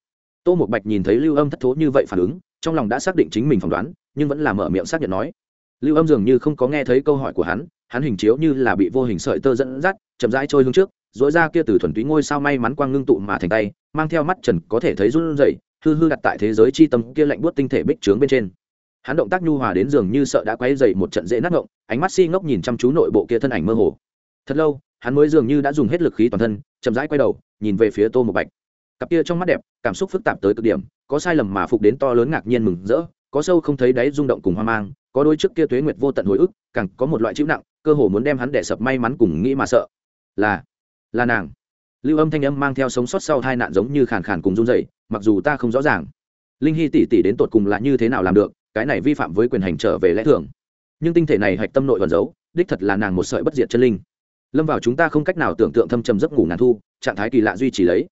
A: Tô một bạch nhìn thấy lưu âm thất thố như vậy phản ứng, trong lòng đã xác định chính mình phỏng đoán, nhưng vẫn là mở miệng xác nhận nói lưu âm dường như không có nghe thấy câu hỏi của hắn hắn hình chiếu như là bị vô hình sợi tơ dẫn dắt, chậm rãi trôi hướng trước dối ra kia từ thuần túy ngôi sao may mắn quang ngưng tụ mà thành tay, mang theo mắt trần có thể thấy run rẩy, hư hư đặt tại thế giới chi tâm kia lạnh buốt tinh thể bích trướng bên trên. Hắn động tác nhu hòa đến dường như sợ đã quay dậy một trận dễ nát ngộng, ánh mắt si ngốc nhìn chăm chú nội bộ kia thân ảnh mơ hồ. Thật lâu, hắn mới dường như đã dùng hết lực khí toàn thân, chậm rãi quay đầu, nhìn về phía tô một bạch. Cặp kia trong mắt đẹp, cảm xúc phức tạp tới cực điểm, có sai lầm mà phục đến to lớn ngạc nhiên mừng rỡ có sâu không thấy đáy rung động cùng hoang mang, có đôi trước kia tuế nguyệt vô tận hồi ức, càng có một loại chịu nặng, cơ hồ muốn đem hắn đẻ sập may mắn cùng nghĩ mà sợ. Là là nàng. Lưu âm thanh âm mang theo sống sót sau hai nạn giống như khàn khàn cùng run dậy mặc dù ta không rõ ràng. Linh hy tỷ tỷ đến tột cùng là như thế nào làm được, cái này vi phạm với quyền hành trở về lẽ thường. Nhưng tinh thể này hạch tâm nội vẫn giấu, đích thật là nàng một sợi bất diệt chân linh. Lâm vào chúng ta không cách nào tưởng tượng thâm trầm giấc ngủ ngàn thu, trạng thái kỳ lạ duy trì lấy.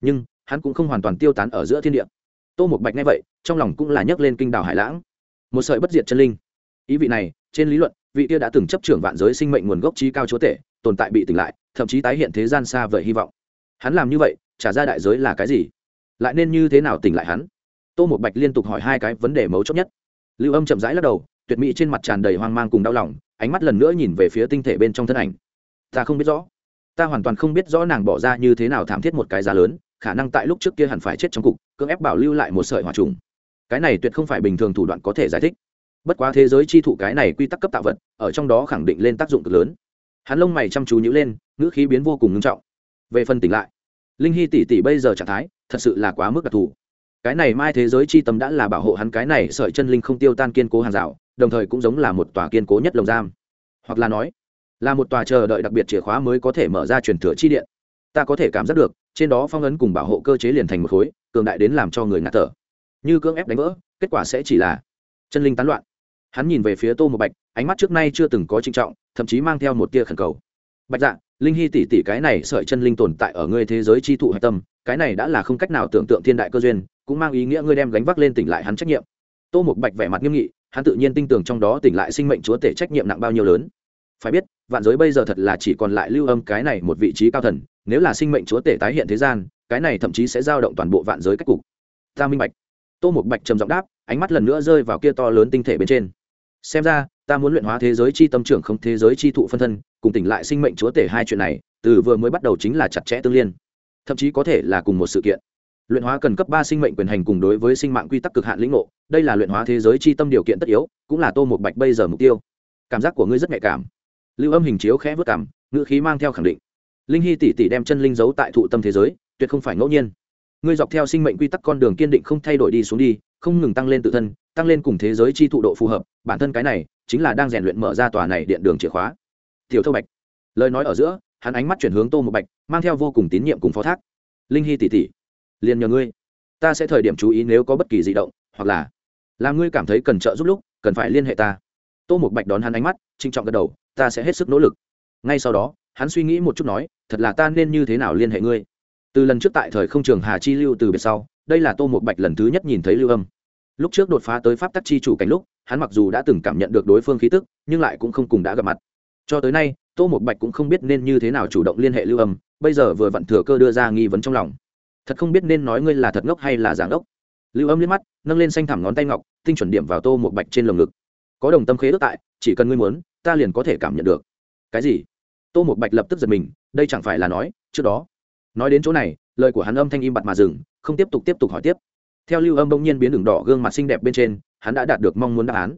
A: Nhưng, hắn cũng không hoàn toàn tiêu tán ở giữa thiên địa. Tô một bạch nghe vậy trong lòng cũng là nhấc lên kinh đảo hải lãng. Một sợi bất diệt chân linh. Ý vị này, trên lý luận, vị kia đã từng chấp trưởng vạn giới sinh mệnh nguồn gốc trí cao chúa tể, tồn tại bị tỉnh lại, thậm chí tái hiện thế gian xa vời hy vọng. Hắn làm như vậy, trả ra đại giới là cái gì? Lại nên như thế nào tỉnh lại hắn? Tô một bạch liên tục hỏi hai cái vấn đề mấu chốt nhất. Lưu âm chậm rãi lắc đầu, tuyệt mỹ trên mặt tràn đầy hoang mang cùng đau lòng, ánh mắt lần nữa nhìn về phía tinh thể bên trong thân ảnh. Ta không biết rõ. Ta hoàn toàn không biết rõ nàng bỏ ra như thế nào thảm thiết một cái giá lớn, khả năng tại lúc trước kia hẳn phải chết trong cục, cưỡng ép bảo lưu lại một sợi hỏa trùng cái này tuyệt không phải bình thường thủ đoạn có thể giải thích. Bất quá thế giới chi thụ cái này quy tắc cấp tạo vật, ở trong đó khẳng định lên tác dụng cực lớn. Hắn lông mày chăm chú nhữ lên, ngữ khí biến vô cùng nghiêm trọng. Về phần tỉnh lại, linh hy tỷ tỷ bây giờ trạng thái thật sự là quá mức đặc thù. Cái này mai thế giới chi tâm đã là bảo hộ hắn cái này sợi chân linh không tiêu tan kiên cố hàng rào, đồng thời cũng giống là một tòa kiên cố nhất lồng giam. Hoặc là nói, là một tòa chờ đợi đặc biệt chìa khóa mới có thể mở ra truyền thừa chi điện. Ta có thể cảm giác được, trên đó phong ấn cùng bảo hộ cơ chế liền thành một khối, cường đại đến làm cho người ngạt thở như cưỡng ép đánh vỡ, kết quả sẽ chỉ là chân linh tán loạn. Hắn nhìn về phía tô một bạch, ánh mắt trước nay chưa từng có trinh trọng, thậm chí mang theo một tia khẩn cầu. Bạch dạ linh hy tỷ tỷ cái này sợi chân linh tồn tại ở ngươi thế giới chi thụ hạch tâm, cái này đã là không cách nào tưởng tượng thiên đại cơ duyên, cũng mang ý nghĩa ngươi đem gánh vác lên tỉnh lại hắn trách nhiệm. Tô một bạch vẻ mặt nghiêm nghị, hắn tự nhiên tin tưởng trong đó tỉnh lại sinh mệnh chúa tể trách nhiệm nặng bao nhiêu lớn. Phải biết, vạn giới bây giờ thật là chỉ còn lại lưu âm cái này một vị trí cao thần, nếu là sinh mệnh chúa tể tái hiện thế gian, cái này thậm chí sẽ giao động toàn bộ vạn giới cách cục. Ta minh bạch tô một bạch trầm giọng đáp, ánh mắt lần nữa rơi vào kia to lớn tinh thể bên trên. Xem ra, ta muốn luyện hóa thế giới chi tâm trưởng không thế giới chi thụ phân thân, cùng tỉnh lại sinh mệnh chúa tể hai chuyện này, từ vừa mới bắt đầu chính là chặt chẽ tương liên. Thậm chí có thể là cùng một sự kiện. Luyện hóa cần cấp ba sinh mệnh quyền hành cùng đối với sinh mạng quy tắc cực hạn lĩnh ngộ, đây là luyện hóa thế giới chi tâm điều kiện tất yếu, cũng là tô một bạch bây giờ mục tiêu. Cảm giác của ngươi rất nhạy cảm. Lưu âm hình chiếu khẽ vất cảm ngữ khí mang theo khẳng định. Linh hy tỷ tỷ đem chân linh giấu tại thụ tâm thế giới, tuyệt không phải ngẫu nhiên ngươi dọc theo sinh mệnh quy tắc con đường kiên định không thay đổi đi xuống đi, không ngừng tăng lên tự thân, tăng lên cùng thế giới chi thụ độ phù hợp, bản thân cái này chính là đang rèn luyện mở ra tòa này điện đường chìa khóa. Tiểu thâu bạch, lời nói ở giữa, hắn ánh mắt chuyển hướng tô một bạch, mang theo vô cùng tín nhiệm cùng phó thác. Linh hy tỷ tỷ, liền nhờ ngươi, ta sẽ thời điểm chú ý nếu có bất kỳ di động, hoặc là làm ngươi cảm thấy cần trợ giúp lúc, cần phải liên hệ ta. Tô một bạch đón hắn ánh mắt trinh trọng gật đầu, ta sẽ hết sức nỗ lực. Ngay sau đó, hắn suy nghĩ một chút nói, thật là ta nên như thế nào liên hệ ngươi? Từ lần trước tại thời không trường hà chi lưu từ biệt sau, đây là tô một bạch lần thứ nhất nhìn thấy lưu âm. Lúc trước đột phá tới pháp tắc chi chủ cảnh lúc, hắn mặc dù đã từng cảm nhận được đối phương khí tức, nhưng lại cũng không cùng đã gặp mặt. Cho tới nay, tô một bạch cũng không biết nên như thế nào chủ động liên hệ lưu âm, bây giờ vừa vặn thừa cơ đưa ra nghi vấn trong lòng. Thật không biết nên nói ngươi là thật ngốc hay là giả ngốc. Lưu âm liếc mắt, nâng lên xanh thẳm ngón tay ngọc, tinh chuẩn điểm vào tô một bạch trên lồng ngực. Có đồng tâm khế ước tại, chỉ cần ngươi muốn, ta liền có thể cảm nhận được. Cái gì? Tô một bạch lập tức giật mình, đây chẳng phải là nói, trước đó nói đến chỗ này, lời của hắn âm thanh im bặt mà dừng, không tiếp tục tiếp tục hỏi tiếp. Theo lưu âm bỗng nhiên biến đường đỏ gương mặt xinh đẹp bên trên, hắn đã đạt được mong muốn đáp án.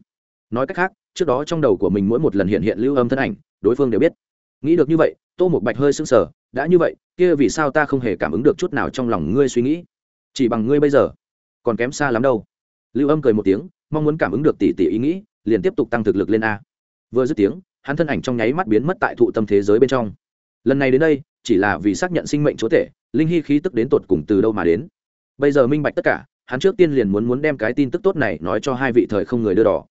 A: Nói cách khác, trước đó trong đầu của mình mỗi một lần hiện hiện lưu âm thân ảnh, đối phương đều biết. Nghĩ được như vậy, tô một bạch hơi sững sờ, đã như vậy, kia vì sao ta không hề cảm ứng được chút nào trong lòng ngươi suy nghĩ? Chỉ bằng ngươi bây giờ, còn kém xa lắm đâu. Lưu âm cười một tiếng, mong muốn cảm ứng được tỷ tỷ ý nghĩ, liền tiếp tục tăng thực lực lên a. Vừa dứt tiếng, hắn thân ảnh trong nháy mắt biến mất tại thụ tâm thế giới bên trong. Lần này đến đây chỉ là vì xác nhận sinh mệnh chúa tể, linh hy khí tức đến tột cùng từ đâu mà đến. Bây giờ minh bạch tất cả, hắn trước tiên liền muốn muốn đem cái tin tức tốt này nói cho hai vị thời không người đưa đỏ.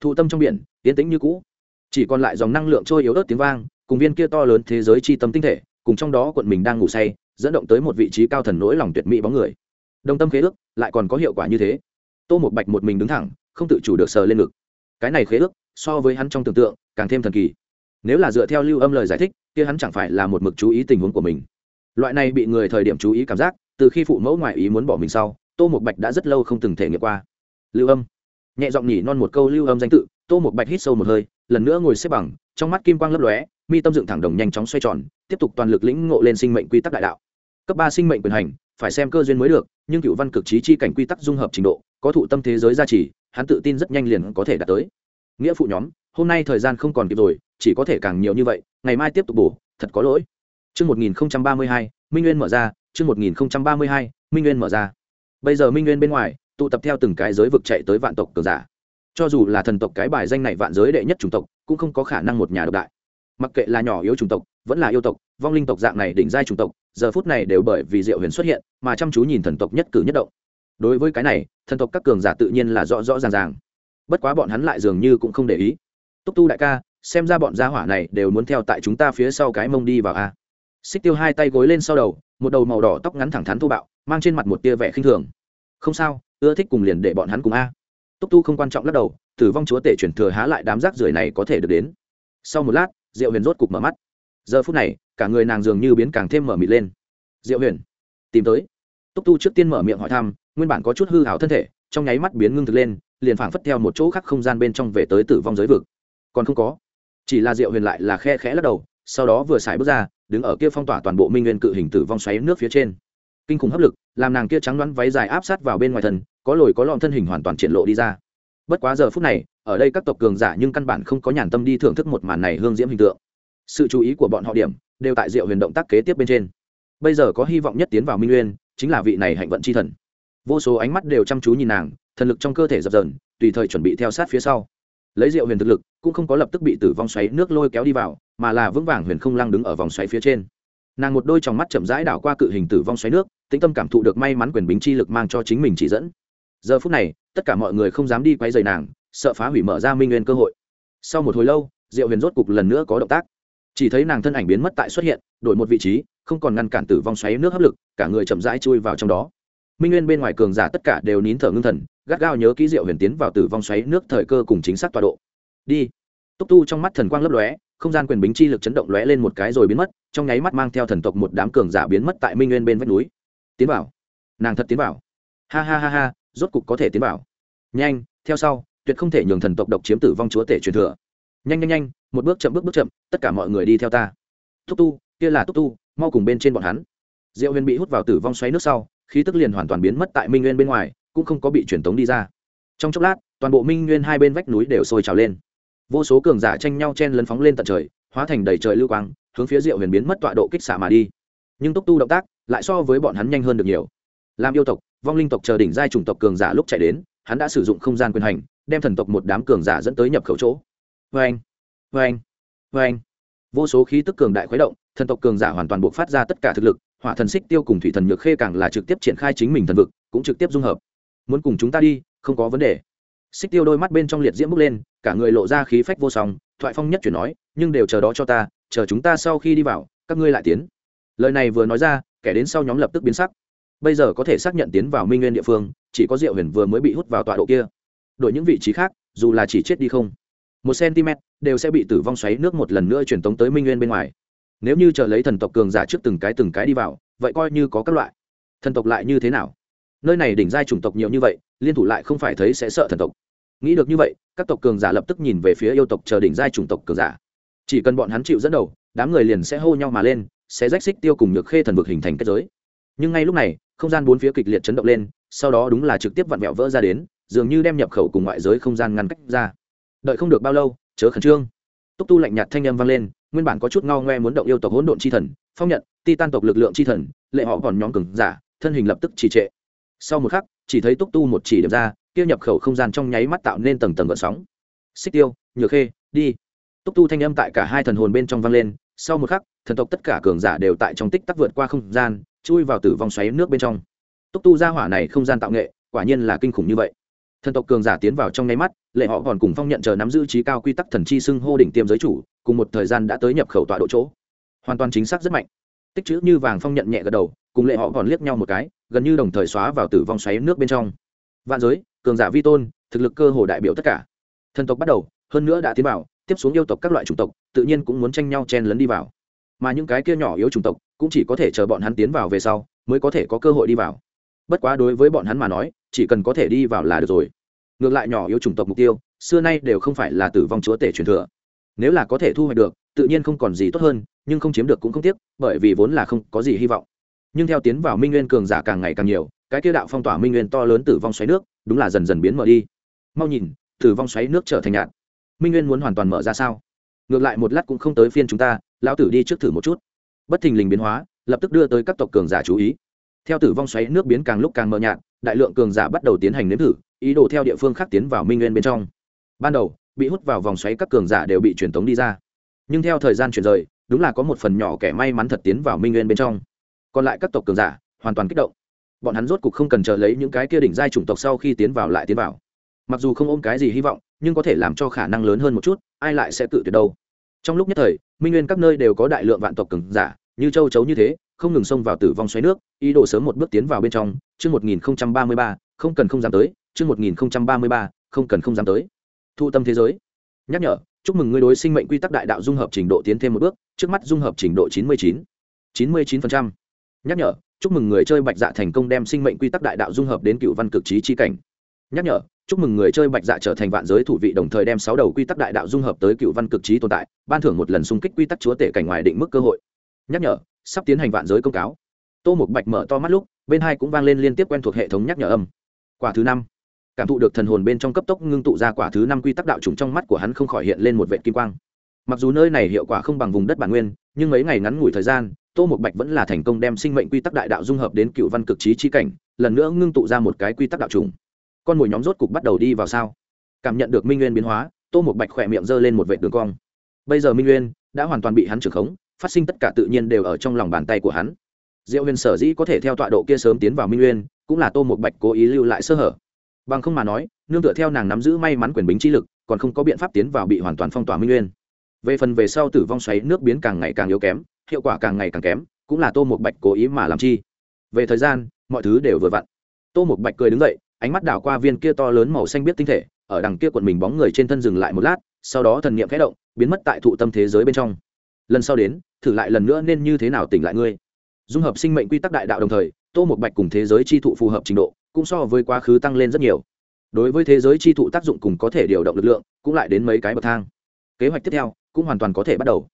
A: Thụ tâm trong biển tiến tĩnh như cũ. Chỉ còn lại dòng năng lượng trôi yếu ớt tiếng vang, cùng viên kia to lớn thế giới chi tâm tinh thể, cùng trong đó quận mình đang ngủ say, dẫn động tới một vị trí cao thần nỗi lòng tuyệt mỹ bóng người. Đồng tâm khế ước, lại còn có hiệu quả như thế. Tô một bạch một mình đứng thẳng, không tự chủ được sờ lên ngực. Cái này khế ước, so với hắn trong tưởng tượng, càng thêm thần kỳ nếu là dựa theo lưu âm lời giải thích, kia hắn chẳng phải là một mực chú ý tình huống của mình. Loại này bị người thời điểm chú ý cảm giác, từ khi phụ mẫu ngoại ý muốn bỏ mình sau, tô một bạch đã rất lâu không từng thể nghiệm qua. Lưu âm. Nhẹ giọng nhỉ non một câu lưu âm danh tự, tô một bạch hít sâu một hơi, lần nữa ngồi xếp bằng, trong mắt kim quang lấp lóe, mi tâm dựng thẳng đồng nhanh chóng xoay tròn, tiếp tục toàn lực lĩnh ngộ lên sinh mệnh quy tắc đại đạo. Cấp ba sinh mệnh quyền hành, phải xem cơ duyên mới được, nhưng cựu văn cực trí chi cảnh quy tắc dung hợp trình độ, có thụ tâm thế giới gia trì, hắn tự tin rất nhanh liền có thể đạt tới. Nghĩa phụ nhóm hôm nay thời gian không còn kịp rồi, chỉ có thể càng nhiều như vậy, ngày mai tiếp tục bổ, thật có lỗi. Chương một nghìn ba mươi hai, minh nguyên mở ra, chương một nghìn ba mươi hai, minh nguyên mở ra. Bây giờ minh nguyên bên ngoài, tụ tập theo từng cái giới vực chạy tới vạn tộc cường giả. Cho dù là thần tộc cái bài danh này vạn giới đệ nhất chủng tộc, cũng không có khả năng một nhà độc đại. Mặc kệ là nhỏ yếu chủng tộc, vẫn là yêu tộc, vong linh tộc dạng này đỉnh giai chủng tộc, giờ phút này đều bởi vì diệu huyền xuất hiện, mà chăm chú nhìn thần tộc nhất cử nhất động. Đối với cái này, thần tộc các cường giả tự nhiên là rõ rõ ràng ràng. Bất quá bọn hắn lại dường như cũng không để ý túc tu đại ca, xem ra bọn gia hỏa này đều muốn theo tại chúng ta phía sau cái mông đi vào a. Xích tiêu hai tay gối lên sau đầu, một đầu màu đỏ tóc ngắn thẳng thắn thô bạo, mang trên mặt một tia vẻ khinh thường. Không sao, ưa thích cùng liền để bọn hắn cùng a. Túc tu không quan trọng lắc đầu, tử vong chúa tể chuyển thừa há lại đám rác rưởi này có thể được đến. Sau một lát, diệu huyền rốt cục mở mắt. Giờ phút này, cả người nàng dường như biến càng thêm mở mịt lên. Diệu huyền, tìm tới. Túc tu trước tiên mở miệng hỏi thăm, nguyên bản có chút hư hảo thân thể, trong nháy mắt biến ngưng thực lên, liền phảng phất theo một chỗ khác không gian bên trong về tới tử vong giới vực còn không có. Chỉ là diệu huyền lại là khe khẽ lắc đầu, sau đó vừa xài bước ra, đứng ở kia phong tỏa toàn bộ minh nguyên cự hình tử vong xoáy nước phía trên. Kinh khủng hấp lực, làm nàng kia trắng đoán váy dài áp sát vào bên ngoài thân, có lồi có lọn thân hình hoàn toàn triển lộ đi ra. Bất quá giờ phút này, ở đây các tộc cường giả nhưng căn bản không có nhàn tâm đi thưởng thức một màn này hương diễm hình tượng. Sự chú ý của bọn họ điểm, đều tại diệu huyền động tác kế tiếp bên trên. Bây giờ có hy vọng nhất tiến vào minh nguyên, chính là vị này hạnh vận c h i thần. Vô số ánh mắt đều chăm chú nhìn nàng, thần lực trong cơ thể dập dờn, tùy thời chuẩn bị theo sát phía sau lấy diệu huyền thực lực, cũng không có lập tức bị tử vong xoáy nước lôi kéo đi vào, mà là vững vàng huyền không lăng đứng ở vòng xoáy phía trên. Nàng một đôi trong mắt chậm rãi đảo qua cự hình tử vong xoáy nước, tĩnh tâm cảm thụ được may mắn quyền bính chi lực mang cho chính mình chỉ dẫn. Giờ phút này, tất cả mọi người không dám đi quay dày nàng, sợ phá hủy mở ra minh nguyên cơ hội. Sau một hồi lâu diệu huyền rốt cục lần nữa có động tác. Chỉ thấy nàng thân ảnh biến mất tại xuất hiện, đổi một vị trí, không còn ngăn cản tử vong xoáy nước hấp lực, cả người chậm rãi chui vào trong đó. Minh nguyên bên ngoài cường giả tất cả đều nín thở ngưng thần gắt gao nhớ kỹ diệu huyền tiến vào tử vong xoáy nước thời cơ cùng chính xác tọa độ. Đi. Túc tu trong mắt thần quang lấp lóe, không gian quyền bính chi lực chấn động lóe lên một cái rồi biến mất, trong nháy mắt mang theo thần tộc một đám cường giả biến mất tại minh nguyên bên vách núi. Tiến vào. Nàng thật tiến vào. Ha ha ha ha, rốt cục có thể tiến vào. Nhanh, theo sau, tuyệt không thể nhường thần tộc độc chiếm tử vong chúa tể truyền thừa. Nhanh nhanh nhanh, một bước chậm bước bước chậm, tất cả mọi người đi theo ta. Túc tu, kia là túc tu, mau cùng bên trên bọn hắn. Diệu huyền bị hút vào tử vong xoáy nước sau, khí tức liền hoàn toàn biến mất tại minh nguyên bên ngoài cũng không có bị truyền tống đi ra. Trong chốc lát, toàn bộ minh nguyên hai bên vách núi đều sôi trào lên. Vô số cường giả tranh nhau chen lấn phóng lên tận trời, hóa thành đầy trời lưu quang, hướng phía diệu huyền biến mất tọa độ kích xạ mà đi. Nhưng túc tu động tác lại so với bọn hắn nhanh hơn được nhiều. Làm yêu tộc, vong linh tộc chờ đỉnh giai chủng tộc cường giả lúc chạy đến, hắn đã sử dụng không gian quyền hành, đem thần tộc một đám cường giả dẫn tới nhập khẩu chỗ. Vê anh vê anh vê anh vô số khí tức cường đại khuấy động, thần tộc cường giả hoàn toàn buộc phát ra tất cả thực lực, hỏa thần xích tiêu cùng thủy thần nhược khê càng là trực tiếp triển khai chính mình thần vực, cũng trực tiếp dung hợp muốn cùng chúng ta đi, không có vấn đề. Xích tiêu đôi mắt bên trong liệt diễm bước lên, cả người lộ ra khí phách vô song, thoại phong nhất chuyển nói, nhưng đều chờ đó cho ta, chờ chúng ta sau khi đi vào, các ngươi lại tiến. Lời này vừa nói ra, kẻ đến sau nhóm lập tức biến sắc. Bây giờ có thể xác nhận tiến vào minh nguyên địa phương, chỉ có diệu huyền vừa mới bị hút vào tọa độ kia. Đổi những vị trí khác, dù là chỉ chết đi không, một cm đều sẽ bị tử vong xoáy nước một lần nữa truyền tống tới minh nguyên bên ngoài. Nếu như chờ lấy thần tộc cường giả trước từng cái từng cái đi vào, vậy coi như có các loại. Thần tộc lại như thế nào? Nơi này đỉnh giai chủng tộc nhiều như vậy, liên thủ lại không phải thấy sẽ sợ thần tộc. Nghĩ được như vậy, các tộc cường giả lập tức nhìn về phía yêu tộc chờ đỉnh giai chủng tộc cường giả. Chỉ cần bọn hắn chịu dẫn đầu, đám người liền sẽ hô nhau mà lên, sẽ rách xích tiêu cùng nhược khê thần vực hình thành kết giới. Nhưng ngay lúc này, không gian bốn phía kịch liệt chấn động lên, sau đó đúng là trực tiếp vặn vẹo vỡ ra đến, dường như đem nhập khẩu cùng ngoại giới không gian ngăn cách ra. Đợi không được bao lâu, chớ khẩn trương. Túc tu lạnh nhạt thanh âm vang lên, nguyên bản có chút ngao ngoe muốn động yêu tộc hỗn độn chi thần, phong nhận ti tan tộc lực lượng chi thần, lệ họ còn nhóm cường giả, thân hình lập tức trì trệ sau một khắc, chỉ thấy túc tu một chỉ điểm ra, kia nhập khẩu không gian trong nháy mắt tạo nên tầng tầng gợn sóng. Xích tiêu, nhược khê, đi. Túc tu thanh âm tại cả hai thần hồn bên trong vang lên, sau một khắc, thần tộc tất cả cường giả đều tại trong tích tắc vượt qua không gian, chui vào tử vong xoáy nước bên trong. Túc tu ra hỏa này không gian tạo nghệ, quả nhiên là kinh khủng như vậy. Thần tộc cường giả tiến vào trong nháy mắt, lệ họ còn cùng phong nhận chờ nắm giữ trí cao quy tắc thần chi xưng hô đỉnh tiêm giới chủ, cùng một thời gian đã tới nhập khẩu tọa độ chỗ. Hoàn toàn chính xác rất mạnh. Tích chữ như vàng phong nhận nhẹ gật đầu cùng lệ họ còn liếc nhau một cái, gần như đồng thời xóa vào tử vong xoáy nước bên trong. Vạn giới, cường giả vi tôn, thực lực cơ hồ đại biểu tất cả. Thần tộc bắt đầu, hơn nữa đã tiến vào, tiếp xuống yêu tộc các loại chủng tộc, tự nhiên cũng muốn tranh nhau chen lấn đi vào. Mà những cái kia nhỏ yếu chủng tộc, cũng chỉ có thể chờ bọn hắn tiến vào về sau, mới có thể có cơ hội đi vào. Bất quá đối với bọn hắn mà nói, chỉ cần có thể đi vào là được rồi. Ngược lại nhỏ yếu chủng tộc mục tiêu, xưa nay đều không phải là tử vong chúa tể truyền thừa. Nếu là có thể thu hoạch được, tự nhiên không còn gì tốt hơn, nhưng không chiếm được cũng không tiếc, bởi vì vốn là không có gì hy vọng nhưng theo tiến vào minh nguyên cường giả càng ngày càng nhiều, cái kia đạo phong tỏa minh nguyên to lớn tử vong xoáy nước, đúng là dần dần biến mở đi. Mau nhìn, tử vong xoáy nước trở thành nhạt minh nguyên muốn hoàn toàn mở ra sao? Ngược lại một lát cũng không tới phiên chúng ta, lão tử đi trước thử một chút. Bất thình lình biến hóa, lập tức đưa tới các tộc cường giả chú ý. Theo tử vong xoáy nước biến càng lúc càng mờ nhạt, đại lượng cường giả bắt đầu tiến hành nếm thử, ý đồ theo địa phương khác tiến vào minh nguyên bên trong. Ban đầu, bị hút vào vòng xoáy các cường giả đều bị truyền tống đi ra. Nhưng theo thời gian chuyển rời, đúng là có một phần nhỏ kẻ may mắn thật tiến vào minh nguyên bên trong còn lại các tộc cường giả hoàn toàn kích động. Bọn hắn rốt cục không cần chờ lấy những cái kia đỉnh giai chủng tộc sau khi tiến vào lại tiến vào. Mặc dù không ôm cái gì hy vọng, nhưng có thể làm cho khả năng lớn hơn một chút, ai lại sẽ tự tuyệt đâu. Trong lúc nhất thời, minh nguyên các nơi đều có đại lượng vạn tộc cường giả, như châu chấu như thế, không ngừng xông vào tử vong xoáy nước, ý đồ sớm một bước tiến vào bên trong, chương một nghìn ba mươi ba, không cần không dám tới, chương một nghìn ba mươi ba, không cần không dám tới. Thu tâm thế giới. Nhắc nhở, chúc mừng ngươi đối sinh mệnh quy tắc đại đạo dung hợp trình độ tiến thêm một bước, trước mắt dung hợp trình độ chín mươi chín. Chín mươi chín nhắc nhở, chúc mừng người chơi bạch dạ thành công đem sinh mệnh quy tắc đại đạo dung hợp đến cựu văn cực trí chi cảnh. Nhắc nhở, chúc mừng người chơi bạch dạ trở thành vạn giới thủ vị đồng thời đem sáu đầu quy tắc đại đạo dung hợp tới cựu văn cực trí tồn tại, ban thưởng một lần xung kích quy tắc chúa tể cảnh ngoài định mức cơ hội. Nhắc nhở, sắp tiến hành vạn giới công cáo. Tô một bạch mở to mắt lúc, bên hai cũng vang lên liên tiếp quen thuộc hệ thống nhắc nhở âm. Quả thứ năm. Cảm thụ được thần hồn bên trong cấp tốc ngưng tụ ra quả thứ năm quy tắc đạo trùng trong mắt của hắn không khỏi hiện lên một vệ kim quang. Mặc dù nơi này hiệu quả không bằng vùng đất bản nguyên, nhưng mấy ngày ngắn ngủi thời gian tô một bạch vẫn là thành công đem sinh mệnh quy tắc đại đạo dung hợp đến cựu văn cực trí chi cảnh, lần nữa ngưng tụ ra một cái quy tắc đạo trùng. Con mồi nhóm rốt cục bắt đầu đi vào sao? Cảm nhận được minh nguyên biến hóa, tô một bạch khỏe miệng giơ lên một vệ đường cong. Bây giờ minh nguyên đã hoàn toàn bị hắn trưởng khống, phát sinh tất cả tự nhiên đều ở trong lòng bàn tay của hắn. Diệu huyền sở dĩ có thể theo tọa độ kia sớm tiến vào minh nguyên, cũng là tô một bạch cố ý lưu lại sơ hở. Bằng không mà nói, nương tựa theo nàng nắm giữ may mắn quyền bính chi lực, còn không có biện pháp tiến vào bị hoàn toàn phong tỏa minh nguyên. Về phần về sau tử vong xoáy, nước biến càng ngày càng yếu kém hiệu quả càng ngày càng kém, cũng là tô một bạch cố ý mà làm chi. Về thời gian, mọi thứ đều vừa vặn. Tô một bạch cười đứng dậy, ánh mắt đảo qua viên kia to lớn màu xanh biết tinh thể, ở đằng kia quận mình bóng người trên thân dừng lại một lát, sau đó thần niệm khẽ động, biến mất tại thụ tâm thế giới bên trong. Lần sau đến, thử lại lần nữa nên như thế nào tỉnh lại ngươi? Dung hợp sinh mệnh quy tắc đại đạo đồng thời, tô một bạch cùng thế giới chi thụ phù hợp trình độ, cũng so với quá khứ tăng lên rất nhiều. Đối với thế giới chi thụ tác dụng cùng có thể điều động lực lượng, cũng lại đến mấy cái bậc thang. Kế hoạch tiếp theo, cũng hoàn toàn có thể bắt đầu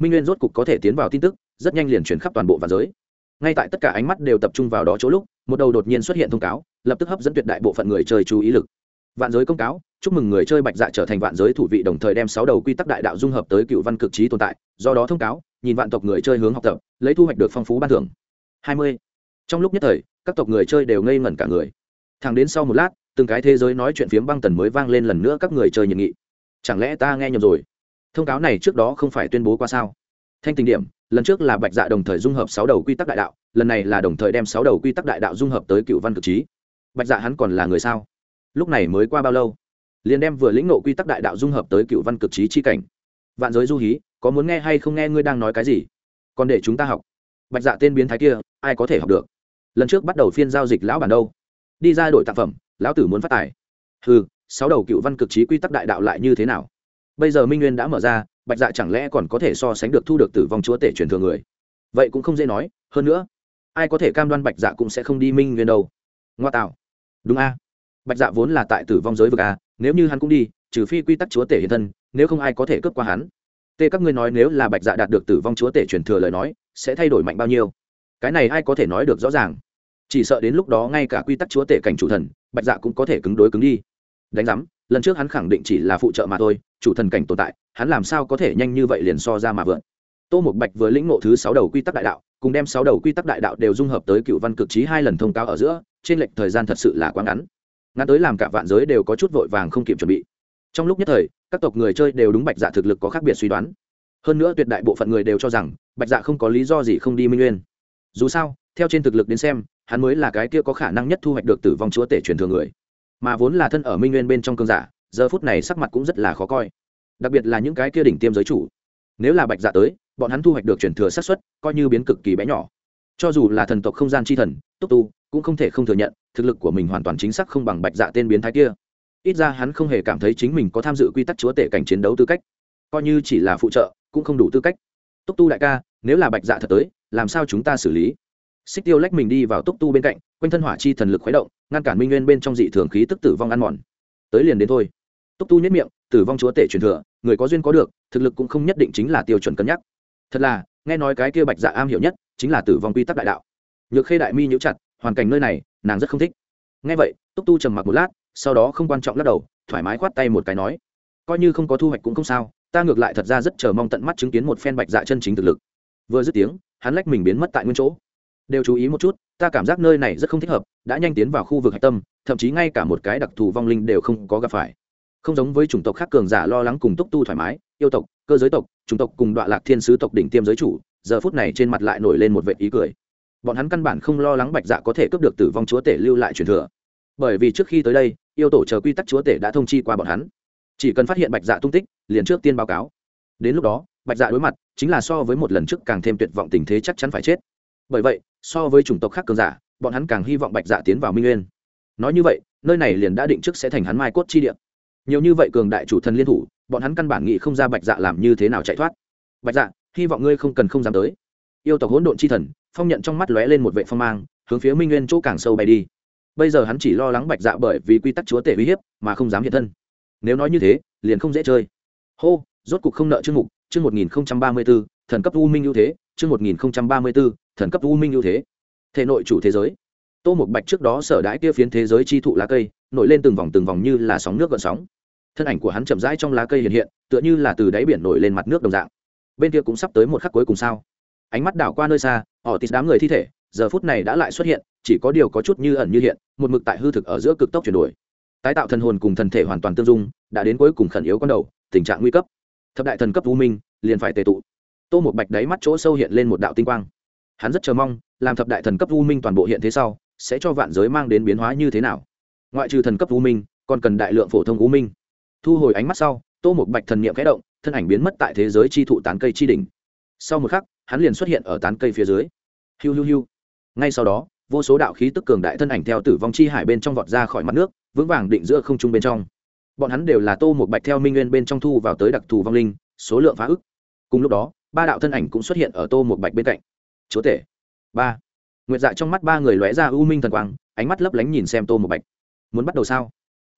A: minh nguyên rốt cục có thể tiến vào tin tức, rất nhanh liền chuyển khắp toàn bộ và giới. Ngay tại tất cả ánh mắt đều tập trung vào đó chỗ lúc, một đầu đột nhiên xuất hiện thông cáo, lập tức hấp dẫn tuyệt đại bộ phận người chơi chú ý lực. Vạn giới công cáo, chúc mừng người chơi bạch dạ trở thành vạn giới thủ vị đồng thời đem sáu đầu quy tắc đại đạo dung hợp tới cựu văn cực trí tồn tại, do đó thông cáo, nhìn vạn tộc người chơi hướng học tập, lấy thu hoạch được phong phú ban thưởng. Hai mươi. Trong lúc nhất thời, các tộc người chơi đều ngây ngẩn cả người. Thẳng đến sau một lát, từng cái thế giới nói chuyện phiếm băng tần mới vang lên lần nữa các người chơi nhiệt nghị. Chẳng lẽ ta nghe nhầm rồi? Thông cáo này trước đó không phải tuyên bố qua sao? Thanh tình điểm, lần trước là bạch dạ đồng thời dung hợp sáu đầu quy tắc đại đạo, lần này là đồng thời đem sáu đầu quy tắc đại đạo dung hợp tới cựu văn cực trí. Bạch dạ hắn còn là người sao? Lúc này mới qua bao lâu? Liền đem vừa lĩnh nộ quy tắc đại đạo dung hợp tới cựu văn cực trí chi cảnh. Vạn giới du hí, có muốn nghe hay không nghe ngươi đang nói cái gì? Còn để chúng ta học. Bạch dạ tên biến thái kia, ai có thể học được? Lần trước bắt đầu phiên giao dịch lão bản đâu? Đi ra đổi tạp phẩm, lão tử muốn phát tài. Ừ sáu đầu cựu văn cực trí quy tắc đại đạo lại như thế nào? Bây giờ minh nguyên đã mở ra, bạch dạ chẳng lẽ còn có thể so sánh được thu được tử vong chúa tể truyền thừa người? Vậy cũng không dễ nói, hơn nữa, ai có thể cam đoan bạch dạ cũng sẽ không đi minh nguyên đâu. Ngoa tạo. Đúng a. Bạch dạ vốn là tại tử vong giới vực a, nếu như hắn cũng đi, trừ phi quy tắc chúa tể hiện thân, nếu không ai có thể cướp qua hắn. Tê các ngươi nói nếu là bạch dạ đạt được tử vong chúa tể truyền thừa lời nói, sẽ thay đổi mạnh bao nhiêu? Cái này ai có thể nói được rõ ràng? Chỉ sợ đến lúc đó ngay cả quy tắc chúa tể cảnh chủ thần, bạch dạ cũng có thể cứng đối cứng đi đánh giám, lần trước hắn khẳng định chỉ là phụ trợ mà thôi, chủ thần cảnh tồn tại, hắn làm sao có thể nhanh như vậy liền so ra mà vượn. Tô một bạch vừa lĩnh ngộ thứ sáu đầu quy tắc đại đạo, cùng đem sáu đầu quy tắc đại đạo đều dung hợp tới cựu văn cực trí hai lần thông cáo ở giữa, trên lệch thời gian thật sự là quá ngắn. Ngắn tới làm cả vạn giới đều có chút vội vàng không kịp chuẩn bị. Trong lúc nhất thời, các tộc người chơi đều đúng bạch dạ thực lực có khác biệt suy đoán. Hơn nữa tuyệt đại bộ phận người đều cho rằng, bạch dạ không có lý do gì không đi minh nguyên. Dù sao, theo trên thực lực đến xem, hắn mới là cái kia có khả năng nhất thu hoạch được tử vong chúa tể truyền thường người mà vốn là thân ở minh nguyên bên trong cơn giả, giờ phút này sắc mặt cũng rất là khó coi. Đặc biệt là những cái kia đỉnh tiêm giới chủ. Nếu là bạch dạ tới, bọn hắn thu hoạch được truyền thừa sát xuất coi như biến cực kỳ bé nhỏ. Cho dù là thần tộc không gian chi thần, túc tu cũng không thể không thừa nhận, thực lực của mình hoàn toàn chính xác không bằng bạch dạ tên biến thái kia. Ít ra hắn không hề cảm thấy chính mình có tham dự quy tắc chúa tể cảnh chiến đấu tư cách. Coi như chỉ là phụ trợ, cũng không đủ tư cách. Túc tu đại ca, nếu là bạch dạ thật tới, làm sao chúng ta xử lý? Xích tiêu lách mình đi vào túc tu bên cạnh, quanh thân hỏa chi thần lực khuấy động, ngăn cản minh nguyên bên trong dị thường khí tức tử vong ăn mòn. Tới liền đến thôi. Túc tu nhất miệng, tử vong chúa tể truyền thừa, người có duyên có được, thực lực cũng không nhất định chính là tiêu chuẩn cân nhắc. Thật là, nghe nói cái kia bạch dạ am hiểu nhất, chính là tử vong quy tắc đại đạo. Nhược khê đại mi nhũ chặt, hoàn cảnh nơi này, nàng rất không thích. Nghe vậy, túc tu trầm mặc một lát, sau đó không quan trọng lắc đầu, thoải mái khoát tay một cái nói, coi như không có thu hoạch cũng không sao, ta ngược lại thật ra rất chờ mong tận mắt chứng kiến một phen bạch dạ chân chính thực lực. Vừa dứt tiếng, hắn lách mình biến mất tại nguyên chỗ đều chú ý một chút, ta cảm giác nơi này rất không thích hợp, đã nhanh tiến vào khu vực hạch tâm, thậm chí ngay cả một cái đặc thù vong linh đều không có gặp phải. Không giống với chủng tộc khác cường giả lo lắng cùng túc tu thoải mái, yêu tộc, cơ giới tộc, chủng tộc cùng đoạn lạc thiên sứ tộc đỉnh tiêm giới chủ, giờ phút này trên mặt lại nổi lên một vệ ý cười. Bọn hắn căn bản không lo lắng bạch dạ có thể cướp được tử vong chúa tể lưu lại truyền thừa. Bởi vì trước khi tới đây, yêu tổ chờ quy tắc chúa tể đã thông chi qua bọn hắn. Chỉ cần phát hiện bạch dạ tung tích, liền trước tiên báo cáo. Đến lúc đó, bạch dạ đối mặt, chính là so với một lần trước càng thêm tuyệt vọng tình thế chắc chắn phải chết. Bởi vậy so với chủng tộc khác cường giả, bọn hắn càng hy vọng bạch dạ tiến vào minh nguyên. Nói như vậy, nơi này liền đã định trước sẽ thành hắn mai cốt chi địa. Nhiều như vậy cường đại chủ thần liên thủ, bọn hắn căn bản nghĩ không ra bạch dạ làm như thế nào chạy thoát. Bạch dạ hy vọng ngươi không cần không dám tới. Yêu tộc hỗn độn chi thần, phong nhận trong mắt lóe lên một vệ phong mang, hướng phía minh nguyên chỗ càng sâu bay đi. Bây giờ hắn chỉ lo lắng bạch dạ bởi vì quy tắc chúa tể uy hiếp mà không dám hiện thân. Nếu nói như thế, liền không dễ chơi. Hô, rốt cục không nợ chương mục chương một nghìn ba mươi b ố thần cấp u minh ưu thế, chương một nghìn ba mươi b ố thần cấp u minh ưu thế. Thể nội chủ thế giới. Tô Mục bạch trước đó sở đãi kia phiến thế giới chi thụ lá cây, nổi lên từng vòng từng vòng như là sóng nước gợn sóng. Thân ảnh của hắn chậm rãi trong lá cây hiện hiện, tựa như là từ đáy biển nổi lên mặt nước đồng dạng. Bên kia cũng sắp tới một khắc cuối cùng sao. Ánh mắt đảo qua nơi xa, họ tịt đám người thi thể, giờ phút này đã lại xuất hiện, chỉ có điều có chút như ẩn như hiện, một mực tại hư thực ở giữa cực tốc chuyển đổi. Tái tạo thần hồn cùng thần thể hoàn toàn tương dung, đã đến cuối cùng khẩn yếu con đầu, tình trạng nguy cấp thập đại thần cấp u minh liền phải tề tụ tô một bạch đáy mắt chỗ sâu hiện lên một đạo tinh quang hắn rất chờ mong làm thập đại thần cấp u minh toàn bộ hiện thế sau sẽ cho vạn giới mang đến biến hóa như thế nào ngoại trừ thần cấp u minh còn cần đại lượng phổ thông u minh thu hồi ánh mắt sau tô một bạch thần niệm kẽ động thân ảnh biến mất tại thế giới chi thụ tán cây chi đỉnh sau một khắc hắn liền xuất hiện ở tán cây phía dưới hiu hiu hiu ngay sau đó vô số đạo khí tức cường đại thân ảnh theo tử vong chi hải bên trong vọt ra khỏi mặt nước vững vàng định giữa không trung bên trong bọn hắn đều là tô một bạch theo minh nguyên bên trong thu vào tới đặc thù vong linh, số lượng phá ức. Cùng lúc đó, ba đạo thân ảnh cũng xuất hiện ở tô một bạch bên cạnh. Chúa tể. Ba. Nguyệt dạ trong mắt ba người lóe ra u minh thần quang, ánh mắt lấp lánh nhìn xem tô một bạch. Muốn bắt đầu sao?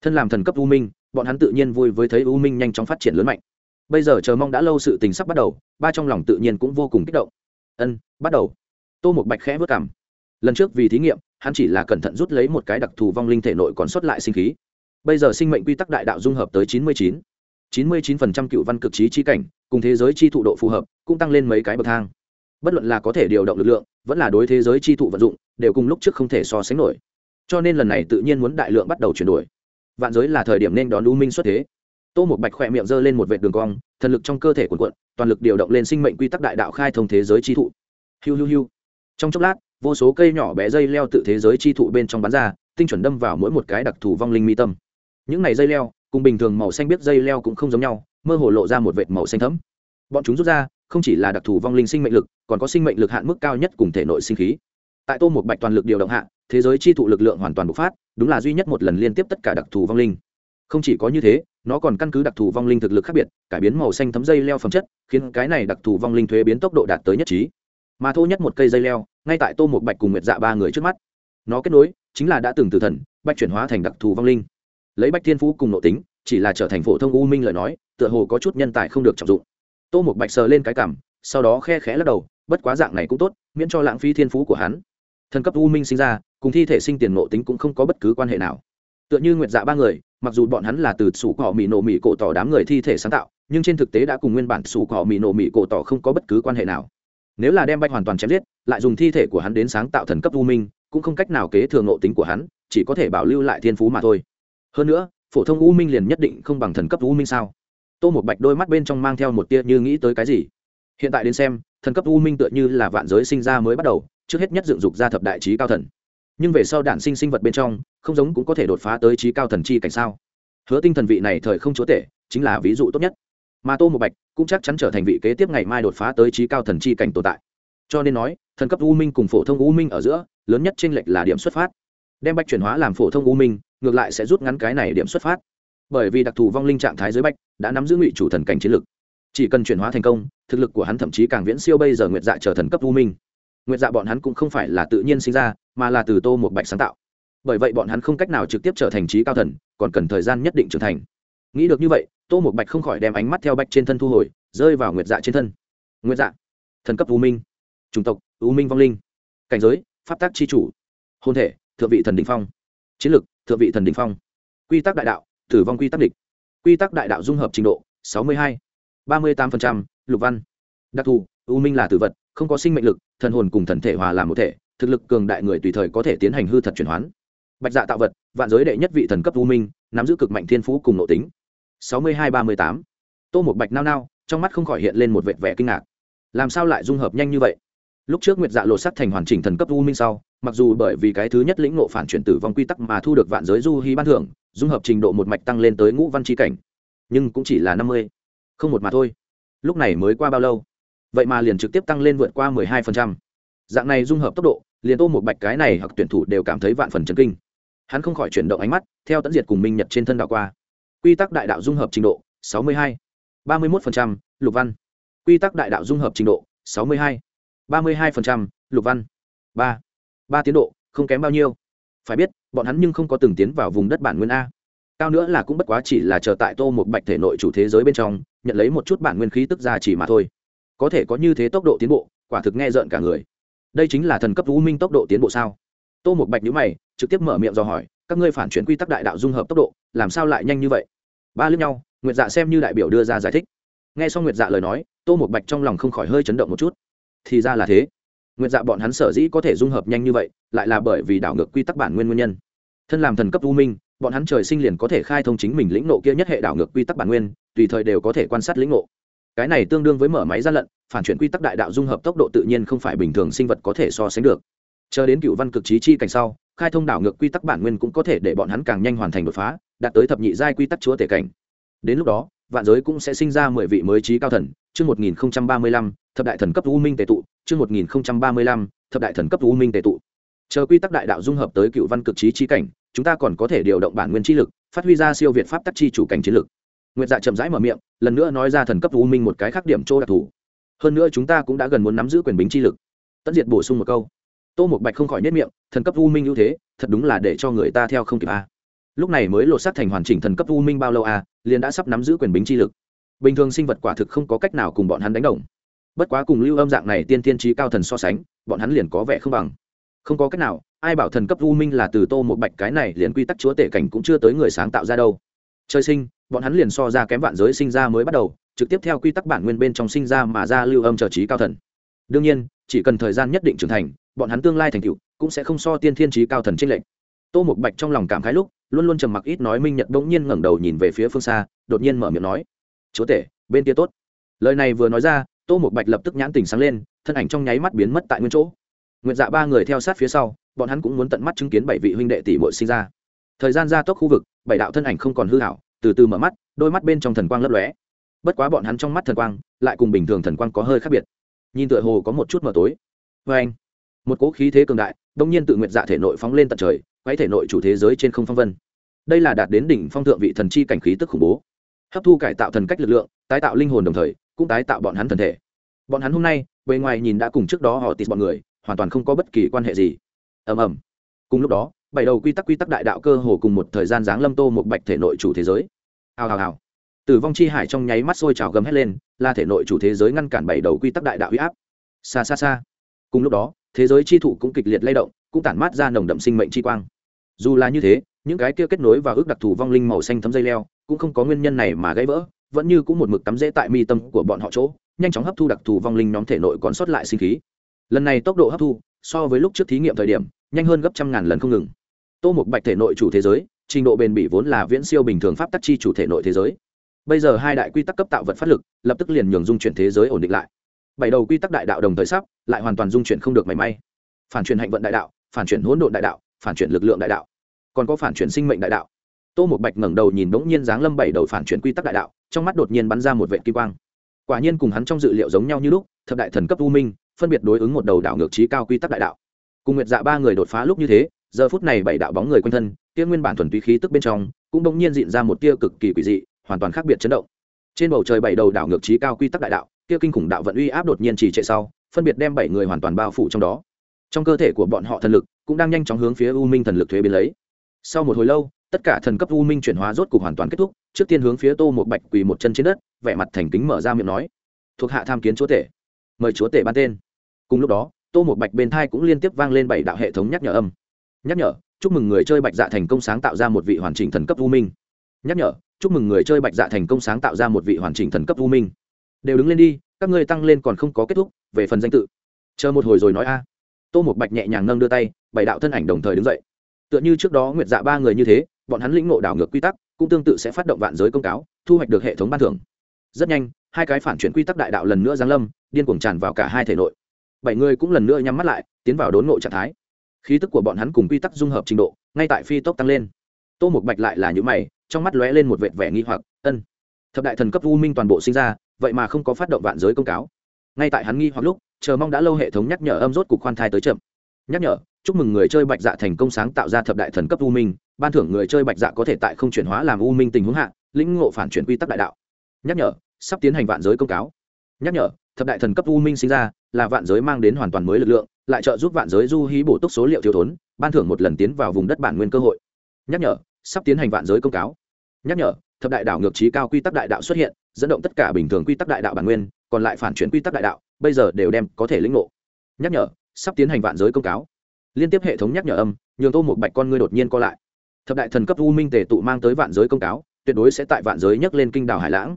A: Thân làm thần cấp u minh, bọn hắn tự nhiên vui với thấy u minh nhanh chóng phát triển lớn mạnh. Bây giờ chờ mong đã lâu sự tình sắp bắt đầu, ba trong lòng tự nhiên cũng vô cùng kích động. Ân, bắt đầu. Tô một bạch khẽ vất cảm lần trước vì thí nghiệm, hắn chỉ là cẩn thận rút lấy một cái đặc thù vong linh thể nội còn sót lại sinh khí bây giờ sinh mệnh quy tắc đại đạo dung hợp tới chín mươi chín. chín mươi chín phần trăm cựu văn cực trí chi cảnh, cùng thế giới chi thụ độ phù hợp, cũng tăng lên mấy cái bậc thang. Bất luận là có thể điều động lực lượng, vẫn là đối thế giới chi thụ vận dụng, đều cùng lúc trước không thể so sánh nổi. Cho nên lần này tự nhiên muốn đại lượng bắt đầu chuyển đổi. Vạn giới là thời điểm nên đón u minh xuất thế. Tô một bạch khỏe miệng giơ lên một vệ đường cong, thần lực trong cơ thể cuộn cuộn, toàn lực điều động lên sinh mệnh quy tắc đại đạo khai thông thế giới chi thụ. Hiu hiu hiu. Trong chốc lát, vô số cây nhỏ bé dây leo tự thế giới chi thụ bên trong bán ra, tinh chuẩn đâm vào mỗi một cái đặc thù vong linh mi tâm những này dây leo, cùng bình thường màu xanh biết dây leo cũng không giống nhau, mơ hồ lộ ra một vệt màu xanh thẫm. Bọn chúng rút ra, không chỉ là đặc thù vong linh sinh mệnh lực, còn có sinh mệnh lực hạn mức cao nhất cùng thể nội sinh khí. Tại tô một bạch toàn lực điều động hạ, thế giới chi thụ lực lượng hoàn toàn bộc phát, đúng là duy nhất một lần liên tiếp tất cả đặc thù vong linh. Không chỉ có như thế, nó còn căn cứ đặc thù vong linh thực lực khác biệt, cải biến màu xanh thấm dây leo phẩm chất, khiến cái này đặc thù vong linh thuế biến tốc độ đạt tới nhất trí. Mà thô nhất một cây dây leo, ngay tại tô một bạch cùng nguyệt dạ ba người trước mắt. Nó kết nối, chính là đã từng từ thần, bạch chuyển hóa thành đặc thù vong linh lấy bạch thiên phú cùng nội tính, chỉ là trở thành phổ thông u minh lời nói, tựa hồ có chút nhân tài không được trọng dụng. Tô một bạch sờ lên cái cảm, sau đó khe khẽ lắc đầu, bất quá dạng này cũng tốt, miễn cho lãng phí thiên phú của hắn. Thần cấp u minh sinh ra, cùng thi thể sinh tiền nội tính cũng không có bất cứ quan hệ nào. Tựa như nguyệt dạ ba người, mặc dù bọn hắn là từ sủ cỏ mì nổ mì cổ tỏ đám người thi thể sáng tạo, nhưng trên thực tế đã cùng nguyên bản sủ cỏ mì nổ mì cổ tỏ không có bất cứ quan hệ nào. Nếu là đem bạch hoàn toàn chém giết, lại dùng thi thể của hắn đến sáng tạo thần cấp u minh, cũng không cách nào kế thừa ngộ tính của hắn, chỉ có thể bảo lưu lại thiên phú mà thôi hơn nữa, phổ thông u minh liền nhất định không bằng thần cấp u minh sao? Tô một bạch đôi mắt bên trong mang theo một tia như nghĩ tới cái gì. Hiện tại đến xem, thần cấp u minh tựa như là vạn giới sinh ra mới bắt đầu, trước hết nhất dựng dục ra thập đại trí cao thần. Nhưng về sau đản sinh sinh vật bên trong, không giống cũng có thể đột phá tới trí cao thần chi cảnh sao? Hứa tinh thần vị này thời không chúa tể, chính là ví dụ tốt nhất. Mà tô một bạch cũng chắc chắn trở thành vị kế tiếp ngày mai đột phá tới trí cao thần chi cảnh tồn tại. Cho nên nói, thần cấp u minh cùng phổ thông u minh ở giữa, lớn nhất tranh lệch là điểm xuất phát. Đem bạch chuyển hóa làm phổ thông u minh ngược lại sẽ rút ngắn cái này điểm xuất phát. Bởi vì đặc thù vong linh trạng thái dưới bạch đã nắm giữ ngụy chủ thần cảnh chiến lực. Chỉ cần chuyển hóa thành công, thực lực của hắn thậm chí càng viễn siêu bây giờ nguyệt dạ trở thần cấp u minh. Nguyệt dạ bọn hắn cũng không phải là tự nhiên sinh ra, mà là từ tô một bạch sáng tạo. Bởi vậy bọn hắn không cách nào trực tiếp trở thành trí cao thần, còn cần thời gian nhất định trưởng thành. Nghĩ được như vậy, tô một bạch không khỏi đem ánh mắt theo bạch trên thân thu hồi, rơi vào nguyệt dạ trên thân. Nguyệt dạ thần cấp u minh. Chủng tộc, u minh vong linh. Cảnh giới, pháp tác chi chủ. Hôn thể, thượng vị thần đình phong. Chiến lược thượng vị thần đình phong. Quy tắc đại đạo, tử vong quy tắc địch. Quy tắc đại đạo dung hợp trình độ, sáu mươi hai, ba mươi tám lục văn. Đặc thù, u minh là tử vật, không có sinh mệnh lực, thần hồn cùng thần thể hòa làm một thể, thực lực cường đại người tùy thời có thể tiến hành hư thật chuyển hoán. Bạch dạ tạo vật, vạn giới đệ nhất vị thần cấp u minh, nắm giữ cực mạnh thiên phú cùng nội tính. sáu mươi hai, ba mươi tám. Tô một bạch nao nao, trong mắt không khỏi hiện lên một vệt vẻ kinh ngạc. Làm sao lại dung hợp nhanh như vậy? Lúc trước nguyệt dạ lột sắc thành hoàn chỉnh thần cấp u minh sau mặc dù bởi vì cái thứ nhất lĩnh ngộ phản chuyển tử vong quy tắc mà thu được vạn giới du hy ban thưởng, dung hợp trình độ một mạch tăng lên tới ngũ văn tri cảnh, nhưng cũng chỉ là năm mươi, không một mà thôi. Lúc này mới qua bao lâu? Vậy mà liền trực tiếp tăng lên vượt qua mười hai phần trăm. Dạng này dung hợp tốc độ, liền tô một bạch cái này hoặc tuyển thủ đều cảm thấy vạn phần chấn kinh. Hắn không khỏi chuyển động ánh mắt, theo tận diệt cùng minh nhật trên thân đạo qua. Quy tắc đại đạo dung hợp trình độ, sáu mươi hai, ba mươi một lục văn. Quy tắc đại đạo dung hợp trình độ, sáu mươi hai, ba mươi hai phần trăm, lục văn. Ba ba tiến độ, không kém bao nhiêu. Phải biết, bọn hắn nhưng không có từng tiến vào vùng đất bản nguyên a. Cao nữa là cũng bất quá chỉ là chờ tại tô một bạch thể nội chủ thế giới bên trong, nhận lấy một chút bản nguyên khí tức ra chỉ mà thôi. Có thể có như thế tốc độ tiến bộ, quả thực nghe rợn cả người. Đây chính là thần cấp vũ minh tốc độ tiến bộ sao? Tô một bạch nhữ mày, trực tiếp mở miệng dò hỏi, các ngươi phản chuyển quy tắc đại đạo dung hợp tốc độ, làm sao lại nhanh như vậy? Ba lướt nhau, nguyệt dạ xem như đại biểu đưa ra giải thích. Nghe xong nguyệt dạ lời nói, tô một bạch trong lòng không khỏi hơi chấn động một chút. Thì ra là thế nguyệt dạ bọn hắn sở dĩ có thể dung hợp nhanh như vậy, lại là bởi vì đảo ngược quy tắc bản nguyên nguyên nhân. Thân làm thần cấp u minh, bọn hắn trời sinh liền có thể khai thông chính mình lĩnh nộ kia nhất hệ đảo ngược quy tắc bản nguyên, tùy thời đều có thể quan sát lĩnh nộ cái này tương đương với mở máy gian lận, phản chuyển quy tắc đại đạo dung hợp tốc độ tự nhiên không phải bình thường sinh vật có thể so sánh được. Chờ đến cựu văn cực trí chi cảnh sau, khai thông đảo ngược quy tắc bản nguyên cũng có thể để bọn hắn càng nhanh hoàn thành đột phá, đạt tới thập nhị giai quy tắc chúa tể cảnh. Đến lúc đó, vạn giới cũng sẽ sinh ra mười vị mới trí cao thần. Chương một nghìn ba mươi lăm thập đại thần cấp u minh tệ tụ, chương một nghìn ba mươi lăm, thập đại thần cấp u minh tệ tụ. Chờ quy tắc đại đạo dung hợp tới cựu văn cực trí chi cảnh, chúng ta còn có thể điều động bản nguyên chi lực, phát huy ra siêu việt pháp tắc chi chủ cảnh chiến lực. Nguyệt dạ chậm rãi mở miệng, lần nữa nói ra thần cấp u minh một cái khác điểm chỗ đặc thù. Hơn nữa chúng ta cũng đã gần muốn nắm giữ quyền bính chi lực. Tất diệt bổ sung một câu. Tô một bạch không khỏi nhất miệng, thần cấp u minh ưu thế, thật đúng là để cho người ta theo không kịp a. Lúc này mới lột xác thành hoàn chỉnh thần cấp u minh bao lâu a, liền đã sắp nắm giữ quyền bính chi lực. Bình thường sinh vật quả thực không có cách nào cùng bọn hắn đánh đồng bất quá cùng lưu âm dạng này tiên tiên trí cao thần so sánh, bọn hắn liền có vẻ không bằng. Không có cách nào, ai bảo thần cấp u minh là từ tô một bạch cái này liền quy tắc chúa tể cảnh cũng chưa tới người sáng tạo ra đâu. Chơi sinh, bọn hắn liền so ra kém vạn giới sinh ra mới bắt đầu, trực tiếp theo quy tắc bản nguyên bên trong sinh ra mà ra lưu âm trở trí cao thần. Đương nhiên, chỉ cần thời gian nhất định trưởng thành, bọn hắn tương lai thành tựu cũng sẽ không so tiên thiên trí cao thần trinh lệnh tô một bạch trong lòng cảm khái lúc, luôn luôn trầm mặc ít nói minh nhật bỗng nhiên ngẩng đầu nhìn về phía phương xa, đột nhiên mở miệng nói, chúa tể, bên kia tốt. Lời này vừa nói ra tô một bạch lập tức nhãn tình sáng lên, thân ảnh trong nháy mắt biến mất tại nguyên chỗ. Nguyện dạ ba người theo sát phía sau, bọn hắn cũng muốn tận mắt chứng kiến bảy vị huynh đệ tỷ muội sinh ra. Thời gian gia tốc khu vực, bảy đạo thân ảnh không còn hư hảo, từ từ mở mắt, đôi mắt bên trong thần quang lấp lóe. Bất quá bọn hắn trong mắt thần quang, lại cùng bình thường thần quang có hơi khác biệt. Nhìn tựa hồ có một chút mờ tối. Vê anh, một cỗ khí thế cường đại, đông nhiên tự nguyện dạ thể nội phóng lên tận trời quay thể nội chủ thế giới trên không phong vân. Đây là đạt đến đỉnh phong thượng vị thần chi cảnh khí tức khủng bố. Hấp thu cải tạo thần cách lực lượng, tái tạo linh hồn đồng thời cũng tái tạo bọn hắn thần thể. Bọn hắn hôm nay, bề ngoài nhìn đã cùng trước đó họ tịt bọn người, hoàn toàn không có bất kỳ quan hệ gì. Ầm ầm. Cùng lúc đó, bảy đầu quy tắc quy tắc đại đạo cơ hồ cùng một thời gian giáng lâm tô một bạch thể nội chủ thế giới. Hào hào hào. Tử vong chi hải trong nháy mắt sôi trào gầm hét lên, là thể nội chủ thế giới ngăn cản bảy đầu quy tắc đại đạo huy áp. Xa xa xa cùng lúc đó, thế giới chi thụ cũng kịch liệt lay động, cũng tản mát ra nồng đậm sinh mệnh chi quang. Dù là như thế, những cái kia kết nối và ước đặc thù vong linh màu xanh thấm dây leo, cũng không có nguyên nhân này mà gãy vỡ vẫn như cũng một mực tắm rễ tại mi tâm của bọn họ chỗ, nhanh chóng hấp thu đặc thù vong linh nhóm thể nội còn sót lại sinh khí. Lần này tốc độ hấp thu, so với lúc trước thí nghiệm thời điểm, nhanh hơn gấp trăm ngàn lần không ngừng. Tô một bạch thể nội chủ thế giới, trình độ bền bỉ vốn là viễn siêu bình thường pháp tắc chi chủ thể nội thế giới. Bây giờ hai đại quy tắc cấp tạo vật phát lực, lập tức liền nhường dung chuyển thế giới ổn định lại. Bảy đầu quy tắc đại đạo đồng thời sắp, lại hoàn toàn dung chuyển không được mảy may. Phản chuyển hạnh vận đại đạo, phản chuyển hỗn độn đại đạo, phản chuyển lực lượng đại đạo. Còn có phản chuyển sinh mệnh đại đạo tô một bạch ngẩng đầu nhìn bỗng nhiên dáng lâm bảy đầu phản chuyển quy tắc đại đạo, trong mắt đột nhiên bắn ra một vệ kim quang. Quả nhiên cùng hắn trong dự liệu giống nhau như lúc, thập đại thần cấp u minh, phân biệt đối ứng một đầu đảo ngược trí cao quy tắc đại đạo. Cùng nguyệt dạ ba người đột phá lúc như thế, giờ phút này bảy đạo bóng người quanh thân, kia nguyên bản thuần túy khí tức bên trong, cũng bỗng nhiên diện ra một tia cực kỳ quỷ dị, hoàn toàn khác biệt chấn động. Trên bầu trời bảy đầu đảo ngược trí cao quy tắc đại đạo, kia kinh khủng đạo vận uy áp đột nhiên chỉ chạy sau, phân biệt đem bảy người hoàn toàn bao phủ trong đó. Trong cơ thể của bọn họ thần lực cũng đang nhanh chóng hướng phía u minh thần lực thuế biến lấy. Sau một hồi lâu tất cả thần cấp u minh chuyển hóa rốt cục hoàn toàn kết thúc, trước tiên hướng phía tô một bạch quỳ một chân trên đất, vẻ mặt thành kính mở ra miệng nói, thuộc hạ tham kiến chúa tể, mời chúa tể ban tên. Cùng lúc đó, tô một bạch bên thai cũng liên tiếp vang lên bảy đạo hệ thống nhắc nhở âm. Nhắc nhở, chúc mừng người chơi bạch dạ thành công sáng tạo ra một vị hoàn chỉnh thần cấp u minh. Nhắc nhở, chúc mừng người chơi bạch dạ thành công sáng tạo ra một vị hoàn chỉnh thần cấp u minh. Đều đứng lên đi, các ngươi tăng lên còn không có kết thúc, về phần danh tự. Chờ một hồi rồi nói a. Tô một bạch nhẹ nhàng nâng đưa tay, bảy đạo thân ảnh đồng thời đứng dậy. Tựa như trước đó nguyệt dạ ba người như thế bọn hắn lĩnh ngộ đảo ngược quy tắc, cũng tương tự sẽ phát động vạn giới công cáo, thu hoạch được hệ thống ban thưởng. Rất nhanh, hai cái phản chuyển quy tắc đại đạo lần nữa giáng lâm, điên cuồng tràn vào cả hai thể nội. Bảy người cũng lần nữa nhắm mắt lại, tiến vào đốn ngộ trạng thái. Khí tức của bọn hắn cùng quy tắc dung hợp trình độ, ngay tại phi tốc tăng lên. Tô một bạch lại là những mày, trong mắt lóe lên một vệt vẻ nghi hoặc, ân, thập đại thần cấp u minh toàn bộ sinh ra, vậy mà không có phát động vạn giới công cáo. Ngay tại hắn nghi hoặc lúc, chờ mong đã lâu hệ thống nhắc nhở âm rốt cục khoan thai tới chậm. Nhắc nhở chúc mừng người chơi bạch dạ thành công sáng tạo ra thập đại thần cấp u minh. Ban thưởng người chơi bạch dạ có thể tại không chuyển hóa làm u minh tình huống hạ, lĩnh ngộ phản chuyển quy tắc đại đạo. Nhắc nhở, sắp tiến hành vạn giới công cáo. Nhắc nhở, thập đại thần cấp u minh sinh ra là vạn giới mang đến hoàn toàn mới lực lượng, lại trợ giúp vạn giới du hí bổ túc số liệu thiếu thốn, ban thưởng một lần tiến vào vùng đất bản nguyên cơ hội. Nhắc nhở, sắp tiến hành vạn giới công cáo. Nhắc nhở, thập đại đảo ngược trí cao quy tắc đại đạo xuất hiện, dẫn động tất cả bình thường quy tắc đại đạo bản nguyên, còn lại phản chuyển quy tắc đại đạo, bây giờ đều đem có thể lĩnh ngộ. Nhắc nhở, sắp tiến hành vạn giới công cáo liên tiếp hệ thống nhắc nhở âm, nhường tô một bạch con ngươi đột nhiên co lại. Thập đại thần cấp u minh tề tụ mang tới vạn giới công cáo, tuyệt đối sẽ tại vạn giới nhấc lên kinh đảo hải lãng.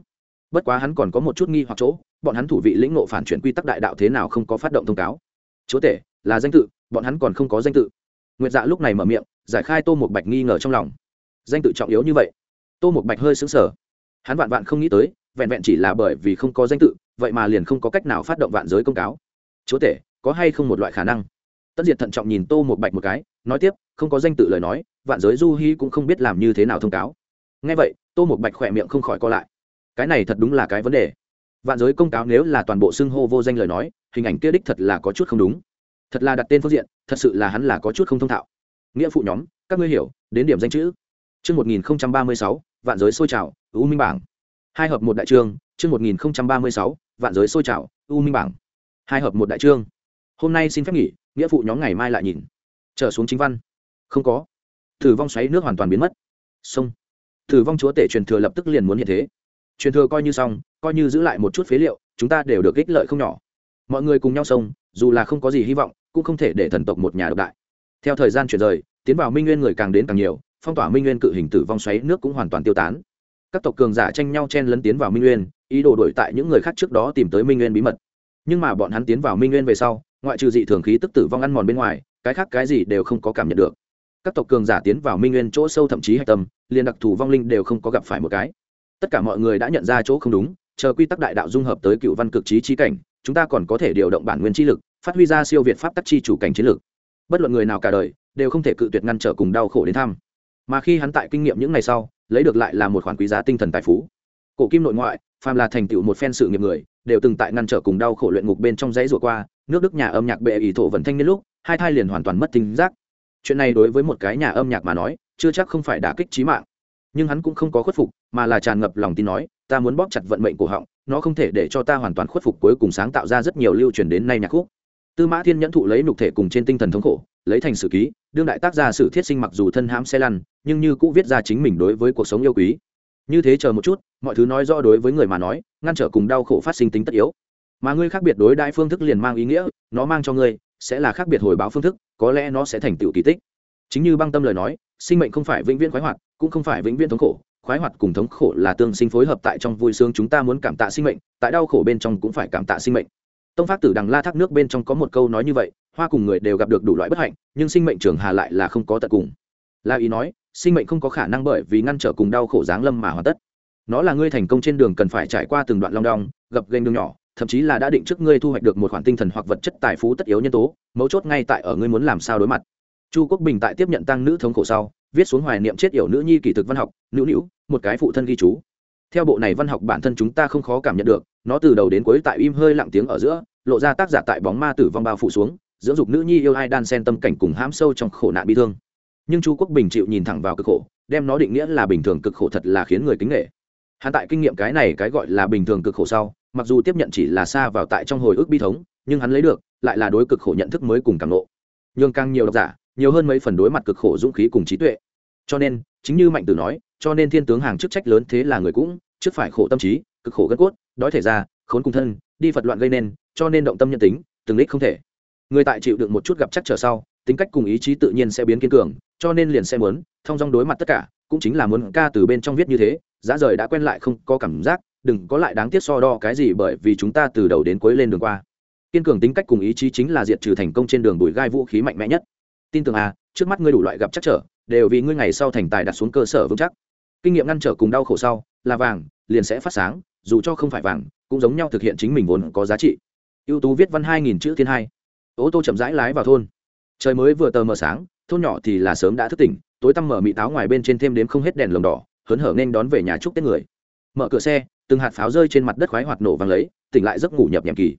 A: Bất quá hắn còn có một chút nghi hoặc chỗ, bọn hắn thủ vị lĩnh ngộ phản chuyển quy tắc đại đạo thế nào không có phát động thông cáo. Chúa tể, là danh tự, bọn hắn còn không có danh tự. Nguyệt dạ lúc này mở miệng, giải khai tô một bạch nghi ngờ trong lòng. Danh tự trọng yếu như vậy. Tô một bạch hơi xứng sở hắn vạn vạn không nghĩ tới, vẹn vẹn chỉ là bởi vì không có danh tự, vậy mà liền không có cách nào phát động vạn giới công cáo. Chúa tể, có hay không một loại khả năng? Tất diệt thận trọng nhìn tô một bạch một cái, nói tiếp, không có danh tự lời nói, vạn giới du hy cũng không biết làm như thế nào thông cáo. Ngay vậy, tô một bạch khỏe miệng không khỏi co lại. Cái này thật đúng là cái vấn đề. Vạn giới công cáo nếu là toàn bộ xưng hô vô danh lời nói, hình ảnh kia đích thật là có chút không đúng. Thật là đặt tên phương diện, thật sự là hắn là có chút không thông thạo. Nghĩa phụ nhóm, các ngươi hiểu, đến điểm danh chữ. Chương một nghìn ba mươi sáu, vạn giới sôi trào, u minh bảng. Hai hợp một đại trương, chương một nghìn ba mươi sáu, vạn giới sôi trào, u minh bảng. Hai hợp một đại trương. Hôm nay xin phép nghỉ nghĩa phụ nhóm ngày mai lại nhìn. Trở xuống chính văn. Không có. Thử vong xoáy nước hoàn toàn biến mất. Sông thử vong chúa tể truyền thừa lập tức liền muốn hiện thế. Truyền thừa coi như xong, coi như giữ lại một chút phế liệu, chúng ta đều được ích lợi không nhỏ. Mọi người cùng nhau sông dù là không có gì hy vọng, cũng không thể để thần tộc một nhà độc đại. Theo thời gian chuyển rời, tiến vào minh nguyên người càng đến càng nhiều, phong tỏa minh nguyên cự hình tử vong xoáy nước cũng hoàn toàn tiêu tán. Các tộc cường giả tranh nhau chen lấn tiến vào minh nguyên, ý đồ đổi tại những người khác trước đó tìm tới minh nguyên bí mật. Nhưng mà bọn hắn tiến vào minh nguyên về sau ngoại trừ dị thường khí tức tử vong ăn mòn bên ngoài, cái khác cái gì đều không có cảm nhận được. Các tộc cường giả tiến vào minh nguyên chỗ sâu thậm chí hạch tâm, liền đặc thù vong linh đều không có gặp phải một cái. Tất cả mọi người đã nhận ra chỗ không đúng, chờ quy tắc đại đạo dung hợp tới cựu văn cực trí trí cảnh, chúng ta còn có thể điều động bản nguyên chi lực, phát huy ra siêu việt pháp tắc chi chủ cảnh chiến lược bất luận người nào cả đời, đều không thể cự tuyệt ngăn trở cùng đau khổ đến thăm. Mà khi hắn tại kinh nghiệm những ngày sau, lấy được lại là một khoản quý giá tinh thần tài phú. Cổ kim nội ngoại, phàm là thành tựu một phen sự nghiệp người đều từng tại ngăn trở cùng đau khổ luyện ngục bên trong dãy rủa qua, nước đức nhà âm nhạc bệ ỷ thổ vận thanh niên lúc, hai thai liền hoàn toàn mất tính giác. Chuyện này đối với một cái nhà âm nhạc mà nói, chưa chắc không phải đả kích trí mạng. Nhưng hắn cũng không có khuất phục, mà là tràn ngập lòng tin nói, ta muốn bóp chặt vận mệnh của họng, nó không thể để cho ta hoàn toàn khuất phục cuối cùng sáng tạo ra rất nhiều lưu truyền đến nay nhạc khúc. Tư mã thiên nhẫn thụ lấy nhục thể cùng trên tinh thần thống khổ, lấy thành sử ký, đương đại tác gia sử thiết sinh mặc dù thân hãm xe lăn, nhưng như cũng viết ra chính mình đối với cuộc sống yêu quý như thế chờ một chút, mọi thứ nói rõ đối với người mà nói, ngăn trở cùng đau khổ phát sinh tính tất yếu. Mà ngươi khác biệt đối đại phương thức liền mang ý nghĩa, nó mang cho ngươi, sẽ là khác biệt hồi báo phương thức, có lẽ nó sẽ thành tựu kỳ tích. Chính như băng tâm lời nói, sinh mệnh không phải vĩnh viễn khoái hoạt, cũng không phải vĩnh viễn thống khổ. Khoái hoạt cùng thống khổ là tương sinh phối hợp tại trong vui sướng chúng ta muốn cảm tạ sinh mệnh, tại đau khổ bên trong cũng phải cảm tạ sinh mệnh. Tông pháp tử đằng la thác nước bên trong có một câu nói như vậy, hoa cùng người đều gặp được đủ loại bất hạnh, nhưng sinh mệnh trường hà lại là không có tận cùng. La ý nói sinh mệnh không có khả năng bởi vì ngăn trở cùng đau khổ giáng lâm mà hoàn tất. Nó là ngươi thành công trên đường cần phải trải qua từng đoạn long đong, gập gành đường nhỏ, thậm chí là đã định trước ngươi thu hoạch được một khoản tinh thần hoặc vật chất tài phú tất yếu nhân tố, mấu chốt ngay tại ở ngươi muốn làm sao đối mặt. Chu quốc bình tại tiếp nhận tăng nữ thống khổ sau, viết xuống hoài niệm chết yểu nữ nhi kỷ thực văn học nữ nữ một cái phụ thân ghi chú. Theo bộ này văn học bản thân chúng ta không khó cảm nhận được, nó từ đầu đến cuối tại im hơi lặng tiếng ở giữa, lộ ra tác giả tại bóng ma tử vong bao phủ xuống, dưỡng dục nữ nhi yêu ai đan sen tâm cảnh cùng hãm sâu trong khổ nạn bi thương nhưng chu quốc bình chịu nhìn thẳng vào cực khổ, đem nó định nghĩa là bình thường cực khổ thật là khiến người kính nghệ hắn tại kinh nghiệm cái này cái gọi là bình thường cực khổ sau, mặc dù tiếp nhận chỉ là xa vào tại trong hồi ức bi thống, nhưng hắn lấy được, lại là đối cực khổ nhận thức mới cùng càng lộ nhưng càng nhiều độc giả, nhiều hơn mấy phần đối mặt cực khổ dũng khí cùng trí tuệ. Cho nên, chính như mạnh tử nói, cho nên thiên tướng hàng chức trách lớn thế là người cũng, trước phải khổ tâm trí, cực khổ gân cốt, đói thể ra, khốn cùng thân, đi phật loạn gây nên, cho nên động tâm nhân tính, từng lích không thể. Người tại chịu được một chút gặp chắc trở sau, tính cách cùng ý chí tự nhiên sẽ biến kiên cường cho nên liền sẽ muốn, thông dong đối mặt tất cả, cũng chính là muốn ca từ bên trong viết như thế, giá rời đã quen lại không có cảm giác, đừng có lại đáng tiếc so đo cái gì bởi vì chúng ta từ đầu đến cuối lên đường qua. Kiên cường tính cách cùng ý chí chính là diệt trừ thành công trên đường bùi gai vũ khí mạnh mẽ nhất. Tin tưởng à trước mắt ngươi đủ loại gặp chắc trở, đều vì ngươi ngày sau thành tài đặt xuống cơ sở vững chắc. Kinh nghiệm ngăn trở cùng đau khổ sau, là vàng, liền sẽ phát sáng, dù cho không phải vàng, cũng giống nhau thực hiện chính mình vốn có giá trị. Ưu tú viết văn hai nghìn chữ thiên hai. Ô tô chậm rãi lái vào thôn. Trời mới vừa tờ mờ sáng thôn nhỏ thì là sớm đã thức tỉnh, tối tăm mở mị táo ngoài bên trên thêm đếm không hết đèn lồng đỏ, hớn hở nên đón về nhà chúc tết người. Mở cửa xe, từng hạt pháo rơi trên mặt đất khoái hoạt nổ vang lấy, tỉnh lại giấc ngủ nhập nhầm kỳ.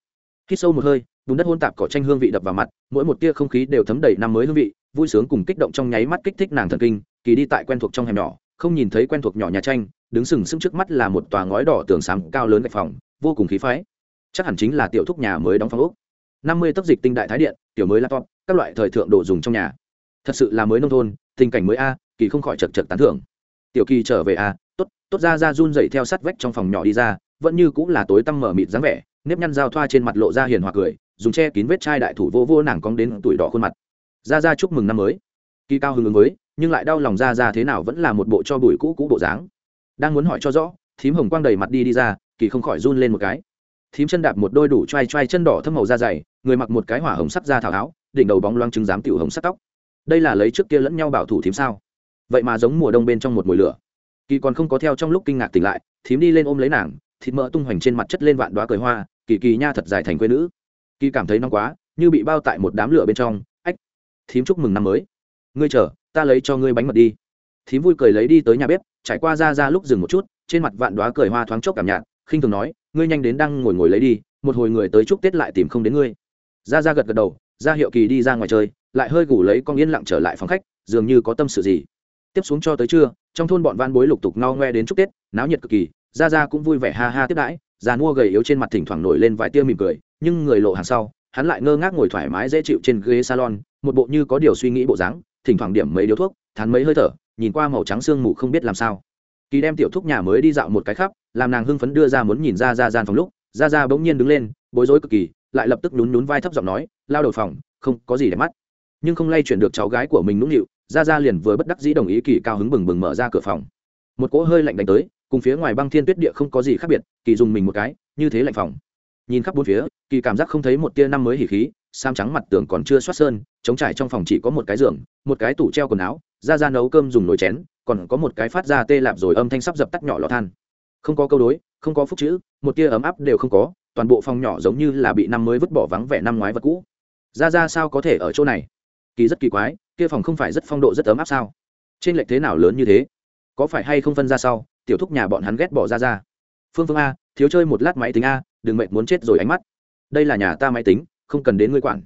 A: Hít sâu một hơi bùn đất hôn tạp cỏ tranh hương vị đập vào mặt, mỗi một tia không khí đều thấm đầy năm mới hương vị, vui sướng cùng kích động trong nháy mắt kích thích nàng thần kinh, kỳ đi tại quen thuộc trong hẻm nhỏ, không nhìn thấy quen thuộc nhỏ nhà tranh, đứng sừng sững trước mắt là một tòa ngói đỏ tường sáng cao lớn gạch phòng, vô cùng khí phái. Chắc hẳn chính là tiểu thúc nhà mới đóng phòng úc năm mươi tấc dịch tinh đại thái điện, tiểu mới laptop, các loại thời thượng đồ dùng trong nhà thật sự là mới nông thôn, tình cảnh mới a, kỳ không khỏi chật chật tán thưởng. Tiểu kỳ trở về a, tốt tốt ra ra run dậy theo sát vách trong phòng nhỏ đi ra, vẫn như cũng là tối tăm mở mịt dáng vẻ, nếp nhăn giao thoa trên mặt lộ ra hiền hòa cười, dùng che kín vết chai đại thủ vô vô nàng cong đến tuổi đỏ khuôn mặt. Ra ra chúc mừng năm mới. Kỳ cao hứng ứng với, nhưng lại đau lòng ra ra thế nào vẫn là một bộ cho bụi cũ cũ bộ dáng. Đang muốn hỏi cho rõ, thím hồng quang đầy mặt đi đi ra, kỳ không khỏi run lên một cái. Thím chân đạp một đôi đủ t r a i t r a i chân đỏ thâm màu da dày, người mặc một cái hỏa hồng sắt da thảo áo, đỉnh đầu bóng loang trứng giám tiểu hồng sắt tóc đây là lấy trước kia lẫn nhau bảo thủ thím sao? Vậy mà giống mùa đông bên trong một mùi lửa. Kỳ còn không có theo trong lúc kinh ngạc tỉnh lại, thím đi lên ôm lấy nàng, thịt mỡ tung hoành trên mặt chất lên vạn đoá cười hoa, kỳ kỳ nha thật dài thành quê nữ. Kỳ cảm thấy nóng quá, như bị bao tại một đám lửa bên trong, ách. Thím chúc mừng năm mới. Ngươi chờ, ta lấy cho ngươi bánh mật đi. Thím vui cười lấy đi tới nhà bếp, trải qua ra ra lúc dừng một chút, trên mặt vạn đoá cười hoa thoáng chốc cảm nhạt, khinh thường nói, ngươi nhanh đến đang ngồi ngồi lấy đi, một hồi người tới chúc tết lại tìm không đến ngươi. Ra ra gật gật đầu, ra hiệu kỳ đi ra ngoài chơi lại hơi gủ lấy con yên lặng trở lại phòng khách, dường như có tâm sự gì. Tiếp xuống cho tới trưa, trong thôn bọn van bối lục tục no ngoe đến chúc tết, náo nhiệt cực kỳ ra ra cũng vui vẻ ha ha tiếp đãi, già mua gầy yếu trên mặt thỉnh thoảng nổi lên vài tia mỉm cười, nhưng người lộ hàng sau, hắn lại ngơ ngác ngồi thoải mái dễ chịu trên ghế salon, một bộ như có điều suy nghĩ bộ dáng, thỉnh thoảng điểm mấy điếu thuốc thắn mấy hơi thở, nhìn qua màu trắng sương mù không biết làm sao. Kỳ đem tiểu thúc nhà mới đi dạo một cái khắp, làm nàng hưng phấn đưa ra muốn nhìn ra ra gian phòng lúc ra ra bỗng nhiên đứng lên, bối rối cực kỳ, lại lập tức nhún nhún vai thấp giọng nói, lao đầu phòng, không có gì để mắt nhưng không lay chuyển được cháu gái của mình nũng nịu ra ra liền vừa bất đắc dĩ đồng ý kỳ cao hứng bừng bừng mở ra cửa phòng. Một cỗ hơi lạnh đánh tới, cùng phía ngoài băng thiên tuyết địa không có gì khác biệt, kỳ dùng mình một cái, như thế lạnh phòng. Nhìn khắp bốn phía, kỳ cảm giác không thấy một tia năm mới hỉ khí sam trắng mặt tường còn chưa soát sơn chống trải trong phòng chỉ có một cái giường, một cái tủ treo quần áo ra ra nấu cơm dùng nồi chén, còn có một cái phát ra tê lạp rồi âm thanh sắp dập tắt nhỏ lò than. Không có câu đối, không có phúc chữ, một tia ấm áp đều không có, toàn bộ phòng nhỏ giống như là bị năm mới vứt bỏ vắng vẻ năm ngoái vật cũ. Ra ra sao có thể ở chỗ này? Kỳ rất kỳ quái, kia phòng không phải rất phong độ rất ấm áp sao? Trên lệch thế nào lớn như thế? Có phải hay không phân ra sau, tiểu thúc nhà bọn hắn ghét bỏ ra ra. Phương phương a, thiếu chơi một lát máy tính a, đừng mệt muốn chết rồi ánh mắt. Đây là nhà ta máy tính, không cần đến ngươi quản.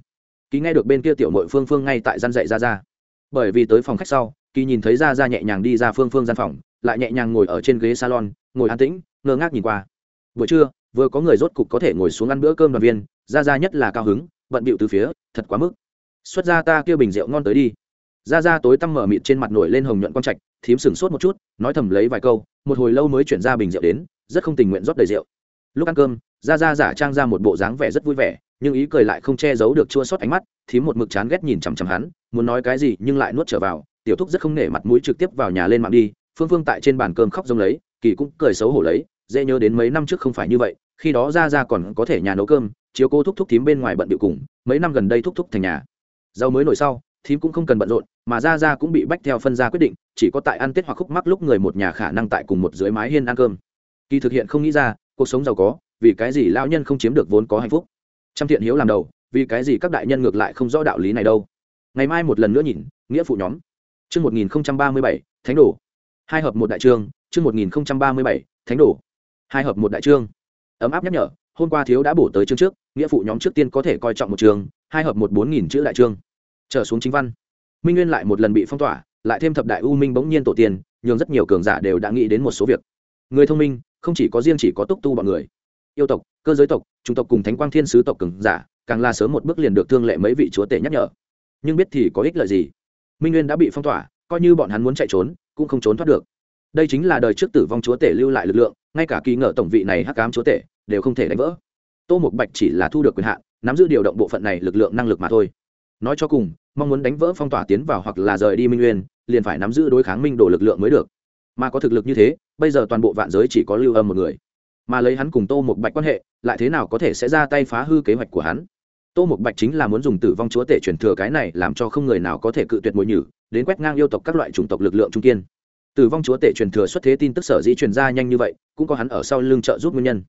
A: Ký nghe được bên kia tiểu mội phương phương ngay tại gian dạy ra ra. Bởi vì tới phòng khách sau kỳ nhìn thấy ra ra nhẹ nhàng đi ra phương phương gian phòng, lại nhẹ nhàng ngồi ở trên ghế salon, ngồi an tĩnh, ngơ ngác nhìn qua. Buổi trưa, vừa có người rốt cục có thể ngồi xuống ăn bữa cơm đoàn viên, ra ra nhất là cao hứng, bận bịu từ phía, thật quá mức xuất ra ta kêu bình rượu ngon tới đi. Ra ra tối tăm mở mịt trên mặt nổi lên hồng nhuận quang trạch, thím sừng sốt một chút, nói thầm lấy vài câu, một hồi lâu mới chuyển ra bình rượu đến, rất không tình nguyện rót đầy rượu. Lúc ăn cơm, ra ra giả trang ra một bộ dáng vẻ rất vui vẻ, nhưng ý cười lại không che giấu được chua sót ánh mắt, thím một mực chán ghét nhìn chằm chằm hắn, muốn nói cái gì nhưng lại nuốt trở vào, tiểu thúc rất không nể mặt mũi trực tiếp vào nhà lên mạng đi, phương phương tại trên bàn cơm khóc rông lấy, kỳ cũng cười xấu hổ lấy, dễ nhớ đến mấy năm trước không phải như vậy, khi đó ra ra còn có thể nhà nấu cơm, chiếu cô thúc thúc thím bên ngoài bận điệu cùng, mấy năm gần đây thúc thúc thành nhà dầu mới nổi sau, thím cũng không cần bận rộn, mà ra ra cũng bị bách theo phân ra quyết định, chỉ có tại ăn tết hoặc khúc mắc lúc người một nhà khả năng tại cùng một dưới mái hiên ăn cơm. Kỳ thực hiện không nghĩ ra, cuộc sống giàu có, vì cái gì lão nhân không chiếm được vốn có hạnh phúc? Trăm thiện hiếu làm đầu, vì cái gì các đại nhân ngược lại không rõ đạo lý này đâu? Ngày mai một lần nữa nhìn, nghĩa phụ nhóm. Chương một nghìn ba mươi bảy, thánh đồ. Hai hợp một đại trương, chương một nghìn ba mươi bảy, thánh đồ. Hai hợp một đại trương. Ấm áp nhắc nhở hôm qua thiếu đã bổ tới chương trước, nghĩa phụ nhóm trước tiên có thể coi trọng một trường, hai hợp một bốn nghìn chữ đại trương. Trở xuống chính văn. Minh nguyên lại một lần bị phong tỏa, lại thêm thập đại u minh bỗng nhiên tổ tiên, nhường rất nhiều cường giả đều đã nghĩ đến một số việc. Người thông minh, không chỉ có riêng chỉ có túc tu bọn người. Yêu tộc, cơ giới tộc trung tộc cùng thánh quang thiên sứ tộc cường giả, càng là sớm một bước liền được thương lệ mấy vị chúa tể nhắc nhở. Nhưng biết thì có ích lợi gì? Minh nguyên đã bị phong tỏa, coi như bọn hắn muốn chạy trốn, cũng không trốn thoát được. Đây chính là đời trước tử vong chúa tể lưu lại lực lượng, ngay cả kỳ ngờ tổng vị này hắc cám chúa tể đều không thể đánh vỡ. Tô mục bạch chỉ là thu được quyền hạn, nắm giữ điều động bộ phận này lực lượng năng lực mà thôi. Nói cho cùng, mong muốn đánh vỡ phong tỏa tiến vào hoặc là rời đi minh nguyên liền phải nắm giữ đối kháng minh đồ lực lượng mới được. Mà có thực lực như thế, bây giờ toàn bộ vạn giới chỉ có lưu âm một người. Mà lấy hắn cùng tô một bạch quan hệ, lại thế nào có thể sẽ ra tay phá hư kế hoạch của hắn? Tô một bạch chính là muốn dùng tử vong chúa tể truyền thừa cái này làm cho không người nào có thể cự tuyệt mồi nhử, đến quét ngang yêu tộc các loại chủng tộc lực lượng trung kiên. Tử vong chúa tể truyền thừa xuất thế tin tức sở dĩ truyền ra nhanh như vậy, cũng có hắn ở sau lưng trợ giúp nguyên nhân.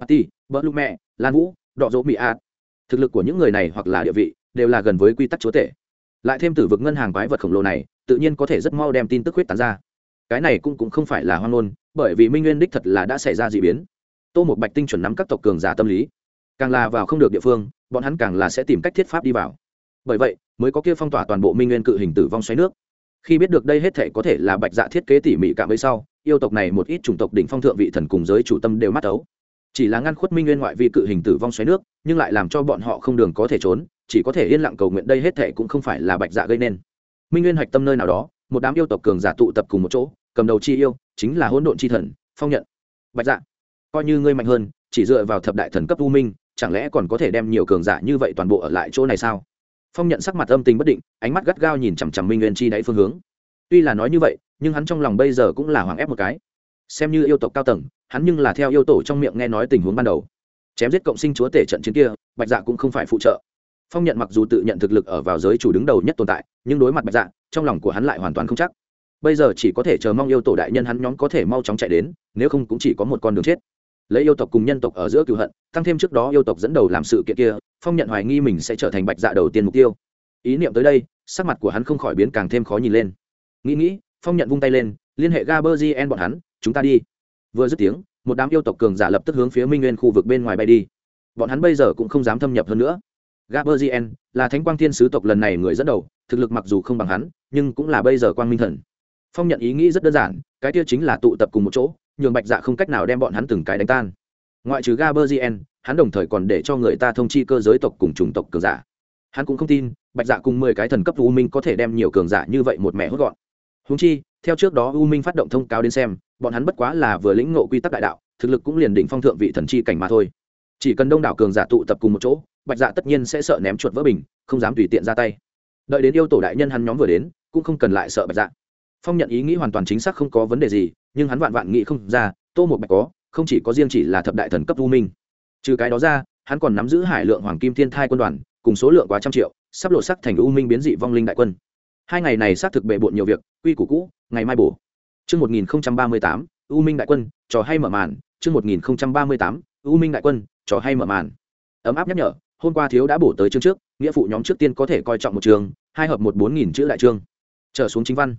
A: Patti, Bỡ Lục Mẹ, Lan Vũ, Đọ Dỗ Mị A, Thực lực của những người này hoặc là địa vị, đều là gần với quy tắc chúa tể. Lại thêm tử vực ngân hàng quái vật khổng lồ này, tự nhiên có thể rất mau đem tin tức huyết tán ra. Cái này cũng cũng không phải là hoang ngôn, bởi vì Minh Nguyên đích thật là đã xảy ra dị biến. Tô một Bạch tinh chuẩn nắm các tộc cường giả tâm lý, càng là vào không được địa phương, bọn hắn càng là sẽ tìm cách thiết pháp đi vào. Bởi vậy, mới có kia phong tỏa toàn bộ Minh Nguyên cự hình tử vong xoáy nước. Khi biết được đây hết thảy có thể là Bạch Dạ thiết kế tỉ mỉ cả mấy sau, yêu tộc này một ít chủng tộc đỉnh phong thượng vị thần cùng giới chủ tâm đều mắt ấu chỉ là ngăn khuất minh nguyên ngoại vi cự hình tử vong xoáy nước, nhưng lại làm cho bọn họ không đường có thể trốn, chỉ có thể yên lặng cầu nguyện đây hết thệ cũng không phải là bạch dạ gây nên. Minh nguyên hạch tâm nơi nào đó, một đám yêu tộc cường giả tụ tập cùng một chỗ, cầm đầu chi yêu, chính là hỗn độn chi thần, phong nhận. Bạch dạ coi như ngươi mạnh hơn, chỉ dựa vào thập đại thần cấp u minh, chẳng lẽ còn có thể đem nhiều cường giả như vậy toàn bộ ở lại chỗ này sao? Phong nhận sắc mặt âm tình bất định, ánh mắt gắt gao nhìn chằm chằm minh nguyên chi đáy phương hướng. Tuy là nói như vậy, nhưng hắn trong lòng bây giờ cũng là hoàng ép một cái xem như yêu tộc cao tầng, hắn nhưng là theo yêu tổ trong miệng nghe nói tình huống ban đầu. Chém giết cộng sinh chúa tể trận chiến kia, bạch dạ cũng không phải phụ trợ. Phong nhận mặc dù tự nhận thực lực ở vào giới chủ đứng đầu nhất tồn tại, nhưng đối mặt bạch dạ trong lòng của hắn lại hoàn toàn không chắc. Bây giờ chỉ có thể chờ mong yêu tổ đại nhân hắn nhóm có thể mau chóng chạy đến, nếu không cũng chỉ có một con đường chết. Lấy yêu tộc cùng nhân tộc ở giữa cựu hận, tăng thêm trước đó yêu tộc dẫn đầu làm sự kiện kia, phong nhận hoài nghi mình sẽ trở thành bạch dạ đầu tiên mục tiêu. Ý niệm tới đây, sắc mặt của hắn không khỏi biến càng thêm khó nhìn lên. Nghĩ nghĩ, phong nhận vung tay lên, liên hệ ga bơ gien bọn hắn chúng ta đi. Vừa dứt tiếng, một đám yêu tộc cường giả lập tức hướng phía minh nguyên khu vực bên ngoài bay đi. Bọn hắn bây giờ cũng không dám thâm nhập hơn nữa. Gaberzien là thánh quang thiên sứ tộc lần này người dẫn đầu, thực lực mặc dù không bằng hắn, nhưng cũng là bây giờ quang minh thần. Phong nhận ý nghĩ rất đơn giản, cái tiêu chính là tụ tập cùng một chỗ, nhường bạch dạ không cách nào đem bọn hắn từng cái đánh tan. Ngoại trừ gaberzien hắn đồng thời còn để cho người ta thông chi cơ giới tộc cùng chủng tộc cường giả. Hắn cũng không tin, bạch dạ cùng mười cái thần cấp u minh có thể đem nhiều cường giả như vậy một mẻ hốt gọn. Húng chi, theo trước đó u minh phát động thông cáo đến xem bọn hắn bất quá là vừa lĩnh ngộ quy tắc đại đạo, thực lực cũng liền đỉnh phong thượng vị thần chi cảnh mà thôi. Chỉ cần đông đảo cường giả tụ tập cùng một chỗ, bạch dạ tất nhiên sẽ sợ ném chuột vỡ bình, không dám tùy tiện ra tay. Đợi đến yêu tổ đại nhân hắn nhóm vừa đến, cũng không cần lại sợ bạch dạ. Phong nhận ý nghĩ hoàn toàn chính xác không có vấn đề gì, nhưng hắn vạn vạn nghĩ không ra, tô một bạch có, không chỉ có riêng chỉ là thập đại thần cấp u minh. Trừ cái đó ra, hắn còn nắm giữ hải lượng hoàng kim thiên thai quân đoàn, cùng số lượng quá trăm triệu, sắp lộ sắc thành u minh biến dị vong linh đại quân. Hai ngày này xác thực bệ bộn nhiều việc, quy củ cũ, ngày mai bổ. Chương 1038, U Minh đại quân, trò hay mở màn, chương 1038, U Minh đại quân, trò hay mở màn. Ấm áp nhắc nhở, hôm qua thiếu đã bổ tới chương trước, nghĩa phụ nhóm trước tiên có thể coi trọng một trường hai hợp một bốn nghìn chữ đại chương. trở xuống chính văn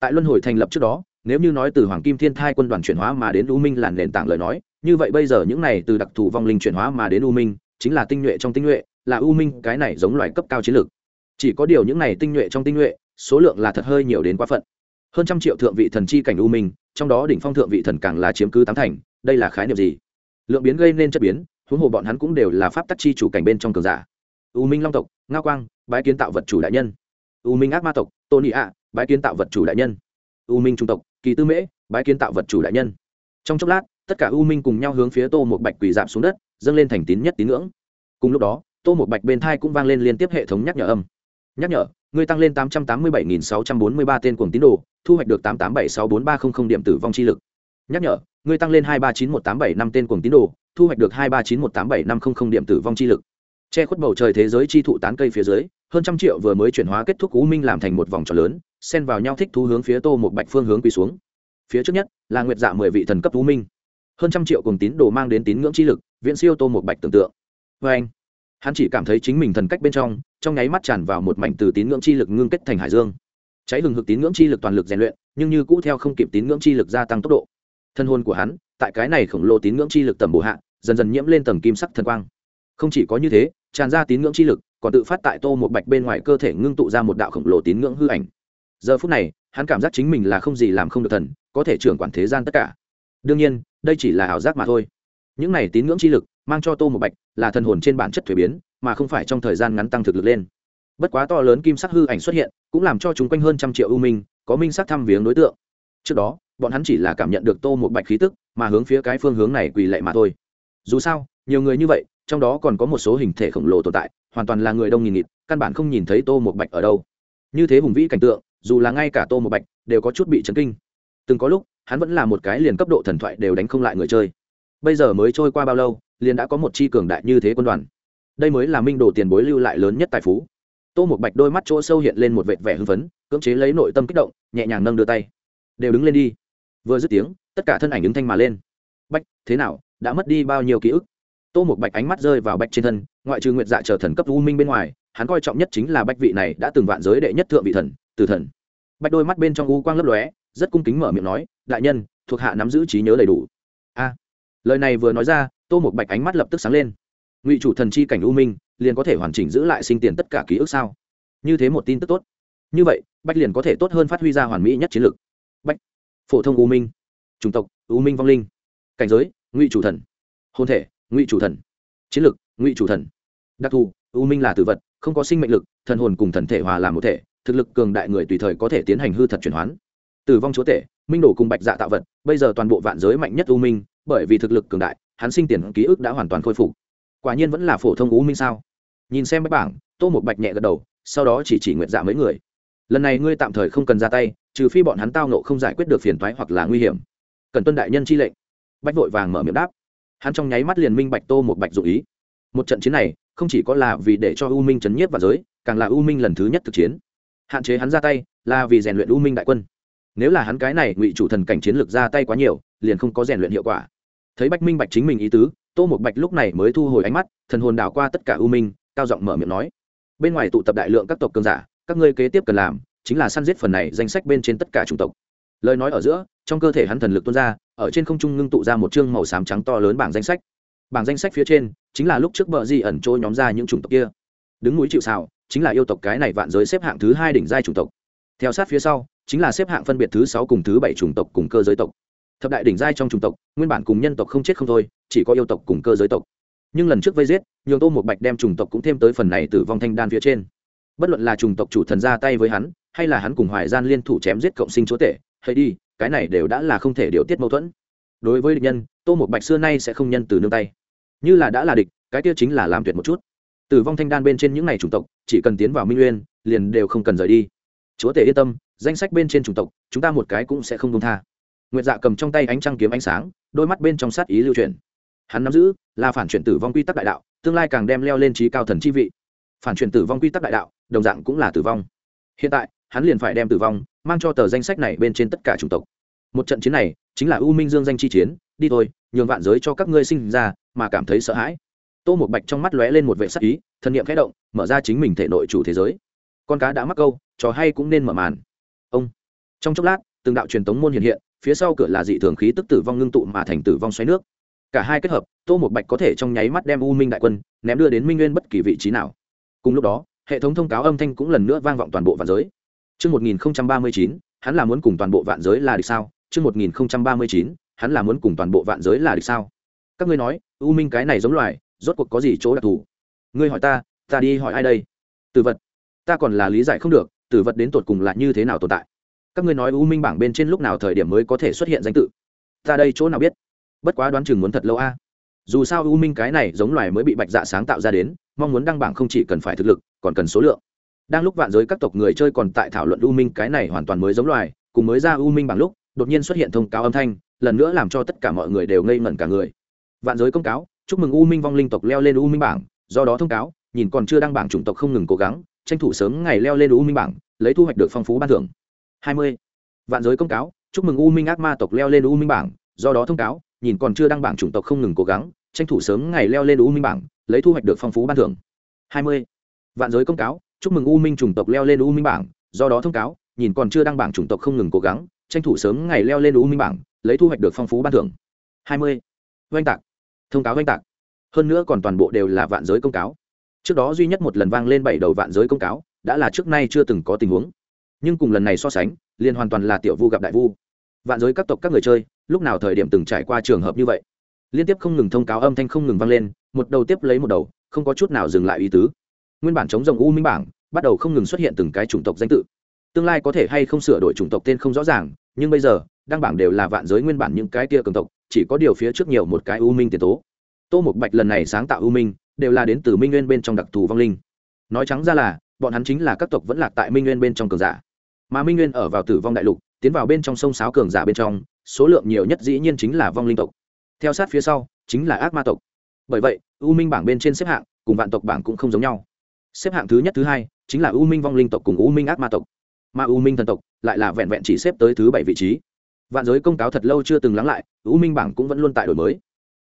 A: tại luân hồi thành lập trước đó nếu như nói từ hoàng kim thiên thai quân đoàn chuyển hóa mà đến u minh là nền tảng lời nói như vậy bây giờ những này từ đặc thù vong linh chuyển hóa mà đến u minh chính là tinh nhuệ trong tinh nhuệ là u minh cái này giống loài cấp cao chiến lược chỉ có điều những này tinh nhuệ trong tinh nhuệ số lượng là thật hơi nhiều đến quá phận hơn trăm triệu thượng vị thần chi cảnh u minh, trong đó đỉnh phong thượng vị thần càng là chiếm cứ tám thành, đây là khái niệm gì? Lượng biến gây nên chất biến, huống hồ bọn hắn cũng đều là pháp tắc chi chủ cảnh bên trong cường giả. U minh long tộc, ngao quang, bái kiến tạo vật chủ đại nhân. U minh ác ma tộc tôn nhị ạ, bái kiến tạo vật chủ đại nhân. U minh trung tộc, kỳ tư mễ, bái kiến tạo vật chủ đại nhân. Trong chốc lát, tất cả u minh cùng nhau hướng phía tô một bạch quỳ giảm xuống đất, dâng lên thành tín nhất tín ngưỡng. Cùng lúc đó, tô một bạch bên thai cũng vang lên liên tiếp hệ thống nhắc nhở âm. Nhắc nhở Ngươi tăng lên tám trăm tám mươi bảy nghìn sáu trăm bốn mươi ba tên cuồng tín đồ, thu hoạch được tám tám bảy sáu bốn ba không không điểm tử vong chi lực. Nhắc nhở, ngươi tăng lên hai ba chín một tám bảy năm tên cuồng tín đồ, thu hoạch được hai ba chín một tám bảy năm không không điểm tử vong chi lực. Che khuất bầu trời thế giới chi thụ tán cây phía dưới, hơn trăm triệu vừa mới chuyển hóa kết thúc u minh làm thành một vòng tròn lớn, xen vào nhau thích thú hướng phía tô một bạch phương hướng quỳ xuống. Phía trước nhất là nguyệt dạ mười vị thần cấp u minh. Hơn trăm triệu cùng tín đồ mang đến tín ngưỡng chi lực, viễn siêu tô một bạch tưởng tượng. Vê anh hắn chỉ cảm thấy chính mình thần cách bên trong trong nháy mắt tràn vào một mảnh từ tín ngưỡng chi lực ngưng kết thành hải dương. Cháy hừng hực tín ngưỡng chi lực toàn lực rèn luyện, nhưng như cũ theo không kịp tín ngưỡng chi lực gia tăng tốc độ. Thân hồn của hắn, tại cái này khổng lồ tín ngưỡng chi lực tầm bổ hạ, dần dần nhiễm lên tầng kim sắc thần quang. Không chỉ có như thế, tràn ra tín ngưỡng chi lực, còn tự phát tại tô một bạch bên ngoài cơ thể ngưng tụ ra một đạo khổng lồ tín ngưỡng hư ảnh. Giờ phút này, hắn cảm giác chính mình là không gì làm không được thần, có thể trưởng quản thế gian tất cả. Đương nhiên, đây chỉ là ảo giác mà thôi. Những này tín ngưỡng chi lực mang cho tô một bạch là thần hồn trên bản chất thuế biến, mà không phải trong thời gian ngắn tăng thực lực lên. Bất quá to lớn kim sắc hư ảnh xuất hiện, cũng làm cho chúng quanh hơn trăm triệu ưu minh, có minh sắc thăm viếng đối tượng. Trước đó, bọn hắn chỉ là cảm nhận được tô một bạch khí tức, mà hướng phía cái phương hướng này quỳ lệ mà thôi. Dù sao, nhiều người như vậy, trong đó còn có một số hình thể khổng lồ tồn tại, hoàn toàn là người đông nghìn nghịt, căn bản không nhìn thấy tô một bạch ở đâu. Như thế hùng vĩ cảnh tượng, dù là ngay cả tô một bạch, đều có chút bị chấn kinh. Từng có lúc, hắn vẫn là một cái liền cấp độ thần thoại đều đánh không lại người chơi bây giờ mới trôi qua bao lâu, liền đã có một chi cường đại như thế quân đoàn. Đây mới là minh đồ tiền bối lưu lại lớn nhất tài phú. Tô một bạch đôi mắt chỗ sâu hiện lên một vệt vẻ hưng phấn, cưỡng chế lấy nội tâm kích động, nhẹ nhàng nâng đưa tay. Đều đứng lên đi. Vừa dứt tiếng, tất cả thân ảnh ứng thanh mà lên. Bạch, thế nào, đã mất đi bao nhiêu ký ức? Tô một bạch ánh mắt rơi vào bạch trên thân, ngoại trừ nguyệt dạ chờ thần cấp u minh bên ngoài, hắn coi trọng nhất chính là bạch vị này đã từng vạn giới đệ nhất thượng vị thần từ thần. Bạch đôi mắt bên trong u quang lấp lóe, rất cung kính mở miệng nói, đại nhân, thuộc hạ nắm giữ trí nhớ đầy đủ. A lời này vừa nói ra, tô một bạch ánh mắt lập tức sáng lên. Ngụy chủ thần chi cảnh u minh, liền có thể hoàn chỉnh giữ lại sinh tiền tất cả ký ức sao? Như thế một tin tức tốt. Như vậy, bạch liền có thể tốt hơn phát huy ra hoàn mỹ nhất chiến lược. Bạch. Phổ thông u minh. Chủng tộc, u minh vong linh. Cảnh giới, ngụy chủ thần. Hôn thể, ngụy chủ thần. Chiến lược, ngụy chủ thần. Đặc thù, u minh là tử vật, không có sinh mệnh lực, thần hồn cùng thần thể hòa làm một thể, thực lực cường đại người tùy thời có thể tiến hành hư thật chuyển hoán. Tử vong chúa tể, minh đổ cùng bạch dạ tạo vật, bây giờ toàn bộ vạn giới mạnh nhất u minh bởi vì thực lực cường đại, hắn sinh tiền ký ức đã hoàn toàn khôi phục. Quả nhiên vẫn là phổ thông u minh sao? Nhìn xem bách bảng, tô một bạch nhẹ gật đầu, sau đó chỉ chỉ nguyện dạ mấy người. Lần này ngươi tạm thời không cần ra tay, trừ phi bọn hắn tao nộ không giải quyết được phiền toái hoặc là nguy hiểm. Cần tuân đại nhân chi lệnh. Bách vội vàng mở miệng đáp. Hắn trong nháy mắt liền minh bạch tô một bạch dụ ý. Một trận chiến này, không chỉ có là vì để cho u minh chấn nhiếp vào giới, càng là u minh lần thứ nhất thực chiến. Hạn chế hắn ra tay, là vì rèn luyện u minh đại quân. Nếu là hắn cái này ngụy chủ thần cảnh chiến lược ra tay quá nhiều, liền không có rèn luyện hiệu quả thấy bạch minh bạch chính mình ý tứ, tô một bạch lúc này mới thu hồi ánh mắt, thần hồn đảo qua tất cả u minh, cao giọng mở miệng nói, bên ngoài tụ tập đại lượng các tộc cường giả, các ngươi kế tiếp cần làm chính là săn giết phần này danh sách bên trên tất cả chủng tộc. Lời nói ở giữa, trong cơ thể hắn thần lực tuôn ra, ở trên không trung ngưng tụ ra một chương màu xám trắng to lớn bảng danh sách. Bảng danh sách phía trên chính là lúc trước bờ di ẩn trôi nhóm ra những chủng tộc kia. Đứng núi chịu xào chính là yêu tộc cái này vạn giới xếp hạng thứ hai đỉnh giai chủng tộc. Theo sát phía sau chính là xếp hạng phân biệt thứ sáu cùng thứ bảy chủng tộc cùng cơ giới tộc thập đại đỉnh giai trong chủng tộc, nguyên bản cùng nhân tộc không chết không thôi, chỉ có yêu tộc cùng cơ giới tộc. Nhưng lần trước vây giết, nhường tô một bạch đem chủng tộc cũng thêm tới phần này tử vong thanh đan phía trên. Bất luận là chủng tộc chủ thần ra tay với hắn, hay là hắn cùng hoài gian liên thủ chém giết cộng sinh chúa tể, hay đi, cái này đều đã là không thể điều tiết mâu thuẫn. Đối với địch nhân, tô một bạch xưa nay sẽ không nhân từ nương tay. Như là đã là địch, cái kia chính là làm tuyệt một chút. Tử vong thanh đan bên trên những n à y chủng tộc, chỉ cần tiến vào minh nguyên liền đều không cần rời đi. Chúa tể yên tâm, danh sách bên trên chủng tộc, chúng ta một cái cũng sẽ không công tha nguyệt dạ cầm trong tay ánh trăng kiếm ánh sáng, đôi mắt bên trong sát ý lưu truyền hắn nắm giữ là phản chuyển tử vong quy tắc đại đạo, tương lai càng đem leo lên trí cao thần chi vị. Phản chuyển tử vong quy tắc đại đạo, đồng dạng cũng là tử vong. Hiện tại, hắn liền phải đem tử vong mang cho tờ danh sách này bên trên tất cả chủng tộc. Một trận chiến này, chính là u minh dương danh chi chiến, đi thôi, nhường vạn giới cho các ngươi sinh ra, mà cảm thấy sợ hãi. Tô một bạch trong mắt lóe lên một vệ sắc ý, thần niệm khẽ động, mở ra chính mình thể nội chủ thế giới. Con cá đã mắc câu, trò hay cũng nên mở màn. Ông. Trong chốc lát, từng đạo truyền tống môn hiện hiện phía sau cửa là dị thường khí tức tử vong ngưng tụ mà thành tử vong xoáy nước cả hai kết hợp tô một bạch có thể trong nháy mắt đem u minh đại quân ném đưa đến minh nguyên bất kỳ vị trí nào cùng lúc đó hệ thống thông cáo âm thanh cũng lần nữa vang vọng toàn bộ vạn giới Trước 1039, hắn là muốn cùng toàn bộ vạn giới là địch sao? Trước 1039, hắn là muốn cùng toàn bộ vạn giới là địch sao? Các ngươi nói, u minh cái này giống loài, rốt cuộc có gì chỗ đặc thù? Ngươi hỏi ta, ta đi hỏi ai đây? Tử vật. Ta còn là lý giải không được, tử vật đến tột cùng là như thế nào tồn tại? Các ngươi nói u minh bảng bên trên lúc nào thời điểm mới có thể xuất hiện danh tự? Ta đây chỗ nào biết? Bất quá đoán chừng muốn thật lâu a. Dù sao u minh cái này giống loài mới bị bạch dạ sáng tạo ra đến, mong muốn đăng bảng không chỉ cần phải thực lực, còn cần số lượng đang lúc vạn giới các tộc người chơi còn tại thảo luận u minh cái này hoàn toàn mới giống loài cùng mới ra u minh bảng lúc đột nhiên xuất hiện thông cáo âm thanh lần nữa làm cho tất cả mọi người đều ngây ngẩn cả người vạn giới công cáo chúc mừng u minh vong linh tộc leo lên u minh bảng do đó thông cáo nhìn còn chưa đăng bảng chủng tộc không ngừng cố gắng tranh thủ sớm ngày leo lên u minh bảng lấy thu hoạch được phong phú ban thưởng 20. vạn giới công cáo, chúc mừng u minh ác ma tộc leo lên u minh bảng, do đó thông cáo, nhìn còn chưa đăng bảng chủng tộc không ngừng cố gắng, tranh thủ sớm ngày leo lên u minh bảng, lấy thu hoạch được phong phú ban thưởng. 20. vạn giới công cáo, chúc mừng u minh chủng tộc leo lên u minh bảng, do đó thông cáo, nhìn còn chưa đăng bảng chủng tộc không ngừng cố gắng, tranh thủ sớm ngày leo lên u minh bảng, lấy thu hoạch được phong phú ban thưởng. Hai mươi. Oanh tạc. Thông cáo oanh tạc. Hơn nữa còn toàn bộ đều là vạn giới công cáo. Trước đó duy nhất một lần vang lên bảy đầu vạn giới công cáo, đã là trước nay chưa từng có tình huống nhưng cùng lần này so sánh, liền hoàn toàn là tiểu vu gặp đại vu. Vạn giới các tộc các người chơi, lúc nào thời điểm từng trải qua trường hợp như vậy? Liên tiếp không ngừng thông cáo âm thanh không ngừng vang lên, một đầu tiếp lấy một đầu, không có chút nào dừng lại ý tứ. Nguyên bản chống rồng u minh bảng, bắt đầu không ngừng xuất hiện từng cái chủng tộc danh tự. Tương lai có thể hay không sửa đổi chủng tộc tên không rõ ràng, nhưng bây giờ, đăng bảng đều là vạn giới nguyên bản những cái kia cường tộc, chỉ có điều phía trước nhiều một cái u minh tiền tố. Tô mục bạch lần này sáng tạo u minh, đều là đến từ minh nguyên bên trong đặc thù vong linh. Nói trắng ra là, bọn hắn chính là các tộc vẫn lạc tại minh nguyên bên trong cường giả mà minh nguyên ở vào tử vong đại lục, tiến vào bên trong sông sáo cường giả bên trong, số lượng nhiều nhất dĩ nhiên chính là vong linh tộc. Theo sát phía sau, chính là ác ma tộc. Bởi vậy, u minh bảng bên trên xếp hạng cùng vạn tộc bảng cũng không giống nhau. Xếp hạng thứ nhất, thứ hai, chính là u minh vong linh tộc cùng u minh ác ma tộc. Mà u minh thần tộc lại là vẹn vẹn chỉ xếp tới thứ bảy vị trí. Vạn giới công cáo thật lâu chưa từng lắng lại, u minh bảng cũng vẫn luôn tại đổi mới.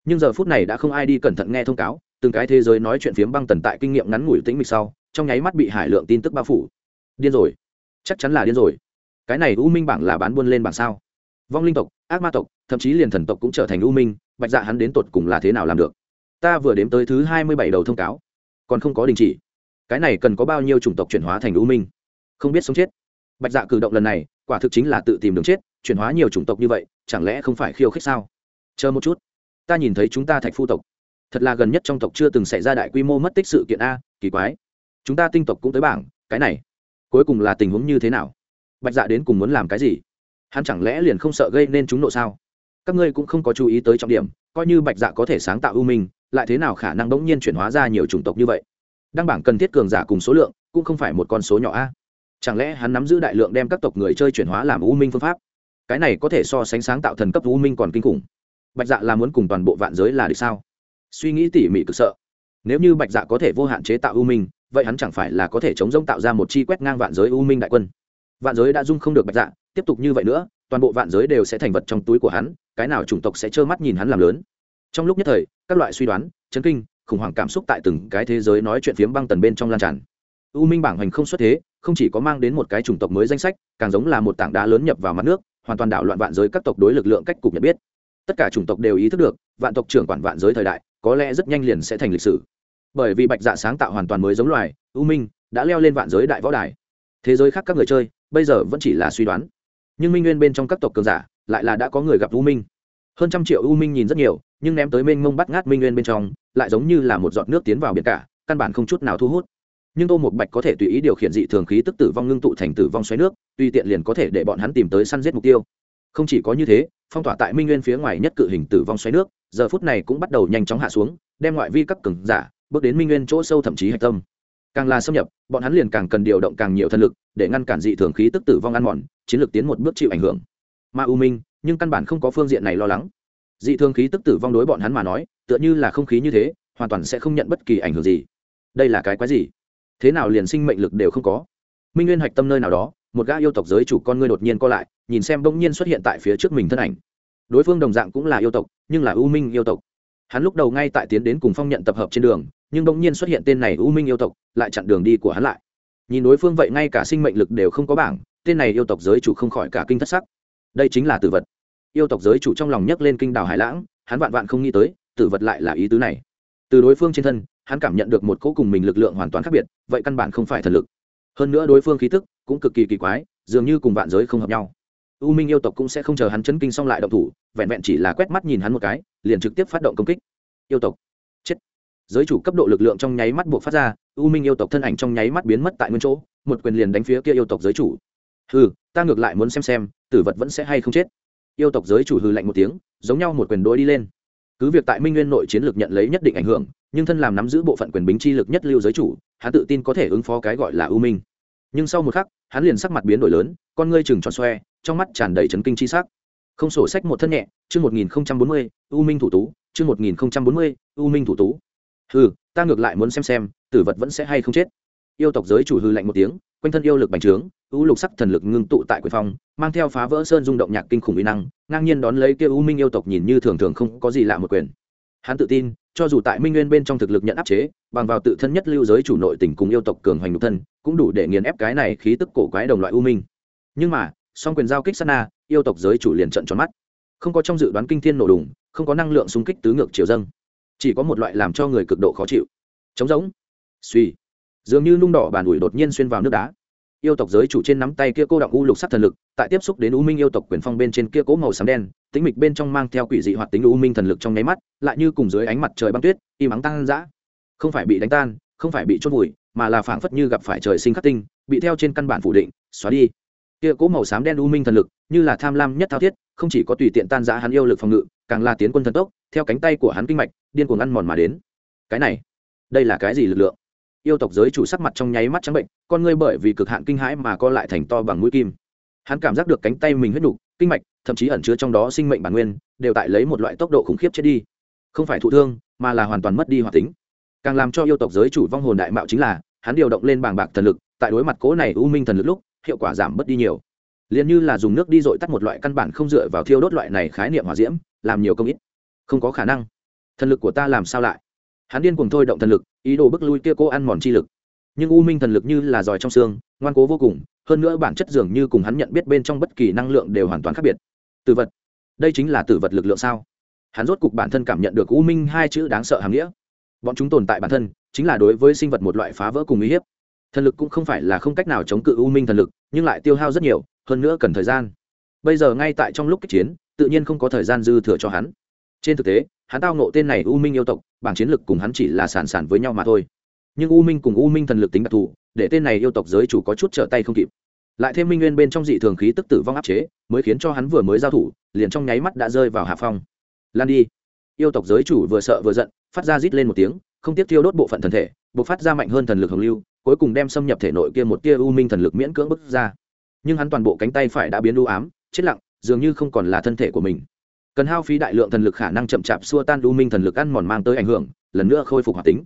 A: Nhưng giờ phút này đã không ai đi cẩn thận nghe thông cáo, từng cái thế giới nói chuyện phiếm băng tần tại kinh nghiệm ngắn ngủi tĩnh mịch sau, trong nháy mắt bị hải lượng tin tức bao phủ. Điên rồi chắc chắn là điên rồi. Cái này u minh bảng là bán buôn lên bảng sao? Vong linh tộc, ác ma tộc, thậm chí liền thần tộc cũng trở thành u minh, bạch dạ hắn đến tột cùng là thế nào làm được? Ta vừa đếm tới thứ hai mươi bảy đầu thông cáo, còn không có đình chỉ. Cái này cần có bao nhiêu chủng tộc chuyển hóa thành u minh? Không biết sống chết. Bạch dạ cử động lần này, quả thực chính là tự tìm đường chết, chuyển hóa nhiều chủng tộc như vậy, chẳng lẽ không phải khiêu khích sao? Chờ một chút. Ta nhìn thấy chúng ta thạch phu tộc. Thật là gần nhất trong tộc chưa từng xảy ra đại quy mô mất tích sự kiện a, kỳ quái. Chúng ta tinh tộc cũng tới bảng, cái này cuối cùng là tình huống như thế nào? Bạch dạ đến cùng muốn làm cái gì? Hắn chẳng lẽ liền không sợ gây nên chúng nộ sao? Các ngươi cũng không có chú ý tới trọng điểm, coi như bạch dạ có thể sáng tạo ưu minh, lại thế nào khả năng bỗng nhiên chuyển hóa ra nhiều chủng tộc như vậy? Đăng bảng cần thiết cường giả cùng số lượng, cũng không phải một con số nhỏ a. Chẳng lẽ hắn nắm giữ đại lượng đem các tộc người chơi chuyển hóa làm u minh phương pháp? Cái này có thể so sánh sáng tạo thần cấp u minh còn kinh khủng. Bạch dạ là muốn cùng toàn bộ vạn giới là được sao? Suy nghĩ tỉ mỉ cực sợ. Nếu như bạch dạ có thể vô hạn chế tạo u minh vậy hắn chẳng phải là có thể chống rông tạo ra một chi quét ngang vạn giới u minh đại quân. Vạn giới đã dung không được bạch dạ tiếp tục như vậy nữa, toàn bộ vạn giới đều sẽ thành vật trong túi của hắn, cái nào chủng tộc sẽ trơ mắt nhìn hắn làm lớn. Trong lúc nhất thời, các loại suy đoán, chấn kinh, khủng hoảng cảm xúc tại từng cái thế giới nói chuyện phiếm băng tần bên trong lan tràn. U minh bảng hành không xuất thế, không chỉ có mang đến một cái chủng tộc mới danh sách, càng giống là một tảng đá lớn nhập vào mặt nước, hoàn toàn đảo loạn vạn giới các tộc đối lực lượng cách cục nhận biết. Tất cả chủng tộc đều ý thức được, vạn tộc trưởng quản vạn giới thời đại, có lẽ rất nhanh liền sẽ thành lịch sử bởi vì bạch dạ sáng tạo hoàn toàn mới giống loài, u minh đã leo lên vạn giới đại võ đài. Thế giới khác các người chơi, bây giờ vẫn chỉ là suy đoán. Nhưng minh nguyên bên trong các tộc cường giả lại là đã có người gặp u minh. Hơn trăm triệu u minh nhìn rất nhiều, nhưng ném tới mênh mông bắt ngát minh nguyên bên trong, lại giống như là một giọt nước tiến vào biển cả, căn bản không chút nào thu hút. Nhưng tô một bạch có thể tùy ý điều khiển dị thường khí tức tử vong ngưng tụ thành tử vong xoáy nước, tùy tiện liền có thể để bọn hắn tìm tới săn giết mục tiêu. Không chỉ có như thế, phong tỏa tại minh nguyên phía ngoài nhất cự hình tử vong xoáy nước, giờ phút này cũng bắt đầu nhanh chóng hạ xuống, đem ngoại vi các cường giả bước đến minh nguyên chỗ sâu thậm chí hạch tâm. Càng là xâm nhập, bọn hắn liền càng cần điều động càng nhiều thân lực, để ngăn cản dị thường khí tức tử vong ăn mòn, chiến lược tiến một bước chịu ảnh hưởng. Ma u minh, nhưng căn bản không có phương diện này lo lắng. Dị thường khí tức tử vong đối bọn hắn mà nói, tựa như là không khí như thế, hoàn toàn sẽ không nhận bất kỳ ảnh hưởng gì. Đây là cái quái gì? Thế nào liền sinh mệnh lực đều không có? Minh nguyên hạch tâm nơi nào đó, một gã yêu tộc giới chủ con ngươi đột nhiên co lại, nhìn xem bỗng nhiên xuất hiện tại phía trước mình thân ảnh. Đối phương đồng dạng cũng là yêu tộc, nhưng là ưu minh yêu tộc hắn lúc đầu ngay tại tiến đến cùng phong nhận tập hợp trên đường, nhưng bỗng nhiên xuất hiện tên này u minh yêu tộc, lại chặn đường đi của hắn lại. Nhìn đối phương vậy ngay cả sinh mệnh lực đều không có bảng, tên này yêu tộc giới chủ không khỏi cả kinh thất sắc. Đây chính là tử vật. Yêu tộc giới chủ trong lòng nhấc lên kinh đảo hải lãng, hắn vạn vạn không nghĩ tới, tử vật lại là ý tứ này. Từ đối phương trên thân, hắn cảm nhận được một cỗ cùng mình lực lượng hoàn toàn khác biệt, vậy căn bản không phải thần lực. Hơn nữa đối phương khí tức cũng cực kỳ kỳ quái, dường như cùng vạn giới không hợp nhau u minh yêu tộc cũng sẽ không chờ hắn chấn kinh xong lại động thủ, vẹn vẹn chỉ là quét mắt nhìn hắn một cái, liền trực tiếp phát động công kích. Yêu tộc. Chết. Giới chủ cấp độ lực lượng trong nháy mắt buộc phát ra, u minh yêu tộc thân ảnh trong nháy mắt biến mất tại nguyên chỗ, một quyền liền đánh phía kia yêu tộc giới chủ. Hừ, ta ngược lại muốn xem xem, tử vật vẫn sẽ hay không chết. Yêu tộc giới chủ hừ lạnh một tiếng, giống nhau một quyền đối đi lên. Cứ việc tại minh nguyên nội chiến lược nhận lấy nhất định ảnh hưởng, nhưng thân làm nắm giữ bộ phận quyền bính chi lực nhất lưu giới chủ, hắn tự tin có thể ứng phó cái gọi là ưu minh. Nhưng sau một khắc hắn liền sắc mặt biến đổi lớn, con ngươi chừng tròn xoe, trong mắt tràn đầy chấn kinh chi sắc. Không sổ sách một thân nhẹ, chương một nghìn bốn mươi, u minh thủ tú, chương một nghìn bốn mươi, u minh thủ tú. Hừ, ta ngược lại muốn xem xem, tử vật vẫn sẽ hay không chết. Yêu tộc giới chủ hư lạnh một tiếng, quanh thân yêu lực bành trướng, u lục sắc thần lực ngưng tụ tại quyền phong, mang theo phá vỡ sơn rung động nhạc kinh khủng uy năng, ngang nhiên đón lấy kia u minh yêu tộc nhìn như thường thường không có gì lạ một quyền. Hắn tự tin, cho dù tại minh nguyên bên trong thực lực nhận áp chế bằng vào tự thân nhất lưu giới chủ nội tình cùng yêu tộc cường hoành nhục thân, cũng đủ để nghiền ép cái này khí tức cổ quái đồng loại u minh. Nhưng mà, song quyền giao kích sana yêu tộc giới chủ liền trận tròn mắt. Không có trong dự đoán kinh thiên nổ đùng, không có năng lượng xung kích tứ ngược chiều dâng. Chỉ có một loại làm cho người cực độ khó chịu. Chống giống suy dường như nung đỏ bàn ủi đột nhiên xuyên vào nước đá. Yêu tộc giới chủ trên nắm tay kia cô động u lục sắc thần lực, tại tiếp xúc đến u minh yêu tộc quyền phong bên trên kia cố màu xám đen tính mịch bên trong mang theo quỷ dị hoạt tính u minh thần lực trong nháy mắt, lại như cùng dưới ánh mặt trời băng tuyết, im ắng tăng dã không phải bị đánh tan, không phải bị chôn vùi, mà là phảng phất như gặp phải trời sinh khắc tinh, bị theo trên căn bản phủ định, xóa đi. Kia cố màu xám đen u minh thần lực, như là tham lam nhất thao thiết, không chỉ có tùy tiện tan giã hắn yêu lực phòng ngự, càng là tiến quân thần tốc, theo cánh tay của hắn kinh mạch, điên cuồng ăn mòn mà đến. Cái này, đây là cái gì lực lượng? Yêu tộc giới chủ sắc mặt trong nháy mắt trắng bệnh, con ngươi bởi vì cực hạn kinh hãi mà co lại thành to bằng mũi kim. Hắn cảm giác được cánh tay mình huyết đủ kinh mạch, thậm chí ẩn chứa trong đó sinh mệnh bản nguyên, đều tại lấy một loại tốc độ khủng khiếp chết đi. Không phải thụ thương, mà là hoàn toàn mất đi hoạt tính càng làm cho yêu tộc giới chủ vong hồn đại mạo chính là, hắn điều động lên bàng bạc thần lực, tại đối mặt cố này u minh thần lực lúc, hiệu quả giảm bớt đi nhiều. Liền như là dùng nước đi dội tắt một loại căn bản không dựa vào thiêu đốt loại này khái niệm hòa diễm, làm nhiều công ít. Không có khả năng. Thần lực của ta làm sao lại? Hắn điên cùng thôi động thần lực, ý đồ bức lui kia cô ăn mòn chi lực. Nhưng u minh thần lực như là giỏi trong xương, ngoan cố vô cùng, hơn nữa bản chất dường như cùng hắn nhận biết bên trong bất kỳ năng lượng đều hoàn toàn khác biệt. Tử vật. Đây chính là tử vật lực lượng sao? Hắn rốt cục bản thân cảm nhận được u minh hai chữ đáng sợ hàm nghĩa bọn chúng tồn tại bản thân chính là đối với sinh vật một loại phá vỡ cùng uy hiếp. Thần lực cũng không phải là không cách nào chống cự u minh thần lực, nhưng lại tiêu hao rất nhiều, hơn nữa cần thời gian. Bây giờ ngay tại trong lúc kích chiến, tự nhiên không có thời gian dư thừa cho hắn. Trên thực tế, hắn tao nộ tên này u minh yêu tộc, bảng chiến lực cùng hắn chỉ là sản sản với nhau mà thôi. Nhưng u minh cùng u minh thần lực tính đặc thù, để tên này yêu tộc giới chủ có chút trở tay không kịp. Lại thêm minh nguyên bên trong dị thường khí tức tử vong áp chế, mới khiến cho hắn vừa mới giao thủ, liền trong nháy mắt đã rơi vào hạ phong. Lan đi yêu tộc giới chủ vừa sợ vừa giận, phát ra rít lên một tiếng, không tiếp tiêu đốt bộ phận thần thể buộc phát ra mạnh hơn thần lực hồng lưu, cuối cùng đem xâm nhập thể nội kia một tia u minh thần lực miễn cưỡng bức ra. Nhưng hắn toàn bộ cánh tay phải đã biến u ám, chết lặng, dường như không còn là thân thể của mình. Cần hao phí đại lượng thần lực khả năng chậm chạp xua tan u minh thần lực ăn mòn mang tới ảnh hưởng, lần nữa khôi phục hoạt tính.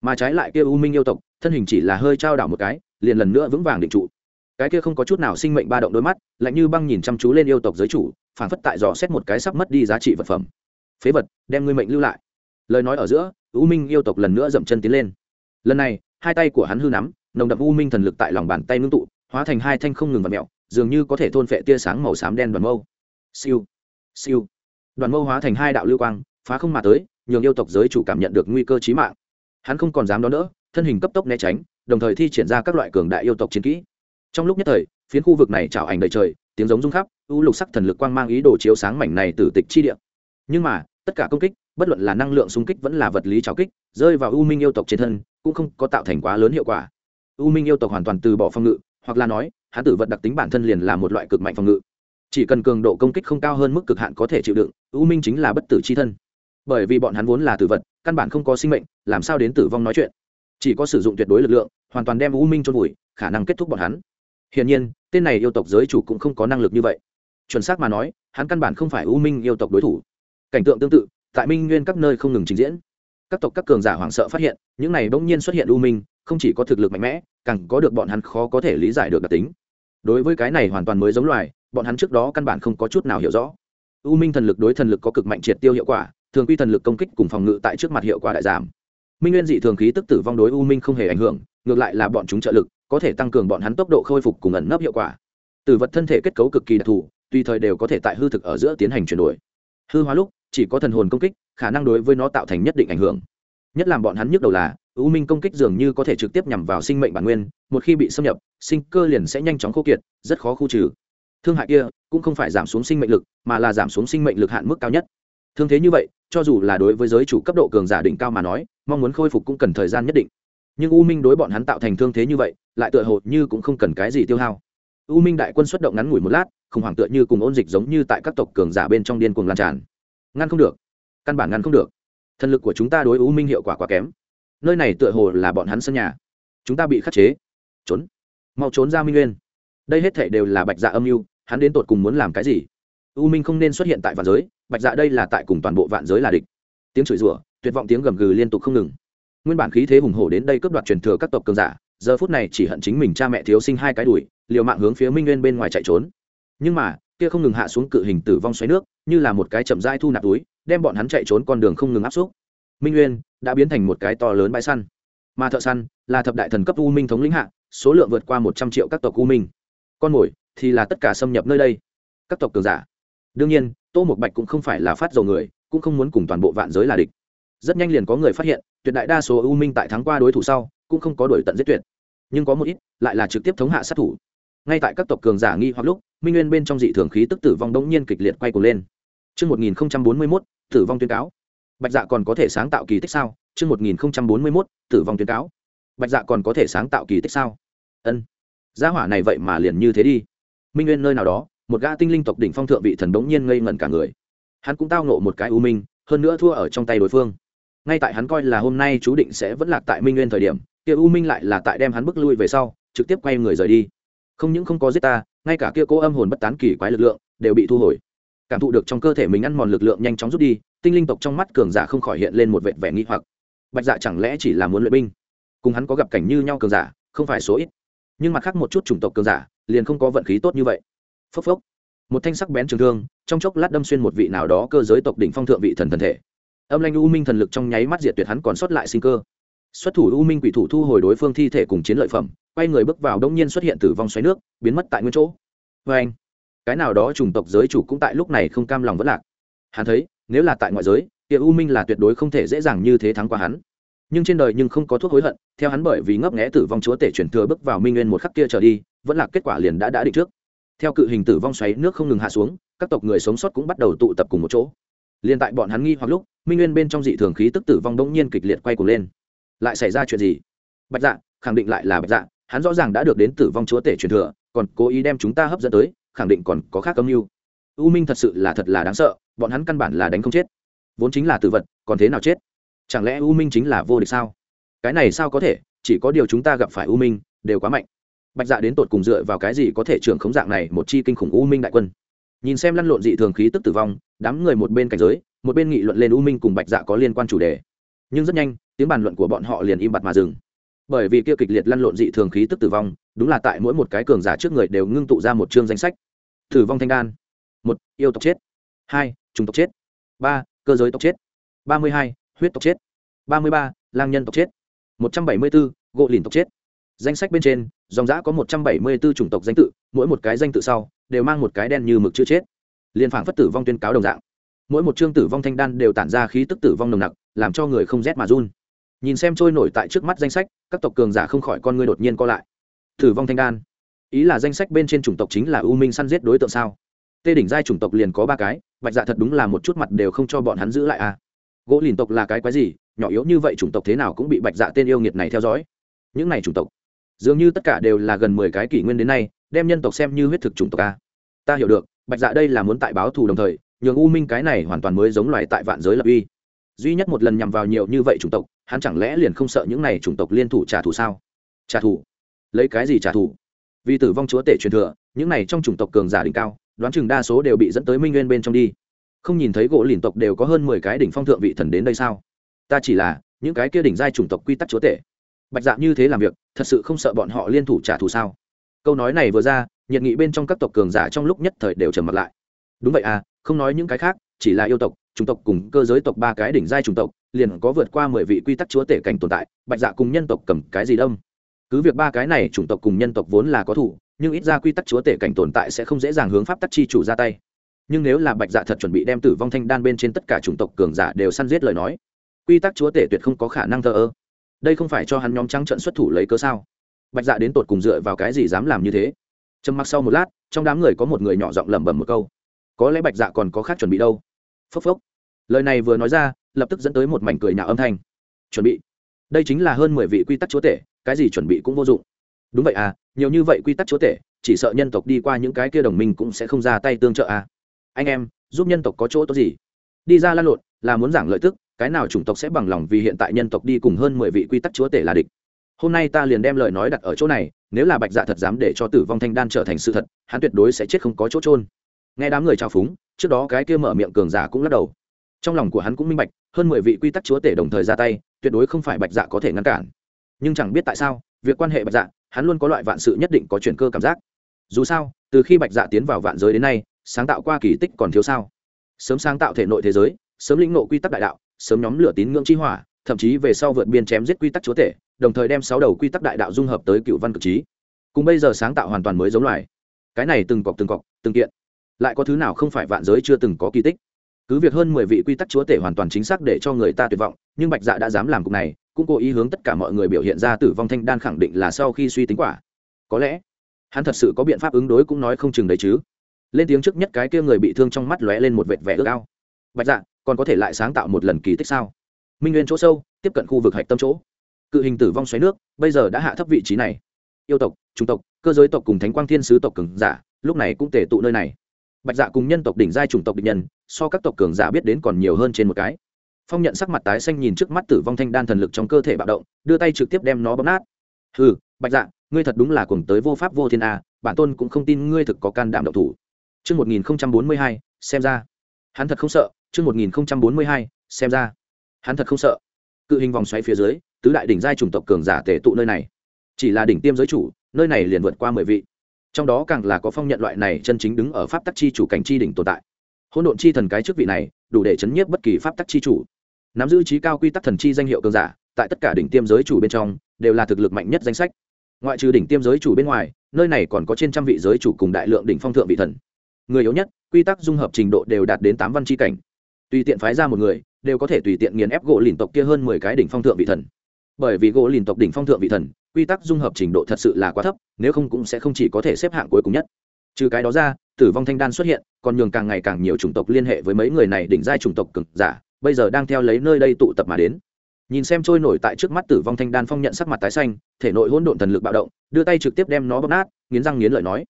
A: Mà trái lại kia u minh yêu tộc, thân hình chỉ là hơi trao đảo một cái, liền lần nữa vững vàng định trụ. Cái kia không có chút nào sinh mệnh ba động đôi mắt, lạnh như băng nhìn chăm chú lên yêu tộc giới chủ phản phất tại dò xét một cái sắp mất đi giá trị vật phẩm phế vật, đem ngươi mệnh lưu lại. Lời nói ở giữa, u minh yêu tộc lần nữa dậm chân tiến lên. Lần này, hai tay của hắn hư nắm, nồng đậm u minh thần lực tại lòng bàn tay ngưng tụ, hóa thành hai thanh không ngừng và mẹo dường như có thể thôn phệ tia sáng màu xám đen đoàn mâu. Siêu siêu. Đoàn mâu hóa thành hai đạo lưu quang, phá không mà tới, nhường yêu tộc giới chủ cảm nhận được nguy cơ chí mạng. Hắn không còn dám đón đỡ, thân hình cấp tốc né tránh, đồng thời thi triển ra các loại cường đại yêu tộc chiến kỹ. Trong lúc nhất thời, phiến khu vực này trào ảnh đầy trời, tiếng giống rung khắp, u lục sắc thần lực quang mang ý đồ chiếu sáng mảnh này từ tịch chi địa. Nhưng mà tất cả công kích, bất luận là năng lượng xung kích vẫn là vật lý trào kích, rơi vào u minh yêu tộc trên thân, cũng không có tạo thành quá lớn hiệu quả. U minh yêu tộc hoàn toàn từ bỏ phòng ngự, hoặc là nói, hán tử vật đặc tính bản thân liền là một loại cực mạnh phòng ngự. Chỉ cần cường độ công kích không cao hơn mức cực hạn có thể chịu đựng, u minh chính là bất tử c h i thân. Bởi vì bọn hắn vốn là tử vật, căn bản không có sinh mệnh, làm sao đến tử vong nói chuyện? Chỉ có sử dụng tuyệt đối lực lượng, hoàn toàn đem u minh trôn vùi, khả năng kết thúc bọn hắn. Hiển nhiên, tên này yêu tộc giới chủ cũng không có năng lực như vậy. Chuẩn xác mà nói, hắn căn bản không phải u minh yêu tộc đối thủ cảnh tượng tương tự, tại minh nguyên các nơi không ngừng trình diễn. Các tộc các cường giả hoảng sợ phát hiện, những này bỗng nhiên xuất hiện u minh, không chỉ có thực lực mạnh mẽ, càng có được bọn hắn khó có thể lý giải được đặc tính. Đối với cái này hoàn toàn mới giống loài, bọn hắn trước đó căn bản không có chút nào hiểu rõ. U minh thần lực đối thần lực có cực mạnh triệt tiêu hiệu quả, thường quy thần lực công kích cùng phòng ngự tại trước mặt hiệu quả đại giảm. Minh nguyên dị thường khí tức tử vong đối u minh không hề ảnh hưởng, ngược lại là bọn chúng trợ lực, có thể tăng cường bọn hắn tốc độ khôi phục cùng ẩn nấp hiệu quả. Tử vật thân thể kết cấu cực kỳ đặc thù, tùy thời đều có thể tại hư thực ở giữa tiến hành chuyển đổi. Hư hóa lúc chỉ có thần hồn công kích, khả năng đối với nó tạo thành nhất định ảnh hưởng. Nhất làm bọn hắn nhức đầu là, u minh công kích dường như có thể trực tiếp nhằm vào sinh mệnh bản nguyên, một khi bị xâm nhập, sinh cơ liền sẽ nhanh chóng khô kiệt, rất khó khu trừ. Thương hại kia cũng không phải giảm xuống sinh mệnh lực, mà là giảm xuống sinh mệnh lực hạn mức cao nhất. Thương thế như vậy, cho dù là đối với giới chủ cấp độ cường giả đỉnh cao mà nói, mong muốn khôi phục cũng cần thời gian nhất định. Nhưng u minh đối bọn hắn tạo thành thương thế như vậy, lại tựa hồ như cũng không cần cái gì tiêu hao. U minh đại quân xuất động ngắn ngủi một lát, khủng hoảng tựa như cùng ôn dịch giống như tại các tộc cường giả bên trong điên cuồng lan tràn ngăn không được. Căn bản ngăn không được. Thần lực của chúng ta đối u minh hiệu quả quá kém. Nơi này tựa hồ là bọn hắn sân nhà. Chúng ta bị khắc chế. Trốn. Mau trốn ra minh nguyên. Đây hết thể đều là bạch dạ âm mưu, hắn đến tột cùng muốn làm cái gì? U minh không nên xuất hiện tại vạn giới, bạch dạ đây là tại cùng toàn bộ vạn giới là địch. Tiếng chửi rủa, tuyệt vọng tiếng gầm gừ liên tục không ngừng. Nguyên bản khí thế hùng hổ đến đây cướp đoạt truyền thừa các tộc cường giả, giờ phút này chỉ hận chính mình cha mẹ thiếu sinh hai cái đùi liều mạng hướng phía minh nguyên bên ngoài chạy trốn. Nhưng mà kia không ngừng hạ xuống cự hình tử vong xoáy nước, như là một cái chậm dai thu nạp túi, đem bọn hắn chạy trốn con đường không ngừng áp xúc. Minh nguyên đã biến thành một cái to lớn bãi săn. Mà thợ săn là thập đại thần cấp u minh thống lĩnh hạ, số lượng vượt qua một trăm triệu các tộc u minh. Con mồi thì là tất cả xâm nhập nơi đây. Các tộc cường giả. Đương nhiên, tô một bạch cũng không phải là phát dầu người, cũng không muốn cùng toàn bộ vạn giới là địch. Rất nhanh liền có người phát hiện, tuyệt đại đa số u minh tại thắng qua đối thủ sau, cũng không có đổi tận giết tuyệt. Nhưng có một ít lại là trực tiếp thống hạ sát thủ. Ngay tại các tộc cường giả nghi hoặc lúc minh nguyên bên trong dị thường khí tức tử vong đống nhiên kịch liệt quay cuồng lên Chương 1041, tử vong tuyên cáo. Bạch dạ còn có thể sáng tạo kỳ tích sao? Chương 1041, tử vong tuyên cáo. Bạch dạ còn có thể sáng tạo kỳ tích sao? Ân. Gia hỏa này vậy mà liền như thế đi. Minh Nguyên nơi nào đó, một gã tinh linh tộc đỉnh phong thượng vị thần đống nhiên ngây ngẩn cả người. Hắn cũng tao ngộ một cái u minh, hơn nữa thua ở trong tay đối phương ngay tại hắn coi là hôm nay chú định sẽ vẫn lạc tại minh nguyên thời điểm kia u minh lại là tại đem hắn bước lui về sau trực tiếp quay người rời đi không những không có giết ta ngay cả kia cố âm hồn bất tán kỳ quái lực lượng đều bị thu hồi. Cảm thụ được trong cơ thể mình ăn mòn lực lượng nhanh chóng rút đi, tinh linh tộc trong mắt cường giả không khỏi hiện lên một vệt vẻ nghi hoặc. Bạch dạ chẳng lẽ chỉ là muốn luyện binh? Cùng hắn có gặp cảnh như nhau cường giả, không phải số ít. Nhưng mặt khác một chút chủng tộc cường giả, liền không có vận khí tốt như vậy. Phốc phốc. Một thanh sắc bén trường thương, trong chốc lát đâm xuyên một vị nào đó cơ giới tộc đỉnh phong thượng vị thần thần thể. Âm lanh u minh thần lực trong nháy mắt diệt tuyệt hắn còn sót lại sinh cơ xuất thủ u minh quỷ thủ thu hồi đối phương thi thể cùng chiến lợi phẩm, quay người bước vào đông nhiên xuất hiện tử vong xoáy nước, biến mất tại nguyên chỗ. Vê anh, cái nào đó chủng tộc giới chủ cũng tại lúc này không cam lòng vất lạc. Hắn thấy, nếu là tại ngoại giới thì u minh là tuyệt đối không thể dễ dàng như thế thắng qua hắn. Nhưng trên đời nhưng không có thuốc hối hận, theo hắn bởi vì ngấp nghẽ tử vong chúa tể chuyển thừa bước vào minh nguyên một khắc kia trở đi, vẫn là kết quả liền đã đã định trước. Theo cự hình tử vong xoáy nước không ngừng hạ xuống, các tộc người sống sót cũng bắt đầu tụ tập cùng một chỗ. Liền tại bọn hắn nghi hoặc lúc, minh nguyên bên trong dị thường khí tức tử vong đông nhiên kịch liệt quay cuồng lên lại xảy ra chuyện gì? Bạch dạ khẳng định lại là bạch dạ hắn rõ ràng đã được đến tử vong chúa tể truyền thừa, còn cố ý đem chúng ta hấp dẫn tới, khẳng định còn có khác âm mưu. U minh thật sự là thật là đáng sợ, bọn hắn căn bản là đánh không chết. Vốn chính là tử vật, còn thế nào chết? Chẳng lẽ u minh chính là vô địch sao? Cái này sao có thể, chỉ có điều chúng ta gặp phải u minh, đều quá mạnh. Bạch dạ đến tột cùng dựa vào cái gì có thể trưởng khống dạng này một chi kinh khủng u minh đại quân? Nhìn xem lăn lộn dị thường khí tức tử vong, đám người một bên cảnh giới, một bên nghị luận lên u minh cùng bạch dạ có liên quan chủ đề nhưng rất nhanh, tiếng bàn luận của bọn họ liền im bặt mà dừng. Bởi vì kia kịch liệt lăn lộn dị thường khí tức tử vong, đúng là tại mỗi một cái cường giả trước người đều ngưng tụ ra một chương danh sách. Tử vong thanh đan. Một, yêu tộc chết. Hai, trùng tộc chết. Ba, cơ giới tộc chết. Ba mươi hai, huyết tộc chết. Ba mươi ba, lang nhân tộc chết. Một trăm bảy mươi bốn, gỗ lìn tộc chết. Danh sách bên trên, dòng giã có một trăm bảy mươi bốn chủng tộc danh tự, mỗi một cái danh tự sau, đều mang một cái đen như mực chưa chết. Liên phảng phất tử vong tuyên cáo đồng dạng. Mỗi một chương tử vong thanh đan đều tản ra khí tức tử vong nồng nặc làm cho người không rét mà run. Nhìn xem trôi nổi tại trước mắt danh sách, các tộc cường giả không khỏi con ngươi đột nhiên co lại. Thử vong thanh đan. Ý là danh sách bên trên chủng tộc chính là u minh săn giết đối tượng sao? Tê đỉnh giai chủng tộc liền có ba cái, bạch dạ thật đúng là một chút mặt đều không cho bọn hắn giữ lại à? Gỗ lìn tộc là cái quái gì? Nhỏ yếu như vậy chủng tộc thế nào cũng bị bạch dạ tên yêu nghiệt này theo dõi. Những này chủng tộc, dường như tất cả đều là gần mười cái kỷ nguyên đến nay, đem nhân tộc xem như huyết thực chủng tộc a ta hiểu được, bạch dạ đây là muốn tại báo thù đồng thời, nhường u minh cái này hoàn toàn mới giống loài tại vạn giới lập uy duy nhất một lần nhằm vào nhiều như vậy chủng tộc, hắn chẳng lẽ liền không sợ những này chủng tộc liên thủ trả thù sao? Trả thù? Lấy cái gì trả thù? Vì tử vong chúa tể truyền thừa, những này trong chủng tộc cường giả đỉnh cao, đoán chừng đa số đều bị dẫn tới minh nguyên bên trong đi. Không nhìn thấy gỗ lìn tộc đều có hơn mười cái đỉnh phong thượng vị thần đến đây sao? Ta chỉ là, những cái kia đỉnh giai chủng tộc quy tắc chúa tể. Bạch dạ như thế làm việc, thật sự không sợ bọn họ liên thủ trả thù sao? Câu nói này vừa ra, nhiệt nghị bên trong các tộc cường giả trong lúc nhất thời đều trầm mặt lại. Đúng vậy à không nói những cái khác, chỉ là yêu tộc chủng tộc cùng cơ giới tộc ba cái đỉnh giai chủng tộc, liền có vượt qua mười vị quy tắc chúa tể cảnh tồn tại, bạch dạ cùng nhân tộc cầm cái gì đông cứ việc ba cái này chủng tộc cùng nhân tộc vốn là có thủ, nhưng ít ra quy tắc chúa tể cảnh tồn tại sẽ không dễ dàng hướng pháp tắc chi chủ ra tay. Nhưng nếu là bạch dạ thật chuẩn bị đem tử vong thanh đan bên trên tất cả chủng tộc cường giả đều săn giết lời nói, quy tắc chúa tể tuyệt không có khả năng thờ ơ. Đây không phải cho hắn nhóm trắng trận xuất thủ lấy cớ sao? Bạch dạ đến tột cùng dựa vào cái gì dám làm như thế? Trầm mặc sau một lát, trong đám người có một người nhỏ giọng lẩm bẩm một câu. Có lẽ bạch dạ còn có khác chuẩn bị đâu phốc phốc. Lời này vừa nói ra, lập tức dẫn tới một mảnh cười nhạo âm thanh. Chuẩn bị. Đây chính là hơn mười vị quy tắc chúa tể, cái gì chuẩn bị cũng vô dụng. Đúng vậy à nhiều như vậy quy tắc chúa tể, chỉ sợ nhân tộc đi qua những cái kia đồng minh cũng sẽ không ra tay tương trợ à. Anh em, giúp nhân tộc có chỗ tốt gì? Đi ra lan lộn, là muốn giảng lợi tức, cái nào chủng tộc sẽ bằng lòng vì hiện tại nhân tộc đi cùng hơn mười vị quy tắc chúa tể là địch? Hôm nay ta liền đem lời nói đặt ở chỗ này, nếu là bạch dạ thật dám để cho tử vong thanh đan trở thành sự thật, hắn tuyệt đối sẽ chết không có chỗ trôn nghe đám người trao phúng trước đó cái kia mở miệng cường giả cũng lắc đầu. Trong lòng của hắn cũng minh bạch, hơn mười vị quy tắc chúa tể đồng thời ra tay, tuyệt đối không phải bạch dạ có thể ngăn cản. Nhưng chẳng biết tại sao, việc quan hệ bạch dạ hắn luôn có loại vạn sự nhất định có chuyển cơ cảm giác. Dù sao, từ khi bạch dạ tiến vào vạn giới đến nay, sáng tạo qua kỳ tích còn thiếu sao? Sớm sáng tạo thể nội thế giới, sớm lĩnh nộ quy tắc đại đạo, sớm nhóm lửa tín ngưỡng chi hỏa, thậm chí về sau vượt biên chém giết quy tắc chúa tể, đồng thời đem sáu đầu quy tắc đại đạo dung hợp tới cựu văn cực trí. Cùng bây giờ sáng tạo hoàn toàn mới giống loài. Cái này từng cọc từng cọc, từng kiện lại có thứ nào không phải vạn giới chưa từng có kỳ tích? Cứ việc hơn mười vị quy tắc chúa tể hoàn toàn chính xác để cho người ta tuyệt vọng, nhưng bạch dạ đã dám làm cục này, cũng cố ý hướng tất cả mọi người biểu hiện ra tử vong thanh đan khẳng định là sau khi suy tính quả. Có lẽ, hắn thật sự có biện pháp ứng đối cũng nói không chừng đấy chứ. Lên tiếng trước nhất cái kia người bị thương trong mắt lóe lên một vệt vẻ ước ao. Bạch dạ còn có thể lại sáng tạo một lần kỳ tích sao? Minh nguyên chỗ sâu, tiếp cận khu vực hạch tâm chỗ. Cự hình tử vong xoáy nước, bây giờ đã hạ thấp vị trí này. Yêu tộc trung tộc, cơ giới tộc cùng thánh quang thiên sứ tộc cường giả, lúc này cũng tề tụ nơi này bạch dạ cùng nhân tộc đỉnh giai chủng tộc địch nhân so các tộc cường giả biết đến còn nhiều hơn trên một cái phong nhận sắc mặt tái xanh nhìn trước mắt tử vong thanh đan thần lực trong cơ thể bạo động đưa tay trực tiếp đem nó bóp nát hừ bạch dạ ngươi thật đúng là cùng tới vô pháp vô thiên a bản tôn cũng không tin ngươi thực có can đảm độc thủ Trước 1042, xem ra. Hắn thật không sợ, trước 1042, xem ra. Hắn thật không sợ. Cự hình vòng xoáy phía dưới, tứ đại đỉnh giai chủng tộc cường giả tề tụ nơi này. Chỉ là đỉnh tiêm giới chủ, nơi này liền vượt qua mười vị. Trong đó càng là có phong nhận loại này chân chính đứng ở pháp tắc chi chủ cảnh chi đỉnh tồn tại. Hỗn độn chi thần cái chức vị này, đủ để chấn nhiếp bất kỳ pháp tắc chi chủ. Nắm giữ trí cao quy tắc thần chi danh hiệu cường giả, tại tất cả đỉnh tiêm giới chủ bên trong, đều là thực lực mạnh nhất danh sách. Ngoại trừ đỉnh tiêm giới chủ bên ngoài, nơi này còn có trên trăm vị giới chủ cùng đại lượng đỉnh phong thượng vị thần người yếu nhất quy tắc dung hợp trình độ đều đạt đến tám văn chi cảnh tùy tiện phái ra một người đều có thể tùy tiện nghiền ép gỗ lìn tộc kia hơn mười cái đỉnh phong thượng vị thần bởi vì gỗ lìn tộc đỉnh phong thượng vị thần, quy tắc dung hợp trình độ thật sự là quá thấp, nếu không cũng sẽ không chỉ có thể xếp hạng cuối cùng nhất. Trừ cái đó ra, tử vong thanh đan xuất hiện, còn nhường càng ngày càng nhiều chủng tộc liên hệ với mấy người này đỉnh giai chủng tộc cực giả, bây giờ đang theo lấy nơi đây tụ tập mà đến. Nhìn xem trôi nổi tại trước mắt tử vong thanh đan phong nhận sắc mặt tái xanh, thể nội hỗn độn thần lực bạo động, đưa tay trực tiếp đem nó bóp nát, nghiến răng nghiến lợi nói,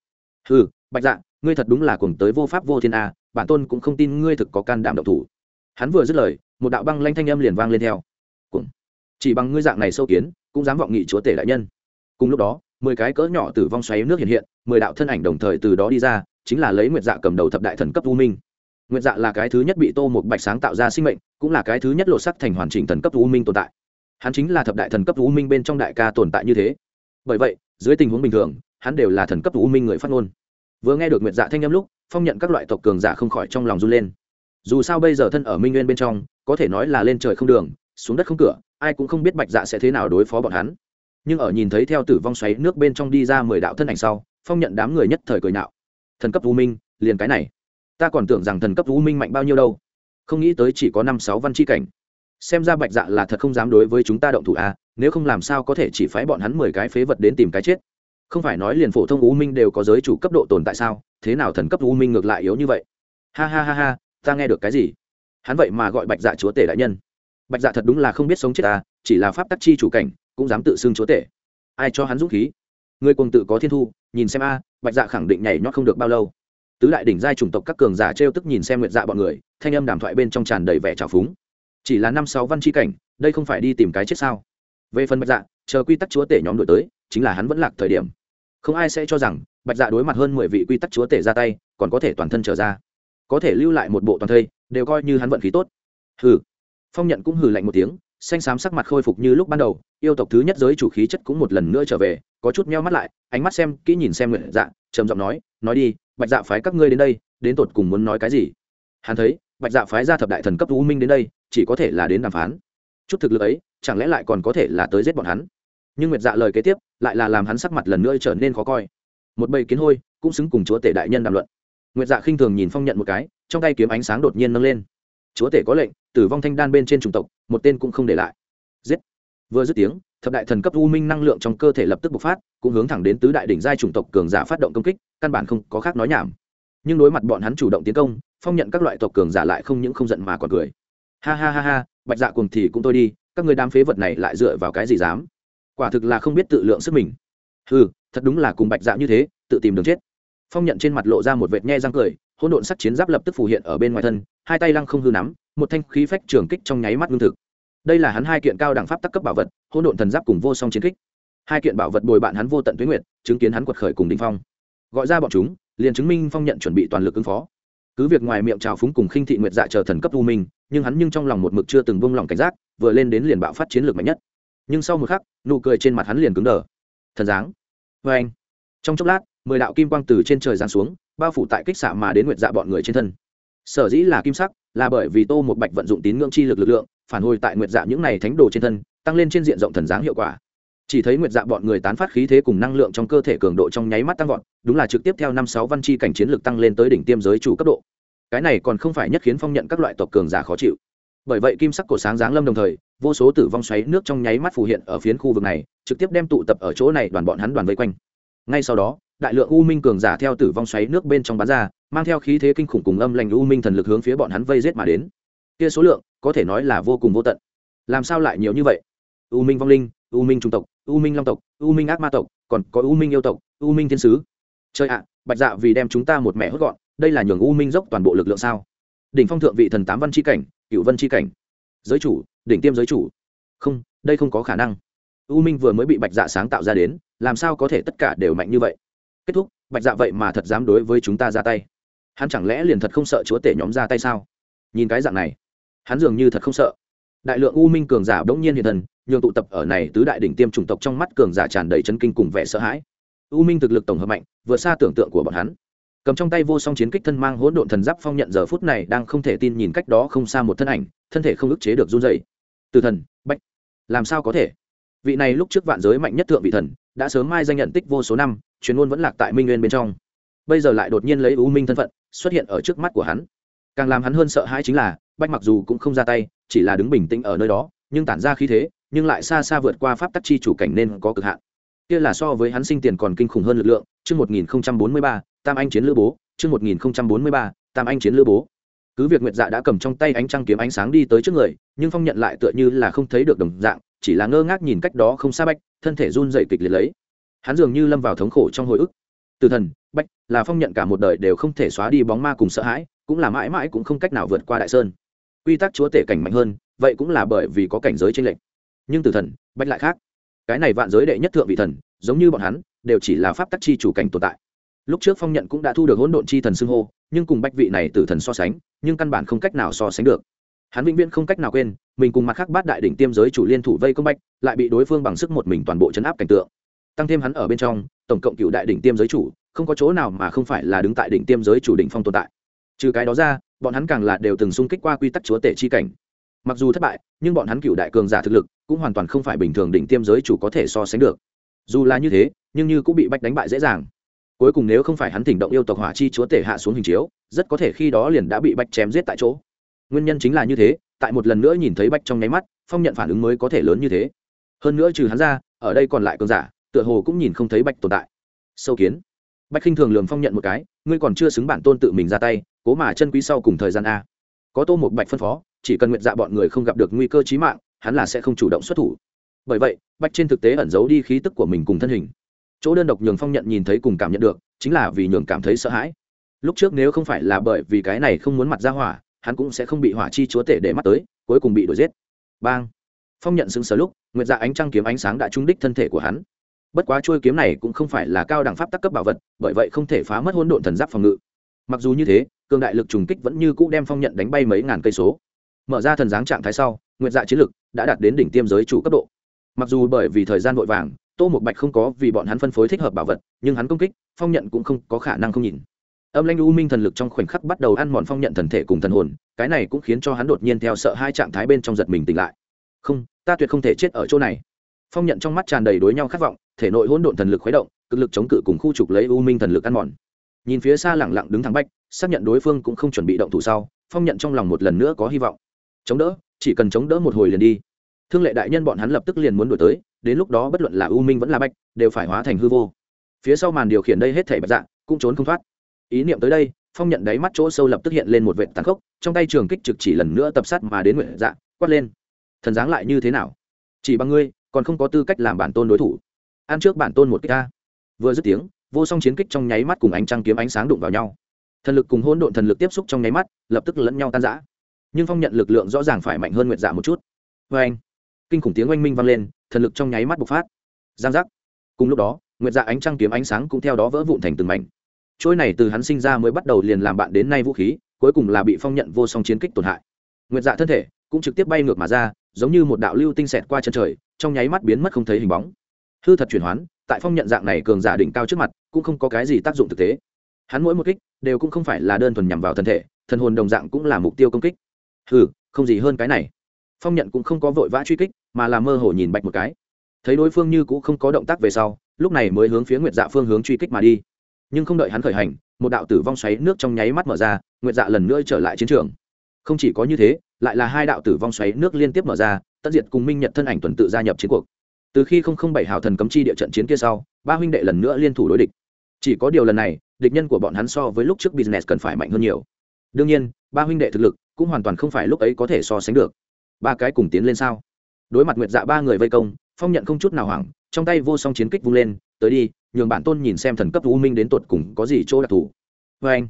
A: hừ, bạch dạ ngươi thật đúng là cùng tới vô pháp vô thiên a, bản tôn cũng không tin ngươi thực có can đảm độc thủ. Hắn vừa dứt lời, một đạo băng lanh thanh âm liền vang lên theo chỉ bằng ngươi dạng này sâu kiến, cũng dám vọng nghị chúa tể đại nhân. Cùng lúc đó, mười cái cỡ nhỏ tử vong xoáy nước hiện hiện, mười đạo thân ảnh đồng thời từ đó đi ra, chính là lấy nguyệt dạ cầm đầu thập đại thần cấp u minh. Nguyệt dạ là cái thứ nhất bị tô một bạch sáng tạo ra sinh mệnh, cũng là cái thứ nhất lột sắc thành hoàn chỉnh thần cấp u minh tồn tại. Hắn chính là thập đại thần cấp u minh bên trong đại ca tồn tại như thế. Bởi vậy, dưới tình huống bình thường, hắn đều là thần cấp u minh người phát ngôn. Vừa nghe được nguyệt dạ thanh âm lúc, phong nhận các loại tộc cường giả không khỏi trong lòng run lên. Dù sao bây giờ thân ở minh nguyên bên trong, có thể nói là lên trời không đường xuống đất không cửa, ai cũng không biết bạch dạ sẽ thế nào đối phó bọn hắn. Nhưng ở nhìn thấy theo tử vong xoáy nước bên trong đi ra mười đạo thân ảnh sau, phong nhận đám người nhất thời cười nạo thần cấp u minh, liền cái này. Ta còn tưởng rằng thần cấp u minh mạnh bao nhiêu đâu. Không nghĩ tới chỉ có năm sáu văn chi cảnh. Xem ra bạch dạ là thật không dám đối với chúng ta động thủ à nếu không làm sao có thể chỉ phái bọn hắn mười cái phế vật đến tìm cái chết? Không phải nói liền phổ thông u minh đều có giới chủ cấp độ tồn tại sao? Thế nào thần cấp u minh ngược lại yếu như vậy? Ha ha ha ha, ta nghe được cái gì? Hắn vậy mà gọi bạch dạ chúa tể đại nhân bạch dạ thật đúng là không biết sống chết ta, chỉ là pháp tắc chi chủ cảnh, cũng dám tự xưng chúa tể. Ai cho hắn dũng khí? Người cùng tự có thiên thu, nhìn xem a, bạch dạ khẳng định nhảy nhót không được bao lâu. Tứ đại đỉnh giai chủng tộc các cường giả trêu tức nhìn xem nguyệt dạ bọn người, thanh âm đàm thoại bên trong tràn đầy vẻ trào phúng. Chỉ là năm sáu văn chi cảnh, đây không phải đi tìm cái chết sao? Về phần bạch dạ chờ quy tắc chúa tể nhóm đổi tới, chính là hắn vẫn lạc thời điểm. Không ai sẽ cho rằng, bạch dạ đối mặt hơn mười vị quy tắc chúa tể ra tay, còn có thể toàn thân trở ra. Có thể lưu lại một bộ toàn thây, đều coi như hắn vận khí tốt. Ừ phong nhận cũng hừ lạnh một tiếng, xanh xám sắc mặt khôi phục như lúc ban đầu, yêu tộc thứ nhất giới chủ khí chất cũng một lần nữa trở về, có chút meo mắt lại, ánh mắt xem, kỹ nhìn xem nguyện dạ trầm giọng nói nói đi, bạch dạ phái các ngươi đến đây, đến tột cùng muốn nói cái gì? Hắn thấy, bạch dạ phái ra thập đại thần cấp u minh đến đây, chỉ có thể là đến đàm phán. Chút thực lực ấy, chẳng lẽ lại còn có thể là tới giết bọn hắn? Nhưng nguyệt dạ lời kế tiếp, lại là làm hắn sắc mặt lần nữa trở nên khó coi. Một bầy kiến hôi, cũng xứng cùng chúa tể đại nhân đàm luận. Nguyệt dạ khinh thường nhìn phong nhận một cái, trong tay kiếm ánh sáng đột nhiên nâng lên chúa tể có lệnh, tử vong thanh đan bên trên chủng tộc, một tên cũng không để lại. Giết. Vừa dứt tiếng, thập đại thần cấp u minh năng lượng trong cơ thể lập tức bộc phát, cũng hướng thẳng đến tứ đại đỉnh giai chủng tộc cường giả phát động công kích, căn bản không có khác nói nhảm. Nhưng đối mặt bọn hắn chủ động tiến công, phong nhận các loại tộc cường giả lại không những không giận mà còn cười. Ha ha ha ha, bạch dạ cùng thì cũng tôi đi, các người đám phế vật này lại dựa vào cái gì dám? Quả thực là không biết tự lượng sức mình. Ừ thật đúng là cùng bạch dạ như thế, tự tìm đường chết. Phong nhận trên mặt lộ ra một vệt nhe răng cười hỗn độn sắc chiến giáp lập tức phù hiện ở bên ngoài thân, hai tay lăng không hư nắm, một thanh khí phách trường kích trong nháy mắt lương thực. Đây là hắn hai kiện cao đẳng pháp tắc cấp bảo vật, hỗn độn thần giáp cùng vô song chiến kích. Hai kiện bảo vật bồi bạn hắn vô tận tuyến nguyệt, chứng kiến hắn quật khởi cùng đình phong. Gọi ra bọn chúng, liền chứng minh phong nhận chuẩn bị toàn lực ứng phó. Cứ việc ngoài miệng trào phúng cùng khinh thị nguyệt dạ chờ thần cấp u minh, nhưng hắn nhưng trong lòng một mực chưa từng buông lỏng cảnh giác, vừa lên đến liền bạo phát chiến lược mạnh nhất. Nhưng sau một khắc, nụ cười trên mặt hắn liền cứng đờ. Thần dáng vê vâng. anh trong chốc lát mười đạo kim quang từ trên trời giáng xuống, bao phủ tại kích xạ mà đến nguyệt dạ bọn người trên thân. Sở dĩ là kim sắc, là bởi vì tô một bạch vận dụng tín ngưỡng chi lực lực lượng, phản hồi tại nguyệt dạ những này thánh đồ trên thân, tăng lên trên diện rộng thần dáng hiệu quả. Chỉ thấy nguyệt dạ bọn người tán phát khí thế cùng năng lượng trong cơ thể cường độ trong nháy mắt tăng vọt, đúng là trực tiếp theo năm sáu văn chi cảnh chiến lược tăng lên tới đỉnh tiêm giới chủ cấp độ. Cái này còn không phải nhất khiến phong nhận các loại tộc cường giả khó chịu. Bởi vậy kim sắc cổ sáng giáng lâm đồng thời, vô số tử vong xoáy nước trong nháy mắt phù hiện ở phiến khu vực này, trực tiếp đem tụ tập ở chỗ này đoàn bọn hắn đoàn vây quanh. Ngay sau đó đại lượng u minh cường giả theo tử vong xoáy nước bên trong bán ra mang theo khí thế kinh khủng cùng âm lành u minh thần lực hướng phía bọn hắn vây giết mà đến kia số lượng có thể nói là vô cùng vô tận làm sao lại nhiều như vậy u minh vong linh u minh trung tộc u minh long tộc u minh ác ma tộc còn có u minh yêu tộc u minh thiên sứ chơi ạ bạch dạ vì đem chúng ta một mẹ hốt gọn đây là nhường u minh dốc toàn bộ lực lượng sao đỉnh phong thượng vị thần tám văn c h i cảnh cựu văn c h i cảnh giới chủ đỉnh tiêm giới chủ không đây không có khả năng u minh vừa mới bị bạch dạ sáng tạo ra đến làm sao có thể tất cả đều mạnh như vậy kết thúc, bạch dạ vậy mà thật dám đối với chúng ta ra tay. Hắn chẳng lẽ liền thật không sợ chúa tể nhóm ra tay sao? Nhìn cái dạng này, hắn dường như thật không sợ. Đại lượng u minh cường giả đ n g nhiên hiện thần nhường tụ tập ở này tứ đại đỉnh tiêm chủng tộc trong mắt cường giả tràn đầy chấn kinh cùng vẻ sợ hãi. U minh thực lực tổng hợp mạnh, vượt xa tưởng tượng của bọn hắn. Cầm trong tay vô song chiến kích thân mang hỗn độn thần giáp phong nhận giờ phút này đang không thể tin nhìn cách đó không xa một thân ảnh, thân thể không ức chế được run dày từ thần bách làm sao có thể? Vị này lúc trước vạn giới mạnh nhất thượng vị thần, đã sớm mai danh nhận tích vô số năm truyền ngôn vẫn lạc tại minh nguyên bên trong. Bây giờ lại đột nhiên lấy u minh thân phận, xuất hiện ở trước mắt của hắn. Càng làm hắn hơn sợ hãi chính là, bách mặc dù cũng không ra tay, chỉ là đứng bình tĩnh ở nơi đó, nhưng tản ra khí thế, nhưng lại xa xa vượt qua pháp tắc chi chủ cảnh nên có cực hạn. Kia là so với hắn sinh tiền còn kinh khủng hơn lực lượng, chương một nghìn bốn mươi ba, tam anh chiến lữ bố, chương một nghìn bốn mươi ba, tam anh chiến lữ bố. Cứ việc nguyệt dạ đã cầm trong tay ánh trăng kiếm ánh sáng đi tới trước người, nhưng phong nhận lại tựa như là không thấy được đồng dạng, chỉ là ngơ ngác nhìn cách đó không xa bách, thân thể run dậy kịch liệt lấy hắn dường như lâm vào thống khổ trong hồi ức. Từ thần, bách, là phong nhận cả một đời đều không thể xóa đi bóng ma cùng sợ hãi, cũng là mãi mãi cũng không cách nào vượt qua đại sơn. Quy tắc chúa tể cảnh mạnh hơn, vậy cũng là bởi vì có cảnh giới tranh lệch. Nhưng từ thần, bách lại khác. Cái này vạn giới đệ nhất thượng vị thần, giống như bọn hắn, đều chỉ là pháp tắc chi chủ cảnh tồn tại. Lúc trước phong nhận cũng đã thu được hỗn độn chi thần xưng hô, nhưng cùng bách vị này từ thần so sánh, nhưng căn bản không cách nào so sánh được. Hắn vĩnh viễn không cách nào quên, mình cùng mặt khác bát đại đỉnh tiêm giới chủ liên thủ vây công bách, lại bị đối phương bằng sức một mình toàn bộ chấn áp cảnh tượng tăng thêm hắn ở bên trong, tổng cộng cựu đại đỉnh tiêm giới chủ, không có chỗ nào mà không phải là đứng tại đỉnh tiêm giới chủ đỉnh phong tồn tại. Trừ cái đó ra, bọn hắn càng là đều từng xung kích qua quy tắc chúa tể chi cảnh. Mặc dù thất bại, nhưng bọn hắn cựu đại cường giả thực lực cũng hoàn toàn không phải bình thường đỉnh tiêm giới chủ có thể so sánh được. Dù là như thế, nhưng như cũng bị bách đánh bại dễ dàng. Cuối cùng nếu không phải hắn thỉnh động yêu tộc hỏa chi chúa tể hạ xuống hình chiếu, rất có thể khi đó liền đã bị bách chém giết tại chỗ. Nguyên nhân chính là như thế, tại một lần nữa nhìn thấy bách trong nháy mắt, phong nhận phản ứng mới có thể lớn như thế. Hơn nữa trừ hắn ra, ở đây còn lại cường giả tựa hồ cũng nhìn không thấy bạch tồn tại. Sâu kiến. Bạch khinh thường lường phong nhận một cái, ngươi còn chưa xứng bản tôn tự mình ra tay, cố mà chân quý sau cùng thời gian a. Có tô một bạch phân phó, chỉ cần nguyện dạ bọn người không gặp được nguy cơ chí mạng, hắn là sẽ không chủ động xuất thủ. Bởi vậy, bạch trên thực tế ẩn giấu đi khí tức của mình cùng thân hình. Chỗ đơn độc nhường phong nhận nhìn thấy cùng cảm nhận được, chính là vì nhường cảm thấy sợ hãi. Lúc trước nếu không phải là bởi vì cái này không muốn mặt ra hỏa, hắn cũng sẽ không bị hỏa chi chúa tể để mắt tới, cuối cùng bị đuổi giết. Bang. Phong nhận xứng sở lúc, nguyệt dạ ánh trăng kiếm ánh sáng đã trúng đích thân thể của hắn bất quá chuôi kiếm này cũng không phải là cao đẳng pháp tắc cấp bảo vật, bởi vậy không thể phá mất hỗn độn thần giáp phòng ngự. Mặc dù như thế, cường đại lực trùng kích vẫn như cũ đem phong nhận đánh bay mấy ngàn cây số. Mở ra thần dáng trạng thái sau nguyện dạ chiến lực đã đạt đến đỉnh tiêm giới chủ cấp độ. Mặc dù bởi vì thời gian vội vàng, tô một bạch không có vì bọn hắn phân phối thích hợp bảo vật, nhưng hắn công kích, phong nhận cũng không có khả năng không nhìn. Âm lanh u minh thần lực trong khoảnh khắc bắt đầu ăn mòn phong nhận thần thể cùng thần hồn, cái này cũng khiến cho hắn đột nhiên theo sợ hai trạng thái bên trong giật mình tỉnh lại. Không, ta tuyệt không thể chết ở chỗ này phong nhận trong mắt tràn đầy đối nhau khát vọng, thể nội hỗn độn thần lực khuấy động, cực lực chống cự cùng khu trục lấy u minh thần lực ăn mòn. Nhìn phía xa lẳng lặng đứng thẳng bách, xác nhận đối phương cũng không chuẩn bị động thủ sau, phong nhận trong lòng một lần nữa có hy vọng. Chống đỡ, chỉ cần chống đỡ một hồi liền đi. Thương lệ đại nhân bọn hắn lập tức liền muốn đổi tới, đến lúc đó bất luận là u minh vẫn là bách, đều phải hóa thành hư vô. Phía sau màn điều khiển đây hết thể bạch dạng, cũng trốn không thoát. Ý niệm tới đây, phong nhận đáy mắt chỗ sâu lập tức hiện lên một vệ tàn khốc, trong tay trường kích trực chỉ lần nữa tập sát mà đến nguyện dạ quát lên. Thần dáng lại như thế nào? Chỉ bằng ngươi còn không có tư cách làm bản tôn đối thủ. Ăn trước bản tôn một kích ta. Vừa dứt tiếng, vô song chiến kích trong nháy mắt cùng ánh trăng kiếm ánh sáng đụng vào nhau. Thần lực cùng hôn độn thần lực tiếp xúc trong nháy mắt, lập tức lẫn nhau tan rã. Nhưng phong nhận lực lượng rõ ràng phải mạnh hơn nguyệt dạ một chút. Vê anh, kinh khủng tiếng oanh minh vang lên, thần lực trong nháy mắt bộc phát. Giang giác. Cùng lúc đó, nguyệt dạ ánh trăng kiếm ánh sáng cũng theo đó vỡ vụn thành từng mảnh. Trôi này từ hắn sinh ra mới bắt đầu liền làm bạn đến nay vũ khí, cuối cùng là bị phong nhận vô song chiến kích tổn hại. Nguyệt dạ thân thể cũng trực tiếp bay ngược mà ra, giống như một đạo lưu tinh xẹt qua chân trời, trong nháy mắt biến mất không thấy hình bóng. Hư thật chuyển hoán, tại phong nhận dạng này cường giả đỉnh cao trước mặt, cũng không có cái gì tác dụng thực tế. Hắn mỗi một kích đều cũng không phải là đơn thuần nhằm vào thân thể, thần hồn đồng dạng cũng là mục tiêu công kích. Hừ, không gì hơn cái này. Phong nhận cũng không có vội vã truy kích, mà là mơ hồ nhìn bạch một cái. Thấy đối phương như cũng không có động tác về sau, lúc này mới hướng phía nguyệt dạ phương hướng truy kích mà đi. Nhưng không đợi hắn khởi hành, một đạo tử vong xoáy nước trong nháy mắt mở ra, nguyệt dạ lần nữa trở lại chiến trường không chỉ có như thế, lại là hai đạo tử vong xoáy nước liên tiếp mở ra tận diệt cùng minh nhật thân ảnh tuần tự gia nhập chiến cuộc. Từ khi không không bảy hào thần cấm chi địa trận chiến kia sau, ba huynh đệ lần nữa liên thủ đối địch. Chỉ có điều lần này, địch nhân của bọn hắn so với lúc trước business cần phải mạnh hơn nhiều. Đương nhiên, ba huynh đệ thực lực cũng hoàn toàn không phải lúc ấy có thể so sánh được. Ba cái cùng tiến lên sao? Đối mặt nguyệt dạ ba người vây công, phong nhận không chút nào hoảng, trong tay vô song chiến kích vung lên, tới đi, nhường bản tôn nhìn xem thần cấp u minh đến tột cùng có gì chỗ đặc thù. Vê anh.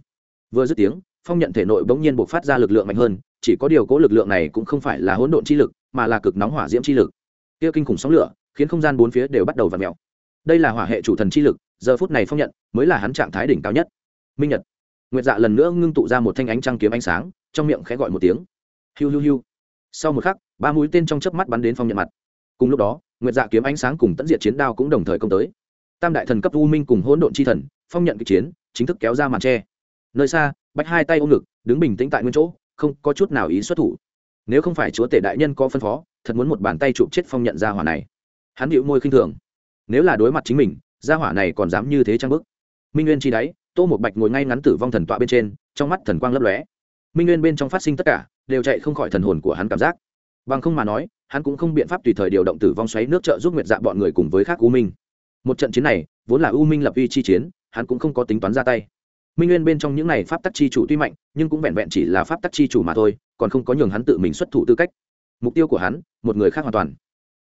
A: Vừa dứt tiếng phong nhận thể nội bỗng nhiên bộc phát ra lực lượng mạnh hơn, chỉ có điều cố lực lượng này cũng không phải là hỗn độn chi lực, mà là cực nóng hỏa diễm chi lực. Kia kinh khủng sóng lửa, khiến không gian bốn phía đều bắt đầu v ặ mẹo đây là hỏa hệ chủ thần chi lực, giờ phút này phong nhận, mới là hắn trạng thái đỉnh cao nhất. Minh nhật. Nguyệt dạ lần nữa ngưng tụ ra một thanh ánh trăng kiếm ánh sáng, trong miệng khẽ gọi một tiếng. Hiu hiu hiu. Sau một khắc, ba mũi tên trong chớp mắt bắn đến phong nhận mặt. Cùng lúc đó, nguyệt dạ kiếm ánh sáng cùng tận diệt chiến đao cũng đồng thời công tới. Tam đại thần cấp u minh cùng hỗn độn chi thần, phong nhận kịch chiến, chính thức kéo ra màn tre nơi xa bạch hai tay ôm ngực, đứng bình tĩnh tại nguyên chỗ, không có chút nào ý xuất thủ. Nếu không phải chúa tể đại nhân có phân phó, thật muốn một bàn tay chụp chết phong nhận ra hỏa này. Hắn điệu môi khinh thường. Nếu là đối mặt chính mình, gia hỏa này còn dám như thế trang bức minh nguyên chi đáy, tô một bạch ngồi ngay ngắn tử vong thần tọa bên trên, trong mắt thần quang lấp lóe. Minh nguyên bên trong phát sinh tất cả, đều chạy không khỏi thần hồn của hắn cảm giác. Bằng không mà nói, hắn cũng không biện pháp tùy thời điều động tử vong xoáy nước trợ giúp nguyệt dạ bọn người cùng với khác u minh. Một trận chiến này, vốn là u minh lập uy chi chiến, hắn cũng không có tính toán ra tay minh nguyên bên trong những này pháp tắc chi chủ tuy mạnh nhưng cũng vẹn vẹn chỉ là pháp tắc chi chủ mà thôi còn không có nhường hắn tự mình xuất thủ tư cách. Mục tiêu của hắn một người khác hoàn toàn.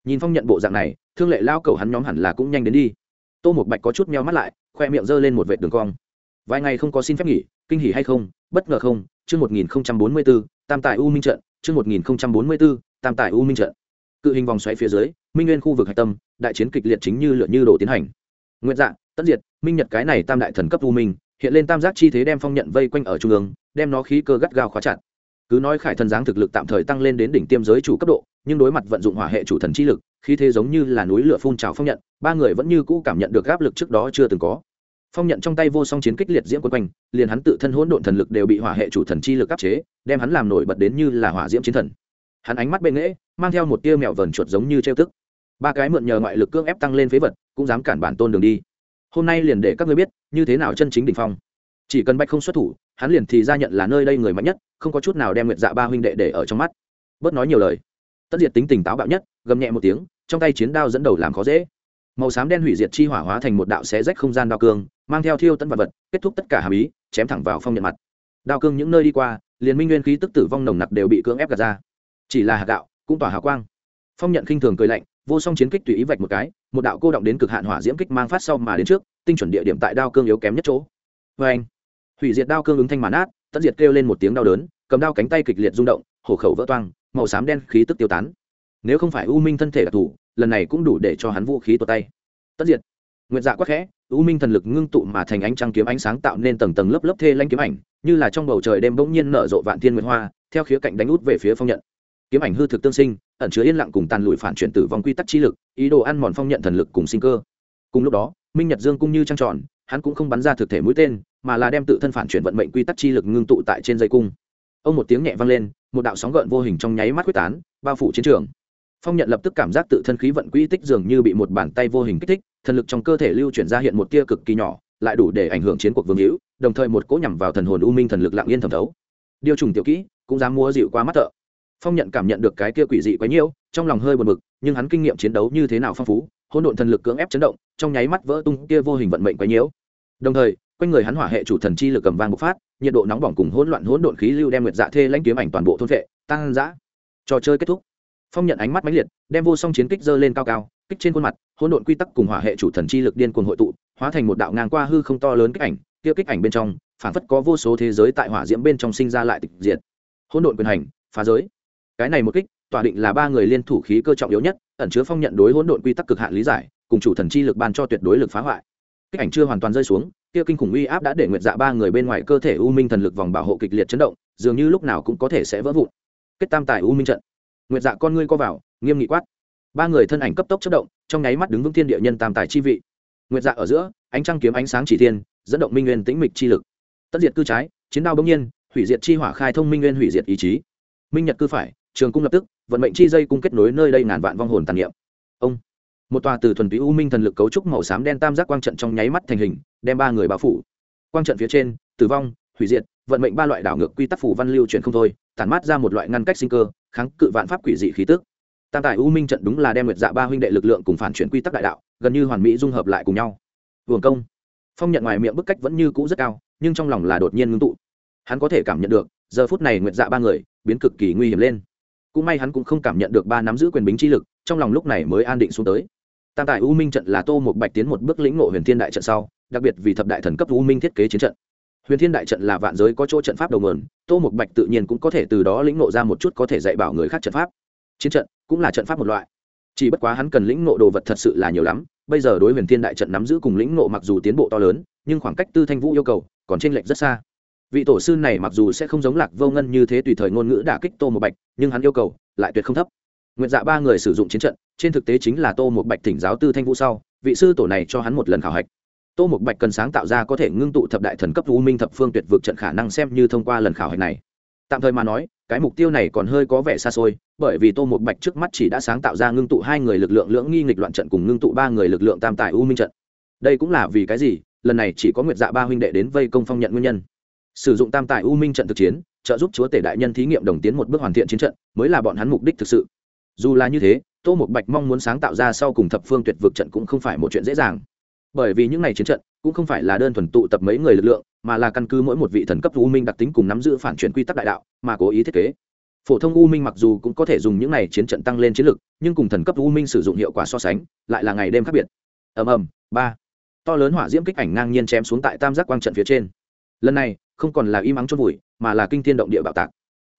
A: Nhìn phong nhận bộ dạng này thương lệ lao cầu hắn nhóm hẳn là cũng nhanh đến đi. Tô một bạch có chút meo mắt lại khoe miệng giơ lên một vệ đường cong. Vài ngày không có xin phép nghỉ kinh hỉ hay không bất ngờ không chương một nghìn không trăm bốn mươi b tam tại u minh trận chương một nghìn không trăm bốn mươi b tam tại u minh trận. Cự hình vòng xoáy phía dưới minh nguyên khu vực hạch tâm đại chiến kịch liệt chính như lượn như đồ tiến hành. Nguyện dạng, tất diệt minh nhật cái này tam đại thần cấp u minh hiện lên tam giác chi thế đem phong nhận vây quanh ở trung ương, đem nó khí cơ gắt gao khóa chặt. Cứ nói khải thần giáng thực lực tạm thời tăng lên đến đỉnh tiêm giới chủ cấp độ, nhưng đối mặt vận dụng hỏa hệ chủ thần chi lực, khí thế giống như là núi lửa phun trào phong nhận, ba người vẫn như cũ cảm nhận được áp lực trước đó chưa từng có. Phong nhận trong tay vô song chiến kích liệt diễm quân quanh, liền hắn tự thân hỗn độn thần lực đều bị hỏa hệ chủ thần chi lực áp chế, đem hắn làm nổi bật đến như là hỏa diễm chiến thần. Hắn ánh mắt bệ nghễ mang theo một tia mẹo vờn chuột giống như treo tức. Ba cái mượn nhờ ngoại lực cưỡng ép tăng lên phế vật, cũng dám cản bản tôn đường đi hôm nay liền để các ngươi biết, như thế nào chân chính đỉnh phong. Chỉ cần bạch không xuất thủ, hắn liền thì ra nhận là nơi đây người mạnh nhất, không có chút nào đem nguyệt dạ ba huynh đệ để ở trong mắt. Bớt nói nhiều lời. Tất diệt tính tình táo bạo nhất, gầm nhẹ một tiếng, trong tay chiến đao dẫn đầu làm khó dễ. Màu xám đen hủy diệt chi hỏa hóa thành một đạo xé rách không gian đao cương, mang theo thiêu tân vật vật, kết thúc tất cả hàm ý, chém thẳng vào phong nhận mặt. Đao cương những nơi đi qua, liền minh nguyên khí tức tử vong nồng nặc đều bị cưỡng ép gạt ra. Chỉ là hạt gạo, cũng tỏa hào quang. Phong nhận khinh thường cười lạnh, vô song chiến kích tùy ý vạch một cái một đạo cô động đến cực hạn hỏa diễm kích mang phát sau mà đến trước, tinh chuẩn địa điểm tại đao cương yếu kém nhất chỗ. Vê anh, hủy diệt đao cương ứng thanh màn át tận diệt kêu lên một tiếng đau đớn, cầm đao cánh tay kịch liệt rung động, hổ khẩu vỡ toang, màu xám đen khí tức tiêu tán. Nếu không phải u minh thân thể đặc thù, lần này cũng đủ để cho hắn vũ khí tuột tay. Tất diệt. Nguyện dạ quắc khẽ, u minh thần lực ngưng tụ mà thành ánh trăng kiếm ánh sáng tạo nên tầng tầng lớp lớp thê lanh kiếm ảnh, như là trong bầu trời đêm bỗng nhiên nở rộ vạn thiên nguyệt hoa, theo khía cạnh đánh út về phía phong nhận. Kiếm ảnh hư thực tương sinh ẩn chứa yên lặng cùng tàn lụi phản chuyển tử vong quy tắc chi lực, ý đồ ăn mòn phong nhận thần lực cùng sinh cơ. Cùng lúc đó, minh nhật dương cũng như trăng tròn, hắn cũng không bắn ra thực thể mũi tên, mà là đem tự thân phản chuyển vận mệnh quy tắc chi lực ngưng tụ tại trên dây cung. Ông một tiếng nhẹ vang lên, một đạo sóng gợn vô hình trong nháy mắt quyết tán, bao phủ chiến trường. Phong nhận lập tức cảm giác tự thân khí vận quỹ tích dường như bị một bàn tay vô hình kích thích, thần lực trong cơ thể lưu chuyển ra hiện một tia cực kỳ nhỏ, lại đủ để ảnh hưởng chiến cuộc vương hữu, đồng thời một cỗ nhằm vào thần hồn u minh thần lực lặng yên thẩm thấu. Điều trùng tiểu kỹ, cũng dám mua dịu qua mắt thợ phong nhận cảm nhận được cái kia quỷ dị quá nhiễu trong lòng hơi buồn bực, nhưng hắn kinh nghiệm chiến đấu như thế nào phong phú, hỗn độn thần lực cưỡng ép chấn động, trong nháy mắt vỡ tung kia vô hình vận mệnh quá nhiễu đồng thời, quanh người hắn hỏa hệ chủ thần chi lực cầm vang bộc phát, nhiệt độ nóng bỏng cùng hỗn loạn hỗn độn khí lưu đem nguyệt dạ thê lãnh kiếm ảnh toàn bộ thôn vệ tăng dã trò chơi kết thúc. Phong nhận ánh mắt mãnh liệt, đem vô song chiến kích dơ lên cao cao, kích trên khuôn mặt, hỗn độn quy tắc cùng hỏa hệ chủ thần chi lực điên cuồng hội tụ, hóa thành một đạo ngang qua hư không to lớn kích ảnh, kia kích ảnh bên trong, phản phất có vô số thế giới tại hỏa diễm bên trong sinh ra lại tịch diệt. Hỗn độn quyền hành, phá giới cái này một kích, tỏa định là ba người liên thủ khí cơ trọng yếu nhất, ẩn chứa phong nhận đối hỗn độn quy tắc cực hạn lý giải, cùng chủ thần chi lực ban cho tuyệt đối lực phá hoại. Kích ảnh chưa hoàn toàn rơi xuống, kia kinh khủng uy áp đã để nguyệt dạ ba người bên ngoài cơ thể u minh thần lực vòng bảo hộ kịch liệt chấn động, dường như lúc nào cũng có thể sẽ vỡ vụn. Kết tam tài u minh trận. Nguyệt dạ con ngươi co vào, nghiêm nghị quát. Ba người thân ảnh cấp tốc chất động, trong nháy mắt đứng vững thiên địa nhân tam tài chi vị. Nguyệt dạ ở giữa, ánh trăng kiếm ánh sáng chỉ thiên, dẫn động minh nguyên tĩnh mịch chi lực. Tất diệt cư trái, chiến đao bỗng nhiên, hủy diệt chi hỏa khai thông minh nguyên hủy diệt ý chí. Minh nhật cư phải trường cung lập tức, vận mệnh chi dây cung kết nối nơi đây ngàn vạn vong hồn tàn niệm. Ông. Một tòa từ thuần túy u minh thần lực cấu trúc màu xám đen tam giác quang trận trong nháy mắt thành hình, đem ba người bao phủ. Quang trận phía trên, tử vong, hủy diệt, vận mệnh ba loại đảo ngược quy tắc phủ văn lưu chuyển không thôi, tản mát ra một loại ngăn cách sinh cơ, kháng cự vạn pháp quỷ dị khí tức. Tam tài u minh trận đúng là đem nguyệt dạ ba huynh đệ lực lượng cùng phản chuyển quy tắc đại đạo, gần như hoàn mỹ dung hợp lại cùng nhau. Hưởng công. Phong nhận ngoài miệng bức cách vẫn như cũ rất cao, nhưng trong lòng là đột nhiên ngưng tụ. Hắn có thể cảm nhận được, giờ phút này nguyệt dạ ba người, biến cực kỳ nguy hiểm lên cũng may hắn cũng không cảm nhận được ba nắm giữ quyền bính chi lực, trong lòng lúc này mới an định xuống tới. Tam tài u minh trận là tô một bạch tiến một bước lĩnh ngộ huyền thiên đại trận sau, đặc biệt vì thập đại thần cấp u minh thiết kế chiến trận. Huyền thiên đại trận là vạn giới có chỗ trận pháp đầu mườn tô một bạch tự nhiên cũng có thể từ đó lĩnh ngộ ra một chút có thể dạy bảo người khác trận pháp. Chiến trận cũng là trận pháp một loại. Chỉ bất quá hắn cần lĩnh ngộ đồ vật thật sự là nhiều lắm, bây giờ đối huyền thiên đại trận nắm giữ cùng lĩnh ngộ mặc dù tiến bộ to lớn, nhưng khoảng cách tư thanh vũ yêu cầu còn t r ê n lệch rất xa vị tổ sư này mặc dù sẽ không giống lạc vô ngân như thế tùy thời ngôn ngữ đả kích tô một bạch, nhưng hắn yêu cầu lại tuyệt không thấp. Nguyện dạ ba người sử dụng chiến trận, trên thực tế chính là tô một bạch thỉnh giáo tư thanh vũ sau, vị sư tổ này cho hắn một lần khảo hạch. Tô một bạch cần sáng tạo ra có thể ngưng tụ thập đại thần cấp u minh thập phương tuyệt vực trận khả năng xem như thông qua lần khảo hạch này. Tạm thời mà nói, cái mục tiêu này còn hơi có vẻ xa xôi, bởi vì tô một bạch trước mắt chỉ đã sáng tạo ra ngưng tụ hai người lực lượng lưỡng nghi nghịch loạn trận cùng ngưng tụ ba người lực lượng tam tài u minh trận. Đây cũng là vì cái gì? Lần này chỉ có nguyệt dạ ba huynh đệ đến vây công phong nhận nguyên nhân sử dụng tam tài u minh trận thực chiến, trợ giúp chúa tể đại nhân thí nghiệm đồng tiến một bước hoàn thiện chiến trận, mới là bọn hắn mục đích thực sự. Dù là như thế, tô một bạch mong muốn sáng tạo ra sau cùng thập phương tuyệt vực trận cũng không phải một chuyện dễ dàng. Bởi vì những n à y chiến trận, cũng không phải là đơn thuần tụ tập mấy người lực lượng, mà là căn cứ mỗi một vị thần cấp u minh đặc tính cùng nắm giữ phản chuyển quy tắc đại đạo, mà cố ý thiết kế. Phổ thông u minh mặc dù cũng có thể dùng những n à y chiến trận tăng lên chiến lực, nhưng cùng thần cấp u minh sử dụng hiệu quả so sánh, lại là ngày đêm khác biệt. Ầm ầm, ba. To lớn hỏa diễm kích ảnh ngang nhiên chém xuống tại tam giác quang trận phía trên. Lần này không còn là im ắng chôn vùi mà là kinh thiên động địa bạo tạc.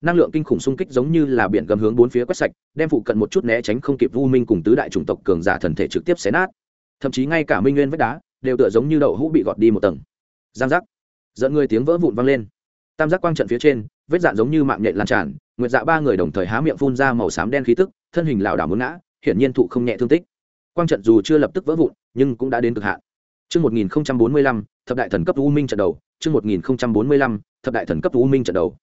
A: Năng lượng kinh khủng xung kích giống như là biển gầm hướng bốn phía quét sạch đem phụ cận một chút né tránh không kịp vu minh cùng tứ đại chủng tộc cường giả thần thể trực tiếp xé nát. Thậm chí ngay cả minh nguyên vách đá đều tựa giống như đậu hũ bị gọt đi một tầng. Giang giác. Dẫn người tiếng vỡ vụn vang lên. Tam giác quang trận phía trên vết dạn giống như mạng nhện lan tràn nguyệt dạ ba người đồng thời há miệng phun ra màu xám đen khí tức thân hình lảo đảo muốn ngã hiển nhiên thụ không nhẹ thương tích. Quang trận dù chưa lập tức vỡ vụn nhưng cũng đã đến cực hạn. Trước 1045, thập đại thần cấp U Minh trận đầu, trước 1045, thập đại thần cấp U Minh trận đầu.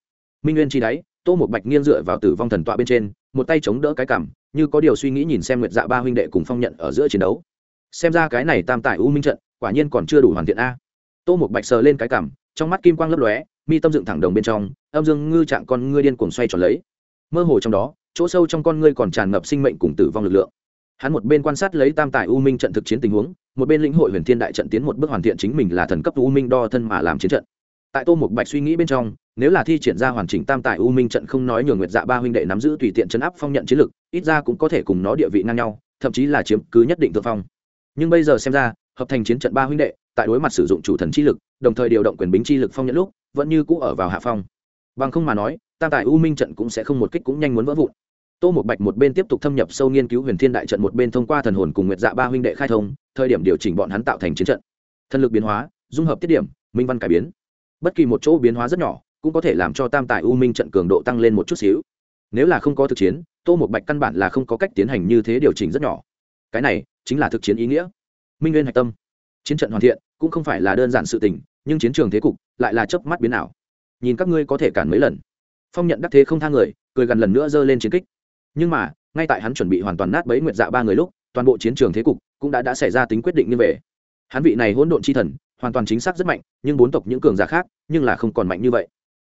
A: Minh Nguyên chi đáy, Tô một Bạch nghiêng dựa vào Tử Vong thần tọa bên trên, một tay chống đỡ cái cằm, như có điều suy nghĩ nhìn xem Nguyệt Dạ ba huynh đệ cùng Phong nhận ở giữa chiến đấu. Xem ra cái này tam tài U Minh trận, quả nhiên còn chưa đủ hoàn thiện a. Tô một Bạch sờ lên cái cằm, trong mắt kim quang lấp lóe, mi tâm dựng thẳng đồng bên trong, âm dương ngư trạng con ngươi điên cuồng xoay tròn lấy. Mơ hồ trong đó, chỗ sâu trong con ngươi còn tràn ngập sinh mệnh cùng tử vong lực lượng hắn một bên quan sát lấy tam tài u minh trận thực chiến tình huống, một bên lĩnh hội huyền thiên đại trận tiến một bước hoàn thiện chính mình là thần cấp u minh đo thân mà làm chiến trận. Tại tô một bạch suy nghĩ bên trong, nếu là thi triển ra hoàn chỉnh tam tài u minh trận không nói nhường nguyệt dạ ba huynh đệ nắm giữ tùy tiện chấn áp phong nhận chiến lực, ít ra cũng có thể cùng nó địa vị ngang nhau, thậm chí là chiếm cứ nhất định thượng phong. Nhưng bây giờ xem ra, hợp thành chiến trận ba huynh đệ, tại đối mặt sử dụng chủ thần chi lực, đồng thời điều động quyền bính chi lực phong nhận lúc, vẫn như cũ ở vào hạ phong. Bằng không mà nói, tam tài u minh trận cũng sẽ không một kích cũng nhanh muốn vỡ vụn tô một bạch một bên tiếp tục thâm nhập sâu nghiên cứu huyền thiên đại trận, một bên thông qua thần hồn cùng nguyệt dạ ba huynh đệ khai thông, thời điểm điều chỉnh bọn hắn tạo thành chiến trận. Thần lực biến hóa, dung hợp tiết điểm, minh văn cải biến. Bất kỳ một chỗ biến hóa rất nhỏ, cũng có thể làm cho tam tài u minh trận cường độ tăng lên một chút xíu. Nếu là không có thực chiến, tô một bạch căn bản là không có cách tiến hành như thế điều chỉnh rất nhỏ. Cái này, chính là thực chiến ý nghĩa. Minh nguyên hạch tâm. Chiến trận hoàn thiện, cũng không phải là đơn giản sự tình, nhưng chiến trường thế cục lại là chớp mắt biến ảo. Nhìn các ngươi có thể cản mấy lần. Phong nhận đắc thế không thang người, cười gần lần nữa giơ lên chiến kích nhưng mà, ngay tại hắn chuẩn bị hoàn toàn nát bấy nguyệt dạ ba người lúc, toàn bộ chiến trường thế cục cũng đã đã xảy ra tính quyết định như về hắn vị này hỗn độn chi thần, hoàn toàn chính xác rất mạnh, nhưng bốn tộc những cường giả khác, nhưng là không còn mạnh như vậy.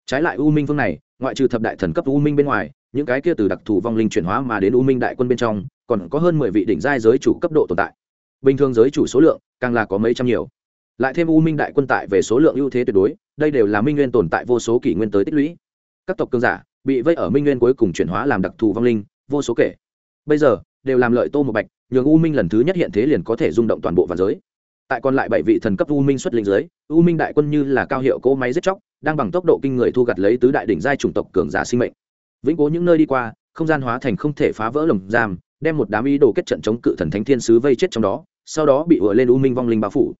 A: Trái lại u minh phương này, ngoại trừ thập đại thần cấp u minh bên ngoài, những cái kia từ đặc thù vong linh chuyển hóa mà đến u minh đại quân bên trong, còn có hơn mười vị đỉnh giai giới chủ cấp độ tồn tại. Bình thường giới chủ số lượng, càng là có mấy trăm nhiều. Lại thêm u minh đại quân tại về số lượng ưu thế tuyệt đối, đây đều là minh nguyên tồn tại vô số kỷ nguyên tới tích lũy. Các tộc cường giả bị vây ở minh nguyên cuối cùng chuyển hóa làm đặc thù vong linh, vô số kể. Bây giờ, đều làm lợi tô một bạch, nhường u minh lần thứ nhất hiện thế liền có thể rung động toàn bộ vạn giới. Tại còn lại bảy vị thần cấp u minh xuất linh giới u minh đại quân như là cao hiệu cỗ máy giết chóc, đang bằng tốc độ kinh người thu gặt lấy tứ đại đỉnh giai chủng tộc cường giả sinh mệnh. Vĩnh cố những nơi đi qua, không gian hóa thành không thể phá vỡ lồng giam, đem một đám ý đồ kết trận chống cự thần thánh thiên sứ vây chết trong đó, sau đó bị ủa lên u minh vong linh bao phủ.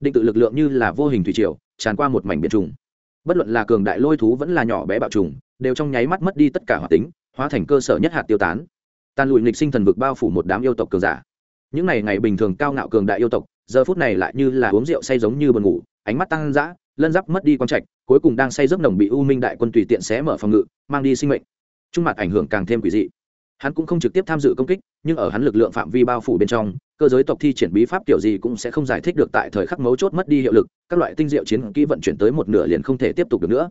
A: Định tự lực lượng như là vô hình thủy triều, tràn qua một mảnh biển trùng. Bất luận là cường đại lôi thú vẫn là nhỏ bé bạo trùng đều trong nháy mắt mất đi tất cả hoạt tính, hóa thành cơ sở nhất hạt tiêu tán. Tàn lụi nghịch sinh thần vực bao phủ một đám yêu tộc cường giả. Những ngày ngày bình thường cao ngạo cường đại yêu tộc, giờ phút này lại như là uống rượu say giống như buồn ngủ, ánh mắt tăng dã, lân giáp mất đi con trạch, cuối cùng đang say giấc nồng bị u minh đại quân tùy tiện xé mở phòng ngự, mang đi sinh mệnh. Trung mặt ảnh hưởng càng thêm quỷ dị. Hắn cũng không trực tiếp tham dự công kích, nhưng ở hắn lực lượng phạm vi bao phủ bên trong, cơ giới tộc thi triển bí pháp kiểu gì cũng sẽ không giải thích được tại thời khắc mấu chốt mất đi hiệu lực, các loại tinh diệu chiến kỹ vận chuyển tới một nửa liền không thể tiếp tục được nữa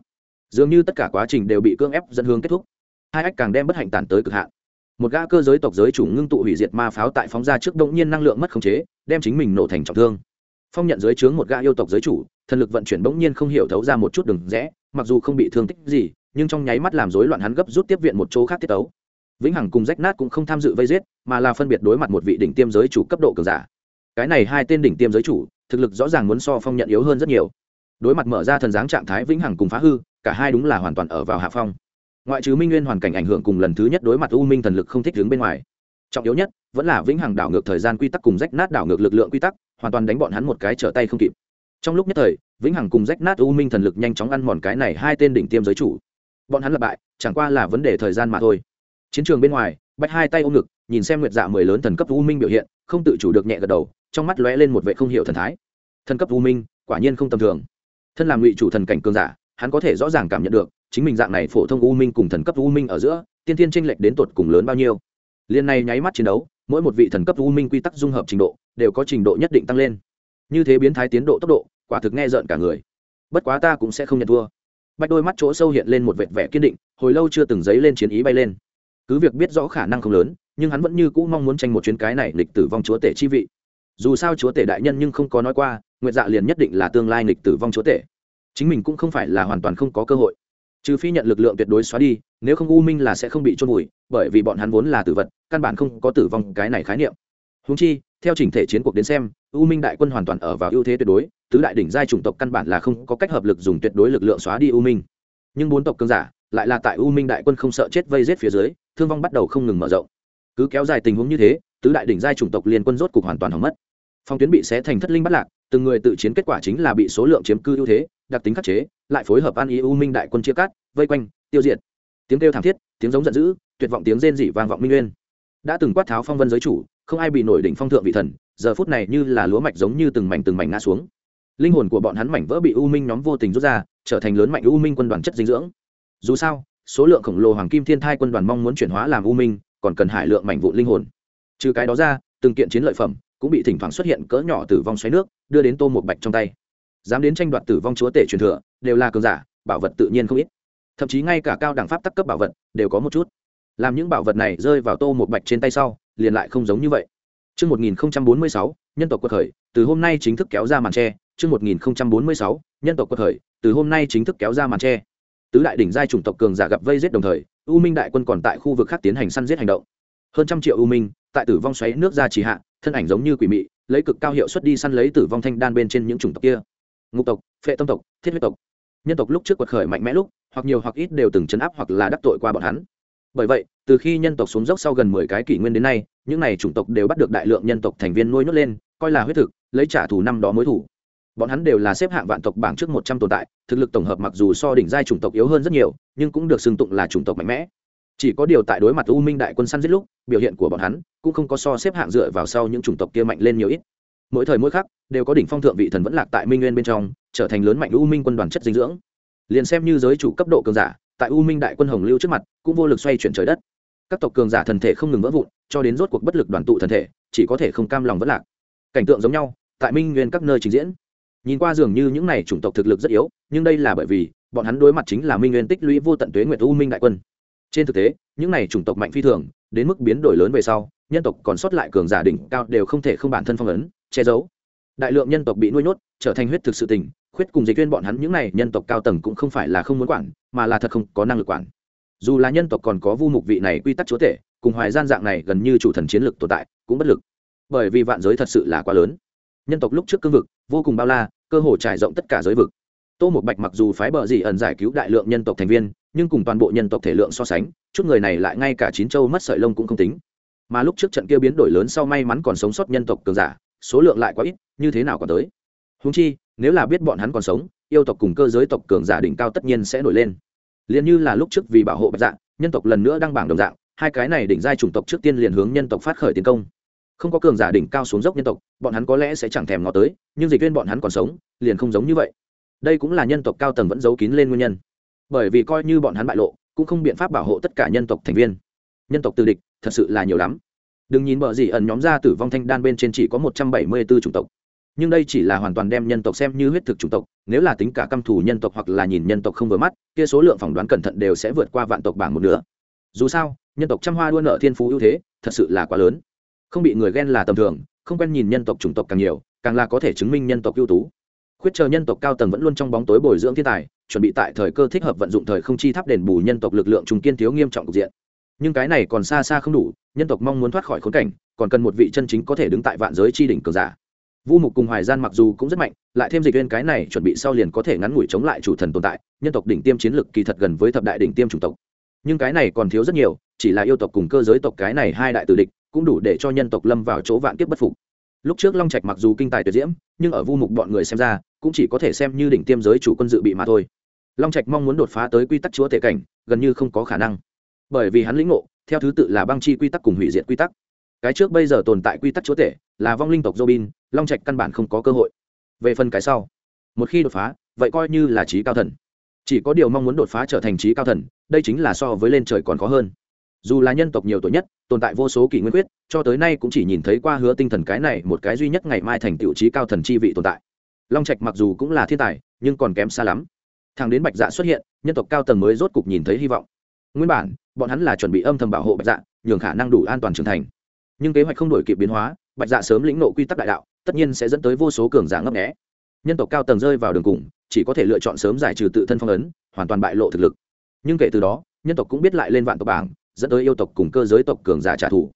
A: dường như tất cả quá trình đều bị cưỡng ép dẫn hướng kết thúc. Hai ách càng đem bất hạnh tàn tới cực hạn. Một gã cơ giới tộc giới chủ ngưng tụ hủy diệt ma pháo tại phóng ra trước động nhiên năng lượng mất khống chế, đem chính mình nổ thành trọng thương. Phong nhận giới chướng một gã yêu tộc giới chủ, thần lực vận chuyển bỗng nhiên không hiểu thấu ra một chút đường rẽ, mặc dù không bị thương tích gì, nhưng trong nháy mắt làm rối loạn hắn gấp rút tiếp viện một chỗ khác tiết tấu. Vĩnh hằng cùng rách nát cũng không tham dự vây giết, mà là phân biệt đối mặt một vị đỉnh tiêm giới chủ cấp độ cường giả. Cái này hai tên đỉnh tiêm giới chủ, thực lực rõ ràng muốn so phong nhận yếu hơn rất nhiều đối mặt mở ra thần dáng trạng thái vĩnh hằng cùng phá hư, cả hai đúng là hoàn toàn ở vào hạ phong. Ngoại trừ minh nguyên hoàn cảnh ảnh hưởng cùng lần thứ nhất đối mặt u minh thần lực không thích đứng bên ngoài. Trọng yếu nhất, vẫn là vĩnh hằng đảo ngược thời gian quy tắc cùng rách nát đảo ngược lực lượng quy tắc, hoàn toàn đánh bọn hắn một cái trở tay không kịp. Trong lúc nhất thời, vĩnh hằng cùng rách nát u minh thần lực nhanh chóng ăn mòn cái này hai tên đỉnh tiêm giới chủ. Bọn hắn lập bại, chẳng qua là vấn đề thời gian mà thôi. Chiến trường bên ngoài, bạch hai tay ôm ngực, nhìn xem nguyệt dạ mười lớn thần cấp u minh biểu hiện, không tự chủ được nhẹ gật đầu, trong mắt lóe lên một vệ không hiểu thần thái. Thần cấp u minh, quả nhiên không tầm thường thân làm ngụy chủ thần cảnh cường giả, hắn có thể rõ ràng cảm nhận được, chính mình dạng này phổ thông u minh cùng thần cấp u minh ở giữa, tiên tiên tranh lệch đến tột cùng lớn bao nhiêu. Liên này nháy mắt chiến đấu, mỗi một vị thần cấp u minh quy tắc dung hợp trình độ, đều có trình độ nhất định tăng lên. Như thế biến thái tiến độ tốc độ, quả thực nghe rợn cả người. Bất quá ta cũng sẽ không nhận thua. Bạch đôi mắt chỗ sâu hiện lên một vệt vẻ kiên định, hồi lâu chưa từng giấy lên chiến ý bay lên. Cứ việc biết rõ khả năng không lớn, nhưng hắn vẫn như cũ mong muốn tranh một chuyến cái này lịch tử vong chúa tể chi vị dù sao chúa tể đại nhân nhưng không có nói qua, nguyện dạ liền nhất định là tương lai nghịch tử vong chúa tể. Chính mình cũng không phải là hoàn toàn không có cơ hội. Trừ phi nhận lực lượng tuyệt đối xóa đi, nếu không u minh là sẽ không bị trôn vùi, bởi vì bọn hắn vốn là tử vật, căn bản không có tử vong cái này khái niệm. Húng chi, theo chỉnh thể chiến cuộc đến xem, u minh đại quân hoàn toàn ở vào ưu thế tuyệt đối, tứ đại đỉnh giai chủng tộc căn bản là không có cách hợp lực dùng tuyệt đối lực lượng xóa đi u minh. Nhưng bốn tộc cương giả, lại là tại u minh đại quân không sợ chết vây rết phía dưới, thương vong bắt đầu không ngừng mở rộng. Cứ kéo dài tình huống như thế, tứ đại đỉnh giai chủng tộc liên quân rốt cục hoàn toàn hỏng mất phong tuyến bị xé thành thất linh bắt lạc, từng người tự chiến kết quả chính là bị số lượng chiếm cư ưu thế, đặc tính khắc chế, lại phối hợp an ý u minh đại quân chia cắt, vây quanh, tiêu diệt. Tiếng kêu thảm thiết, tiếng giống giận dữ, tuyệt vọng tiếng rên rỉ vang vọng minh nguyên. Đã từng quát tháo phong vân giới chủ, không ai bị nổi đỉnh phong thượng vị thần, giờ phút này như là lúa mạch giống như từng mảnh từng mảnh ngã xuống. Linh hồn của bọn hắn mảnh vỡ bị u minh nhóm vô tình rút ra, trở thành lớn mạnh u minh quân đoàn chất dinh dưỡng. Dù sao, số lượng khổng lồ hoàng kim thiên thai quân đoàn mong muốn chuyển hóa làm u minh, còn cần hải lượng mảnh vụ linh hồn. Trừ cái đó ra, từng kiện chiến lợi phẩm cũng bị thỉnh thoảng xuất hiện cỡ nhỏ tử vong xoáy nước đưa đến tô một bạch trong tay dám đến tranh đoạt tử vong chúa tể truyền thừa đều là cường giả bảo vật tự nhiên không ít thậm chí ngay cả cao đẳng pháp tắc cấp bảo vật đều có một chút làm những bảo vật này rơi vào tô một bạch trên tay sau liền lại không giống như vậy Trước 1046, nhân tộc quật khởi, từ hôm nay chính thức kéo ra màn tre. Trước 1046, nhân tộc quật khởi, từ hôm nay chính thức kéo ra màn tre. Tứ đại đỉnh giai chủng tộc cường giả gặp vây giết đồng thời, U Minh đại quân còn tại khu vực khác tiến hành săn giết hành động. Hơn trăm triệu U Minh, tại tử vong xoáy nước ra chỉ hạ, thân ảnh giống như quỷ mị, lấy cực cao hiệu suất đi săn lấy tử vong thanh đan bên trên những chủng tộc kia. Ngục tộc, Phệ tâm tộc, Thiết huyết tộc. Nhân tộc lúc trước quật khởi mạnh mẽ lúc, hoặc nhiều hoặc ít đều từng chấn áp hoặc là đắc tội qua bọn hắn bởi vậy từ khi nhân tộc xuống dốc sau gần mười cái kỷ nguyên đến nay những n à y chủng tộc đều bắt được đại lượng nhân tộc thành viên nuôi nhốt lên coi là huyết thực lấy trả thù năm đó mối thủ bọn hắn đều là xếp hạng vạn tộc bảng trước một trăm tồn tại thực lực tổng hợp mặc dù so đỉnh giai chủng tộc yếu hơn rất nhiều nhưng cũng được xưng tụng là chủng tộc mạnh mẽ chỉ có điều tại đối mặt u minh đại quân săn giết lúc, biểu hiện của bọn hắn cũng không có so xếp hạng dựa vào sau những chủng tộc kia mạnh lên nhiều ít. Mỗi thời mỗi khác đều có đỉnh phong thượng vị thần vẫn lạc tại minh nguyên bên trong, trở thành lớn mạnh u minh quân đoàn chất dinh dưỡng. Liền xem như giới chủ cấp độ cường giả, tại u minh đại quân hồng lưu trước mặt, cũng vô lực xoay chuyển trời đất. Các tộc cường giả thần thể không ngừng vỡ vụn, cho đến rốt cuộc bất lực đoàn tụ thần thể, chỉ có thể không cam lòng vẫn lạc. Cảnh tượng giống nhau, tại minh nguyên các nơi trình diễn. Nhìn qua dường như những n à y chủng tộc thực lực rất yếu, nhưng đây là bởi vì, bọn hắn đối mặt chính là minh nguyên tích lũy vô tận tuế nguyệt u minh đại quân trên thực tế, những n à y chủng tộc mạnh phi thường, đến mức biến đổi lớn về sau, nhân tộc còn sót lại cường giả đỉnh cao đều không thể không bản thân phong ấn, che giấu. Đại lượng nhân tộc bị nuôi nhốt, trở thành huyết thực sự tình, khuyết cùng dịch viên bọn hắn những n à y nhân tộc cao tầng cũng không phải là không muốn quản, mà là thật không có năng lực quản. Dù là nhân tộc còn có vu mục vị này quy tắc chúa tể, cùng hoài gian dạng này gần như chủ thần chiến lược tồn tại, cũng bất lực. Bởi vì vạn giới thật sự là quá lớn. Nhân tộc lúc trước cương vực, vô cùng bao la, cơ hồ trải rộng tất cả giới vực. Tô một bạch mặc dù phái bờ dị ẩn giải cứu đại lượng nhân tộc thành viên nhưng cùng toàn bộ nhân tộc thể lượng so sánh, chút người này lại ngay cả chín châu mất sợi lông cũng không tính. Mà lúc trước trận kia biến đổi lớn sau may mắn còn sống sót nhân tộc cường giả, số lượng lại quá ít, như thế nào còn tới? Húng chi, nếu là biết bọn hắn còn sống, yêu tộc cùng cơ giới tộc cường giả đỉnh cao tất nhiên sẽ nổi lên. Liền như là lúc trước vì bảo hộ bạch dạng, nhân tộc lần nữa đăng bảng đồng dạng, hai cái này đỉnh giai chủng tộc trước tiên liền hướng nhân tộc phát khởi tiến công. Không có cường giả đỉnh cao xuống dốc nhân tộc, bọn hắn có lẽ sẽ chẳng thèm ngó tới, nhưng dịch viên bọn hắn còn sống, liền không giống như vậy. Đây cũng là nhân tộc cao tầng vẫn giấu kín lên nguyên nhân bởi vì coi như bọn hắn bại lộ, cũng không biện pháp bảo hộ tất cả nhân tộc thành viên. Nhân tộc từ địch, thật sự là nhiều lắm. Đừng nhìn bờ gì ẩn nhóm ra tử vong thanh đan bên trên chỉ có một trăm bảy mươi b chủng tộc. Nhưng đây chỉ là hoàn toàn đem nhân tộc xem như huyết thực chủng tộc, nếu là tính cả căm thù nhân tộc hoặc là nhìn nhân tộc không vừa mắt, kia số lượng phỏng đoán cẩn thận đều sẽ vượt qua vạn tộc bảng một nửa. Dù sao, nhân tộc trăm hoa đua nợ thiên phú ưu thế, thật sự là quá lớn. Không bị người ghen là tầm thường, không quen nhìn nhân tộc chủng tộc càng nhiều, càng là có thể chứng minh nhân tộc ưu tú. Khuyết chờ nhân tộc cao tầng vẫn luôn trong bóng tối bồi dưỡng thiên tài chuẩn bị tại thời cơ thích hợp vận dụng thời không chi tháp đền bù nhân tộc lực lượng trùng kiên thiếu nghiêm trọng cục diện. Nhưng cái này còn xa xa không đủ, nhân tộc mong muốn thoát khỏi khốn cảnh, còn cần một vị chân chính có thể đứng tại vạn giới chi đỉnh cường giả. Vu mục cùng hoài gian mặc dù cũng rất mạnh, lại thêm dịch viên cái này chuẩn bị sau liền có thể ngắn ngủi chống lại chủ thần tồn tại, nhân tộc đỉnh tiêm chiến lực kỳ thật gần với thập đại đỉnh tiêm chủng tộc. Nhưng cái này còn thiếu rất nhiều, chỉ là yêu tộc cùng cơ giới tộc cái này hai đại tử địch, cũng đủ để cho nhân tộc lâm vào chỗ vạn kiếp bất phục lúc trước long trạch mặc dù kinh tài tuyệt diễm, nhưng ở vu mục bọn người xem ra, cũng chỉ có thể xem như đỉnh tiêm giới chủ quân dự bị mà thôi. Long trạch mong muốn đột phá tới quy tắc chúa tể cảnh, gần như không có khả năng. Bởi vì hắn lĩnh ngộ, theo thứ tự là băng chi quy tắc cùng hủy diệt quy tắc. Cái trước bây giờ tồn tại quy tắc chúa tể là vong linh tộc robin, long trạch căn bản không có cơ hội. Về phần cái sau, một khi đột phá, vậy coi như là trí cao thần. Chỉ có điều mong muốn đột phá trở thành trí cao thần, đây chính là so với lên trời còn khó hơn dù là nhân tộc nhiều tuổi nhất, tồn tại vô số kỷ nguyên quyết cho tới nay cũng chỉ nhìn thấy qua hứa tinh thần cái này một cái duy nhất ngày mai thành tựu trí cao thần chi vị tồn tại. Long trạch mặc dù cũng là thiên tài, nhưng còn kém xa lắm. Thằng đến bạch dạ xuất hiện, nhân tộc cao tầng mới rốt cục nhìn thấy hy vọng. Nguyên bản, bọn hắn là chuẩn bị âm thầm bảo hộ bạch dạ nhường khả năng đủ an toàn trưởng thành. Nhưng kế hoạch không đổi kịp biến hóa, bạch dạ sớm lĩnh nộ quy tắc đại đạo, tất nhiên sẽ dẫn tới vô số cường giả ngấp nghẽ nhân tộc cao tầng rơi vào đường cùng, chỉ có thể lựa chọn sớm giải trừ tự thân phong ấn, hoàn toàn bại lộ thực lực. Nhưng kể từ đó, nhân tộc cũng biết lại lên vạn tộc bảng dẫn tới yêu tộc cùng cơ giới tộc cường giả trả thù.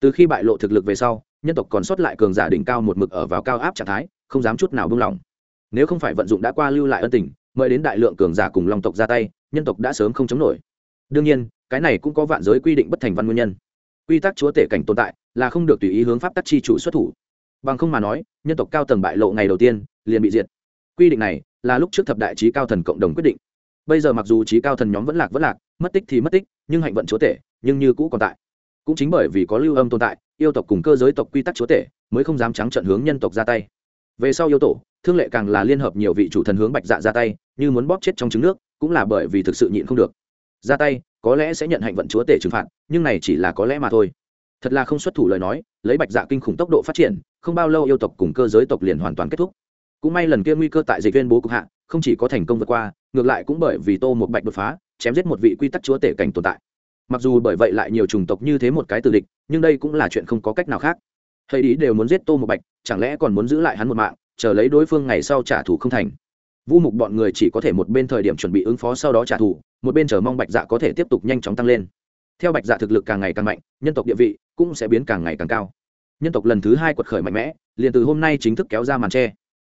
A: Từ khi bại lộ thực lực về sau, nhân tộc còn sót lại cường giả đỉnh cao một mực ở vào cao áp trạng thái, không dám chút nào buông lỏng. Nếu không phải vận dụng đã qua lưu lại ân tình, mời đến đại lượng cường giả cùng long tộc ra tay, nhân tộc đã sớm không chống nổi. Đương nhiên, cái này cũng có vạn giới quy định bất thành văn nguyên nhân. Quy tắc chúa tể cảnh tồn tại là không được tùy ý hướng pháp tắc chi chủ xuất thủ. Bằng không mà nói, nhân tộc cao tầng bại lộ ngày đầu tiên, liền bị diệt. Quy định này là lúc trước thập đại trí cao thần cộng đồng quyết định bây giờ mặc dù trí cao thần nhóm vẫn lạc vẫn lạc, mất tích thì mất tích, nhưng hạnh vận chúa tể, nhưng như cũ còn tại. Cũng chính bởi vì có lưu âm tồn tại, yêu tộc cùng cơ giới tộc quy tắc chúa tể, mới không dám trắng trận hướng nhân tộc ra tay. Về sau yêu tổ, thương lệ càng là liên hợp nhiều vị chủ thần hướng bạch dạ ra tay, như muốn bóp chết trong trứng nước, cũng là bởi vì thực sự nhịn không được. Ra tay, có lẽ sẽ nhận hạnh vận chúa tể trừng phạt, nhưng này chỉ là có lẽ mà thôi. Thật là không xuất thủ lời nói, lấy bạch dạ kinh khủng tốc độ phát triển, không bao lâu yêu tộc cùng cơ giới tộc liền hoàn toàn kết thúc. Cũng may lần kia nguy cơ tại dịch viên bố cục hạ không chỉ có thành công vượt qua, ngược lại cũng bởi vì tô một bạch đột phá, chém giết một vị quy tắc chúa tể cảnh tồn tại. Mặc dù bởi vậy lại nhiều chủng tộc như thế một cái từ địch, nhưng đây cũng là chuyện không có cách nào khác. Thầy ý đều muốn giết tô một bạch, chẳng lẽ còn muốn giữ lại hắn một mạng, chờ lấy đối phương ngày sau trả thù không thành? Vu mục bọn người chỉ có thể một bên thời điểm chuẩn bị ứng phó sau đó trả thù, một bên chờ mong bạch dạ có thể tiếp tục nhanh chóng tăng lên. Theo bạch dạ thực lực càng ngày càng mạnh, nhân tộc địa vị cũng sẽ biến càng ngày càng cao. Nhân tộc lần thứ hai quật khởi mạnh mẽ, liền từ hôm nay chính thức kéo ra màn tre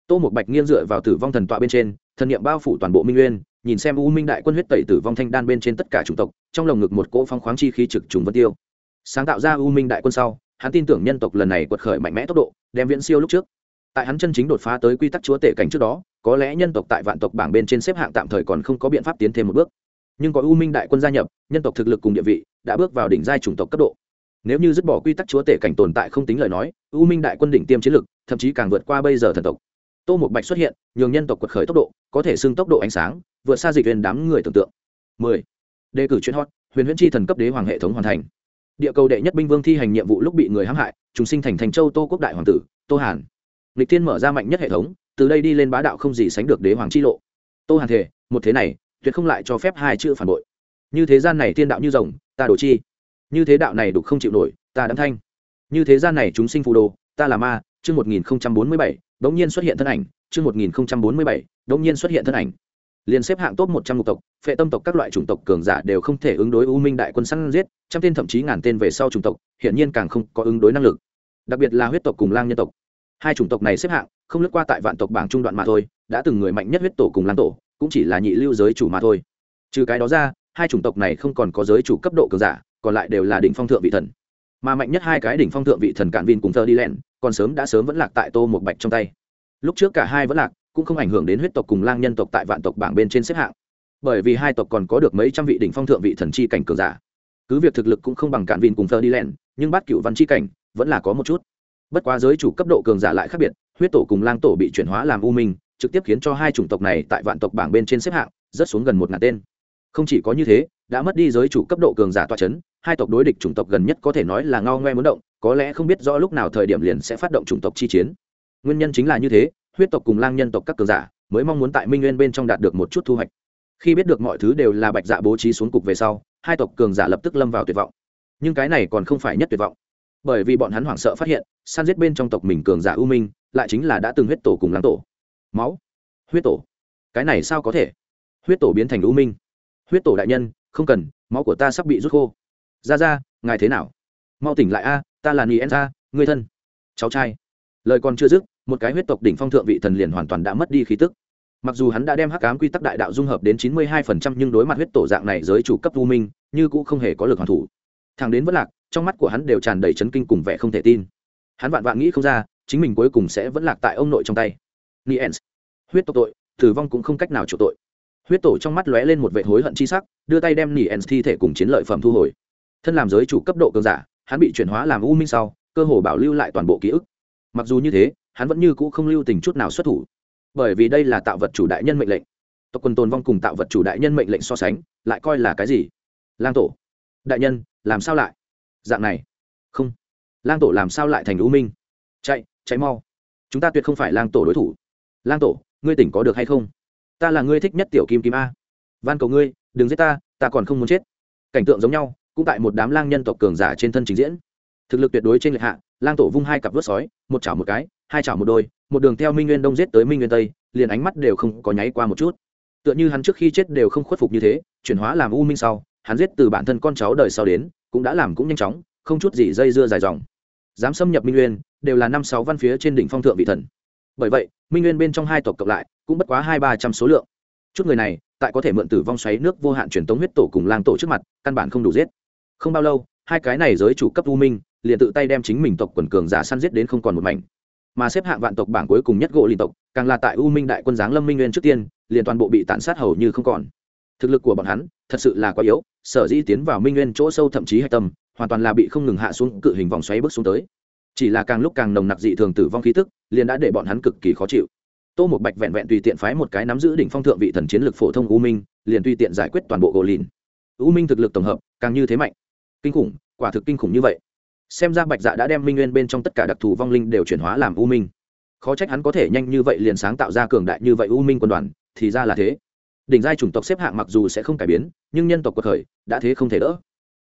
A: tô một bạch nghiêng dựa vào tử vong thần tọa bên trên, thần niệm bao phủ toàn bộ minh nguyên nhìn xem u minh đại quân huyết tẩy tử vong thanh đan bên trên tất cả chủng tộc, trong lồng ngực một cỗ phong khoáng chi khí trực trùng vân tiêu. Sáng tạo ra u minh đại quân sau, hắn tin tưởng nhân tộc lần này quật khởi mạnh mẽ tốc độ, đem viễn siêu lúc trước. Tại hắn chân chính đột phá tới quy tắc chúa tể cảnh trước đó, có lẽ nhân tộc tại vạn tộc bảng bên trên xếp hạng tạm thời còn không có biện pháp tiến thêm một bước. Nhưng có u minh đại quân gia nhập, nhân tộc thực lực cùng địa vị đã bước vào đỉnh giai chủng tộc cấp độ. Nếu như dứt bỏ quy tắc chúa tể cảnh tồn tại không tính lời nói, u minh đại quân đỉnh tiêm chiến lực, thậm chí càng vượt qua bây giờ thần tộc tô một bạch xuất hiện, nhường nhân tộc quật khởi tốc độ, có thể xưng tốc độ ánh sáng, vượt xa dịch viên đám người tưởng tượng. 10. đề cử chuyên hot, huyền huyễn chi thần cấp đế hoàng hệ thống hoàn thành. Địa cầu đệ nhất binh vương thi hành nhiệm vụ lúc bị người hãm hại chúng sinh thành thành châu tô quốc đại hoàng tử, tô hàn. Lịch thiên mở ra mạnh nhất hệ thống, từ đây đi lên bá đạo không gì sánh được đế hoàng chi lộ. Tô hàn thể một thế này, tuyệt không lại cho phép hai chữ phản bội. Như thế gian này thiên đạo như rồng, ta đổ chi. Như thế đạo này đục không chịu nổi, ta đắm thanh. Như thế gian này chúng sinh phù đồ, ta là ma, chương một nghìn bốn mươi bảy đống nhiên xuất hiện thân ảnh, chương một nghìn bốn mươi bảy, đống nhiên xuất hiện thân ảnh. Liền xếp hạng top một trăm ngục tộc, phệ tâm tộc các loại chủng tộc cường giả đều không thể ứng đối u minh đại quân săn giết, trăm tên thậm chí ngàn tên về sau chủng tộc, hiển nhiên càng không có ứng đối năng lực. Đặc biệt là huyết tộc cùng lang nhân tộc. Hai chủng tộc này xếp hạng, không lướt qua tại vạn tộc bảng trung đoạn mà thôi, đã từng người mạnh nhất huyết tổ cùng lang tổ, cũng chỉ là nhị lưu giới chủ mà thôi. Trừ cái đó ra, hai chủng tộc này không còn có giới chủ cấp độ cường giả, còn lại đều là đỉnh phong thượng vị thần. Mà mạnh nhất hai cái đỉnh phong thượng vị thần cạn vin cùng thơ đi lẹn còn sớm đã sớm vẫn lạc tại tô một bạch trong tay. Lúc trước cả hai vẫn lạc, cũng không ảnh hưởng đến huyết tộc cùng lang nhân tộc tại vạn tộc bảng bên trên xếp hạng. Bởi vì hai tộc còn có được mấy trăm vị đỉnh phong thượng vị thần chi cảnh cường giả. Cứ việc thực lực cũng không bằng cạn vin cùng thơ đi len nhưng bát cựu văn chi cảnh vẫn là có một chút. Bất quá giới chủ cấp độ cường giả lại khác biệt, huyết tổ cùng lang tổ bị chuyển hóa làm u minh, trực tiếp khiến cho hai chủng tộc này tại vạn tộc bảng bên trên xếp hạng rất xuống gần một ngàn tên. Không chỉ có như thế, đã mất đi giới chủ cấp độ cường giả toa c h ấ n hai tộc đối địch chủng tộc gần nhất có thể nói là ngao ngoe muốn động, có lẽ không biết rõ lúc nào thời điểm liền sẽ phát động chủng tộc chi chiến. Nguyên nhân chính là như thế, huyết tộc cùng lang nhân tộc các cường giả mới mong muốn tại minh nguyên bên trong đạt được một chút thu hoạch. Khi biết được mọi thứ đều là bạch dạ bố trí xuống cục về sau, hai tộc cường giả lập tức lâm vào tuyệt vọng. Nhưng cái này còn không phải nhất tuyệt vọng. Bởi vì bọn hắn hoảng sợ phát hiện, san giết bên trong tộc mình cường giả u minh, lại chính là đã từng huyết tổ cùng lắng tổ. Máu. Huyết tổ. Cái này sao có thể? Huyết tổ biến thành u minh. Huyết tổ đại nhân, không cần, máu của ta sắp bị rút khô ra ra, ngài thế nào? Mau tỉnh lại a, ta là nien ra, người thân. Cháu trai. Lời còn chưa dứt, một cái huyết tộc đỉnh phong thượng vị thần liền hoàn toàn đã mất đi khí tức. Mặc dù hắn đã đem hắc cám quy tắc đại đạo dung hợp đến chín mươi hai phần trăm nhưng đối mặt huyết tổ dạng này giới chủ cấp u minh, như cũng không hề có lực hoàn thủ. Thằng đến vất lạc, trong mắt của hắn đều tràn đầy chấn kinh cùng vẻ không thể tin. Hắn vạn vạn nghĩ không ra, chính mình cuối cùng sẽ vẫn lạc tại ông nội trong tay. Niens huyết tộc tội, tử vong cũng không cách nào chủ tội. Huyết tổ trong mắt lóe lên một vệ hối hận chi sắc, đưa tay đem niens thi thể cùng chiến lợi phẩm thu hồi thân làm giới chủ cấp độ cường giả, hắn bị chuyển hóa làm u minh sau, cơ hồ bảo lưu lại toàn bộ ký ức. Mặc dù như thế, hắn vẫn như cũ không lưu tình chút nào xuất thủ. Bởi vì đây là tạo vật chủ đại nhân mệnh lệnh. Tộc quân tồn vong cùng tạo vật chủ đại nhân mệnh lệnh so sánh, lại coi là cái gì? Lang tổ. Đại nhân, làm sao lại? Dạng này. Không. Lang tổ làm sao lại thành u minh? Chạy chạy mau. Chúng ta tuyệt không phải lang tổ đối thủ. Lang tổ, ngươi tỉnh có được hay không? Ta là ngươi thích nhất tiểu kim kim a. Van cầu ngươi, đừng giết ta ta còn không muốn chết. Cảnh tượng giống nhau cũng tại một đám lang nhân tộc cường giả trên thân trình diễn. Thực lực tuyệt đối trên lệch hạ, lang tổ vung hai cặp vớt sói, một chảo một cái, hai chảo một đôi, một đường theo minh nguyên đông giết tới minh nguyên tây, liền ánh mắt đều không có nháy qua một chút. Tựa như hắn trước khi chết đều không khuất phục như thế, chuyển hóa làm u minh sau, hắn giết từ bản thân con cháu đời sau đến, cũng đã làm cũng nhanh chóng, không chút gì dây dưa dài dòng. Dám xâm nhập minh nguyên, đều là năm sáu văn phía trên đỉnh phong thượng vị thần. Bởi vậy, minh nguyên bên trong hai tộc cộng lại, cũng bất quá hai ba trăm số lượng. Chút người này, tại có thể mượn tử vong xoáy nước vô hạn truyền tống huyết tổ cùng lang tổ trước mặt, căn bản không đủ giết không bao lâu, hai cái này giới chủ cấp u minh liền tự tay đem chính mình tộc quần cường giả săn giết đến không còn một mảnh. Mà xếp hạng vạn tộc bảng cuối cùng nhất gỗ liên tộc, càng là tại u minh đại quân giáng lâm minh nguyên trước tiên, liền toàn bộ bị tàn sát hầu như không còn. Thực lực của bọn hắn thật sự là quá yếu, sở dĩ tiến vào minh nguyên chỗ sâu thậm chí hạch tâm, hoàn toàn là bị không ngừng hạ xuống cự hình vòng xoáy bước xuống tới. Chỉ là càng lúc càng nồng nặc dị thường tử vong khí tức, liền đã để bọn hắn cực kỳ khó chịu. Tô một bạch vẹn vẹn tùy tiện phái một cái nắm giữ đỉnh phong thượng vị thần chiến lược phổ thông u minh, liền tùy tiện giải quyết toàn bộ gỗ lìn. U minh thực lực tổng hợp càng như thế mạnh kinh khủng, quả thực kinh khủng như vậy. Xem ra bạch dạ đã đem minh nguyên bên trong tất cả đặc thù vong linh đều chuyển hóa làm u minh. Khó trách hắn có thể nhanh như vậy liền sáng tạo ra cường đại như vậy u minh quân đoàn, thì ra là thế. Đỉnh giai chủng tộc xếp hạng mặc dù sẽ không cải biến, nhưng nhân tộc cuộc khởi, đã thế không thể đỡ.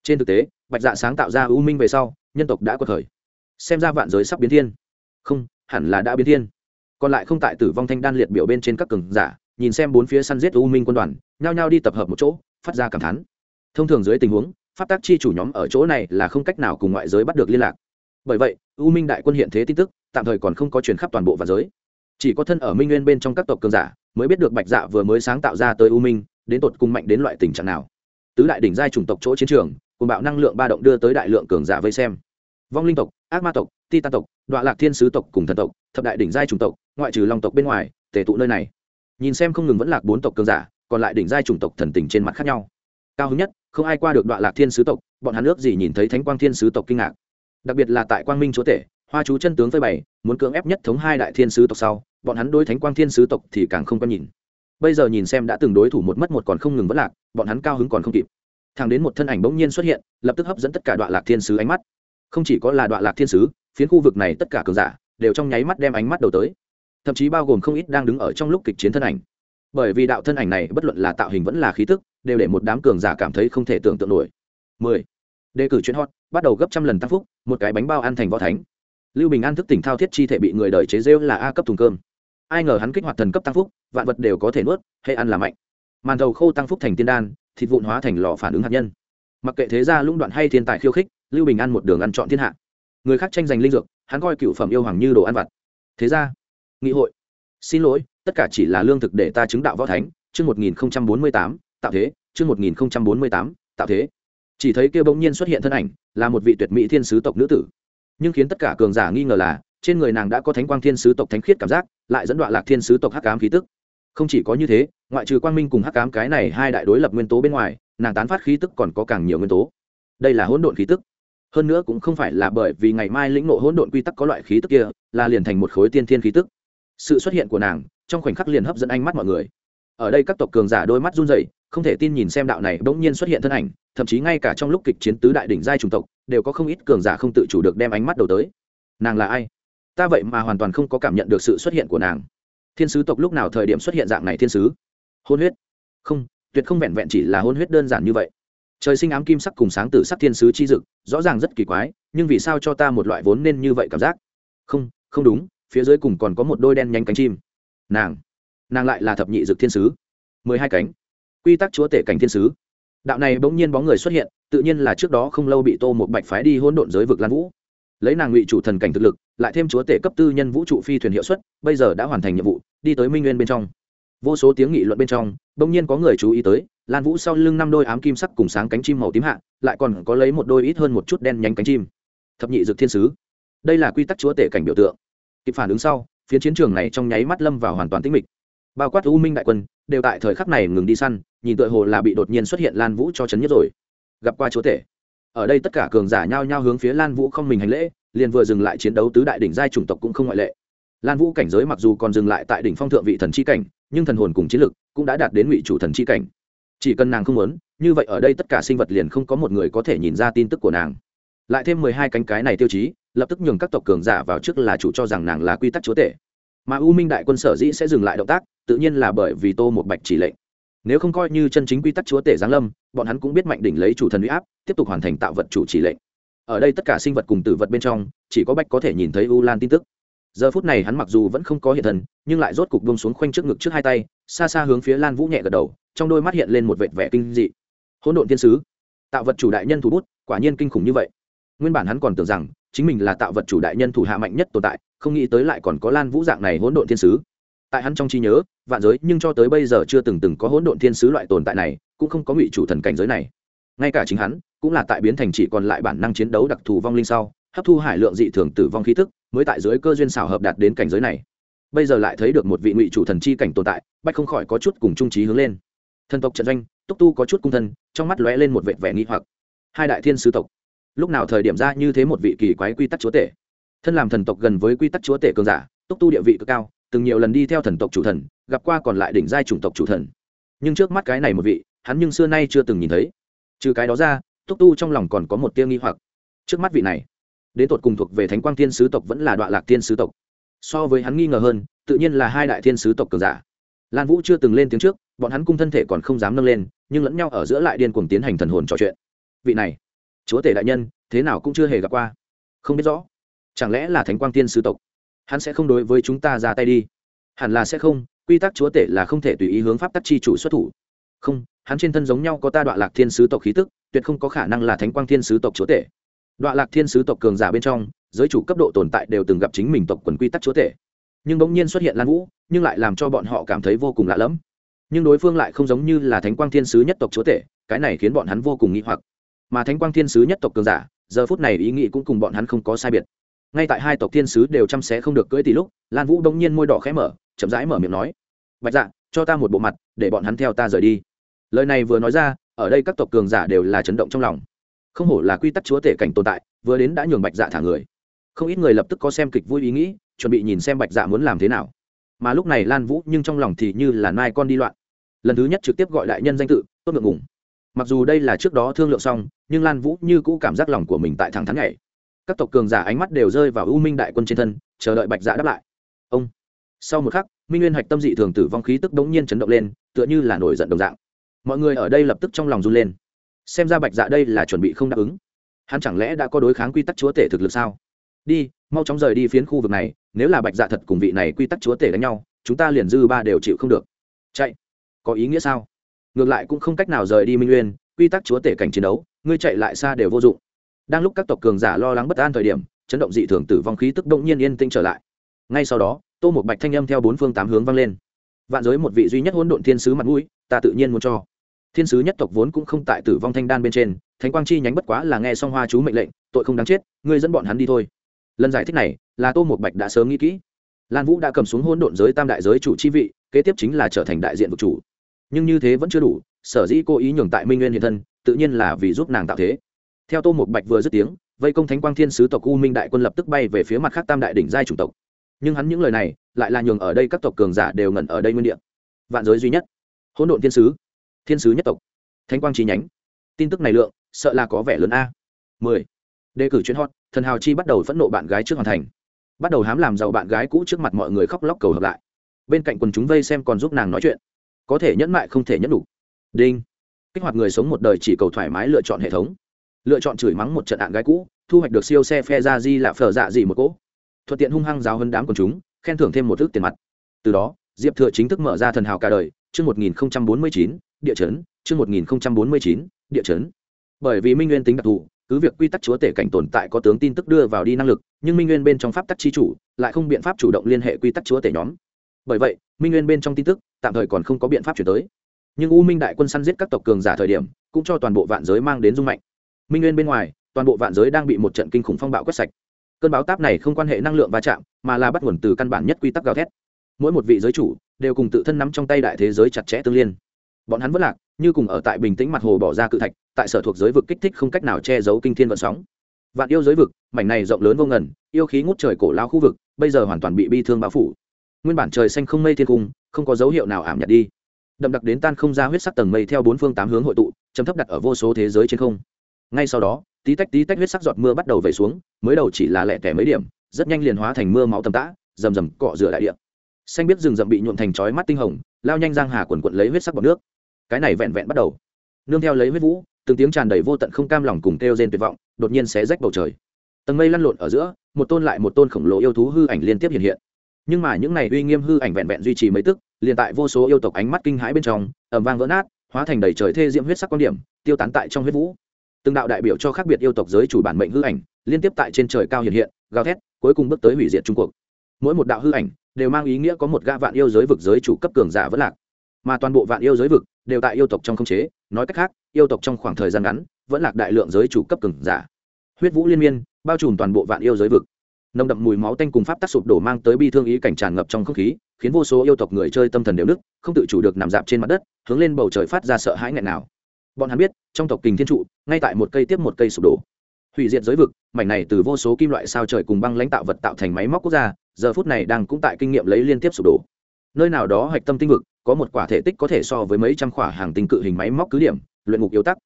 A: Trên thực tế, bạch dạ sáng tạo ra u minh về sau, nhân tộc đã cuộc khởi. Xem ra vạn giới sắp biến thiên. Không, hẳn là đã biến thiên. Còn lại không tại tử vong thanh đan liệt biểu bên trên các cường giả, nhìn xem bốn phía săn giết u minh quân đoàn, nhao nhao đi tập hợp một chỗ, phát ra cảm thán. Thông thường dưới tình huống pháp tác chi chủ nhóm ở chỗ này là không cách nào cùng ngoại giới bắt được liên lạc. Bởi vậy, u minh đại quân hiện thế tin tức, tạm thời còn không có truyền khắp toàn bộ và giới. Chỉ có thân ở minh nguyên bên trong các tộc cường giả mới biết được bạch dạ vừa mới sáng tạo ra tới u minh, đến tột cùng mạnh đến loại tình trạng nào. Tứ đại đỉnh giai chủng tộc chỗ chiến trường, cùng bạo năng lượng ba động đưa tới đại lượng cường giả vây xem. Vong linh tộc, ác ma tộc ti tan tộc đoạn lạc thiên sứ tộc cùng thần tộc, thập đại đỉnh giai chủng tộc, ngoại trừ long tộc bên ngoài, tề tụ nơi này. Nhìn xem không ngừng vẫn lạc bốn tộc cường giả, còn lại đỉnh giai chủng tộc thần tình trên mặt khác nhau. Cao hứng nhất không ai qua được đoạn lạc thiên sứ tộc, bọn hắn ước gì nhìn thấy thánh quang thiên sứ tộc kinh ngạc. Đặc biệt là tại quang minh chúa tể, hoa chú chân tướng phơi bày, muốn cưỡng ép nhất thống hai đại thiên sứ tộc sau, bọn hắn đối thánh quang thiên sứ tộc thì càng không có nhìn. Bây giờ nhìn xem đã từng đối thủ một mất một còn không ngừng vất lạc, bọn hắn cao hứng còn không kịp. Thằng đến một thân ảnh bỗng nhiên xuất hiện, lập tức hấp dẫn tất cả đoạn lạc thiên sứ ánh mắt. Không chỉ có là đoạn lạc thiên sứ, phiến khu vực này tất cả cường giả đều trong nháy mắt đem ánh mắt đầu tới. Thậm chí bao gồm không ít đang đứng ở trong lúc kịch chiến thân ảnh. Bởi vì đạo thân ảnh này bất luận là tạo hình vẫn là khí tức đều để một đám cường giả cảm thấy không thể tưởng tượng nổi. 10. đề cử chuyên hot, bắt đầu gấp trăm lần tăng phúc, một cái bánh bao ăn thành võ thánh. Lưu bình an thức tỉnh thao thiết chi thể bị người đời chế rêu là a cấp thùng cơm. Ai ngờ hắn kích hoạt thần cấp tăng phúc, vạn vật đều có thể nuốt hay ăn là mạnh. Màn đầu khô tăng phúc thành tiên đan, thịt vụn hóa thành lò phản ứng hạt nhân. Mặc kệ thế gia lũng đoạn hay thiên tài khiêu khích, lưu bình an một đường ăn chọn thiên hạ. Người khác tranh giành linh dược, hắn coi cựu phẩm yêu hoàng như đồ ăn vặt. Thế ra nghị hội. Xin lỗi, tất cả chỉ là lương thực để ta chứng đạo võ thánh, chương một nghìn bốn mươi tám tạo thế, chương một nghìn bốn mươi tám, tạo thế. Chỉ thấy kia bỗng nhiên xuất hiện thân ảnh, là một vị tuyệt mỹ thiên sứ tộc nữ tử. Nhưng khiến tất cả cường giả nghi ngờ là, trên người nàng đã có thánh quang thiên sứ tộc thánh khiết cảm giác, lại dẫn đoạn lạc thiên sứ tộc hắc cám khí tức. Không chỉ có như thế, ngoại trừ quang minh cùng hắc cám cái này hai đại đối lập nguyên tố bên ngoài, nàng tán phát khí tức còn có càng nhiều nguyên tố. Đây là hỗn độn khí tức. Hơn nữa cũng không phải là bởi vì ngày mai lĩnh nộ hỗn độn quy tắc có loại khí tức kia, là liền thành một khối tiên thiên khí tức. Sự xuất hiện của nàng, trong khoảnh khắc liền hấp dẫn ánh mắt mọi người ở đây các tộc cường giả đôi mắt run rẩy, không thể tin nhìn xem đạo này bỗng nhiên xuất hiện thân ảnh, thậm chí ngay cả trong lúc kịch chiến tứ đại đỉnh giai chủng tộc, đều có không ít cường giả không tự chủ được đem ánh mắt đầu tới. Nàng là ai? Ta vậy mà hoàn toàn không có cảm nhận được sự xuất hiện của nàng. Thiên sứ tộc lúc nào thời điểm xuất hiện dạng này thiên sứ? Hôn huyết. Không, tuyệt không vẹn vẹn chỉ là hôn huyết đơn giản như vậy. Trời sinh ám kim sắc cùng sáng tử sắc thiên sứ chi dực, rõ ràng rất kỳ quái, nhưng vì sao cho ta một loại vốn nên như vậy cảm giác? Không không đúng, phía dưới cùng còn có một đôi đen nhanh cánh chim. Nàng nàng lại là thập nhị dực thiên sứ. Mười hai cánh. Quy tắc chúa tể cảnh thiên sứ. Đạo này bỗng nhiên bóng người xuất hiện, tự nhiên là trước đó không lâu bị tô một bạch phái đi hỗn độn giới vực lan vũ. Lấy nàng ngụy chủ thần cảnh thực lực, lại thêm chúa tể cấp tư nhân vũ trụ phi thuyền hiệu suất, bây giờ đã hoàn thành nhiệm vụ, đi tới minh nguyên bên trong. Vô số tiếng nghị luận bên trong, bỗng nhiên có người chú ý tới, lan vũ sau lưng năm đôi ám kim sắc cùng sáng cánh chim màu tím hạ, lại còn có lấy một đôi ít hơn một chút đen nhánh cánh chim. Thập nhị dực thiên sứ. Đây là quy tắc chúa tể cảnh biểu tượng. Kịp phản ứng sau, phiến chiến trường này trong nháy mắt lâm vào hoàn toàn tĩnh mịch bao quát u minh đại quân, đều tại thời khắc này ngừng đi săn, nhìn tựa hồ là bị đột nhiên xuất hiện lan vũ cho chấn nhất rồi. Gặp qua chúa tể. Ở đây tất cả cường giả nhao nhao hướng phía lan vũ không mình hành lễ, liền vừa dừng lại chiến đấu tứ đại đỉnh giai chủng tộc cũng không ngoại lệ. Lan vũ cảnh giới mặc dù còn dừng lại tại đỉnh phong thượng vị thần chi cảnh, nhưng thần hồn cùng chiến lực cũng đã đạt đến ngụy chủ thần chi cảnh. Chỉ cần nàng không muốn, như vậy ở đây tất cả sinh vật liền không có một người có thể nhìn ra tin tức của nàng. Lại thêm mười hai cánh cái này tiêu chí, lập tức nhường các tộc cường giả vào trước là chủ cho rằng nàng là quy tắc chúa tể mà u minh đại quân sở dĩ sẽ dừng lại động tác, tự nhiên là bởi vì tô một bạch chỉ lệnh. Nếu không coi như chân chính quy tắc chúa tể giáng lâm, bọn hắn cũng biết mạnh đỉnh lấy chủ thần uy áp, tiếp tục hoàn thành tạo vật chủ chỉ lệnh. Ở đây tất cả sinh vật cùng tử vật bên trong, chỉ có bạch có thể nhìn thấy u lan tin tức. Giờ phút này hắn mặc dù vẫn không có hiện thần nhưng lại rốt cục bông xuống khoanh trước ngực trước hai tay, xa xa hướng phía lan vũ nhẹ gật đầu, trong đôi mắt hiện lên một vệt vẻ kinh dị. Hỗn độn thiên sứ, tạo vật chủ đại nhân thủ bút, quả nhiên kinh khủng như vậy. Nguyên bản hắn còn tưởng rằng chính mình là tạo vật chủ đại nhân thủ hạ mạnh nhất tồn tại, không nghĩ tới lại còn có lan vũ dạng này hỗn độn thiên sứ. Tại hắn trong trí nhớ, vạn giới, nhưng cho tới bây giờ chưa từng từng có hỗn độn thiên sứ loại tồn tại này, cũng không có ngụy chủ thần cảnh giới này. Ngay cả chính hắn, cũng là tại biến thành chỉ còn lại bản năng chiến đấu đặc thù vong linh sau, hấp thu hải lượng dị thường tử vong khí thức mới tại dưới cơ duyên xảo hợp đạt đến cảnh giới này. Bây giờ lại thấy được một vị ngụy chủ thần chi cảnh tồn tại, bách không khỏi có chút cùng trung trí hướng lên. Thần tộc trận doanh, túc tu có chút cung thân, trong mắt lóe lên một vệt vẻ nghi hoặc. Hai đại thiên sứ tộc lúc nào thời điểm ra như thế một vị kỳ quái quy tắc chúa tể. Thân làm thần tộc gần với quy tắc chúa tể cường giả, túc tu địa vị cực cao, từng nhiều lần đi theo thần tộc chủ thần, gặp qua còn lại đỉnh giai chủng tộc chủ thần. Nhưng trước mắt cái này một vị, hắn nhưng xưa nay chưa từng nhìn thấy. Trừ cái đó ra, túc tu trong lòng còn có một tiêu nghi hoặc. Trước mắt vị này, đến tột cùng thuộc về thánh quang thiên sứ tộc vẫn là đoạn lạc thiên sứ tộc. So với hắn nghi ngờ hơn, tự nhiên là hai đại thiên sứ tộc cường giả. Lan vũ chưa từng lên tiếng trước, bọn hắn cung thân thể còn không dám nâng lên, nhưng lẫn nhau ở giữa lại điên cuồng tiến hành thần hồn trò chuyện. Vị này chúa tể đại nhân, thế nào cũng chưa hề gặp qua. Không biết rõ. Chẳng lẽ là thánh quang tiên sứ tộc? Hắn sẽ không đối với chúng ta ra tay đi. Hẳn là sẽ không, quy tắc chúa tể là không thể tùy ý hướng pháp tắc chi chủ xuất thủ. Không, hắn trên thân giống nhau có ta đoạn lạc thiên sứ tộc khí tức, tuyệt không có khả năng là thánh quang thiên sứ tộc chúa tể. Đoạn lạc thiên sứ tộc cường giả bên trong, giới chủ cấp độ tồn tại đều từng gặp chính mình tộc quần quy tắc chúa tể. Nhưng bỗng nhiên xuất hiện lan vũ, nhưng lại làm cho bọn họ cảm thấy vô cùng lạ lẫm. Nhưng đối phương lại không giống như là thánh quang thiên sứ nhất tộc chúa tể, cái này khiến bọn hắn vô cùng nghĩ hoặc mà thánh quang thiên sứ nhất tộc cường giả, giờ phút này ý nghĩ cũng cùng bọn hắn không có sai biệt. Ngay tại hai tộc thiên sứ đều chăm xé không được cưỡi tỷ lúc, lan vũ đông nhiên môi đỏ khẽ mở, chậm rãi mở miệng nói, bạch dạ cho ta một bộ mặt, để bọn hắn theo ta rời đi. Lời này vừa nói ra, ở đây các tộc cường giả đều là chấn động trong lòng. Không hổ là quy tắc chúa tể cảnh tồn tại, vừa đến đã nhường bạch dạ thả người. Không ít người lập tức có xem kịch vui ý nghĩ, chuẩn bị nhìn xem bạch dạ muốn làm thế nào. Mà lúc này lan vũ nhưng trong lòng thì như là nai con đi loạn. Lần thứ nhất trực tiếp gọi đại nhân danh tự, tốt ngượng ngùng mặc dù đây là trước đó thương lượng xong, nhưng lan vũ như cũ cảm giác lòng của mình tại thẳng thắn nhảy. Các tộc cường giả ánh mắt đều rơi vào u minh đại quân trên thân, chờ đợi bạch dạ đáp lại. Ông. Sau một khắc, minh nguyên hạch tâm dị thường tử vong khí tức đống nhiên chấn động lên, tựa như là nổi giận đồng dạng. Mọi người ở đây lập tức trong lòng run lên. Xem ra bạch dạ đây là chuẩn bị không đáp ứng. Hắn chẳng lẽ đã có đối kháng quy tắc chúa tể thực lực sao? Đi, mau chóng rời đi phiến khu vực này, nếu là bạch dạ thật cùng vị này quy tắc chúa tể đánh nhau, chúng ta liền dư ba đều chịu không được. Chạy. Có ý nghĩa sao? Ngược lại cũng không cách nào rời đi minh nguyên quy tắc chúa tể cảnh chiến đấu, ngươi chạy lại xa đều vô dụng. Đang lúc các tộc cường giả lo lắng bất an thời điểm, chấn động dị thường tử vong khí tức động nhiên yên tĩnh trở lại. Ngay sau đó, tô một bạch thanh âm theo bốn phương tám hướng vang lên. Vạn giới một vị duy nhất hỗn độn thiên sứ mặt mũi, ta tự nhiên muốn cho. Thiên sứ nhất tộc vốn cũng không tại tử vong thanh đan bên trên, thánh quang chi nhánh bất quá là nghe xong hoa chú mệnh lệnh, tội không đáng chết, ngươi dẫn bọn hắn đi thôi. Lần giải thích này, là tô một bạch đã sớm nghĩ kỹ. Lan vũ đã cầm xuống hỗn độn giới tam đại giới chủ chi vị, kế tiếp chính là trở thành đại diện vực chủ nhưng như thế vẫn chưa đủ, sở dĩ cô ý nhường tại minh nguyên hiện thân, tự nhiên là vì giúp nàng tạo thế. Theo tô một bạch vừa dứt tiếng, vây công thánh quang thiên sứ tộc u minh đại quân lập tức bay về phía mặt khác tam đại đỉnh giai chủng tộc. Nhưng hắn những lời này, lại là nhường ở đây các tộc cường giả đều ngẩn ở đây nguyên địa. Vạn giới duy nhất. Hỗn độn thiên sứ. Thiên sứ nhất tộc. Thánh quang chi nhánh. Tin tức này lượng, sợ là có vẻ lớn a. Mười. Đề cử chuyên hot, thần hào chi bắt đầu phẫn nộ bạn gái trước hoàn thành. Bắt đầu hám làm giàu bạn gái cũ trước mặt mọi người khóc lóc cầu hợp lại. Bên cạnh quần chúng vây xem còn giúp nàng nói chuyện có thể nhẫn mại không thể nhẫn đủ. Đinh. Kích hoạt người sống một đời chỉ cầu thoải mái lựa chọn hệ thống. Lựa chọn chửi mắng một trận ạn gái cũ, thu hoạch được siêu xe phe ra di là phở dạ gì một cỗ. Thuận tiện hung hăng giáo hơn đám quần chúng, khen thưởng thêm một thước tiền mặt. Từ đó, diệp thừa chính thức mở ra thần hào cả đời, chương một nghìn bốn mươi chín, địa chấn, chương một nghìn bốn mươi chín, địa chấn. Bởi vì minh nguyên tính đặc thù, cứ việc quy tắc chúa tể cảnh tồn tại có tướng tin tức đưa vào đi năng lực, nhưng minh nguyên bên trong pháp tắc chi chủ, lại không biện pháp chủ động liên hệ quy tắc chúa tể nhóm. Bởi vậy minh nguyên bên trong tin tức, tạm thời còn không có biện pháp chuyển tới. Nhưng u minh đại quân săn giết các tộc cường giả thời điểm, cũng cho toàn bộ vạn giới mang đến dung mạnh minh nguyên bên ngoài, toàn bộ vạn giới đang bị một trận kinh khủng phong bạo quét sạch. Cơn báo táp này không quan hệ năng lượng va chạm, mà là bắt nguồn từ căn bản nhất quy tắc gào thét. Mỗi một vị giới chủ đều cùng tự thân nắm trong tay đại thế giới chặt chẽ tương liên. Bọn hắn vẫn lạc, như cùng ở tại bình tĩnh mặt hồ bỏ ra cự thạch, tại sở thuộc giới vực kích thích không cách nào che giấu kinh thiên vận sóng. Vạn yêu giới vực, mảnh này rộng lớn vô ngần, yêu khí ngút trời cổ lao khu vực, bây giờ hoàn toàn bị bi thương bao phủ nguyên bản trời xanh không mây thiên cung, không có dấu hiệu nào ảm nhạt đi. Đậm đặc đến tan không ra huyết sắc tầng mây theo bốn phương tám hướng hội tụ, chấm thấp đặt ở vô số thế giới trên không. Ngay sau đó, tí tách tí tách huyết sắc giọt mưa bắt đầu về xuống, mới đầu chỉ là lẻ tẻ mấy điểm, rất nhanh liền hóa thành mưa máu tầm tã, rầm rầm cọ rửa đại địa. Xanh biết rừng rậm bị nhuộn thành chói mắt tinh hồng, lao nhanh giang hà quần quận lấy huyết sắc bọc nước. Cái này vẹn vẹn bắt đầu. Nương theo lấy huyết vũ, từng tiếng tràn đầy vô tận không cam lòng cùng kêu rên tuyệt vọng, đột nhiên xé rách bầu trời. Tầng mây lăn lộn ở giữa, một tôn lại một tôn khổng lồ yêu thú hư ảnh liên tiếp hiện hiện nhưng mà những này uy nghiêm hư ảnh vẹn vẹn duy trì mấy tức, liền tại vô số yêu tộc ánh mắt kinh hãi bên trong ẩm vang vỡ nát, hóa thành đầy trời thê diễm huyết sắc quan điểm, tiêu tán tại trong huyết vũ. Từng đạo đại biểu cho khác biệt yêu tộc giới chủ bản mệnh hư ảnh, liên tiếp tại trên trời cao hiện hiện, gào thét, cuối cùng bước tới hủy diệt trung quốc. Mỗi một đạo hư ảnh đều mang ý nghĩa có một gã vạn yêu giới vực giới chủ cấp cường giả vẫn lạc. Mà toàn bộ vạn yêu giới vực đều tại yêu tộc trong không chế, nói cách khác, yêu tộc trong khoảng thời gian ngắn vẫn lạc đại lượng giới chủ cấp cường giả. Huyết vũ liên miên, bao trùm toàn bộ vạn yêu giới vực nồng đậm mùi máu tanh cùng pháp tác sụp đổ mang tới bi thương ý cảnh tràn ngập trong không khí, khiến vô số yêu tộc người chơi tâm thần đều nức, không tự chủ được nằm dạp trên mặt đất, hướng lên bầu trời phát ra sợ hãi nghẹn nào. Bọn hắn biết, trong tộc kình thiên trụ, ngay tại một cây tiếp một cây sụp đổ. Hủy diệt giới vực, mảnh này từ vô số kim loại sao trời cùng băng lãnh tạo vật tạo thành máy móc quốc gia, giờ phút này đang cũng tại kinh nghiệm lấy liên tiếp sụp đổ. Nơi nào đó hạch tâm tinh vực, có một quả thể tích có thể so với mấy trăm quả hàng tinh cự hình máy móc cứ điểm, luyện ngục yếu tắc.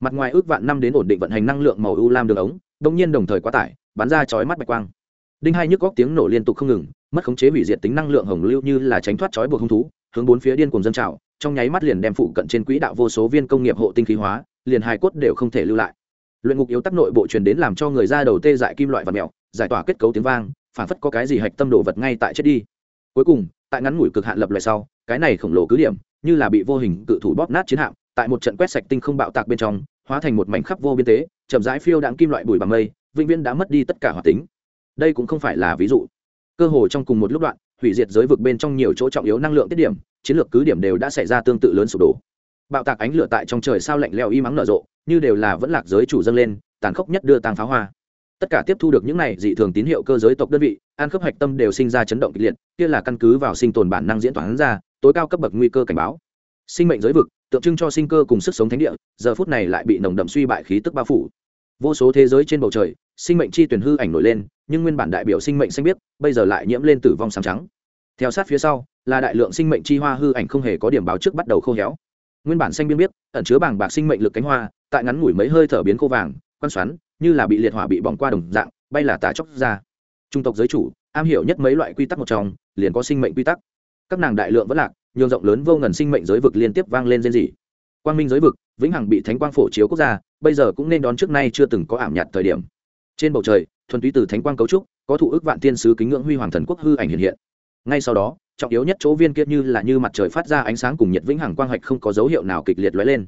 A: Mặt ngoài ước vạn năm đến ổn định vận hành năng lượng màu u lam đường ống, đông nhiên đồng thời quá tải, bắn ra chói mắt bạch quang đinh hai nhức góc tiếng nổ liên tục không ngừng, mất khống chế hủy diệt tính năng lượng hồng lưu như là tránh thoát trói buộc hung thú, hướng bốn phía điên cùng dân trào, trong nháy mắt liền đem phụ cận trên quỹ đạo vô số viên công nghiệp hộ tinh khí hóa, liền hai cốt đều không thể lưu lại. Luyện ngục yếu tắc nội bộ truyền đến làm cho người ra đầu tê dại kim loại và mèo, giải tỏa kết cấu tiếng vang, phản phất có cái gì hạch tâm đồ vật ngay tại chết đi. Cuối cùng, tại ngắn ngủi cực hạn lập lại sau, cái này khổng lồ cứ điểm, như là bị vô hình cự thủ bóp nát chiến hạm, tại một trận quét sạch tinh không bạo tạc bên trong, hóa thành một mảnh khắp vô biên tế, chậm rãi phiêu đạn kim loại bùi bằng mây, vĩnh viễn đã mất đi tất cả hoạt tính đây cũng không phải là ví dụ. Cơ hồ trong cùng một lúc đoạn, hủy diệt giới vực bên trong nhiều chỗ trọng yếu năng lượng tiết điểm, chiến lược cứ điểm đều đã xảy ra tương tự lớn sụp đổ. Bạo tạc ánh lửa tại trong trời sao lạnh leo y mắng nở rộ, như đều là vẫn lạc giới chủ dâng lên, tàn khốc nhất đưa tàng pháo hoa. Tất cả tiếp thu được những này dị thường tín hiệu cơ giới tộc đơn vị an khớp hạch tâm đều sinh ra chấn động kịch liệt, kia là căn cứ vào sinh tồn bản năng diễn toán ra, tối cao cấp bậc nguy cơ cảnh báo. Sinh mệnh giới vực, tượng trưng cho sinh cơ cùng sức sống thánh địa, giờ phút này lại bị nồng đậm suy bại khí tức bao phủ. Vô số thế giới trên bầu trời, sinh mệnh chi tuyển hư ảnh nổi lên nhưng nguyên bản đại biểu sinh mệnh xanh biết bây giờ lại nhiễm lên tử vong sáng trắng. Theo sát phía sau, là đại lượng sinh mệnh chi hoa hư ảnh không hề có điểm báo trước bắt đầu khô héo. Nguyên bản xanh biên biết ẩn chứa bảng bạc sinh mệnh lực cánh hoa, tại ngắn ngủi mấy hơi thở biến khô vàng quan xoắn, như là bị liệt hỏa bị bỏng qua đồng dạng, bay là tả chóc ra. Trung tộc giới chủ, am hiểu nhất mấy loại quy tắc một trong, liền có sinh mệnh quy tắc. Các nàng đại lượng vẫn lạc, nhường rộng lớn vô ngần sinh mệnh giới vực liên tiếp vang lên rên rỉ. Quang minh giới vực, vĩnh hằng bị thánh quang phổ chiếu quốc gia, bây giờ cũng nên đón trước nay chưa từng có ảm nhạt thời điểm. Trên bầu trời thuần túy từ thánh quang cấu trúc, có thủ ước vạn tiên sứ kính ngưỡng huy hoàng thần quốc hư ảnh hiện hiện. Ngay sau đó, trọng yếu nhất chỗ viên kia như là như mặt trời phát ra ánh sáng cùng nhiệt vĩnh hằng quang hạch không có dấu hiệu nào kịch liệt lóe lên.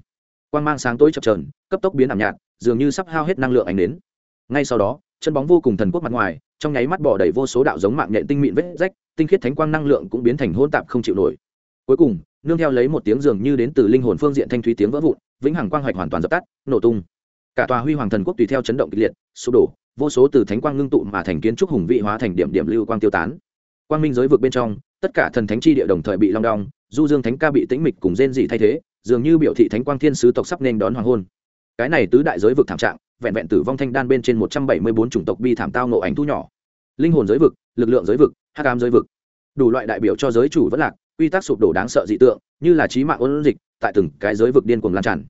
A: Quang mang sáng tối chập trờn cấp tốc biến ảm nhạt, dường như sắp hao hết năng lượng ánh đến ngay sau đó, chân bóng vô cùng thần quốc mặt ngoài, trong nháy mắt bỏ đầy vô số đạo giống mạng nhện tinh mịn vết rách, tinh khiết thánh quang năng lượng cũng biến thành hôn tạp không chịu nổi. Cuối cùng, nương theo lấy một tiếng dường như đến từ linh hồn phương diện thanh thúy tiếng vỡ vụn, vĩnh hằng quang hoạch hoàn toàn dập tắt, nổ tung. Cả tòa huy hoàng thần quốc tùy theo chấn động kịch liệt, sụp đổ vô số từ thánh quang ngưng tụ mà thành kiến trúc hùng vị hóa thành điểm điểm lưu quang tiêu tán. Quang minh giới vực bên trong, tất cả thần thánh chi địa đồng thời bị long đong, du dương thánh ca bị tĩnh mịch cùng rên dị thay thế, dường như biểu thị thánh quang thiên sứ tộc sắp nên đón hoàng hôn. Cái này tứ đại giới vực thảm trạng, vẹn vẹn tử vong thanh đan bên trên một trăm bảy mươi bốn chủng tộc bi thảm tao nộ ảnh thu nhỏ. Linh hồn giới vực, lực lượng giới vực hát cam giới vực. Đủ loại đại biểu cho giới chủ vẫn lạc, quy tắc sụp đổ đáng sợ dị tượng, như là trí mạng ôn dịch, tại từng cái giới vực điên cuồng lan tràn.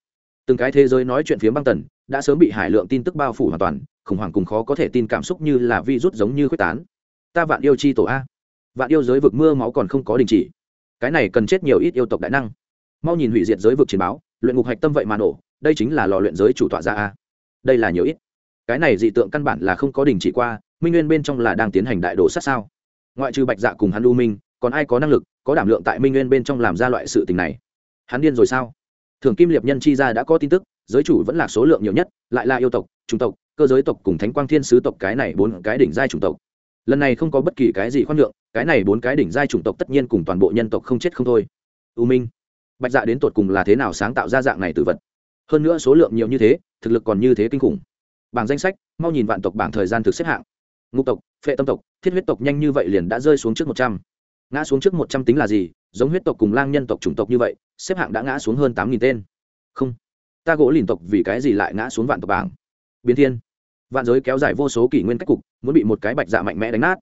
A: Từng cái thế giới nói chuyện phía băng tần, đã sớm bị hải lượng tin tức bao phủ hoàn toàn khủng hoảng cùng khó có thể tin cảm xúc như là vi rút giống như quyết tán. Ta vạn yêu chi tổ a. Vạn yêu giới vực mưa máu còn không có đình chỉ. Cái này cần chết nhiều ít yêu tộc đại năng. Mau nhìn hủy diệt giới vực chiến báo, luyện ngục hạch tâm vậy mà nổ, đây chính là lò luyện giới chủ tọa ra a. Đây là nhiều ít. Cái này dị tượng căn bản là không có đình chỉ qua, minh nguyên bên trong là đang tiến hành đại đồ sát sao? Ngoại trừ bạch dạ cùng hắn lưu minh, còn ai có năng lực, có đảm lượng tại minh nguyên bên trong làm ra loại sự tình này? Hắn điên rồi sao? Thường kim liệp nhân chi ra đã có tin tức giới chủ vẫn là số lượng nhiều nhất lại là yêu tộc chủng tộc cơ giới tộc cùng thánh quang thiên sứ tộc cái này bốn cái đỉnh giai chủng tộc. Lần này không có bất kỳ cái gì khoan lượng, cái này bốn cái đỉnh giai chủng tộc tất nhiên cùng toàn bộ nhân tộc không chết không thôi. U minh bạch dạ đến tột cùng là thế nào sáng tạo ra dạng này từ vật? Hơn nữa số lượng nhiều như thế thực lực còn như thế kinh khủng. Bảng danh sách mau nhìn vạn tộc bảng thời gian thực xếp hạng. Ngũ tộc phệ tâm tộc thiết huyết tộc nhanh như vậy liền đã rơi xuống trước một trăm. Ngã xuống trước một trăm tính là gì? Giống huyết tộc cùng lang nhân tộc chủng tộc như vậy xếp hạng đã ngã xuống hơn tám nghìn tên. Không ta gỗ lìn tộc vì cái gì lại ngã xuống vạn tộc bảng? Biến thiên. Vạn giới kéo dài vô số kỷ nguyên cách cục, muốn bị một cái bạch dạ mạnh mẽ đánh nát.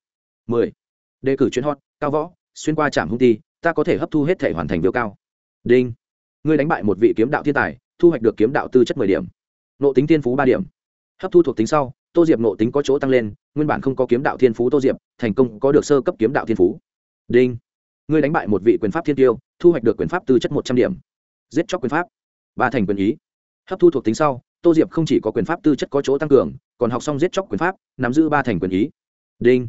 A: Mười. Đề cử chuyến hot, cao võ, xuyên qua trạm hung ti, ta có thể hấp thu hết thể hoàn thành viêu cao. Đinh. Ngươi đánh bại một vị kiếm đạo thiên tài, thu hoạch được kiếm đạo tư chất mười điểm. Nộ tính thiên phú ba điểm. Hấp thu thuộc tính sau, tô diệp nộ tính có chỗ tăng lên, nguyên bản không có kiếm đạo thiên phú tô diệp, thành công có được sơ cấp kiếm đạo thiên phú. Đinh. Ngươi đánh bại một vị quyền pháp thiên tiêu, thu hoạch được quyền pháp tư chất một trăm điểm. Giết chóc quyền pháp. Ba thành quyền ý hấp thu thuộc tính sau, tô diệp không chỉ có quyền pháp tư chất có chỗ tăng cường, còn học xong giết chóc quyền pháp, nắm giữ ba thành quyền ý. Đinh.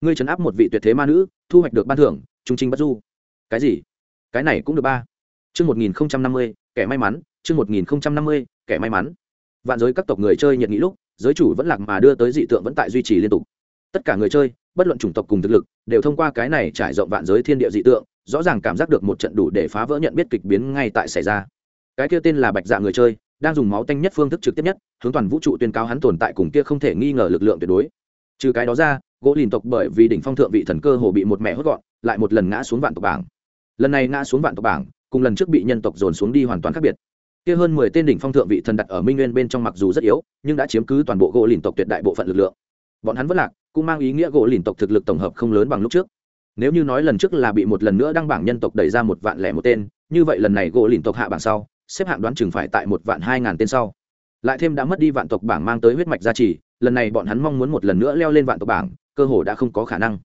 A: Ngươi trấn áp một vị tuyệt thế ma nữ, thu hoạch được ban thưởng, trung trinh bất du. Cái gì? Cái này cũng được ba. Chương một nghìn năm mươi, kẻ may mắn, chương một nghìn năm mươi, kẻ may mắn. Vạn giới các tộc người chơi nhận nghĩ lúc, giới chủ vẫn lạc mà đưa tới dị tượng vẫn tại duy trì liên tục. Tất cả người chơi, bất luận chủng tộc cùng thực lực, đều thông qua cái này trải rộng vạn giới thiên địa dị tượng, rõ ràng cảm giác được một trận đủ để phá vỡ nhận biết kịch biến ngay tại xảy ra. Cái kia tên là bạch dạ người chơi đang dùng máu tanh nhất phương thức trực tiếp nhất, hướng toàn vũ trụ tuyên cáo hắn tồn tại cùng kia không thể nghi ngờ lực lượng tuyệt đối. Trừ cái đó ra, gỗ lìn tộc bởi vì đỉnh phong thượng vị thần cơ hồ bị một mẹ hốt gọn, lại một lần ngã xuống vạn tộc bảng. Lần này ngã xuống vạn tộc bảng, cùng lần trước bị nhân tộc dồn xuống đi hoàn toàn khác biệt. Kia hơn mười tên đỉnh phong thượng vị thần đặt ở minh nguyên bên trong mặc dù rất yếu, nhưng đã chiếm cứ toàn bộ gỗ lìn tộc tuyệt đại bộ phận lực lượng. Bọn hắn vất lạc, cũng mang ý nghĩa gỗ lìn tộc thực lực tổng hợp không lớn bằng lúc trước. Nếu như nói lần trước là bị một lần nữa đăng bảng nhân tộc đẩy ra một vạn lẻ một tên, như vậy lần này gỗ lìn tộc hạ bảng sau xếp hạng đoán chừng phải tại một vạn hai ngàn tên sau. Lại thêm đã mất đi vạn tộc bảng mang tới huyết mạch gia trì, lần này bọn hắn mong muốn một lần nữa leo lên vạn tộc bảng, cơ hồ đã không có khả năng.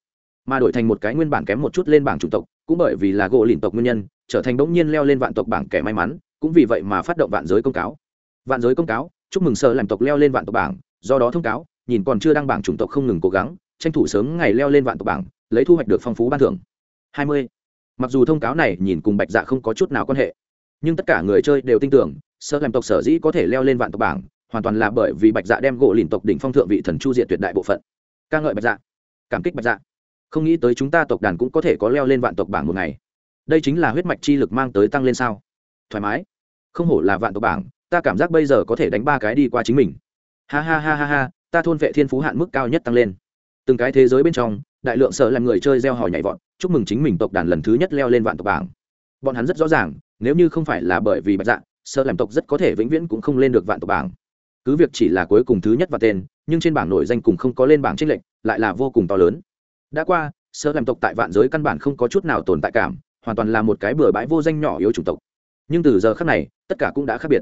A: Mà đổi thành một cái nguyên bản kém một chút lên bảng chủng tộc, cũng bởi vì là gỗ lìn tộc nguyên nhân, trở thành bỗng nhiên leo lên vạn tộc bảng kẻ may mắn, cũng vì vậy mà phát động vạn giới công cáo. Vạn giới công cáo, chúc mừng sở làm tộc leo lên vạn tộc bảng, do đó thông cáo, nhìn còn chưa đăng bảng chủng tộc không ngừng cố gắng, tranh thủ sớm ngày leo lên vạn tộc bảng, lấy thu hoạch được phong phú ban thưởng. Hai mươi. Mặc dù thông cáo này nhìn cùng bạch dạ không có chút nào quan hệ nhưng tất cả người chơi đều tin tưởng sơ làm tộc sở dĩ có thể leo lên vạn tộc bảng, hoàn toàn là bởi vì bạch dạ đem gỗ lìn tộc đỉnh phong thượng vị thần chu diện tuyệt đại bộ phận. Ca ngợi bạch dạ. Cảm kích bạch dạ. Không nghĩ tới chúng ta tộc đàn cũng có thể có leo lên vạn tộc bảng một ngày. Đây chính là huyết mạch chi lực mang tới tăng lên sao? Thoải mái. Không hổ là vạn tộc bảng, ta cảm giác bây giờ có thể đánh ba cái đi qua chính mình. Ha ha ha ha ha, ta thôn vệ thiên phú hạn mức cao nhất tăng lên. Từng cái thế giới bên trong, đại lượng sợ làm người chơi gieo hỏi nhảy vọt, chúc mừng chính mình tộc đàn lần thứ nhất leo lên vạn tộc bảng. Bọn hắn rất rõ ràng nếu như không phải là bởi vì bạch dạ sợ làm tộc rất có thể vĩnh viễn cũng không lên được vạn tộc bảng. Cứ việc chỉ là cuối cùng thứ nhất và tên, nhưng trên bảng nổi danh cùng không có lên bảng trích lệnh lại là vô cùng to lớn. Đã qua, sợ làm tộc tại vạn giới căn bản không có chút nào tồn tại cảm, hoàn toàn là một cái bừa bãi vô danh nhỏ yếu chủng tộc. Nhưng từ giờ khác này, tất cả cũng đã khác biệt.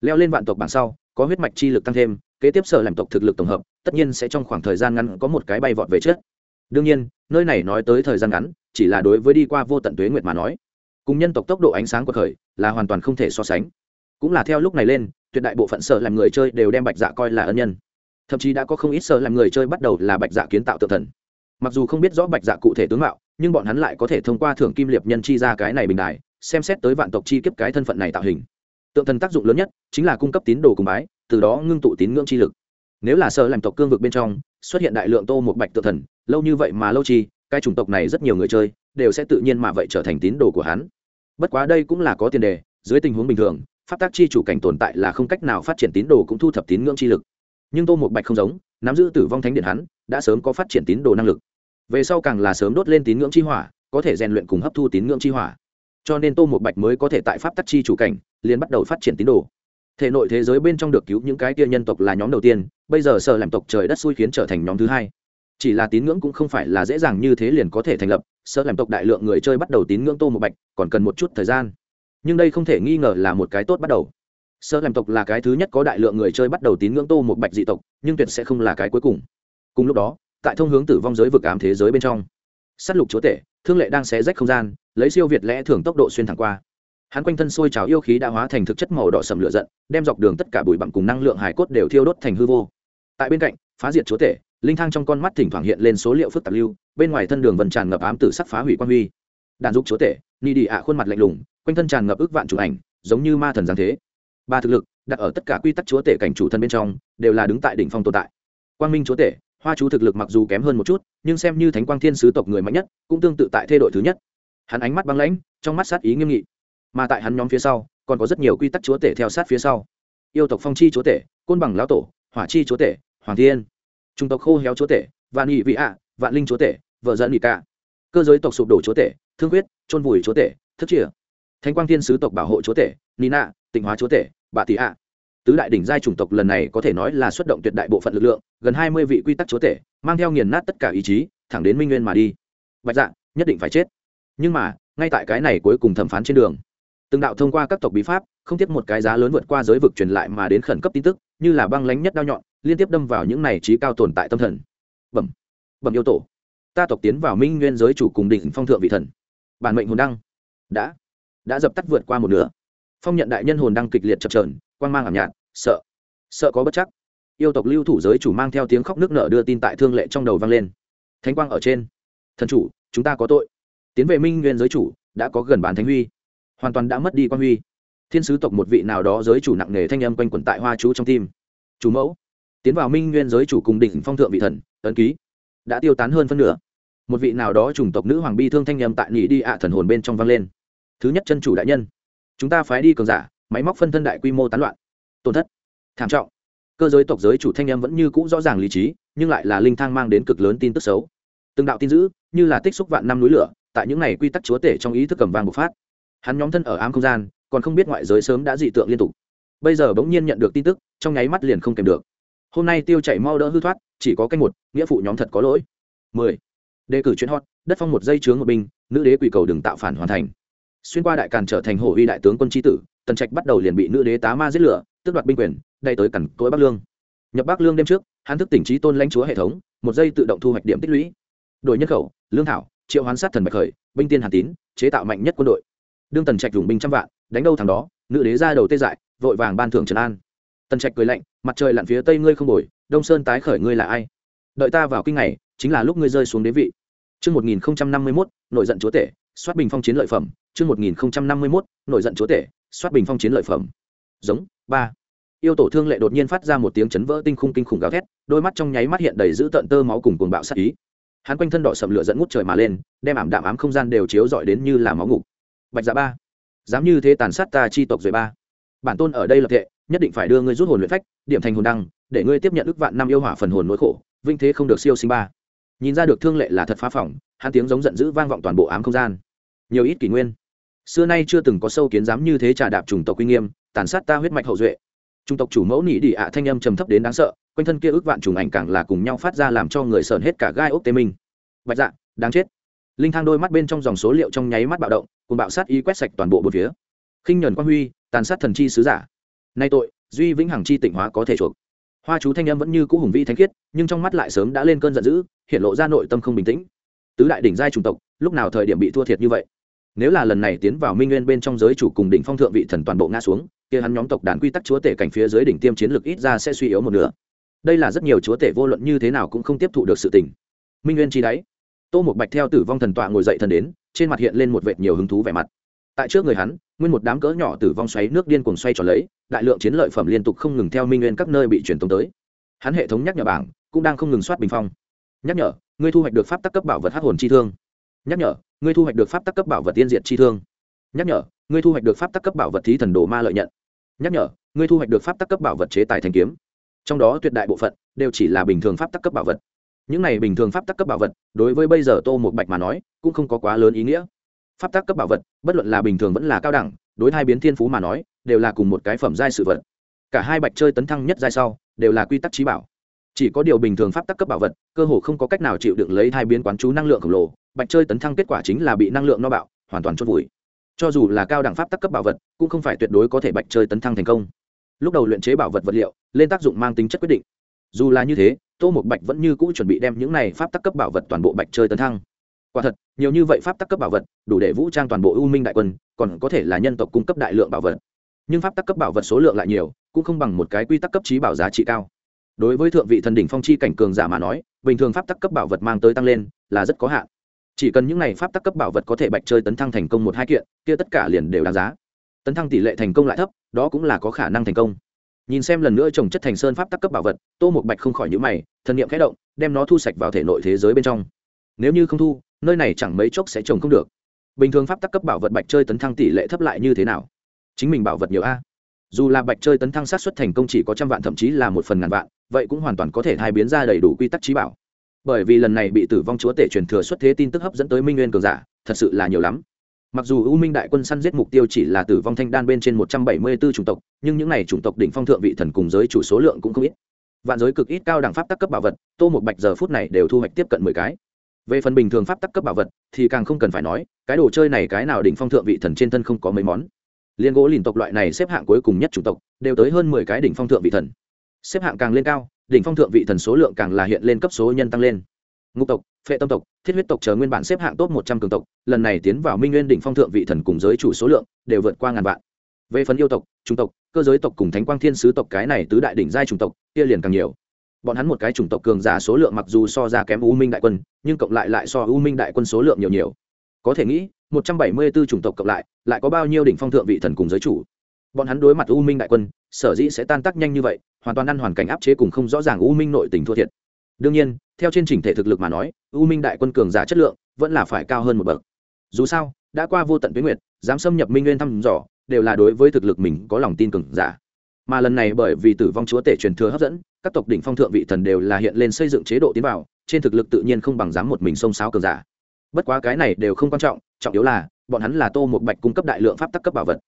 A: Leo lên vạn tộc bảng sau, có huyết mạch chi lực tăng thêm, kế tiếp sở làm tộc thực lực tổng hợp, tất nhiên sẽ trong khoảng thời gian ngắn có một cái bay vọt về trước. Đương nhiên, nơi này nói tới thời gian ngắn, chỉ là đối với đi qua vô tận tuế nguyệt mà nói cùng nhân tộc tốc độ ánh sáng của khởi là hoàn toàn không thể so sánh. Cũng là theo lúc này lên, tuyệt đại bộ phận sợ làm người chơi đều đem bạch dạ coi là ân nhân. Thậm chí đã có không ít sợ làm người chơi bắt đầu là bạch dạ kiến tạo tự thần. Mặc dù không biết rõ bạch dạ cụ thể tướng mạo, nhưng bọn hắn lại có thể thông qua thưởng kim liệp nhân chi ra cái này bình đài, xem xét tới vạn tộc chi kiếp cái thân phận này tạo hình. Tượng thần tác dụng lớn nhất chính là cung cấp tín đồ cùng bái, từ đó ngưng tụ tín ngưỡng chi lực. Nếu là sợ làm tộc cương vực bên trong, xuất hiện đại lượng tô một bạch tượng thần, lâu như vậy mà lâu chi cái chủng tộc này rất nhiều người chơi đều sẽ tự nhiên mà vậy trở thành tín đồ của hắn. Bất quá đây cũng là có tiền đề, dưới tình huống bình thường, pháp tác chi chủ cảnh tồn tại là không cách nào phát triển tín đồ cũng thu thập tín ngưỡng chi lực. Nhưng tô một bạch không giống, nắm giữ tử vong thánh điện hắn, đã sớm có phát triển tín đồ năng lực. Về sau càng là sớm đốt lên tín ngưỡng chi hỏa, có thể rèn luyện cùng hấp thu tín ngưỡng chi hỏa. Cho nên tô một bạch mới có thể tại pháp tắc chi chủ cảnh, liền bắt đầu phát triển tín đồ. Thể nội thế giới bên trong được cứu những cái kia nhân tộc là nhóm đầu tiên, bây giờ sợ làm tộc trời đất xui khiến trở thành nhóm thứ hai chỉ là tín ngưỡng cũng không phải là dễ dàng như thế liền có thể thành lập, sợ làm tộc đại lượng người chơi bắt đầu tín ngưỡng tô một bạch, còn cần một chút thời gian. Nhưng đây không thể nghi ngờ là một cái tốt bắt đầu. Sợ làm tộc là cái thứ nhất có đại lượng người chơi bắt đầu tín ngưỡng tô một bạch dị tộc, nhưng tuyệt sẽ không là cái cuối cùng. Cùng lúc đó, tại thông hướng tử vong giới vực ám thế giới bên trong s á t lục chúa tể, thương lệ đang xé rách không gian, lấy siêu việt lẽ thường tốc độ xuyên thẳng qua. Hắn quanh thân sôi trào yêu khí đã hóa thành thực chất màu đỏ sầm lửa giận, đem dọc đường tất cả bụi bặm cùng năng lượng hải cốt đều thiêu đốt thành hư vô. Tại bên cạnh, phá diệt chúa tể linh thang trong con mắt thỉnh thoảng hiện lên số liệu phức tạp lưu, bên ngoài thân đường vần tràn ngập ám tử sắc phá hủy quan huy. Đàn dục chúa tể, ni đi ạ khuôn mặt lạnh lùng, quanh thân tràn ngập ước vạn chụp ảnh, giống như ma thần giáng thế. Ba thực lực, đặt ở tất cả quy tắc chúa tể cảnh chủ thân bên trong, đều là đứng tại đỉnh phong tồn tại. Quang minh chúa tể, hoa chú thực lực mặc dù kém hơn một chút, nhưng xem như thánh quang thiên sứ tộc người mạnh nhất, cũng tương tự tại thê đội thứ nhất. Hắn ánh mắt băng lãnh, trong mắt sát ý nghiêm nghị. Mà tại hắn nhóm phía sau, còn có rất nhiều quy tắc chúa tể theo sát phía sau. Yêu tộc phong chi chúa tể, côn bằng lão tổ, hỏa chi chúa tể, hoàng thiên trung tộc khô héo chúa tể, vạn nghị vị ạ, vạn linh chúa tể, vợ dẫn nghị ca cơ giới tộc sụp đổ chúa tể, thương quyết trôn vùi chúa tể thất chìa thánh quang thiên sứ tộc bảo hộ chúa tể nina tịnh hóa chúa tể bà tỷ ạ. Tứ đại đỉnh giai chủng tộc lần này có thể nói là xuất động tuyệt đại bộ phận lực lượng, gần hai mươi vị quy tắc chúa tể, mang theo nghiền nát tất cả ý chí, thẳng đến minh nguyên mà đi. Bạch dạ nhất định phải chết. Nhưng mà, ngay tại cái này cuối cùng thẩm phán trên đường, từng đạo thông qua các tộc bí pháp, không tiếc một cái giá lớn vượt qua giới vực truyền lại mà đến khẩn cấp tin tức, như là băng lánh nhất đao nhọn liên tiếp đâm vào những này trí cao tồn tại tâm thần. Bẩm bẩm yêu tổ. Ta tộc tiến vào minh nguyên giới chủ cùng đỉnh phong thượng vị thần. Bản mệnh hồn đăng. Đã đã dập tắt vượt qua một nửa. Phong nhận đại nhân hồn đăng kịch liệt chập trờn quan g mang ảm nhạt, sợ sợ có bất chắc. Yêu tộc lưu thủ giới chủ mang theo tiếng khóc nước nở đưa tin tại thương lệ trong đầu vang lên. Thánh quang ở trên. Thần chủ, chúng ta có tội. Tiến về minh nguyên giới chủ, đã có gần bán thánh huy. Hoàn toàn đã mất đi quan huy. Thiên sứ tộc một vị nào đó giới chủ nặng nề thanh âm quanh quẩn tại hoa chú trong tim. Chú mẫu tiến vào minh nguyên giới chủ cùng đỉnh phong thượng vị thần, ấn ký, đã tiêu tán hơn phân nửa. Một vị nào đó chủng tộc nữ hoàng bi thương thanh âm tại nhị đi ạ thần hồn bên trong vang lên. Thứ nhất chân chủ đại nhân, chúng ta phái đi cường giả, máy móc phân thân đại quy mô tán loạn. Tổn thất, thảm trọng. Cơ giới tộc giới chủ thanh em vẫn như cũ rõ ràng lý trí, nhưng lại là linh thang mang đến cực lớn tin tức xấu. Từng đạo tin dữ, như là tích xúc vạn năm núi lửa, tại những ngày quy tắc chúa tể trong ý thức cầm vang bộc phát. Hắn nhóm thân ở ám không gian, còn không biết ngoại giới sớm đã dị tượng liên tục. Bây giờ bỗng nhiên nhận được tin tức, trong nháy mắt liền không kèm được hôm nay tiêu chảy mau đỡ hư thoát, chỉ có canh một, nghĩa phụ nhóm thật có lỗi. Mười. Đề cử chuyến hot, đất phong một dây chướng một binh nữ đế quỷ cầu đừng tạo phản hoàn thành. Xuyên qua đại càn trở thành hổ uy đại tướng quân tri tử, tần trạch bắt đầu liền bị nữ đế tá ma giết lửa, tước đoạt binh quyền đây tới cẩn cối bắc lương. Nhập bắc lương đêm trước, hắn thức tỉnh trí tôn lãnh chúa hệ thống, một dây tự động thu hoạch điểm tích lũy. Đổi nhân khẩu, lương thảo, triệu hoán sát thần bạch khởi, binh tiên hàn tín, chế tạo mạnh nhất quân đội. Đương tần trạch dùng binh trăm vạn, đánh đâu thằng đó, nữ đế ra đầu tê dại, vội vàng ban thưởng trần an tần trạch cười lạnh mặt trời lặn phía tây ngươi không bồi đông sơn tái khởi ngươi là ai đợi ta vào kinh này chính là lúc ngươi rơi xuống đế vị Trước 1051, nội giận chúa tể, soát bình phong chiến lợi phẩm. Trước 1051, nội giận chúa tể, soát bình phong chiến lợi phẩm. Giống, ba. Yêu tổ thương lệ đột nhiên phát ra một tiếng chấn vỡ tinh khung kinh khủng gào thét, đôi mắt trong nháy mắt hiện đầy dữ tợn tơ máu cùng cuồng bạo sát ý. Hắn quanh thân đỏ sầm lửa dẫn ngút trời mà lên, đem ảm đạm ám không gian đều chiếu rọi đến như là máu ngục. Bạch Dạ ba, dám như thế tàn sát ta chi tộc rồi ba. Bản tôn ở đây lập thệ, nhất định phải đưa ngươi rút hồn luyện phách, điểm thành hồn đăng, để ngươi tiếp nhận ức vạn năm yêu hỏa phần hồn nỗi khổ, vinh thế không được siêu sinh ba. Nhìn ra được thương lệ là thật phá phỏng hắn tiếng giống giận dữ vang vọng toàn bộ ám không gian. Nhiều ít kỷ nguyên. Xưa nay chưa từng có sâu kiến dám như thế trà đạp chủng tộc uy nghiêm tàn sát ta huyết mạch hậu duệ. Chủng tộc chủ mẫu nỉ đi ạ thanh âm trầm thấp đến đáng sợ quanh thân kia ước vạn trùng ảnh càng là cùng nhau phát ra làm cho người sờn hết cả gai ốc tê minh. Bạch dạ đáng chết. Linh thang đôi mắt bên trong dòng số liệu trong nháy mắt bạo động cùng bạo sát y quét sạch toàn bộ bốn phía. Khinh nhuần quang huy tàn sát thần chi sứ giả nay tội, duy vĩnh hằng chi tịnh hóa có thể chuộc. Hoa chú thanh âm vẫn như cũ hùng vĩ thánh khiết, nhưng trong mắt lại sớm đã lên cơn giận dữ, hiện lộ ra nội tâm không bình tĩnh. Tứ đại đỉnh giai chủng tộc, lúc nào thời điểm bị thua thiệt như vậy? Nếu là lần này tiến vào minh nguyên bên trong giới chủ cùng đỉnh phong thượng vị thần toàn bộ ngã xuống, kia hắn nhóm tộc đàn quy tắc chúa tể cảnh phía dưới đỉnh tiêm chiến lược ít ra sẽ suy yếu một nửa. Đây là rất nhiều chúa tể vô luận như thế nào cũng không tiếp thụ được sự tình. Minh nguyên chi đáy. Tô một bạch theo tử vong thần tọa ngồi dậy thần đến, trên mặt hiện lên một vệt nhiều hứng thú vẻ mặt tại trước người hắn, nguyên một đám cỡ nhỏ tử vong xoáy nước điên cuồng xoay tròn lấy, đại lượng chiến lợi phẩm liên tục không ngừng theo minh nguyên các nơi bị truyền tống tới. Hắn hệ thống nhắc nhở bảng cũng đang không ngừng soát bình phong. Nhắc nhở, ngươi thu hoạch được pháp tắc cấp bảo vật hắc hồn chi thương. Nhắc nhở, ngươi thu hoạch được pháp tắc cấp bảo vật tiên diệt chi thương. Nhắc nhở, ngươi thu hoạch được pháp tắc cấp bảo vật thí thần đồ ma lợi nhận. Nhắc nhở, ngươi thu hoạch được pháp tắc cấp bảo vật chế tài thành kiếm. Trong đó tuyệt đại bộ phận đều chỉ là bình thường pháp tắc cấp bảo vật. Những này bình thường pháp tắc cấp bảo vật, đối với bây giờ tô một bạch mà nói, cũng không có quá lớn ý nghĩa pháp tắc cấp bảo vật, bất luận là bình thường vẫn là cao đẳng, đối hai biến thiên phú mà nói, đều là cùng một cái phẩm giai sự vật. Cả hai bạch chơi tấn thăng nhất giai sau, đều là quy tắc trí bảo. Chỉ có điều bình thường pháp tắc cấp bảo vật, cơ hồ không có cách nào chịu đựng lấy hai biến quán chú năng lượng khổng lồ, bạch chơi tấn thăng kết quả chính là bị năng lượng no bạo, hoàn toàn chốt vùi. Cho dù là cao đẳng pháp tắc cấp bảo vật, cũng không phải tuyệt đối có thể bạch chơi tấn thăng thành công. Lúc đầu luyện chế bảo vật vật liệu, lên tác dụng mang tính chất quyết định. Dù là như thế, tô một bạch vẫn như cũ chuẩn bị đem những này pháp tắc cấp bảo vật toàn bộ bạch chơi tấn thăng quả thật, nhiều như vậy pháp tắc cấp bảo vật, đủ để vũ trang toàn bộ u minh đại quân, còn có thể là nhân tộc cung cấp đại lượng bảo vật. Nhưng pháp tắc cấp bảo vật số lượng lại nhiều, cũng không bằng một cái quy tắc cấp trí bảo giá trị cao. Đối với thượng vị thần đỉnh phong chi cảnh cường giả mà nói, bình thường pháp tắc cấp bảo vật mang tới tăng lên, là rất có hạn. Chỉ cần những này pháp tắc cấp bảo vật có thể bạch chơi tấn thăng thành công một hai kiện, kia tất cả liền đều đáng giá. Tấn thăng tỷ lệ thành công lại thấp, đó cũng là có khả năng thành công. Nhìn xem lần nữa trồng chất thành sơn pháp tắc cấp bảo vật, tô một bạch không khỏi nhữ mày, thần niệm khẽ động, đem nó thu sạch vào thể nội thế giới bên trong. Nếu như không thu nơi này chẳng mấy chốc sẽ trồng không được. Bình thường pháp tắc cấp bảo vật bạch chơi tấn thăng tỷ lệ thấp lại như thế nào? Chính mình bảo vật nhiều a. Dù là bạch chơi tấn thăng sát xuất thành công chỉ có trăm vạn thậm chí là một phần ngàn vạn, vậy cũng hoàn toàn có thể hai biến ra đầy đủ quy tắc trí bảo. Bởi vì lần này bị tử vong chúa tể truyền thừa xuất thế tin tức hấp dẫn tới minh nguyên cường giả, thật sự là nhiều lắm. Mặc dù u minh đại quân săn giết mục tiêu chỉ là tử vong thanh đan bên trên một trăm bảy mươi b chủng tộc, nhưng những n à y chủng tộc đỉnh phong thượng vị thần cùng giới chủ số lượng cũng không ít. Vạn giới cực ít cao đẳng pháp tắc cấp bảo vật, tô một bạch giờ phút này đều thu hoạch tiếp cận mười cái về phần bình thường pháp tắc cấp bảo vật, thì càng không cần phải nói, cái đồ chơi này cái nào đỉnh phong thượng vị thần trên thân không có mấy món. Liên gỗ lìn tộc loại này xếp hạng cuối cùng nhất chủng tộc, đều tới hơn mười cái đỉnh phong thượng vị thần. Xếp hạng càng lên cao, đỉnh phong thượng vị thần số lượng càng là hiện lên cấp số nhân tăng lên. Ngũ tộc, phệ tâm tộc, thiết huyết tộc chờ nguyên bản xếp hạng top một trăm cường tộc, lần này tiến vào minh nguyên đỉnh phong thượng vị thần cùng giới chủ số lượng, đều vượt qua ngàn vạn. Về phần yêu tộc trung tộc, cơ giới tộc cùng thánh quang thiên sứ tộc cái này tứ đại đỉnh giai trung tộc, kia liền càng nhiều bọn hắn một cái chủng tộc cường giả số lượng mặc dù so ra kém u minh đại quân, nhưng cộng lại lại so u minh đại quân số lượng nhiều nhiều. Có thể nghĩ, một trăm bảy mươi 174 chủng tộc cộng lại lại có bao nhiêu đỉnh phong thượng vị thần cùng giới chủ. Bọn hắn đối mặt u minh đại quân, sở dĩ sẽ tan tác nhanh như vậy, hoàn toàn ăn hoàn cảnh áp chế cùng không rõ ràng u minh nội tình thua thiệt. Đương nhiên, theo trên trình thể thực lực mà nói, u minh đại quân cường giả chất lượng vẫn là phải cao hơn một bậc. Dù sao, đã qua vô tận tuyến nguyệt, dám xâm nhập minh nguyên thăm dò, đều là đối với thực lực mình có lòng tin cường giả. Mà lần này bởi vì tử vong chúa tể truyền thừa hấp dẫn các tộc đỉnh phong thượng vị thần đều là hiện lên xây dựng chế độ tiến vào, trên thực lực tự nhiên không bằng dám một mình xông xáo cường giả. Bất quá cái này đều không quan trọng trọng yếu là, bọn hắn là tô một bạch cung cấp đại lượng pháp tắc cấp bảo vật.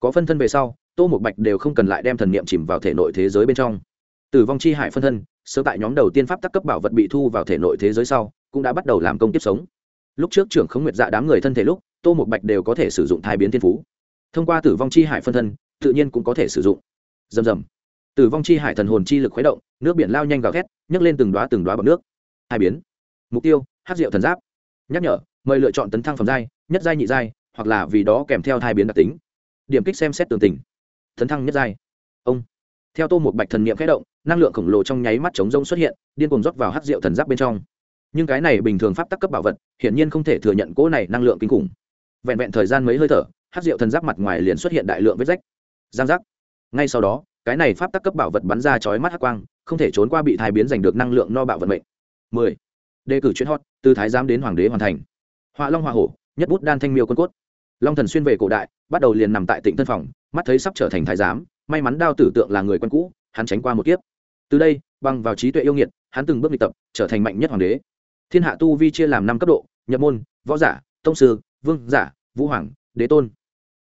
A: Có phân thân về sau, tô một bạch đều không cần lại đem thần niệm chìm vào thể nội thế giới bên trong. Tử vong chi hải phân thân sơ tại nhóm đầu tiên pháp tắc cấp bảo vật bị thu vào thể nội thế giới sau, cũng đã bắt đầu làm công tiếp sống. Lúc trước trưởng không nguyệt dạ đám người thân thể lúc, tô một bạch đều có thể sử dụng thai biến thiên phú. Thông qua tử vong chi hải phân thân, tự nhiên cũng có thể sử dụng. Dầm dầm tử vong chi hải thần hồn chi lực khuấy động, nước biển lao nhanh gào thét, nhấc lên từng đoá từng đoá bọc nước. Hai biến. Mục tiêu hát rượu thần giáp. Nhắc nhở, mời lựa chọn tấn thăng phẩm giai, nhất giai nhị giai, hoặc là vì đó kèm theo hai biến đặc tính. Điểm kích xem xét tường tình. Tấn thăng nhất giai. Ông. Theo tô một bạch thần niệm khẽ động, năng lượng khổng lồ trong nháy mắt chống rông xuất hiện, điên cuồng rót vào hát rượu thần giáp bên trong. Nhưng cái này bình thường pháp tắc cấp bảo vật, hiển nhiên không thể thừa nhận cỗ này năng lượng kinh khủng. Vẹn vẹn thời gian mấy hơi thở hát rượu thần giáp mặt ngoài liền xuất hiện đại lượng vết rách. Giang giác. Ngay sau đó cái này pháp tắc cấp bảo vật bắn ra chói mắt hắc quang, không thể trốn qua bị thai biến giành được năng lượng no bạo vận mệnh. Mười. Đề cử chuyển hot, từ thái giám đến hoàng đế hoàn thành. Họa long họa hổ, nhất bút đan thanh miêu quân cốt. Long thần xuyên về cổ đại, bắt đầu liền nằm tại tịnh tân phòng, mắt thấy sắp trở thành thái giám, may mắn đao tử tượng là người quen cũ, hắn tránh qua một kiếp. Từ đây bằng vào trí tuệ yêu nghiệt, hắn từng bước đi tập, trở thành mạnh nhất hoàng đế. Thiên hạ tu vi chia làm năm cấp độ, nhập môn, võ giả, tông sư, vương giả, vũ hoàng, đế tôn.